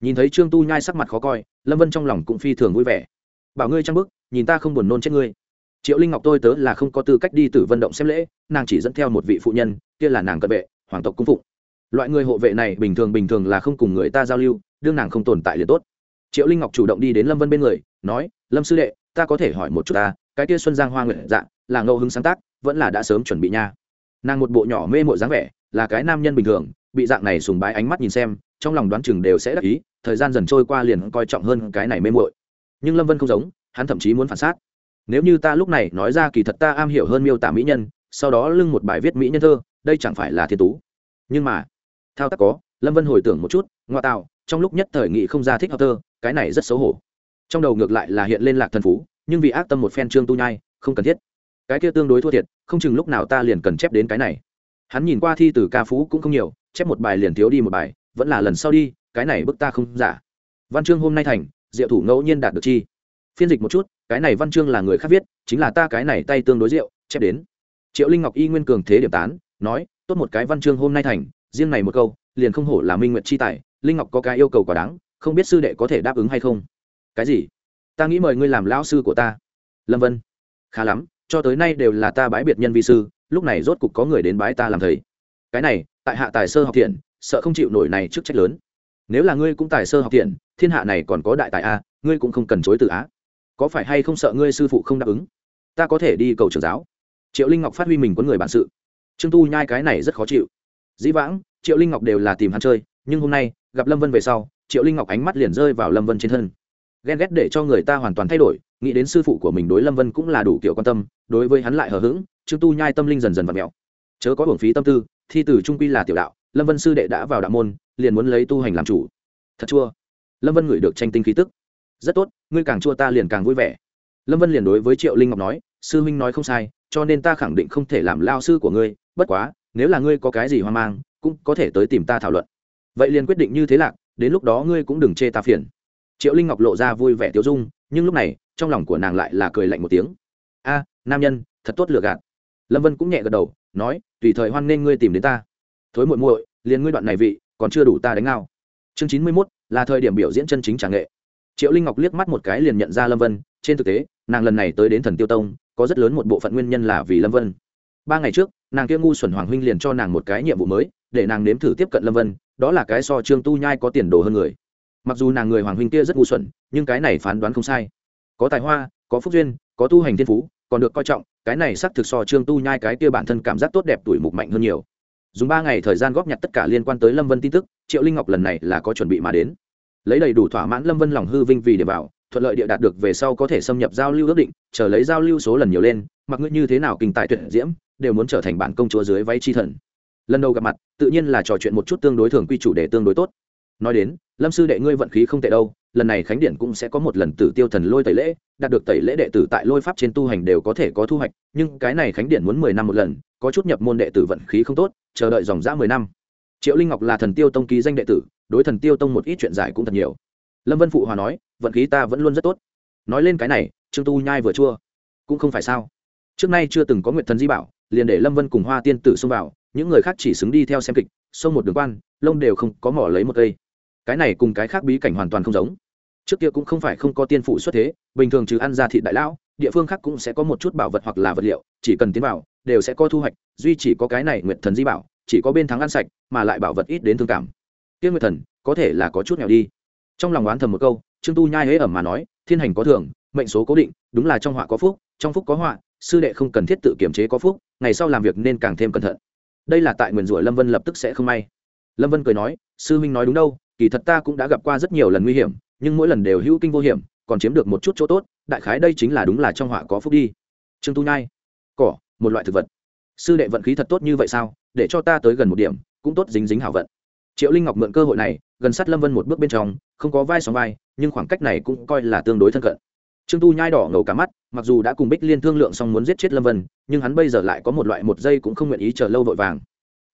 Nhìn thấy trương tu nhai sắc mặt khó coi, lâm vân trong lòng cũng phi thường vui vẻ. Bảo ngươi trăng bức nhìn ta không buồn nôn chết ngươi. Triệu linh ngọc tôi tớ là không có tư cách đi tử vận động xem lễ, nàng chỉ dẫn theo một vị phụ nhân, kia là nàng cận vệ, hoàng tộc cung phụng. Loại người hộ vệ này bình thường bình thường là không cùng người ta giao lưu, đương nàng không tồn tại liền tốt triệu linh ngọc chủ động đi đến lâm vân bên người, nói, lâm sư đệ, ta có thể hỏi một chút ta, cái kia xuân giang hoa nguyện dạng là ngẫu hứng sáng tác, vẫn là đã sớm chuẩn bị nha. Nàng một bộ nhỏ mê mội dáng vẻ, là cái nam nhân bình thường, bị dạng này sùng bái ánh mắt nhìn xem, trong lòng đoán chừng đều sẽ đắc ý, thời gian dần trôi qua liền coi trọng hơn cái này mê mội nhưng lâm vân không giống, hắn thậm chí muốn phản xác. Nếu như ta lúc này nói ra kỳ thật ta am hiểu hơn miêu tả mỹ nhân, sau đó lưng một bài viết mỹ nhân thơ, đây chẳng phải là thiên tú. Nhưng mà, thao tác có lâm vân hồi tưởng một chút, ngoại tạo, trong lúc nhất thời nghị không ra thích hợp thơ, cái này rất xấu hổ. Trong đầu ngược lại là hiện lên lạc thần phú, nhưng vì ác tâm một phen trương tu nhai, không cần thiết. Cái kia tương đối thua thiệt, không chừng lúc nào ta liền cần chép đến cái này. Hắn nhìn qua thi từ ca phú cũng không nhiều, chép một bài liền thiếu đi một bài, vẫn là lần sau đi, cái này bức ta không giả. Văn chương hôm nay thành, diệu thủ ngẫu nhiên đạt được chi? Phiên dịch một chút, cái này văn chương là người khác viết, chính là ta cái này tay tương đối rượu chép đến. Triệu linh ngọc y nguyên cường thế điểm tán, nói, tốt một cái văn chương hôm nay thành, riêng này một câu liền không hổ là minh nguyệt chi tài, linh ngọc có cái yêu cầu quá đáng, không biết sư đệ có thể đáp ứng hay không? Cái gì? Ta nghĩ mời ngươi làm lão sư của ta. Lâm vân. Khá lắm, cho tới nay đều là ta bái biệt nhân vi sư, lúc này rốt cục có người đến bái ta làm thầy. Cái này, tại hạ tài sơ học thiện, sợ không chịu nổi này trước trách lớn. Nếu là ngươi cũng tài sơ học thiện, thiên hạ này còn có đại tài a, ngươi cũng không cần chối từ á. Có phải hay không sợ ngươi sư phụ không đáp ứng? Ta có thể đi cầu trường giáo. Triệu linh ngọc phát huy mình có người bản sự. Trương tu nhai cái này rất khó chịu. Dĩ vãng triệu linh ngọc đều là tìm hắn chơi, nhưng hôm nay, gặp lâm vân về sau, triệu linh ngọc ánh mắt liền rơi vào lâm vân trên thân. Ghen ghét để cho người ta hoàn toàn thay đổi, nghĩ đến sư phụ của mình đối lâm vân cũng là đủ kiểu quan tâm, đối với hắn lại hờ hững trương tu nhai tâm linh dần dần v ặ mẹo. Chớ có hưởng phí tâm tư, thi tử trung quy là tiểu đạo, lâm vân sư đệ đã vào đạo môn, liền muốn lấy tu hành làm chủ. Thật chua. Lâm vân ngửi được tranh tinh khí tức. Rất tốt, ngươi càng chua ta liền càng vui vẻ. Lâm vân liền đối với triệu linh ngọc nói, sư huynh nói không sai, cho nên ta khẳng định không thể làm lao sư của ngươi, bất quá, nếu là ngươi có cái gì hoang mang cũng có thể tới tìm ta thảo luận. Vậy liền quyết định như thế lạc, đến lúc đó ngươi cũng đừng chê ta phiền. Triệu linh ngọc lộ ra vui vẻ tiêu dung, nhưng lúc này, trong lòng của nàng lại là cười lạnh một tiếng. A, nam nhân, thật tốt lừa gạt. Lâm vân cũng nhẹ gật đầu, nói, tùy thời hoan nghênh ngươi tìm đến ta. Thối muội muội, liền ngươi đoạn này vị, còn chưa đủ ta đánh ngao. Chương chín mươi mốt, là thời điểm biểu diễn chân chính tràng nghệ. Triệu linh ngọc liếc mắt một cái liền nhận ra lâm vân. Trên thực tế, nàng lần này tới đến thần tiêu tông, có rất lớn một bộ phận nguyên nhân là vì lâm vân. Ba ngày trước, nàng kia ngu xuẩn hoàng huynh liền cho nàng một cái nhiệm vụ mới để nàng nếm thử tiếp cận lâm vân, đó là cái so trương tu nhai có tiền đồ hơn người. Mặc dù nàng người hoàng huynh kia rất ngu xuẩn, nhưng cái này phán đoán không sai. Có tài hoa, có phúc duyên, có tu hành thiên phú, còn được coi trọng, cái này xác thực so trương tu nhai cái kia bản thân cảm giác tốt đẹp tuổi mục mạnh hơn nhiều. Dùng ba ngày thời gian góp nhặt tất cả liên quan tới lâm vân tin tức, triệu linh ngọc lần này là có chuẩn bị mà đến. Lấy đầy đủ thỏa mãn lâm vân lòng hư vinh vì để vào thuận lợi địa đạt được về sau có thể xâm nhập giao lưu ước định, chờ lấy giao lưu số lần nhiều lên, mặc ngươi như thế nào kinh tài tuyệt diễm, đều muốn trở thành bản công chúa dưới váy chi thần lần đầu gặp mặt, tự nhiên là trò chuyện một chút tương đối thường quy chủ đề tương đối tốt. Nói đến, lâm sư đệ ngươi vận khí không tệ đâu, lần này khánh điện cũng sẽ có một lần tử tiêu thần lôi tẩy lễ, đạt được tẩy lễ đệ tử tại lôi pháp trên tu hành đều có thể có thu hoạch, nhưng cái này khánh điện muốn mười năm một lần, có chút nhập môn đệ tử vận khí không tốt, chờ đợi dòng dã mười năm. Triệu linh ngọc là thần tiêu tông ký danh đệ tử, đối thần tiêu tông một ít chuyện giải cũng thật nhiều. Lâm vân phụ hòa nói, vận khí ta vẫn luôn rất tốt. Nói lên cái này, trương tu nhai vừa chua. Cũng không phải sao. Trước nay chưa từng có nguyện thần di bảo liền để lâm vân cùng hoa tiên tử xông vào những người khác chỉ xứng đi theo xem kịch xông một đường quan lông đều không có mỏ lấy một cây. Cái này cùng cái khác bí cảnh hoàn toàn không giống. Trước kia cũng không phải không có tiên phụ xuất thế bình thường trừ ăn ra thị đại lão địa phương khác cũng sẽ có một chút bảo vật hoặc là vật liệu chỉ cần tiến vào đều sẽ có thu hoạch duy chỉ có cái này nguyện thần di bảo chỉ có bên thắng ăn sạch mà lại bảo vật ít đến thương cảm. Tiên nguyện thần có thể là có chút nghèo đi. Trong lòng oán thầm một câu trương tu nhai hễ ẩm mà nói thiên hành có thường, mệnh số cố định đúng là trong họa có phúc trong phúc có họa sư đệ không cần thiết tự kiểm chế có phúc, ngày sau làm việc nên càng thêm cẩn thận. Đây là tại nguyền rủa lâm vân lập tức sẽ không may. Lâm vân cười nói, sư minh nói đúng đâu, kỳ thật ta cũng đã gặp qua rất nhiều lần nguy hiểm, nhưng mỗi lần đều hữu kinh vô hiểm, còn chiếm được một chút chỗ tốt, đại khái đây chính là đúng là trong họa có phúc đi. Trương tu nhai, cỏ, một loại thực vật. Sư đệ vận khí thật tốt như vậy sao, để cho ta tới gần một điểm, cũng tốt dính dính hảo vận. Triệu linh ngọc mượn cơ hội này, gần sát lâm vân một bước bên trong, không có vai sóng vai, nhưng khoảng cách này cũng coi là tương đối thân cận trương tu nhai đỏ ngầu cả mắt, mặc dù đã cùng bích liên thương lượng xong muốn giết chết lâm vân, nhưng hắn bây giờ lại có một loại một giây cũng không nguyện ý chờ lâu vội vàng.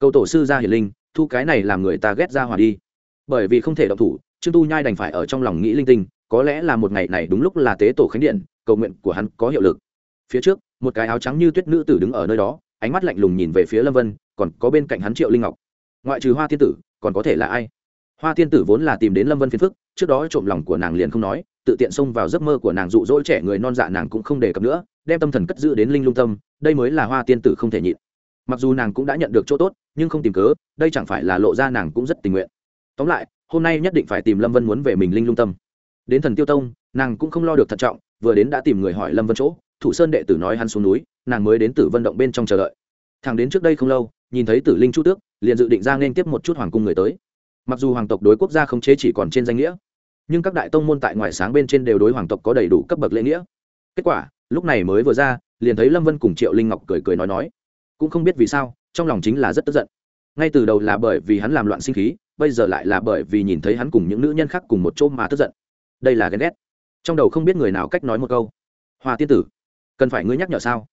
Cầu tổ sư ra hiển linh, thu cái này làm người ta ghét ra hòa đi. Bởi vì không thể động thủ, trương tu nhai đành phải ở trong lòng nghĩ linh tinh, có lẽ là một ngày này đúng lúc là tế tổ khánh điện, cầu nguyện của hắn có hiệu lực. Phía trước, một cái áo trắng như tuyết nữ tử đứng ở nơi đó, ánh mắt lạnh lùng nhìn về phía lâm vân, còn có bên cạnh hắn triệu linh ngọc. Ngoại trừ hoa thiên tử, còn có thể là ai? Hoa thiên tử vốn là tìm đến lâm vân phiền phức, trước đó trộm lòng của nàng liền không nói tự tiện xông vào giấc mơ của nàng dụ dỗ trẻ người non dạ nàng cũng không đề cập nữa, đem tâm thần cất giữ đến linh lung tâm, đây mới là hoa tiên tử không thể nhịn. Mặc dù nàng cũng đã nhận được chỗ tốt, nhưng không tìm cớ, đây chẳng phải là lộ ra nàng cũng rất tình nguyện. Tóm lại, hôm nay nhất định phải tìm lâm vân muốn về mình linh lung tâm. Đến thần tiêu tông, nàng cũng không lo được thận trọng, vừa đến đã tìm người hỏi lâm vân chỗ, thủ sơn đệ tử nói hắn xuống núi, nàng mới đến tử vân động bên trong chờ đợi. Thằng đến trước đây không lâu, nhìn thấy tử linh chu tước, liền dự định ra nên tiếp một chút hoàng cung người tới. Mặc dù hoàng tộc đối quốc gia không chế chỉ còn trên danh nghĩa nhưng các đại tông môn tại ngoài sáng bên trên đều đối hoàng tộc có đầy đủ cấp bậc lễ nghĩa. Kết quả, lúc này mới vừa ra, liền thấy lâm vân cùng triệu linh ngọc cười cười nói nói. Cũng không biết vì sao, trong lòng chính là rất tức giận. Ngay từ đầu là bởi vì hắn làm loạn sinh khí, bây giờ lại là bởi vì nhìn thấy hắn cùng những nữ nhân khác cùng một chỗ mà tức giận. Đây là ghen ghét. Trong đầu không biết người nào cách nói một câu. Hoa tiên tử, cần phải ngươi nhắc nhở sao?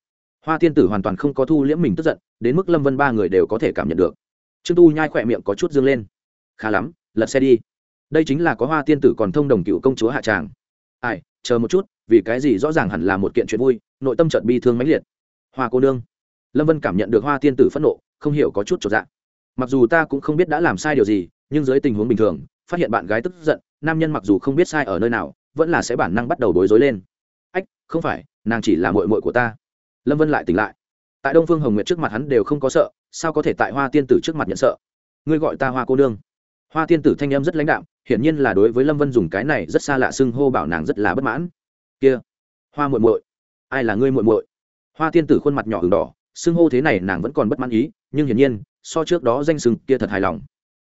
Hoa tiên tử hoàn toàn không có thu liễm mình tức giận, đến mức lâm vân ba người đều có thể cảm nhận được. Trương tu nhai khỏe miệng có chút dương lên. Khá lắm, lật xe đi đây chính là có hoa tiên tử còn thông đồng cựu công chúa hạ tràng. Ai, chờ một chút, vì cái gì rõ ràng hẳn là một kiện chuyện vui, nội tâm trận bi thương mãnh liệt. Hoa cô nương. Lâm vân cảm nhận được hoa tiên tử phẫn nộ, không hiểu có chút trọn dạng mặc dù ta cũng không biết đã làm sai điều gì, nhưng dưới tình huống bình thường, phát hiện bạn gái tức giận, nam nhân mặc dù không biết sai ở nơi nào, vẫn là sẽ bản năng bắt đầu bối rối lên. Ách, không phải, nàng chỉ là mội mội của ta. Lâm vân lại tỉnh lại. Tại đông phương hồng nguyệt trước mặt hắn đều không có sợ, sao có thể tại hoa tiên tử trước mặt nhận sợ? Ngươi gọi ta hoa cô nương. Hoa tiên tử thanh em rất lãnh đạm hiển nhiên là đối với lâm vân dùng cái này rất xa lạ xưng hô bảo nàng rất là bất mãn. Kia, hoa muội muội, ai là ngươi muội muội? Hoa tiên tử khuôn mặt nhỏ h đỏ, xưng hô thế này nàng vẫn còn bất mãn ý, nhưng hiển nhiên, so trước đó danh sưng kia thật hài lòng.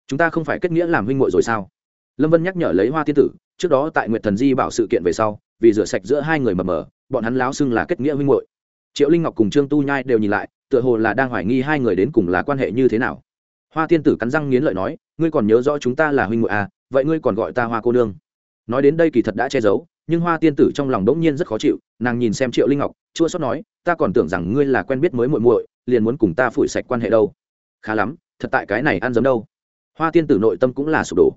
Chúng ta không phải kết nghĩa làm huynh muội rồi sao? Lâm vân nhắc nhở lấy hoa tiên tử, trước đó tại nguyệt thần di bảo sự kiện về sau, vì rửa sạch giữa hai người mờ mờ, bọn hắn láo xưng là kết nghĩa huynh muội. Triệu linh ngọc cùng trương tu nhai đều nhìn lại, tựa hồ là đang hoài nghi hai người đến cùng là quan hệ như thế nào. Hoa tiên tử cắn răng nghiến lợi nói, ngươi còn nhớ rõ chúng ta là huynh muội à vậy ngươi còn gọi ta hoa cô nương? Nói đến đây kỳ thật đã che giấu, nhưng hoa tiên tử trong lòng đỗng nhiên rất khó chịu, nàng nhìn xem triệu linh ngọc, chua xót nói, ta còn tưởng rằng ngươi là quen biết mới muội muội, liền muốn cùng ta phủi sạch quan hệ đâu. Khá lắm, thật tại cái này ăn giấm đâu. Hoa tiên tử nội tâm cũng là sụp đổ.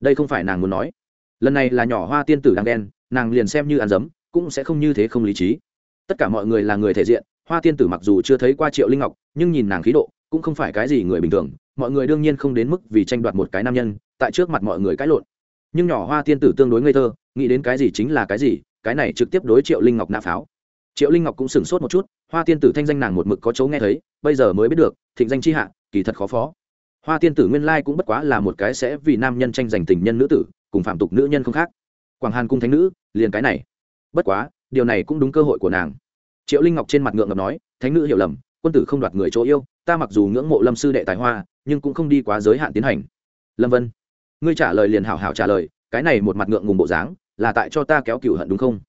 Đây không phải nàng muốn nói. Lần này là nhỏ hoa tiên tử đang đen, nàng liền xem như ăn giấm cũng sẽ không như thế không lý trí. Tất cả mọi người là người thể diện, hoa tiên tử mặc dù chưa thấy qua triệu linh ngọc, nhưng nhìn nàng khí độ, cũng không phải cái gì người bình thường mọi người đương nhiên không đến mức vì tranh đoạt một cái nam nhân, tại trước mặt mọi người cãi lộn. Nhưng nhỏ hoa tiên tử tương đối ngây thơ, nghĩ đến cái gì chính là cái gì, cái này trực tiếp đối triệu linh ngọc nạ pháo. Triệu linh ngọc cũng sửng sốt một chút, hoa tiên tử thanh danh nàng một mực có chỗ nghe thấy, bây giờ mới biết được, thịnh danh c h i hạ, kỳ thật khó phó. Hoa tiên tử nguyên lai cũng bất quá là một cái sẽ vì nam nhân tranh giành tình nhân nữ tử, cùng phạm tục nữ nhân không khác. Quảng hàn cung thánh nữ, liền cái này. Bất quá, điều này cũng đúng cơ hội của nàng. Triệu linh ngọc trên mặt ngượng ngập nói, thánh nữ hiểu lầm, quân tử không đoạt người chỗ yêu, ta mặc dù ngưỡng mộ lâm sư đệ tài hoa nhưng cũng không đi quá giới hạn tiến hành. Lâm vân, ngươi trả lời liền hảo hảo trả lời, cái này một mặt ngượng ngùng bộ dáng, là tại cho ta kéo cựu hận đúng không?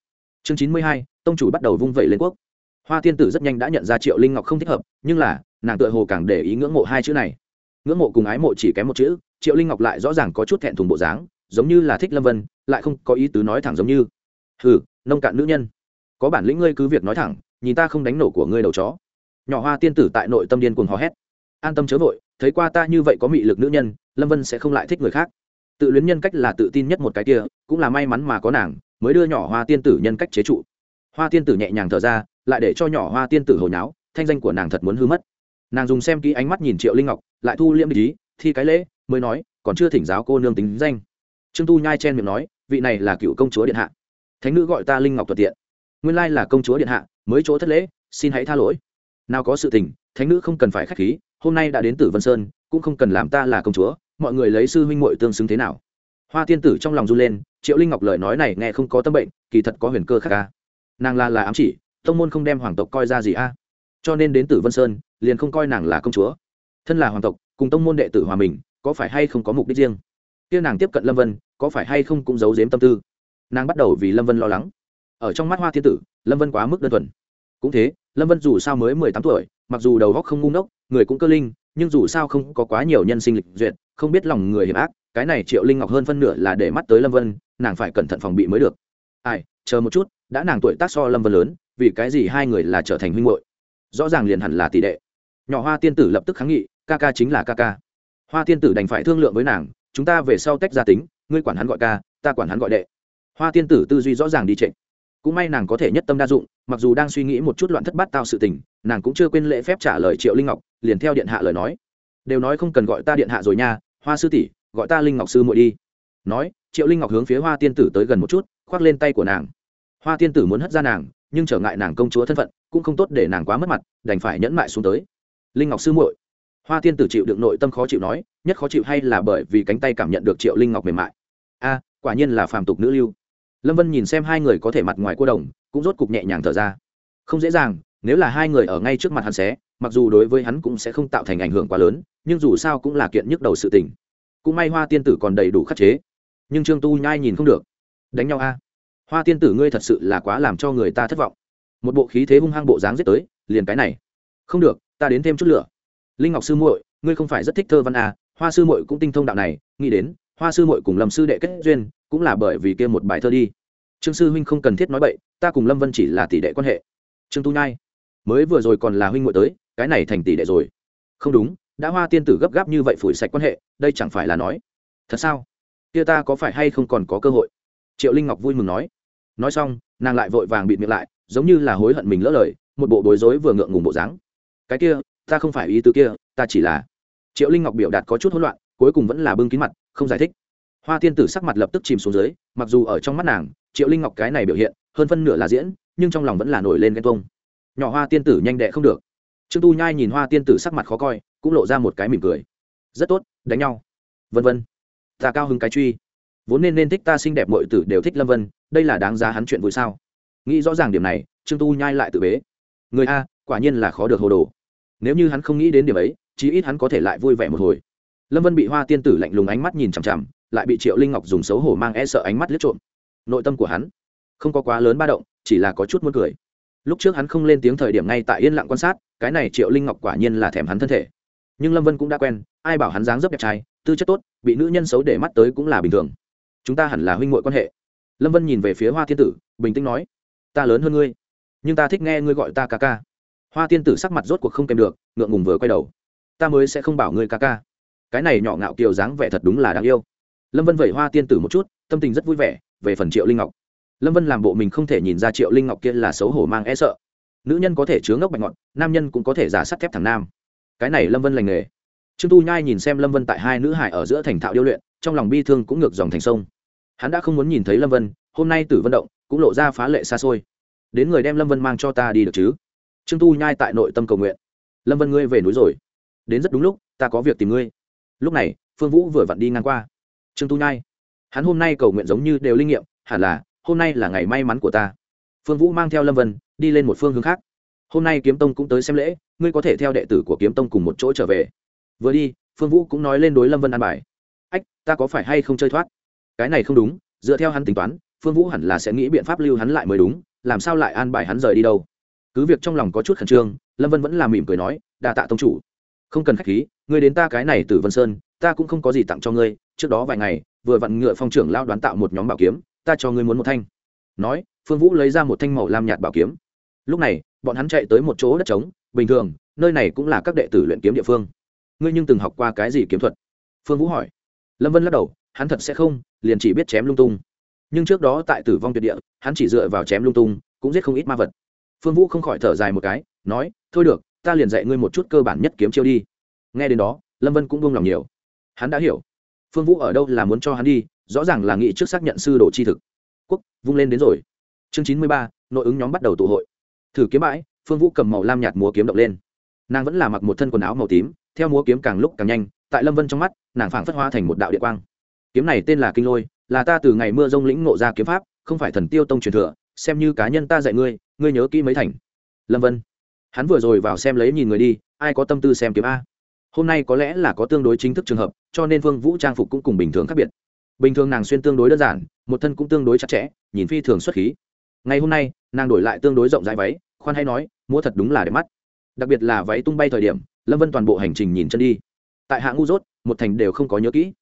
Chương chín mươi hai, tông chủ bắt đầu vung vẩy lên quốc. Hoa tiên tử rất nhanh đã nhận ra triệu linh ngọc không thích hợp, nhưng là, nàng tựa hồ càng để ý ngưỡng mộ hai chữ này. Ngưỡng mộ cùng ái mộ chỉ kém một chữ, triệu linh ngọc lại rõ ràng có chút thẹn thùng bộ dáng, giống như là thích lâm vân, lại không có ý tứ nói thẳng giống như, hừ, nông cạn nữ nhân, có bản lĩnh ngươi cứ việc nói thẳng, nhìn ta không đánh nổ của ngươi đầu chó. Nhỏ hoa tiên tử tại nội tâm điên cuồng hò hét an tâm chớ vội, thấy qua ta như vậy có mị lực nữ nhân, lâm vân sẽ không lại thích người khác. Tự luyến nhân cách là tự tin nhất một cái kia, cũng là may mắn mà có nàng, mới đưa nhỏ hoa tiên tử nhân cách chế trụ. Hoa tiên tử nhẹ nhàng thở ra, lại để cho nhỏ hoa tiên tử hồi nháo thanh danh của nàng thật muốn hư mất. Nàng dùng xem kỹ ánh mắt nhìn triệu linh ngọc, lại thu liễm ý, thi cái lễ, mới nói, còn chưa thỉnh giáo cô nương tính danh. Trương tu nhai chen miệng nói, vị này là cựu công chúa điện hạ. Thánh nữ gọi ta linh ngọc thuận tiện. Nguyên lai là công chúa điện hạ, mới chỗ thất lễ, xin hãy tha lỗi. Nào có sự tình, thánh nữ không cần phải k h á c h khí hôm nay đã đến tử vân sơn, cũng không cần làm ta là công chúa, mọi người lấy sư huynh muội tương xứng thế nào? Hoa tiên tử trong lòng run lên, triệu linh ngọc lời nói này nghe không có tâm bệnh, kỳ thật có huyền cơ khác ca nàng là là ám chỉ, tông môn không đem hoàng tộc coi ra gì a. Cho nên đến tử vân sơn, liền không coi nàng là công chúa. Thân là hoàng tộc, cùng tông môn đệ tử hòa mình, có phải hay không có mục đích riêng? Kia nàng tiếp cận lâm vân, có phải hay không cũng giấu giếm tâm tư. Nàng bắt đầu vì lâm vân lo lắng. Ở trong mắt hoa thiên tử, lâm vân quá mức đơn thuần. Cũng thế, lâm vân dù sao mới mười tám tuổi, mặc dù đầu góc không ngu ngốc người cũng cơ linh, nhưng dù sao không có quá nhiều nhân sinh lịch duyệt, không biết lòng người hiểm ác, cái này triệu linh ngọc hơn phân nửa là để mắt tới lâm vân, nàng phải cẩn thận phòng bị mới được. Ai, chờ một chút, đã nàng tuổi tác so lâm vân lớn, vì cái gì hai người là trở thành huynh hội rõ ràng liền hẳn là tỷ đệ. Nhỏ hoa tiên tử lập tức kháng nghị, ca ca chính là ca ca. Hoa tiên tử đành phải thương lượng với nàng, chúng ta về sau tách gia tính, ngươi quản hắn gọi ca, ta quản hắn gọi đệ. Hoa tiên tử tư duy rõ ràng đi trịnh cũng may nàng có thể nhất tâm đa dụng, mặc dù đang suy nghĩ một chút loạn thất bát tao sự tình nàng cũng chưa quên lễ phép trả lời triệu linh ngọc, liền theo điện hạ lời nói. Đều nói không cần gọi ta điện hạ rồi nha, hoa sư tỷ, gọi ta linh ngọc sư muội đi. Nói, triệu linh ngọc hướng phía hoa tiên tử tới gần một chút, khoác lên tay của nàng. Hoa tiên tử muốn hất ra nàng, nhưng trở ngại nàng công chúa thân phận, cũng không tốt để nàng quá mất mặt, đành phải nhẫn mại xuống tới. Linh ngọc sư muội. Hoa tiên tử chịu đựng nội tâm khó chịu nói, nhất khó chịu hay là bởi vì cánh tay cảm nhận được triệu linh ngọc mềm mại. A, quả nhiên là phàm tục nữ lưu. Lâm vân nhìn xem hai người có thể mặt ngoài cô đồng, cũng rốt cục nhẹ nhàng thở ra. Không dễ dàng nếu là hai người ở ngay trước mặt hắn xé, mặc dù đối với hắn cũng sẽ không tạo thành ảnh hưởng quá lớn, nhưng dù sao cũng là kiện nhức đầu sự tình. Cũng may hoa tiên tử còn đầy đủ khắc chế. Nhưng trương tu nhai nhìn không được. Đánh nhau a. Hoa tiên tử ngươi thật sự là quá làm cho người ta thất vọng. Một bộ khí thế hung hăng bộ dáng giết tới, liền cái này. Không được, ta đến thêm chút lửa. Linh ngọc sư muội, ngươi không phải rất thích thơ văn à hoa sư muội cũng tinh thông đạo này, nghĩ đến, hoa sư muội cùng lâm sư đệ kết duyên, cũng là bởi vì kia một bài thơ đi. Trương sư huynh không cần thiết nói bậy, ta cùng lâm vân chỉ là tỷ đệ quan hệ. Trương tu nhai mới vừa rồi còn là huynh muội tới, cái này thành tỷ đệ rồi. Không đúng, đã hoa tiên tử gấp gáp như vậy phủi sạch quan hệ, đây chẳng phải là nói. Thật sao? Kia ta có phải hay không còn có cơ hội? Triệu linh ngọc vui mừng nói. Nói xong, nàng lại vội vàng bịt miệng lại, giống như là hối hận mình lỡ lời, một bộ bối rối vừa ngượng ngùng bộ dáng. Cái kia, ta không phải ý tứ kia, ta chỉ là triệu linh ngọc biểu đạt có chút hỗn loạn, cuối cùng vẫn là bưng kín mặt, không giải thích. Hoa tiên tử sắc mặt lập tức chìm xuống dưới, mặc dù ở trong mắt nàng, triệu linh ngọc cái này biểu hiện, hơn phân nửa là diễn, nhưng trong lòng vẫn là nổi lên ghen tuông nhỏ hoa tiên tử nhanh đệ không được. Trương tu nhai nhìn hoa tiên tử sắc mặt khó coi, cũng lộ ra một cái mỉm cười. Rất tốt, đánh nhau. Vân vân. Ta cao hứng cái truy. Vốn nên nên thích ta xinh đẹp mọi tử đều thích lâm vân, đây là đáng giá hắn chuyện vui sao? Nghĩ rõ ràng điểm này, trương tu nhai lại tự bế. Người a, quả nhiên là khó được hồ đồ. Nếu như hắn không nghĩ đến điểm ấy, chí ít hắn có thể lại vui vẻ một hồi. Lâm vân bị hoa tiên tử lạnh lùng ánh mắt nhìn chằm chằm, lại bị triệu linh ngọc dùng xấu hổ mang e sợ ánh mắt liếc trộm. Nội tâm của hắn không có quá lớn ba động, chỉ là có chút muốn cười lúc trước hắn không lên tiếng thời điểm ngay tại yên lặng quan sát, cái này triệu linh ngọc quả nhiên là thèm hắn thân thể. Nhưng lâm vân cũng đã quen, ai bảo hắn dáng dấp đẹp trai, tư chất tốt, bị nữ nhân xấu để mắt tới cũng là bình thường. Chúng ta hẳn là huynh muội quan hệ. Lâm vân nhìn về phía hoa thiên tử, bình tĩnh nói, ta lớn hơn ngươi, nhưng ta thích nghe ngươi gọi ta ca ca. Hoa tiên tử sắc mặt rốt cuộc không kèm được, ngượng ngùng vừa quay đầu. Ta mới sẽ không bảo ngươi ca ca. Cái này nhỏ ngạo kiều dáng vẻ thật đúng là đáng yêu. Lâm vân vẩy hoa tiên tử một chút, tâm tình rất vui vẻ, về phần triệu linh ngọc lâm vân làm bộ mình không thể nhìn ra triệu linh ngọc kia là xấu hổ mang e sợ. Nữ nhân có thể chứa ngốc bạch ngọt nam nhân cũng có thể giả sắt thép thằng nam. Cái này lâm vân lành nghề. Trương tu nhai nhìn xem lâm vân tại hai nữ hải ở giữa thành thạo điêu luyện, trong lòng bi thương cũng ngược dòng thành sông. Hắn đã không muốn nhìn thấy lâm vân, hôm nay tử vận động cũng lộ ra phá lệ xa xôi. Đến người đem lâm vân mang cho ta đi được chứ? Trương tu nhai tại nội tâm cầu nguyện. Lâm vân ngươi về núi rồi. Đến rất đúng lúc, ta có việc tìm ngươi. Lúc này, phương vũ vừa vặn đi ngang qua. Trương tu nhai. Hắn hôm nay cầu nguyện giống như đều linh nghiệm, hẳn là hôm nay là ngày may mắn của ta. Phương vũ mang theo lâm vân, đi lên một phương hướng khác. Hôm nay kiếm tông cũng tới xem lễ, ngươi có thể theo đệ tử của kiếm tông cùng một chỗ trở về. Vừa đi, phương vũ cũng nói lên đối lâm vân an bài. Ách, ta có phải hay không chơi thoát? Cái này không đúng, dựa theo hắn tính toán, phương vũ hẳn là sẽ nghĩ biện pháp lưu hắn lại mới đúng, làm sao lại an bài hắn rời đi đâu? Cứ việc trong lòng có chút khẩn trương, lâm vân vẫn làm mỉm cười nói đà tạ tông chủ. Không cần k h á c h khí, ngươi đến ta cái này từ vân sơn, ta cũng không có gì tặng cho ngươi, trước đó vài ngày, vừa vặn ngựa phong trưởng lao đoán tạo một nhóm bảo kiếm ta cho ngươi muốn một thanh. Nói, phương vũ lấy ra một thanh màu lam nhạt bảo kiếm. Lúc này, bọn hắn chạy tới một chỗ đất trống, bình thường, nơi này cũng là các đệ tử luyện kiếm địa phương. Ngươi nhưng từng học qua cái gì kiếm thuật? Phương vũ hỏi. Lâm vân lắc đầu, hắn thật sẽ không, liền chỉ biết chém lung tung. Nhưng trước đó tại tử vong tuyệt địa, hắn chỉ dựa vào chém lung tung, cũng giết không ít ma vật. Phương vũ không khỏi thở dài một cái, nói, thôi được, ta liền dạy ngươi một chút cơ bản nhất kiếm chiêu đi. Nghe đến đó, lâm vân cũng buông lòng nhiều. Hắn đã hiểu phương vũ ở đâu là muốn cho hắn đi, rõ ràng là nghị trước xác nhận sư đồ chi thực. Quốc, vung lên đến rồi. Chương chín mươi ba, nội ứng nhóm bắt đầu tụ hội. Thử kiếm bãi, phương vũ cầm màu lam nhạt múa kiếm động lên. Nàng vẫn là mặc một thân quần áo màu tím, theo múa kiếm càng lúc càng nhanh, tại lâm vân trong mắt, nàng phảng phất hoa thành một đạo địa quang. Kiếm này tên là kinh lôi, là ta từ ngày mưa rông lĩnh ngộ ra kiếm pháp, không phải thần tiêu tông truyền thừa, xem như cá nhân ta dạy ngươi ngươi nhớ kỹ mấy thành. Lâm vân, hắn vừa rồi vào xem lấy nhìn người đi, ai có tâm tư xem kiếm a? Hôm nay có lẽ là có tương đối chính thức trường hợp, cho nên Vương vũ trang phục cũng cùng bình thường khác biệt. Bình thường nàng xuyên tương đối đơn giản, một thân cũng tương đối chặt chẽ, nhìn phi thường xuất khí. Ngày hôm nay, nàng đổi lại tương đối rộng rãi váy, khoan hay nói mua thật đúng là đẹp mắt. Đặc biệt là váy tung bay thời điểm, lâm vân toàn bộ hành trình nhìn chân đi. Tại hạ ngu dốt, một thành đều không có nhớ kỹ.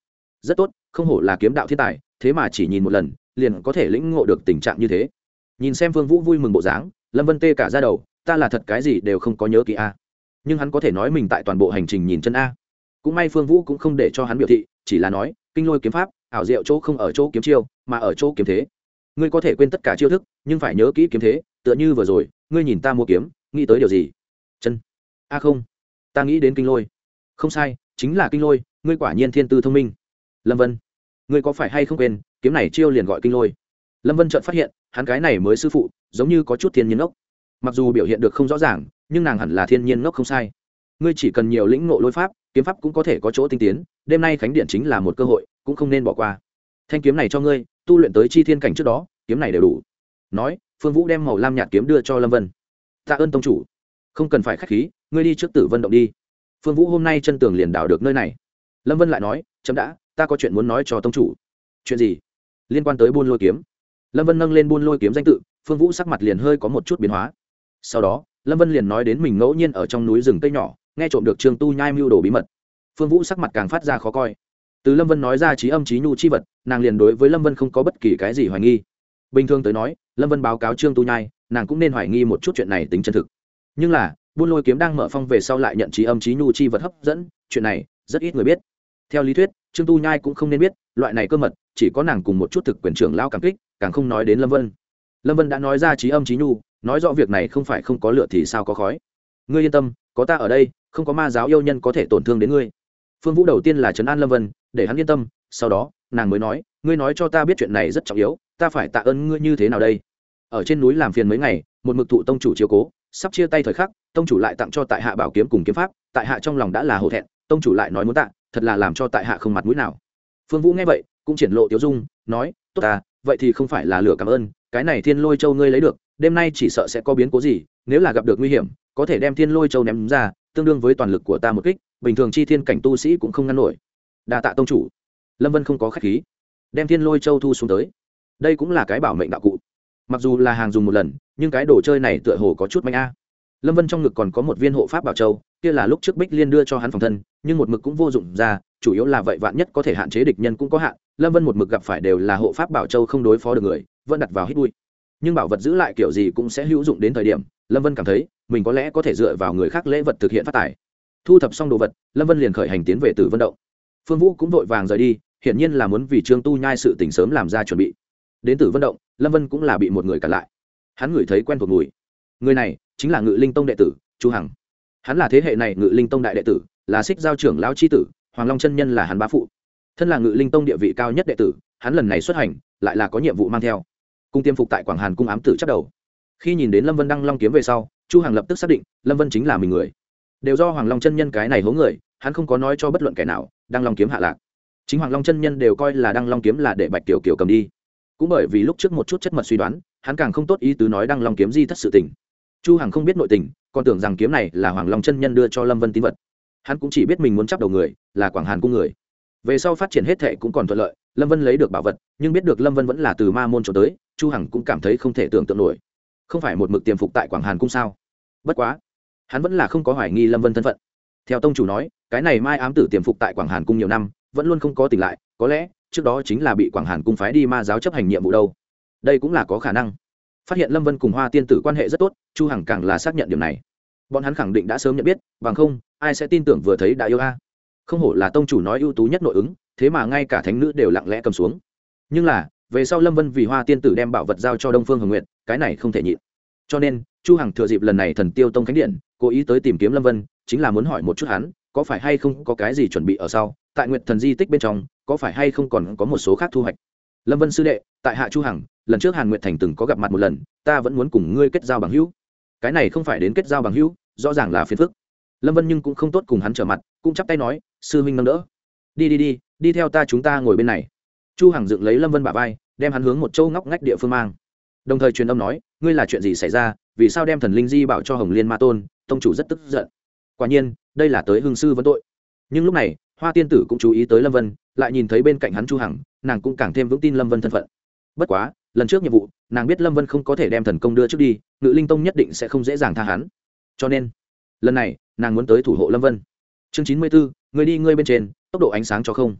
Rất tốt, không hổ là kiếm đạo thiên tài, thế mà chỉ nhìn một lần, liền có thể lĩnh ngộ được tình trạng như thế. Nhìn xem Vương vũ vui mừng bộ dáng, lâm vân tê cả ra đầu, ta là thật cái gì đều không có nhớ kỹ a nhưng hắn có thể nói mình tại toàn bộ hành trình nhìn chân a. Cũng may phương vũ cũng không để cho hắn biểu thị, chỉ là nói, kinh lôi kiếm pháp, ảo diệu chỗ không ở chỗ kiếm chiêu, mà ở chỗ kiếm thế. Ngươi có thể quên tất cả chiêu thức, nhưng phải nhớ kỹ kiếm thế, tựa như vừa rồi, ngươi nhìn ta mua kiếm, nghĩ tới điều gì? Chân. A không, ta nghĩ đến kinh lôi. Không sai, chính là kinh lôi, ngươi quả nhiên thiên tư thông minh. Lâm vân. Ngươi có phải hay không quên, kiếm này chiêu liền gọi kinh lôi? Lâm vân chợt phát hiện, hắn cái này mới sư phụ, giống như có chút thiên nhiên ốc. Mặc dù biểu hiện được không rõ ràng nhưng nàng hẳn là thiên nhiên ngốc không sai. Ngươi chỉ cần nhiều lĩnh ngộ lôi pháp, kiếm pháp cũng có thể có chỗ tinh tiến, đêm nay khánh điện chính là một cơ hội, cũng không nên bỏ qua. Thanh kiếm này cho ngươi, tu luyện tới chi thiên cảnh trước đó, kiếm này đều đủ. Nói, phương vũ đem màu lam nhạt kiếm đưa cho lâm vân. Tạ ơn tông chủ. Không cần phải k h á c h khí, ngươi đi trước tử vân động đi. Phương vũ hôm nay chân tường liền đảo được nơi này. Lâm vân lại nói, chấm đã, ta có chuyện muốn nói cho tông chủ. Chuyện gì? Liên quan tới buôn lôi kiếm. Lâm vân nâng lên buôn lôi kiếm danh tự, phương vũ sắc mặt liền hơi có một chút biến hóa. Sau đó lâm vân liền nói đến mình ngẫu nhiên ở trong núi rừng cây nhỏ, nghe trộm được Trương tu nhai mưu đồ bí mật. Phương vũ sắc mặt càng phát ra khó coi. Từ lâm vân nói ra trí âm trí nhu chi vật, nàng liền đối với lâm vân không có bất kỳ cái gì hoài nghi. Bình thường tới nói, lâm vân báo cáo trương tu nhai, nàng cũng nên hoài nghi một chút chuyện này tính chân thực. Nhưng là, buôn lôi kiếm đang mở phong về sau lại nhận trí âm trí nhu chi vật hấp dẫn, chuyện này, rất ít người biết. Theo lý thuyết, trương tu nhai cũng không nên biết, loại này cơ mật, chỉ có nàng cùng một chút thực quyền trưởng lao cảm kích, càng không nói đến lâm vân. Lâm vân đã nói ra trí âm trí nhu nói rõ việc này không phải không có lửa thì sao có khói. Ngươi yên tâm, có ta ở đây, không có ma giáo yêu nhân có thể tổn thương đến ngươi. Phương vũ đầu tiên là trấn an lâm vân, để hắn yên tâm, sau đó, nàng mới nói, ngươi nói cho ta biết chuyện này rất trọng yếu, ta phải tạ ơn ngươi như thế nào đây? Ở trên núi làm phiền mấy ngày, một mực thụ tông chủ chiếu cố, sắp chia tay thời khắc, tông chủ lại tặng cho tại hạ bảo kiếm cùng kiếm pháp, tại hạ trong lòng đã là hổ thẹn, tông chủ lại nói muốn tạ, thật là làm cho tại hạ không mặt mũi nào. Phương vũ nghe vậy, cũng triển lộ tiếu dung, nói, tốt ta, vậy thì không phải là lửa cảm ơn, cái này thiên lôi châu ngươi lấy được đêm nay chỉ sợ sẽ có biến cố gì, nếu là gặp được nguy hiểm, có thể đem thiên lôi châu ném ra, tương đương với toàn lực của ta một kích, bình thường chi thiên cảnh tu sĩ cũng không ngăn nổi. Đa tạ tông chủ. Lâm vân không có k h á c h khí, đem thiên lôi châu thu xuống tới. Đây cũng là cái bảo mệnh đạo cụ. Mặc dù là hàng dùng một lần, nhưng cái đồ chơi này tựa hồ có chút mạnh a. Lâm vân trong ngực còn có một viên hộ pháp bảo châu, kia là lúc trước bích liên đưa cho hắn phòng thân, nhưng một mực cũng vô dụng ra, chủ yếu là vậy vạn nhất có thể hạn chế địch nhân cũng có hạn. Lâm vân một mực gặp phải đều là hộ pháp bảo châu không đối phó được người, vẫn đặt vào hít bụi nhưng bảo vật giữ lại kiểu gì cũng sẽ hữu dụng đến thời điểm. Lâm vân cảm thấy, mình có lẽ có thể dựa vào người khác lễ vật thực hiện phát tài. Thu thập xong đồ vật, lâm vân liền khởi hành tiến về tử vân động. Phương vũ cũng vội vàng rời đi, hiển nhiên là muốn vì trương tu nhai sự tỉnh sớm làm ra chuẩn bị. Đến tử vân động, lâm vân cũng là bị một người cản lại. Hắn ngửi thấy quen thuộc mùi. Người này chính là ngự linh tông đệ tử, chu hằng. Hắn là thế hệ này ngự linh tông đại đệ tử, là xích giao trưởng lão c h i tử, hoàng long chân nhân là hắn bá phụ. Thân là ngự linh tông địa vị cao nhất đệ tử, hắn lần này xuất hành, lại là có nhiệm vụ mang theo cung tiêm phục tại quảng hàn cung ám tử chắc đầu. Khi nhìn đến lâm vân đăng long kiếm về sau, chu hằng lập tức xác định, lâm vân chính là mình người. Đều do hoàng long chân nhân cái này hố người, hắn không có nói cho bất luận kẻ nào, đăng long kiếm hạ lạc. Chính hoàng long chân nhân đều coi là đăng long kiếm là để bạch tiểu kiều cầm đi. Cũng bởi vì lúc trước một chút chất mật suy đoán, hắn càng không tốt ý tứ nói đăng long kiếm di thất sự tình. Chu hằng không biết nội tình, còn tưởng rằng kiếm này là hoàng long chân nhân đưa cho lâm vân tín vật. Hắn cũng chỉ biết mình muốn chấp đầu người, là quảng hàn cung người. Về sau phát triển hết thệ cũng còn thuận lợi lâm vân lấy được bảo vật, nhưng biết được lâm vân vẫn là từ ma môn trốn tới, chu hằng cũng cảm thấy không thể tưởng tượng nổi. Không phải một mực tiềm phục tại quảng hàn cung sao? Bất quá, hắn vẫn là không có hoài nghi lâm vân thân phận. Theo tông chủ nói, cái này mai ám tử tiềm phục tại quảng hàn cung nhiều năm, vẫn luôn không có tỉnh lại, có lẽ, trước đó chính là bị quảng hàn cung phái đi ma giáo chấp hành nhiệm vụ đâu. Đây cũng là có khả năng. Phát hiện lâm vân cùng hoa tiên tử quan hệ rất tốt, chu hằng càng là xác nhận điểm này. Bọn hắn khẳng định đã sớm nhận biết, bằng không, ai sẽ tin tưởng vừa thấy đã yêu a. Không hổ là tông chủ nói ưu tú nhất nội ứng thế mà ngay cả thánh nữ đều lặng lẽ cầm xuống. Nhưng là, về sau lâm vân vì hoa tiên tử đem bảo vật giao cho đông phương hồng nguyện cái này không thể nhịn. Cho nên, chu hằng thừa dịp lần này thần tiêu tông khánh điện, cố ý tới tìm kiếm lâm vân, chính là muốn hỏi một chút hắn, có phải hay không có cái gì chuẩn bị ở sau? Tại nguyện thần di tích bên trong, có phải hay không còn có một số khác thu hoạch? Lâm vân sư đệ, tại hạ chu hằng, lần trước hàn nguyệt thành từng có gặp mặt một lần, ta vẫn muốn cùng ngươi kết giao bằng hữu. Cái này không phải đến kết giao bằng hữu, rõ ràng là phiền phức. Lâm vân nhưng cũng không tốt cùng hắn trở mặt, cũng chắp tay nói, sư huynh nâng đỡ. Đi đi đi đi theo ta chúng ta ngồi bên này. Chu hằng dựng lấy lâm vân bả vai, đem hắn hướng một châu ngóc ngách địa phương mang. Đồng thời truyền âm nói, ngươi là chuyện gì xảy ra? Vì sao đem thần linh di bảo cho hồng liên ma tôn? Tông chủ rất tức giận. Quả nhiên, đây là tới hương sư vấn tội. Nhưng lúc này, hoa tiên tử cũng chú ý tới lâm vân, lại nhìn thấy bên cạnh hắn chu hằng, nàng cũng càng thêm vững tin lâm vân thân phận. Bất quá, lần trước nhiệm vụ, nàng biết lâm vân không có thể đem thần công đưa trước đi, ngự linh tông nhất định sẽ không dễ dàng tha hắn. Cho nên, lần này, nàng muốn tới thủ hộ lâm vân. Chương chín mươi bốn người đi ngươi bên trên, tốc độ ánh sáng cho không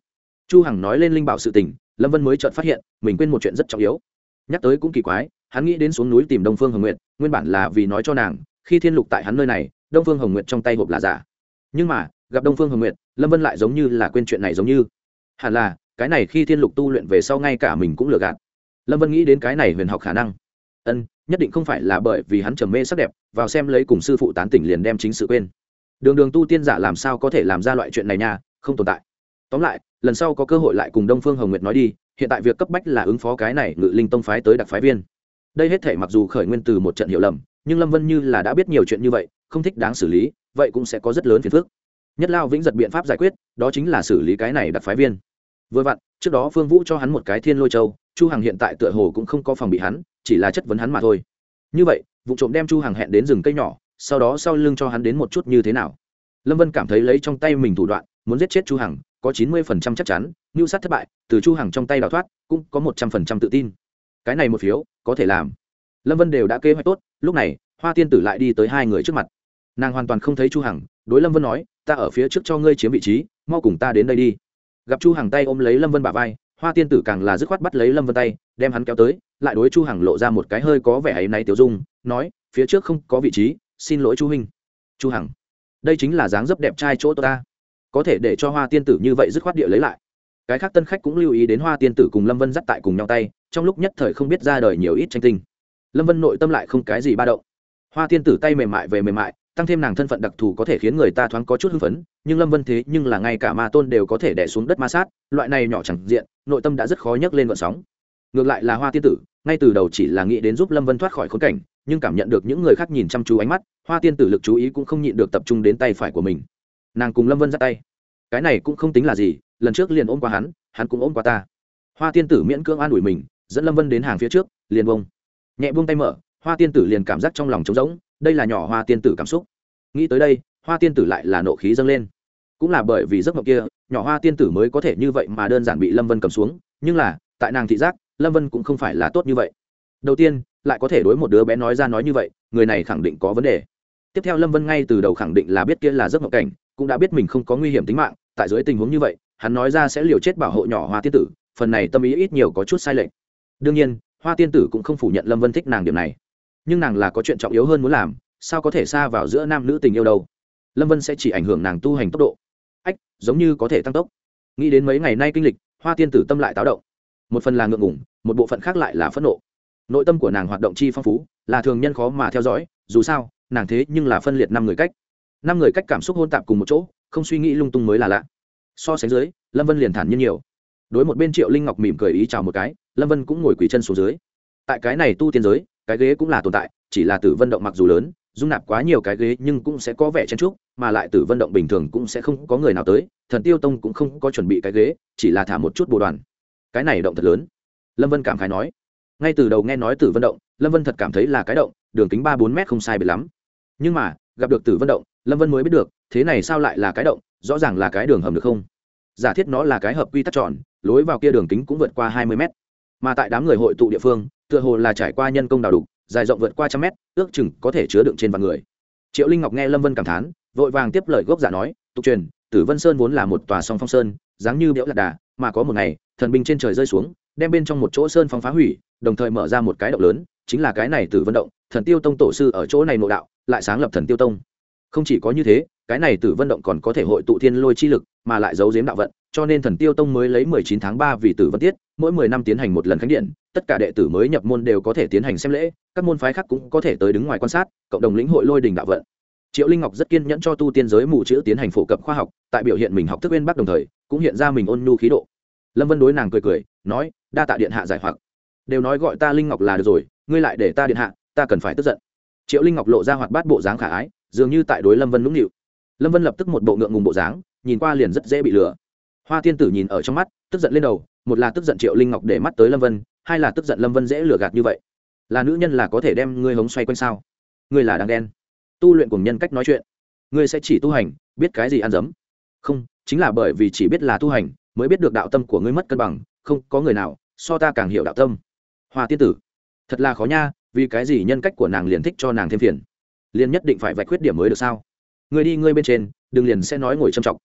chu hằng nói lên linh bảo sự tình, lâm vân mới chợt phát hiện, mình quên một chuyện rất trọng yếu. Nhắc tới cũng kỳ quái, hắn nghĩ đến xuống núi tìm đông phương hồng nguyệt, nguyên bản là vì nói cho nàng, khi thiên lục tại hắn nơi này, đông phương hồng nguyệt trong tay hộp là giả. Nhưng mà, gặp đông phương hồng nguyệt, lâm vân lại giống như là quên chuyện này giống như. Hẳn là, cái này khi thiên lục tu luyện về sau ngay cả mình cũng lừa gạt. Lâm vân nghĩ đến cái này huyền học khả năng. Ân, nhất định không phải là bởi vì hắn trầm mê sắc đẹp, vào xem lấy cùng sư phụ tán tỉnh liền đem chính sự quên. Đường đường tu tiên giả làm sao có thể làm ra loại chuyện này nha, không tồn tại. Tóm lại lần sau có cơ hội lại cùng đông phương hồng nguyệt nói đi, hiện tại việc cấp bách là ứng phó cái này ngự linh tông phái tới đặc phái viên. Đây hết thể mặc dù khởi nguyên từ một trận hiểu lầm, nhưng lâm vân như là đã biết nhiều chuyện như vậy, không thích đáng xử lý, vậy cũng sẽ có rất lớn phiền phức. Nhất lao vĩnh giật biện pháp giải quyết, đó chính là xử lý cái này đặc phái viên. Vừa vặn, trước đó phương vũ cho hắn một cái thiên lôi châu, chu hằng hiện tại tựa hồ cũng không có phòng bị hắn, chỉ là chất vấn hắn mà thôi. Như vậy, vụ trộm đem chu hằng hẹn đến rừng cây nhỏ, sau đó sau lưng cho hắn đến một chút như thế nào? Lâm vân cảm thấy lấy trong tay mình thủ đoạn, muốn giết chết chu hằng có chín mươi phần trăm chắc chắn mưu sát thất bại, từ chu hằng trong tay đào thoát, cũng có một trăm phần trăm tự tin. Cái này một phiếu, có thể làm. Lâm vân đều đã kế hoạch tốt, lúc này, hoa tiên tử lại đi tới hai người trước mặt. Nàng hoàn toàn không thấy chu hằng, đối lâm vân nói, ta ở phía trước cho ngươi chiếm vị trí, mau cùng ta đến đây đi. Gặp chu hằng tay ôm lấy lâm vân bả vai, hoa tiên tử càng là dứt khoát bắt lấy lâm vân tay, đem hắn kéo tới, lại đối chu hằng lộ ra một cái hơi có vẻ ấy náy tiểu dung, nói, phía trước không có vị trí, xin lỗi chu huynh. Chu hằng, đây chính là dáng dấp đẹp trai chỗ ta có thể để cho hoa tiên tử như vậy dứt khoát địa lấy lại. Cái khác tân khách cũng lưu ý đến hoa tiên tử cùng lâm vân dắt tại cùng nhau tay, trong lúc nhất thời không biết ra đời nhiều ít tranh tinh. Lâm vân nội tâm lại không cái gì ba động. Hoa tiên tử tay mềm mại về mềm mại, tăng thêm nàng thân phận đặc thù có thể khiến người ta thoáng có chút hưng phấn, nhưng lâm vân thế nhưng là ngay cả ma tôn đều có thể đẻ xuống đất ma sát, loại này nhỏ chẳng diện, nội tâm đã rất khó nhấc lên vận sóng. Ngược lại là hoa tiên tử, ngay từ đầu chỉ là nghĩ đến giúp lâm vân thoát khỏi khốn cảnh, nhưng cảm nhận được những người khác nhìn chăm chú ánh mắt, hoa tiên tử lực chú ý cũng không nhịn được tập trung đến tay phải của mình nàng cùng lâm vân dắt tay cái này cũng không tính là gì lần trước liền ôm qua hắn hắn cũng ôm qua ta hoa tiên tử miễn cưỡng an ủi mình dẫn lâm vân đến hàng phía trước liền bông nhẹ buông tay mở hoa tiên tử liền cảm giác trong lòng trống rỗng đây là nhỏ hoa tiên tử cảm xúc nghĩ tới đây hoa tiên tử lại là nộ khí dâng lên cũng là bởi vì giấc mộng kia nhỏ hoa tiên tử mới có thể như vậy mà đơn giản bị lâm vân cầm xuống nhưng là tại nàng thị giác lâm vân cũng không phải là tốt như vậy đầu tiên lại có thể đối một đứa bé nói ra nói như vậy người này khẳng định có vấn đề tiếp theo lâm vân ngay từ đầu khẳng định là biết kia là giấc mộng cảnh cũng đã biết mình không có nguy hiểm tính mạng, tại dưới tình huống như vậy, hắn nói ra sẽ liều chết bảo hộ nhỏ hoa tiên tử, phần này tâm ý ít nhiều có chút sai lệch. Đương nhiên, hoa tiên tử cũng không phủ nhận lâm vân thích nàng điểm này. Nhưng nàng là có chuyện trọng yếu hơn muốn làm, sao có thể xa vào giữa nam nữ tình yêu đâu? Lâm vân sẽ chỉ ảnh hưởng nàng tu hành tốc độ. Ách, giống như có thể tăng tốc. Nghĩ đến mấy ngày nay kinh lịch, hoa tiên tử tâm lại táo động. Một phần là ngượng ngủng một bộ phận khác lại là phẫn nộ. Nội tâm của nàng hoạt động chi phong phú, là thường nhân khó mà theo dõi, dù sao, nàng thế nhưng là phân liệt năm người cách năm người cách cảm xúc hôn tạp cùng một chỗ, không suy nghĩ lung tung mới là lạ. So sánh dưới, lâm vân liền thản nhiên nhiều. Đối một bên triệu linh ngọc mỉm cười ý chào một cái, lâm vân cũng ngồi quỳ chân xuống dưới. Tại cái này tu tiên giới, cái ghế cũng là tồn tại, chỉ là tử vận động mặc dù lớn, dung nạp quá nhiều cái ghế nhưng cũng sẽ có vẻ chen trúc mà lại tử vận động bình thường cũng sẽ không có người nào tới, thần tiêu tông cũng không có chuẩn bị cái ghế, chỉ là thả một chút bồ đoàn. Cái này động thật lớn. Lâm vân cảm khái nói. Ngay từ đầu nghe nói tử vận động, lâm vân thật cảm thấy là cái động, đường kính ba bốn mét không sai biệt lắm. Nhưng mà, gặp được tử vận động lâm vân mới biết được, thế này sao lại là cái động, rõ ràng là cái đường hầm được không? Giả thiết nó là cái hợp quy tắc tròn, lối vào kia đường kính cũng vượt qua hai mươi mét. Mà tại đám người hội tụ địa phương, tựa hồ là trải qua nhân công đào đục, dài rộng vượt qua trăm mét, ước chừng có thể chứa đựng trên vạn người. Triệu linh ngọc nghe lâm vân cảm thán, vội vàng tiếp lời gốc giả nói, tục truyền, tử vân sơn vốn là một tòa song phong sơn, dáng như biểu lạc đà, mà có một ngày, thần binh trên trời rơi xuống, đem bên trong một chỗ sơn phong phá hủy, đồng thời mở ra một cái động lớn, chính là cái này tử vân động, thần tiêu tông tổ sư ở chỗ này nội đạo, lại sáng lập thần tiêu tông không chỉ có như thế, cái này tử vân động còn có thể hội tụ thiên lôi chi lực, mà lại giấu giếm đạo vận, cho nên thần tiêu tông mới lấy mười chín tháng ba vì tử vân tiết, mỗi mười năm tiến hành một lần khánh điện, tất cả đệ tử mới nhập môn đều có thể tiến hành xem lễ, các môn phái khác cũng có thể tới đứng ngoài quan sát, cộng đồng lĩnh hội lôi đình đạo vận. Triệu linh ngọc rất kiên nhẫn cho tu tiên giới mù chữ tiến hành phổ cập khoa học, tại biểu hiện mình học thức bên bắc đồng thời, cũng hiện ra mình ôn nhu khí độ. Lâm vân đối nàng cười cười, nói, đa tạ điện hạ giải hoặc. Đều nói gọi ta linh ngọc là được rồi, ngươi lại để ta điện hạ, ta cần phải tức giận. Triệu linh ngọc lộ ra hoạt bát bộ dáng khả ái dường như tại đối lâm vân nũng nịu. Lâm vân lập tức một bộ ngượng ngùng bộ dáng, nhìn qua liền rất dễ bị lừa. Hoa tiên tử nhìn ở trong mắt, tức giận lên đầu, một là tức giận triệu linh ngọc để mắt tới lâm vân, hai là tức giận lâm vân dễ lừa gạt như vậy. Là nữ nhân là có thể đem ngươi hống xoay quanh sao? Ngươi là đang đen tu luyện cùng nhân cách nói chuyện. Ngươi sẽ chỉ tu hành, biết cái gì ăn dấm? Không, chính là bởi vì chỉ biết là tu hành, mới biết được đạo tâm của ngươi mất cân bằng, không có người nào so ta càng hiểu đạo tâm. Hoa tiên tử, thật là khó nha, vì cái gì nhân cách của nàng liền thích cho nàng thêm phiền? Liền nhất định phải vạch khuyết điểm mới được sao? Người đi ngươi bên trên, đừng liền sẽ nói ngồi châm trọng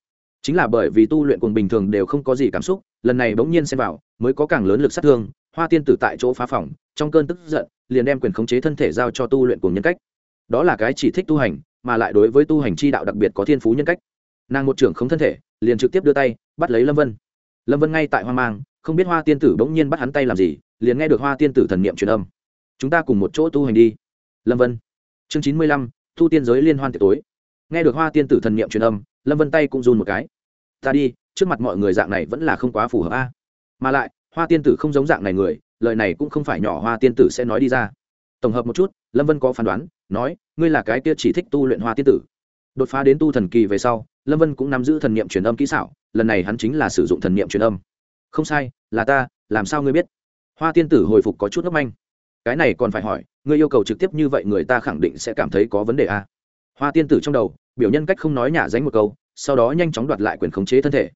chính là bởi vì tu luyện cùng bình thường đều không có gì cảm xúc, lần này bỗng nhiên xem vào, mới có càng lớn lực sát thương, hoa tiên tử tại chỗ phá phòng, trong cơn tức giận, liền đem quyền khống chế thân thể giao cho tu luyện cùng nhân cách. Đó là cái chỉ thích tu hành, mà lại đối với tu hành chi đạo đặc biệt có thiên phú nhân cách. Nàng một trưởng không thân thể, liền trực tiếp đưa tay, bắt lấy lâm vân. Lâm vân ngay tại hoa mang, không biết hoa tiên tử bỗng nhiên bắt hắn tay làm gì, liền nghe được hoa tiên tử thần niệm truyền âm. Chúng ta cùng một chỗ tu hành đi. Lâm vân chương chín mươi lăm, thu tiên giới liên hoan tiệc tối. Nghe được hoa tiên tử thần niệm truyền âm, lâm vân tay cũng run một cái. Ta đi, trước mặt mọi người dạng này vẫn là không quá phù hợp a. Mà lại, hoa tiên tử không giống dạng này người, lời này cũng không phải nhỏ hoa tiên tử sẽ nói đi ra. Tổng hợp một chút, lâm vân có phán đoán, nói, ngươi là cái kia chỉ thích tu luyện hoa tiên tử. Đột phá đến tu thần kỳ về sau, lâm vân cũng nắm giữ thần niệm truyền âm kỹ xảo, lần này hắn chính là sử dụng thần niệm truyền âm. Không sai, là ta, làm sao ngươi biết? Hoa tiên tử hồi phục có chút ngốc manh cái này còn phải hỏi, ngươi yêu cầu trực tiếp như vậy người ta khẳng định sẽ cảm thấy có vấn đề a hoa tiên tử trong đầu, biểu nhân cách không nói nhả dánh một câu, sau đó nhanh chóng đoạt lại quyền khống chế thân thể.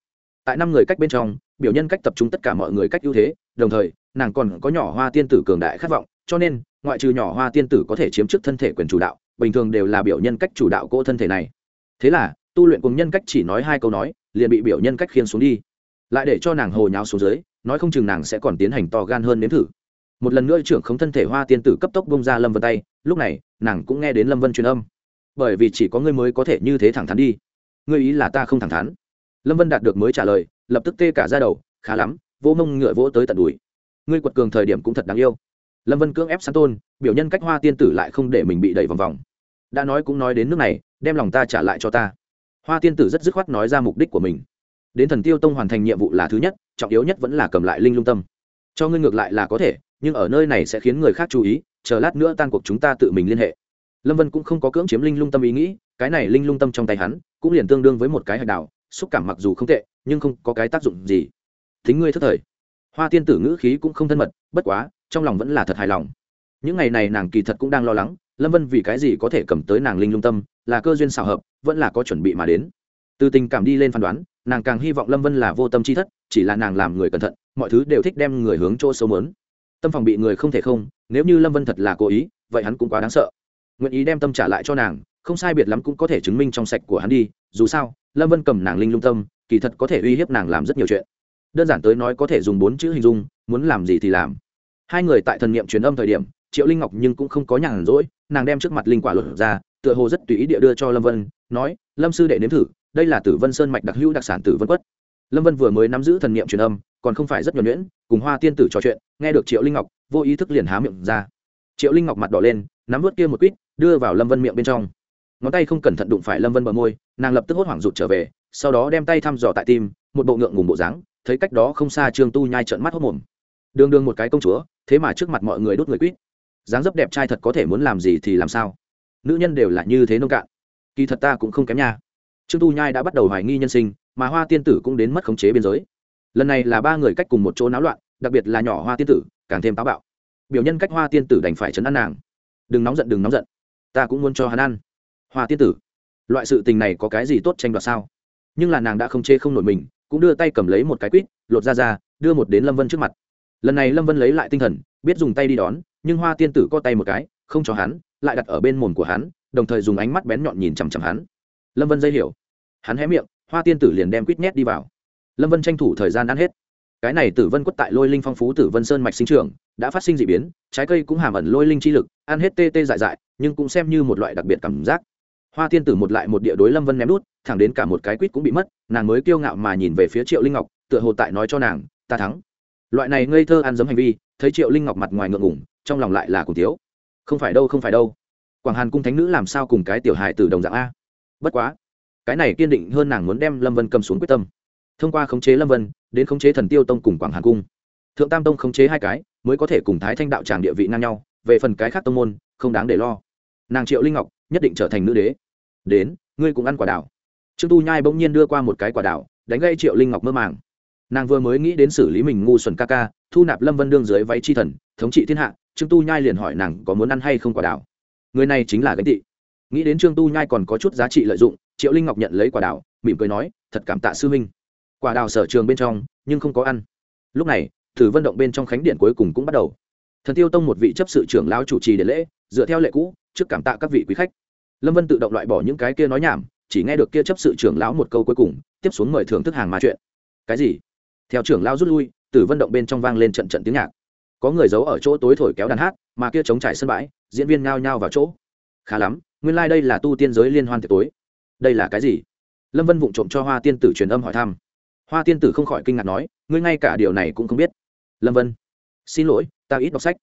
Tại năm người cách bên trong, biểu nhân cách tập trung tất cả mọi người cách ưu thế, đồng thời, nàng còn có nhỏ hoa tiên tử cường đại khát vọng, cho nên, ngoại trừ nhỏ hoa tiên tử có thể chiếm chức thân thể quyền chủ đạo, bình thường đều là biểu nhân cách chủ đạo cỗ thân thể này. Thế là, tu luyện cùng nhân cách chỉ nói hai câu nói, liền bị biểu nhân cách khiên xuống đi. Lại để cho nàng hồ nháo xuống dưới, nói không chừng nàng sẽ còn tiến hành to gan hơn nếm thử một lần nữa trưởng không thân thể hoa tiên tử cấp tốc bông ra lâm vân tay, lúc này, nàng cũng nghe đến lâm vân truyền âm. Bởi vì chỉ có ngươi mới có thể như thế thẳng thắn đi. Ngươi ý là ta không thẳng thắn? Lâm vân đạt được mới trả lời, lập tức tê cả ra đầu, khá lắm, vỗ mông ngựa vỗ tới tận đùi. Ngươi quật cường thời điểm cũng thật đáng yêu. Lâm vân cưỡng ép sán tôn, biểu nhân cách hoa tiên tử lại không để mình bị đẩy vòng vòng. Đã nói cũng nói đến nước này, đem lòng ta trả lại cho ta. Hoa tiên tử rất dứt khoát nói ra mục đích của mình. Đến thần tiêu tông hoàn thành nhiệm vụ là thứ nhất, trọng yếu nhất vẫn là cầm lại linh lung tâm. Cho ngươi ngược lại là có thể nhưng ở nơi này sẽ khiến người khác chú ý, chờ lát nữa tan cuộc chúng ta tự mình liên hệ. Lâm vân cũng không có cưỡng chiếm linh lung tâm ý nghĩ, cái này linh lung tâm trong tay hắn, cũng liền tương đương với một cái hạch đào xúc cảm mặc dù không tệ, nhưng không có cái tác dụng gì. Thính ngươi thất thời. Hoa tiên tử ngữ khí cũng không thân mật, bất quá, trong lòng vẫn là thật hài lòng. Những ngày này nàng kỳ thật cũng đang lo lắng, lâm vân vì cái gì có thể cầm tới nàng linh lung tâm, là cơ duyên xào hợp, vẫn là có chuẩn bị mà đến. Từ tình cảm đi lên phán đoán, nàng càng hy vọng lâm vân là vô tâm chi thất, chỉ là nàng làm người cẩn thận, mọi thứ đều thích đem người hướng chỗ sâu mớn tâm phòng bị người không thể không, nếu như lâm vân thật là cố ý, vậy hắn cũng quá đáng sợ. Nguyện ý đem tâm trả lại cho nàng, không sai biệt lắm cũng có thể chứng minh trong sạch của hắn đi, dù sao, lâm vân cầm nàng linh lung tâm, kỳ thật có thể uy hiếp nàng làm rất nhiều chuyện. Đơn giản tới nói có thể dùng bốn chữ hình dung, muốn làm gì thì làm. Hai người tại thần niệm truyền âm thời điểm, triệu linh ngọc nhưng cũng không có nhàn rỗi, nàng đem trước mặt linh quả luật ra, tựa hồ rất tùy ý địa đưa cho lâm vân, nói, lâm sư đệ nếm thử, đây là tử vân sơn mạch đặc hữu đặc sản tử vân quất lâm vân vừa mới nắm giữ thần niệm truyền âm, còn không phải rất nhuẩn nhuyễn, cùng hoa tiên tử trò chuyện, nghe được triệu linh ngọc, vô ý thức liền há miệng ra. Triệu linh ngọc mặt đỏ lên, nắm vớt kia một quýt, đưa vào lâm vân miệng bên trong. Ngón tay không cẩn thận đụng phải lâm vân bờ môi, nàng lập tức hốt hoảng rụt trở về, sau đó đem tay thăm dò tại tim, một bộ ngượng ngùng bộ dáng, thấy cách đó không xa trương tu nhai trợn mắt hốt mồm. Đương đương một cái công chúa, thế mà trước mặt mọi người đốt người quýt. Dáng dấp đẹp trai thật có thể muốn làm gì thì làm sao? Nữ nhân đều là như thế nông cạn. Kỳ thật ta cũng không kém nha. Trương tu nhai đã bắt đầu hoài nghi nhân sinh mà hoa tiên tử cũng đến mất khống chế biên giới. Lần này là ba người cách cùng một chỗ náo loạn, đặc biệt là nhỏ hoa tiên tử, càng thêm táo bạo. Biểu nhân cách hoa tiên tử đành phải chấn an nàng. Đừng nóng giận, đừng nóng giận. Ta cũng muốn cho hắn ăn. Hoa tiên tử, loại sự tình này có cái gì tốt tranh đoạt sao? Nhưng là nàng đã không chê không nổi mình, cũng đưa tay cầm lấy một cái quýt, lột ra ra, đưa một đến lâm vân trước mặt. Lần này lâm vân lấy lại tinh thần, biết dùng tay đi đón, nhưng hoa tiên tử co tay một cái, không cho hắn, lại đặt ở bên mồm của hắn, đồng thời dùng ánh mắt bén nhọn nhìn chằm chằm hắn. Lâm vân dây hiểu. Hắn hé miệng hoa tiên tử liền đem quýt nhét đi vào. Lâm vân tranh thủ thời gian ăn hết. Cái này tử vân quất tại lôi linh phong phú tử vân sơn mạch sinh trường đã phát sinh d ị biến, trái cây cũng hàm ẩn lôi linh chi lực, ăn hết tê tê dại dại, nhưng cũng xem như một loại đặc biệt cảm giác. Hoa tiên tử một lại một địa đối lâm vân ném đút thẳng đến cả một cái quýt cũng bị mất, nàng mới kiêu ngạo mà nhìn về phía triệu linh ngọc, tựa hồ tại nói cho nàng, ta thắng. Loại này ngây thơ ăn giấm hành vi, thấy triệu linh ngọc mặt ngoài ngượng ngủng trong lòng lại là cùng thiếu không phải đâu, không phải đâu. Quảng hàn cung thánh nữ làm sao cùng cái tiểu hài từ đồng dạng a? Bất quá cái này kiên định hơn nàng muốn đem lâm vân cầm xuống quyết tâm. Thông qua khống chế lâm vân, đến khống chế thần tiêu tông cùng quảng hàn cung. Thượng tam tông khống chế hai cái, mới có thể cùng thái thanh đạo tràng địa vị ngang nhau, về phần cái khác tông môn, không đáng để lo. Nàng triệu linh ngọc, nhất định trở thành nữ đế. Đến, ngươi cũng ăn quả đảo. Trương tu nhai bỗng nhiên đưa qua một cái quả đảo, đánh gây triệu linh ngọc mơ màng. Nàng vừa mới nghĩ đến xử lý mình ngu xuẩn ca ca, thu nạp lâm vân đương dưới váy chi thần, thống trị thiên hạ, trương tu nhai liền hỏi nàng có muốn ăn hay không quả đảo. Người này chính là gánh tị. Nghĩ đến trương tu nhai còn có chút giá trị lợi dụng triệu linh ngọc nhận lấy quả đào, mỉm cười nói thật cảm tạ sư minh quả đào sở trường bên trong nhưng không có ăn. Lúc này thử vận động bên trong khánh điện cuối cùng cũng bắt đầu. Thần tiêu tông một vị chấp sự trưởng lão chủ trì để lễ dựa theo lệ cũ trước cảm tạ các vị quý khách. Lâm vân tự động loại bỏ những cái kia nói nhảm chỉ nghe được kia chấp sự trưởng lão một câu cuối cùng tiếp xuống mời thưởng thức hàng mà chuyện. Cái gì? Theo trưởng lão rút lui tử vận động bên trong vang lên trận trận tiếng nhạc. Có người giấu ở chỗ tối thổi kéo đàn hát mà kia chống trải sân bãi diễn viên nhao nhao vào chỗ. Khá lắm nguyên lai、like、đây là tu tiên giới liên hoan tiệc tối đây là cái gì? Lâm vân vụng trộm cho hoa tiên tử truyền âm hỏi thăm. Hoa tiên tử không khỏi kinh ngạc nói, ngươi ngay cả điều này cũng không biết. Lâm vân, xin lỗi, ta ít đọc sách.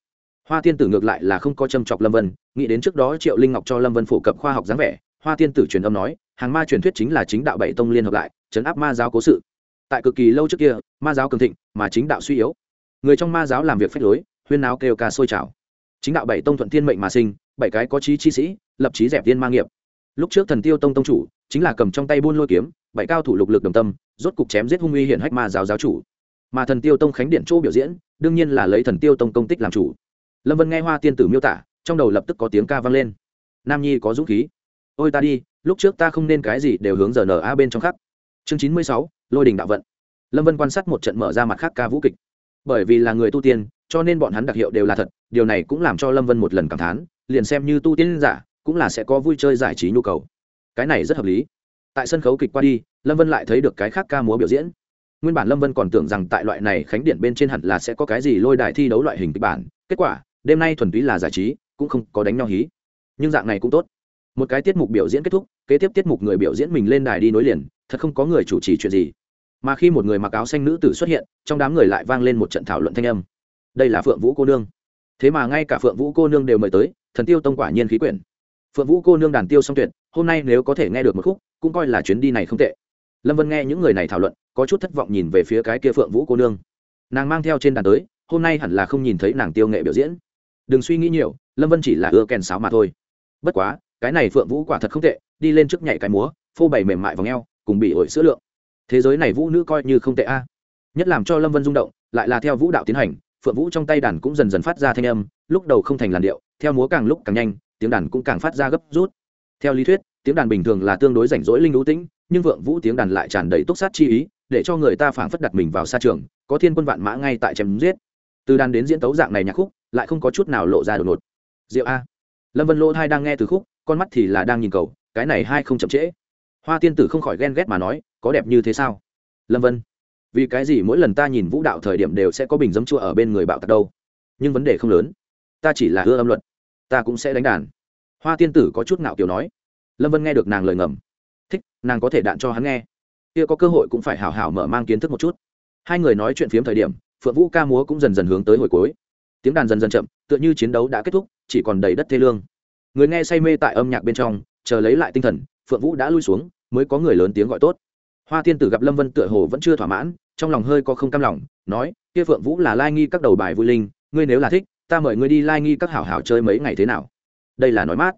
Hoa tiên tử ngược lại là không có châm chọc lâm vân, nghĩ đến trước đó triệu linh ngọc cho lâm vân phổ cập khoa học dáng vẻ, hoa tiên tử truyền âm nói, hàng ma truyền thuyết chính là chính đạo bảy tông liên hợp lại, chấn áp ma giáo cố sự. Tại cực kỳ lâu trước kia, ma giáo cường thịnh, mà chính đạo suy yếu. Người trong ma giáo làm việc phép lối, huyên náo kêu ca sôi trào. Chính đạo bảy tông thuận thiên mệnh mà sinh, bảy cái có trí chi sĩ, lập trí dẹp tiên ma nghiệp lúc trước thần tiêu tông tông chủ, chính là cầm trong tay buôn lôi kiếm, bảy cao thủ lục lực đồng tâm, rốt cục chém giết hung uy hiển hách ma giáo giáo chủ. Mà thần tiêu tông khánh điện chỗ biểu diễn, đương nhiên là lấy thần tiêu tông công tích làm chủ. Lâm vân nghe hoa tiên tử miêu tả, trong đầu lập tức có tiếng ca vang lên. Nam nhi có dũng khí. Ôi ta đi, lúc trước ta không nên cái gì đều hướng giờ n a bên trong khắc chương chín mươi sáu, lôi đình đạo vận. Lâm vân quan sát một trận mở ra mặt khác ca vũ kịch. Bởi vì là người tu tiên, cho nên bọn hắn đặc hiệu đều là thật, điều này cũng làm cho lâm vân một lần cảm thán, liền xem như tu tiên giả cũng là sẽ có vui chơi giải trí nhu cầu. Cái này rất hợp lý. Tại sân khấu kịch qua đi, lâm vân lại thấy được cái khác ca múa biểu diễn. Nguyên bản lâm vân còn tưởng rằng tại loại này khánh điện bên trên hẳn là sẽ có cái gì lôi đài thi đấu loại hình kịch bản. Kết quả, đêm nay thuần túy là giải trí, cũng không có đánh nhau hí. Nhưng dạng này cũng tốt. Một cái tiết mục biểu diễn kết thúc, kế tiếp tiết mục người biểu diễn mình lên đài đi nối liền, thật không có người chủ trì chuyện gì. Mà khi một người mặc áo xanh nữ tử xuất hiện, trong đám người lại vang lên một trận thảo luận thanh âm. Đây là phượng vũ cô nương. Thế mà ngay cả phượng vũ cô nương đều mời tới, thần tiêu tông quả nhiên khí quyển phượng vũ cô nương đàn tiêu song tuyệt, hôm nay nếu có thể nghe được một khúc, cũng coi là chuyến đi này không tệ. Lâm vân nghe những người này thảo luận, có chút thất vọng nhìn về phía cái kia phượng vũ cô nương. Nàng mang theo trên đàn tới, hôm nay hẳn là không nhìn thấy nàng tiêu nghệ biểu diễn. Đừng suy nghĩ nhiều, lâm vân chỉ là ưa kèn sáo mà thôi. Bất quá, cái này phượng vũ quả thật không tệ, đi lên trước nhảy cái múa, phô bày mềm mại v ò cùng bị ổi sữa lượng. Thế giới này vũ nữ coi như không tệ a. Nhất làm cho lâm vân rung động, lại là theo vũ đạo tiến hành, phượng vũ trong tay đàn cũng dần dần phát ra thanh âm, lúc đầu không thành làn điệu, theo múa càng lúc càng nhanh tiếng đàn cũng càng phát ra gấp rút. Theo lý thuyết, tiếng đàn bình thường là tương đối rảnh rỗi linh lũ tĩnh, nhưng vượng vũ tiếng đàn lại tràn đầy túc sát chi ý, để cho người ta phảng phất đặt mình vào xa trường, có thiên quân vạn mã ngay tại chém giết. Từ đàn đến diễn tấu dạng này nhạc khúc, lại không có chút nào lộ ra đột ngột. Diệu a. Lâm vân lỗ hai đang nghe từ khúc, con mắt thì là đang nhìn cầu cái này hai không chậm trễ. Hoa tiên tử không khỏi ghen ghét mà nói, có đẹp như thế sao? Lâm vân. Vì cái gì mỗi lần ta nhìn vũ đạo thời điểm đều sẽ có bình dấm chua ở bên người bạo tạc đâu? Nhưng vấn đề không lớn. Ta chỉ là ưa âm luật. Ta cũng sẽ đánh đàn hoa tiên tử có chút ngạo kiểu nói. Lâm vân nghe được nàng lời ngầm. Thích, nàng có thể đạn cho hắn nghe. Kia có cơ hội cũng phải hảo hảo mở mang kiến thức một chút. Hai người nói chuyện phiếm thời điểm, phượng vũ ca múa cũng dần dần hướng tới hồi cuối. Tiếng đàn dần dần chậm, tựa như chiến đấu đã kết thúc, chỉ còn đầy đất thê lương. Người nghe say mê tại âm nhạc bên trong, chờ lấy lại tinh thần, phượng vũ đã lui xuống, mới có người lớn tiếng gọi tốt. Hoa tiên tử gặp lâm vân tựa hồ vẫn chưa thỏa mãn, trong lòng hơi có không cam lòng, nói, kia phượng vũ là lai nghi các đầu bài vui linh, ngươi nếu là thích, ta mời ngươi đi lai nghi các hảo hảo chơi mấy ngày thế nào? Đây là nói mát.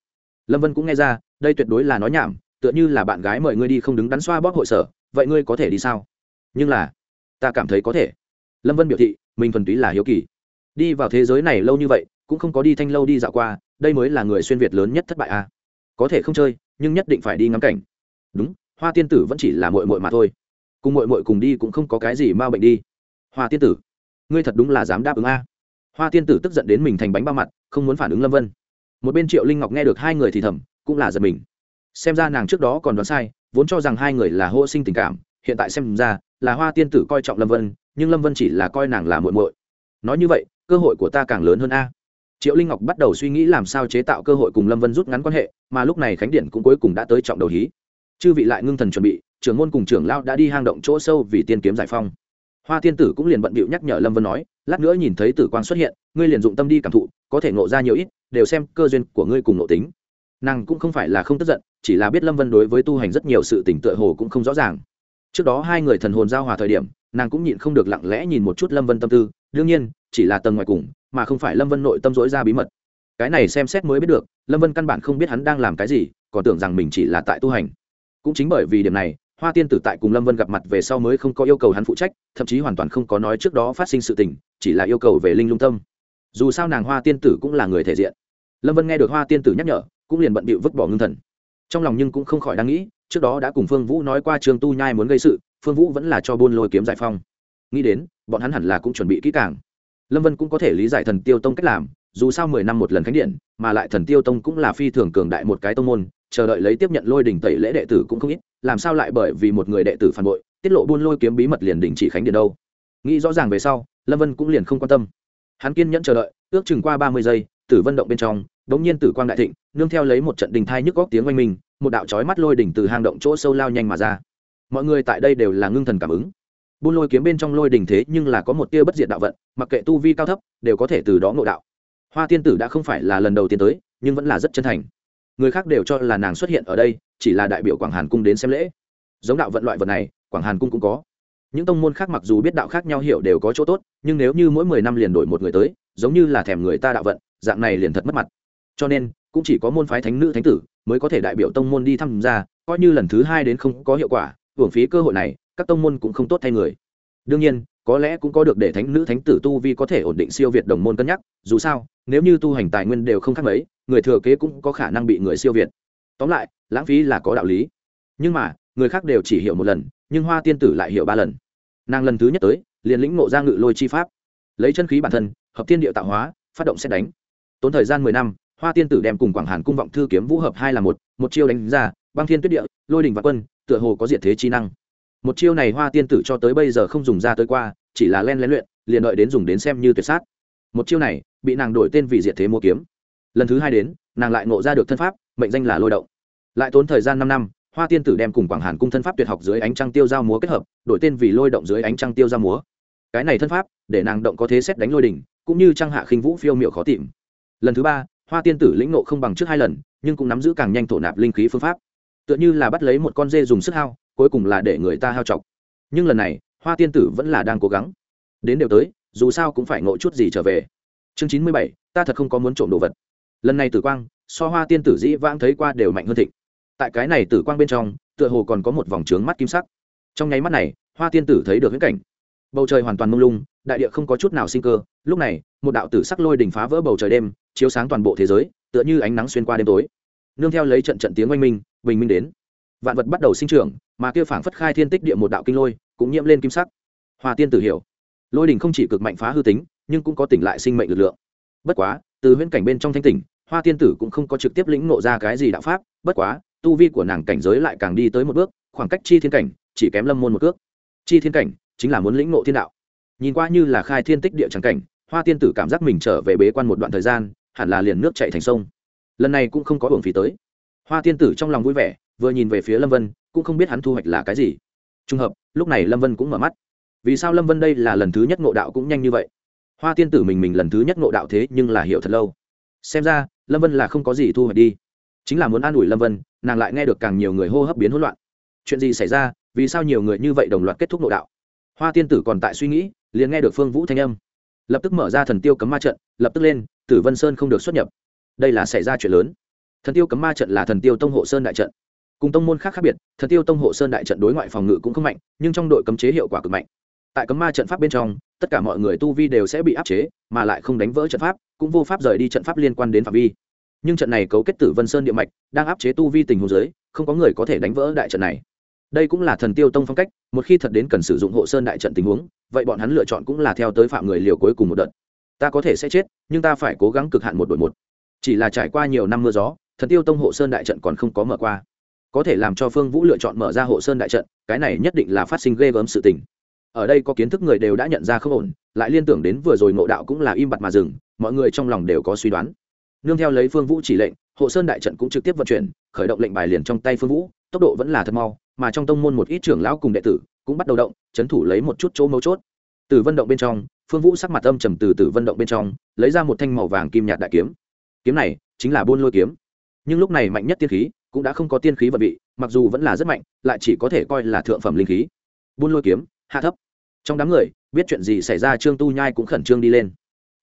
Lâm vân cũng nghe ra, đây tuyệt đối là nói nhảm, tựa như là bạn gái mời ngươi đi không đứng đắn xoa bóp hội sở, vậy ngươi có thể đi sao? Nhưng là, ta cảm thấy có thể. Lâm vân biểu thị, mình thuần túy là hiếu kỳ. Đi vào thế giới này lâu như vậy, cũng không có đi thanh lâu đi dạo qua, đây mới là người xuyên việt lớn nhất thất bại à. có thể không chơi, nhưng nhất định phải đi ngắm cảnh. Đúng, hoa tiên tử vẫn chỉ là mội mội mà thôi. Cùng mội mội cùng đi cũng không có cái gì m a bệnh đi. Hoa tiên tử, ngươi thật đúng là dám đáp ứng a. Hoa tiên tử tức giận đến mình thành bánh bao mặt, không muốn phản ứng lâm vân một bên triệu linh ngọc nghe được hai người thì thầm, cũng là giật mình. Xem ra nàng trước đó còn đoán sai, vốn cho rằng hai người là hô sinh tình cảm, hiện tại xem ra là hoa tiên tử coi trọng lâm vân, nhưng lâm vân chỉ là coi nàng là muội muội. Nói như vậy, cơ hội của ta càng lớn hơn a. Triệu linh ngọc bắt đầu suy nghĩ làm sao chế tạo cơ hội cùng lâm vân rút ngắn quan hệ, mà lúc này khánh điện cũng cuối cùng đã tới trọng đầu hí. Chư vị lại ngưng thần chuẩn bị, trưởng môn cùng trưởng lao đã đi hang động chỗ sâu vì tiên kiếm giải phong hoa tiên tử cũng liền bận bịu nhắc nhở lâm vân nói, lát nữa nhìn thấy tử quang xuất hiện, ngươi liền dụng tâm đi cảm thụ, có thể ngộ ra nhiều ít, đều xem cơ duyên của ngươi cùng ngộ tính. Nàng cũng không phải là không tức giận, chỉ là biết lâm vân đối với tu hành rất nhiều sự tỉnh tựa hồ cũng không rõ ràng. Trước đó hai người thần hồn giao hòa thời điểm, nàng cũng nhịn không được lặng lẽ nhìn một chút lâm vân tâm tư, đương nhiên, chỉ là tầng ngoài cùng, mà không phải lâm vân nội tâm dối ra bí mật. Cái này xem xét mới biết được, lâm vân căn bản không biết hắn đang làm cái gì, còn tưởng rằng mình chỉ là tại tu hành. Cũng chính bởi vì điểm này hoa tiên tử tại cùng lâm vân gặp mặt về sau mới không có yêu cầu hắn phụ trách, thậm chí hoàn toàn không có nói trước đó phát sinh sự tình, chỉ là yêu cầu về linh lung tâm. Dù sao nàng hoa tiên tử cũng là người thể diện. Lâm vân nghe được hoa tiên tử nhắc nhở, cũng liền bận bịu vứt bỏ ngưng thần. Trong lòng nhưng cũng không khỏi đang nghĩ, trước đó đã cùng phương vũ nói qua trường tu nhai muốn gây sự, phương vũ vẫn là cho buôn lôi kiếm giải phong. Nghĩ đến, bọn hắn hẳn là cũng chuẩn bị kỹ càng. Lâm vân cũng có thể lý giải thần tiêu tông cách làm, dù sao mười năm một lần khánh điện, mà lại thần tiêu tông cũng là phi thường cường đại một cái tông môn, chờ đợi lấy tiếp nhận lôi đỉnh tẩy lễ đệ tử cũng không ít làm sao lại bởi vì một người đệ tử phản bội, tiết lộ buôn lôi kiếm bí mật liền đình chỉ khánh điện đâu? Nghĩ rõ ràng về sau, lâm vân cũng liền không quan tâm. Hắn kiên nhẫn chờ đợi, ước chừng qua ba mươi giây, tử vân động bên trong đ ố n g nhiên tử quang đại thịnh, nương theo lấy một trận đình thai nhức góc tiếng oanh minh, một đạo trói mắt lôi đỉnh từ hang động chỗ sâu lao nhanh mà ra. Mọi người tại đây đều là ngưng thần cảm ứng. Buôn lôi kiếm bên trong lôi đỉnh thế nhưng là có một tia bất diệt đạo vận, mặc kệ tu vi cao thấp, đều có thể từ đó ngộ đạo. Hoa tiên tử đã không phải là lần đầu tiên tới, nhưng vẫn là rất chân thành người khác đều cho là nàng xuất hiện ở đây, chỉ là đại biểu quảng hàn cung đến xem lễ. Giống đạo vận loại vật này, quảng hàn cung cũng có. Những tông môn khác mặc dù biết đạo khác nhau hiểu đều có chỗ tốt, nhưng nếu như mỗi mười năm liền đổi một người tới, giống như là thèm người ta đạo vận, dạng này liền thật mất mặt. Cho nên, cũng chỉ có môn phái thánh nữ thánh tử mới có thể đại biểu tông môn đi tham gia, coi như lần thứ hai đến không có hiệu quả, hưởng phí cơ hội này, các tông môn cũng không tốt thay người. Đương nhiên, có lẽ cũng có được để thánh nữ thánh tử tu vi có thể ổn định siêu việt đồng môn cân nhắc, dù sao nếu như tu hành tài nguyên đều không khác mấy, người thừa kế cũng có khả năng bị người siêu việt. Tóm lại, lãng phí là có đạo lý. Nhưng mà, người khác đều chỉ hiểu một lần, nhưng hoa tiên tử lại hiểu ba lần. Nàng lần thứ nhất tới, liền lĩnh ngộ ra ngự lôi chi pháp. Lấy chân khí bản thân, hợp tiên điệu tạo hóa, phát động xét đánh. Tốn thời gian mười năm, hoa tiên tử đem cùng quảng hàn cung vọng thư kiếm vũ hợp hai là một một chiêu đánh ra, băng thiên tuyết địa, lôi đình và quân, tựa hồ có diện thế chi năng. Một chiêu này hoa tiên tử cho tới bây giờ không dùng ra tới qua, chỉ là len lén luyện, liền đợi đến dùng đến xem như tuyệt sát một chiêu này, bị nàng đổi tên vì diệt thế mua kiếm. Lần thứ hai đến, nàng lại ngộ ra được thân pháp, mệnh danh là lôi động. Lại tốn thời gian năm năm, hoa tiên tử đem cùng quảng hàn cung thân pháp tuyệt học dưới ánh trăng tiêu giao múa kết hợp, đổi tên vì lôi động dưới ánh trăng tiêu giao múa. Cái này thân pháp, để nàng động có thế xét đánh lôi đỉnh cũng như trăng hạ khinh vũ phiêu miệu khó tìm. Lần thứ ba, hoa tiên tử lĩnh nộ không bằng trước hai lần, nhưng cũng nắm giữ càng nhanh thổ nạp linh khí phương pháp. Tựa như là bắt lấy một con dê dùng sức hao, cuối cùng là để người ta hao chọc. Nhưng lần này, hoa tiên tử vẫn là đang cố gắng. Đến đều tới dù sao cũng phải ngộ chút gì trở về. Chương chín mươi bảy, ta thật không có muốn trộm đồ vật. Lần này tử quang, so hoa tiên tử dĩ vãng thấy qua đều mạnh hơn thịnh. Tại cái này tử quang bên trong, tựa hồ còn có một vòng trướng mắt kim sắc. Trong nháy mắt này, hoa tiên tử thấy được huyễn cảnh. Bầu trời hoàn toàn mông lung, đại địa không có chút nào sinh cơ. Lúc này, một đạo tử sắc lôi đỉnh phá vỡ bầu trời đêm, chiếu sáng toàn bộ thế giới, tựa như ánh nắng xuyên qua đêm tối. Nương theo lấy trận trận tiếng oanh minh, bình minh đến. Vạn vật bắt đầu sinh trưởng, mà kia phảng phất khai thiên tích địa một đạo kinh lôi, cũng nhiễm lên kim sắc. Hoa tiên tử hiểu lôi đình không chỉ cực mạnh phá hư tính, nhưng cũng có tỉnh lại sinh mệnh lực lượng. Bất quá, từ huyễn cảnh bên trong thanh tỉnh, hoa tiên tử cũng không có trực tiếp lĩnh ngộ ra cái gì đạo pháp, bất quá, tu vi của nàng cảnh giới lại càng đi tới một bước, khoảng cách chi thiên cảnh chỉ kém lâm môn một cước. Chi thiên cảnh chính là muốn lĩnh ngộ thiên đạo. Nhìn qua như là khai thiên tích địa tràng cảnh, hoa tiên tử cảm giác mình trở về bế quan một đoạn thời gian, hẳn là liền nước chạy thành sông. Lần này cũng không có hưởng phí tới. Hoa tiên tử trong lòng vui vẻ, vừa nhìn về phía lâm vân, cũng không biết hắn thu hoạch là cái gì. Trùng hợp, lúc này lâm vân cũng mở mắt vì sao lâm vân đây là lần thứ nhất ngộ đạo cũng nhanh như vậy? Hoa tiên tử mình mình lần thứ nhất ngộ đạo thế nhưng là hiểu thật lâu. Xem ra, lâm vân là không có gì thu hoạch đi. Chính là muốn an ủi lâm vân, nàng lại nghe được càng nhiều người hô hấp biến hỗn loạn. Chuyện gì xảy ra? Vì sao nhiều người như vậy đồng loạt kết thúc ngộ đạo? Hoa tiên tử còn tại suy nghĩ, liền nghe được phương vũ thanh âm. Lập tức mở ra thần tiêu cấm ma trận, lập tức lên, tử vân sơn không được xuất nhập. Đây là xảy ra chuyện lớn. Thần tiêu cấm ma trận là thần tiêu tông hộ sơn đại trận. Cùng tông môn khác khác biệt, thần tiêu tông hộ sơn đại trận đối ngoại phòng ngự cũng không mạnh, nhưng trong đội cấm chế hiệu quả cực mạnh tại cấm ma trận pháp bên trong, tất cả mọi người tu vi đều sẽ bị áp chế, mà lại không đánh vỡ trận pháp, cũng vô pháp rời đi trận pháp liên quan đến phạm vi. Nhưng trận này cấu kết tử vân sơn địa mạch, đang áp chế tu vi tình hồ dưới, không có người có thể đánh vỡ đại trận này. Đây cũng là thần tiêu tông phong cách, một khi thật đến cần sử dụng hộ sơn đại trận tình huống, vậy bọn hắn lựa chọn cũng là theo tới phạm người liều cuối cùng một đợt. Ta có thể sẽ chết, nhưng ta phải cố gắng cực hạn một đội một. Chỉ là trải qua nhiều năm mưa gió, thần tiêu tông hộ sơn đại trận còn không có mở qua. Có thể làm cho phương vũ lựa chọn mở ra hộ sơn đại trận, cái này nhất định là phát sinh ghê gớm sự tình ở đây có kiến thức người đều đã nhận ra không ổn, lại liên tưởng đến vừa rồi ngộ đạo cũng là im bặt mà dừng, mọi người trong lòng đều có suy đoán. Nương theo lấy phương vũ chỉ lệnh, hộ sơn đại trận cũng trực tiếp vận chuyển, khởi động lệnh bài liền trong tay phương vũ, tốc độ vẫn là thật mau, mà trong tông môn một ít trưởng lão cùng đệ tử cũng bắt đầu động, chấn thủ lấy một chút chỗ mấu chốt. Từ vận động bên trong, phương vũ sắc mặt âm trầm từ từ vận động bên trong, lấy ra một thanh màu vàng kim nhạt đại kiếm. Kiếm này chính là buôn lôi kiếm. Nhưng lúc này mạnh nhất tiên khí cũng đã không có tiên khí vật vị, mặc dù vẫn là rất mạnh, lại chỉ có thể coi là thượng phẩm linh khí. Buôn lôi kiếm, hạ thấp trong đám người, biết chuyện gì xảy ra trương tu nhai cũng khẩn trương đi lên.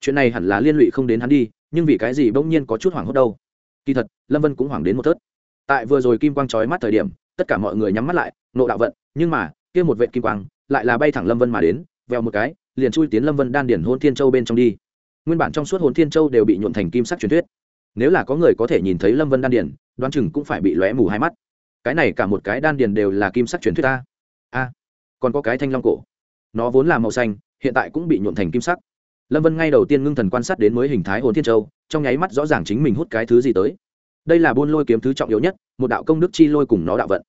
Chuyện này hẳn là liên lụy không đến hắn đi, nhưng vì cái gì bỗng nhiên có chút hoảng hốt đâu. Kỳ thật, lâm vân cũng hoảng đến một thớt. Tại vừa rồi kim quang trói mắt thời điểm, tất cả mọi người nhắm mắt lại, nộ đạo vận, nhưng mà, kia một vệ kim quang, lại là bay thẳng lâm vân mà đến, vèo một cái, liền chui tiến lâm vân đan điển hôn thiên châu bên trong đi. Nguyên bản trong suốt hồn thiên châu đều bị nhuộn thành kim sắc truyền thuyết. Nếu là có người có thể nhìn thấy lâm vân đan điển, đoán chừng cũng phải bị lóe mù hai mắt. Cái này cả một cái đan điển đều là kim sắc truyền thuyết ta. A, còn có cái thanh long cổ nó vốn là màu xanh, hiện tại cũng bị nhuộn thành kim sắc. Lâm vân ngay đầu tiên ngưng thần quan sát đến mới hình thái hồn thiên châu, trong nháy mắt rõ ràng chính mình hút cái thứ gì tới. Đây là buôn lôi kiếm thứ trọng yếu nhất, một đạo công đức chi lôi cùng nó đạo vận.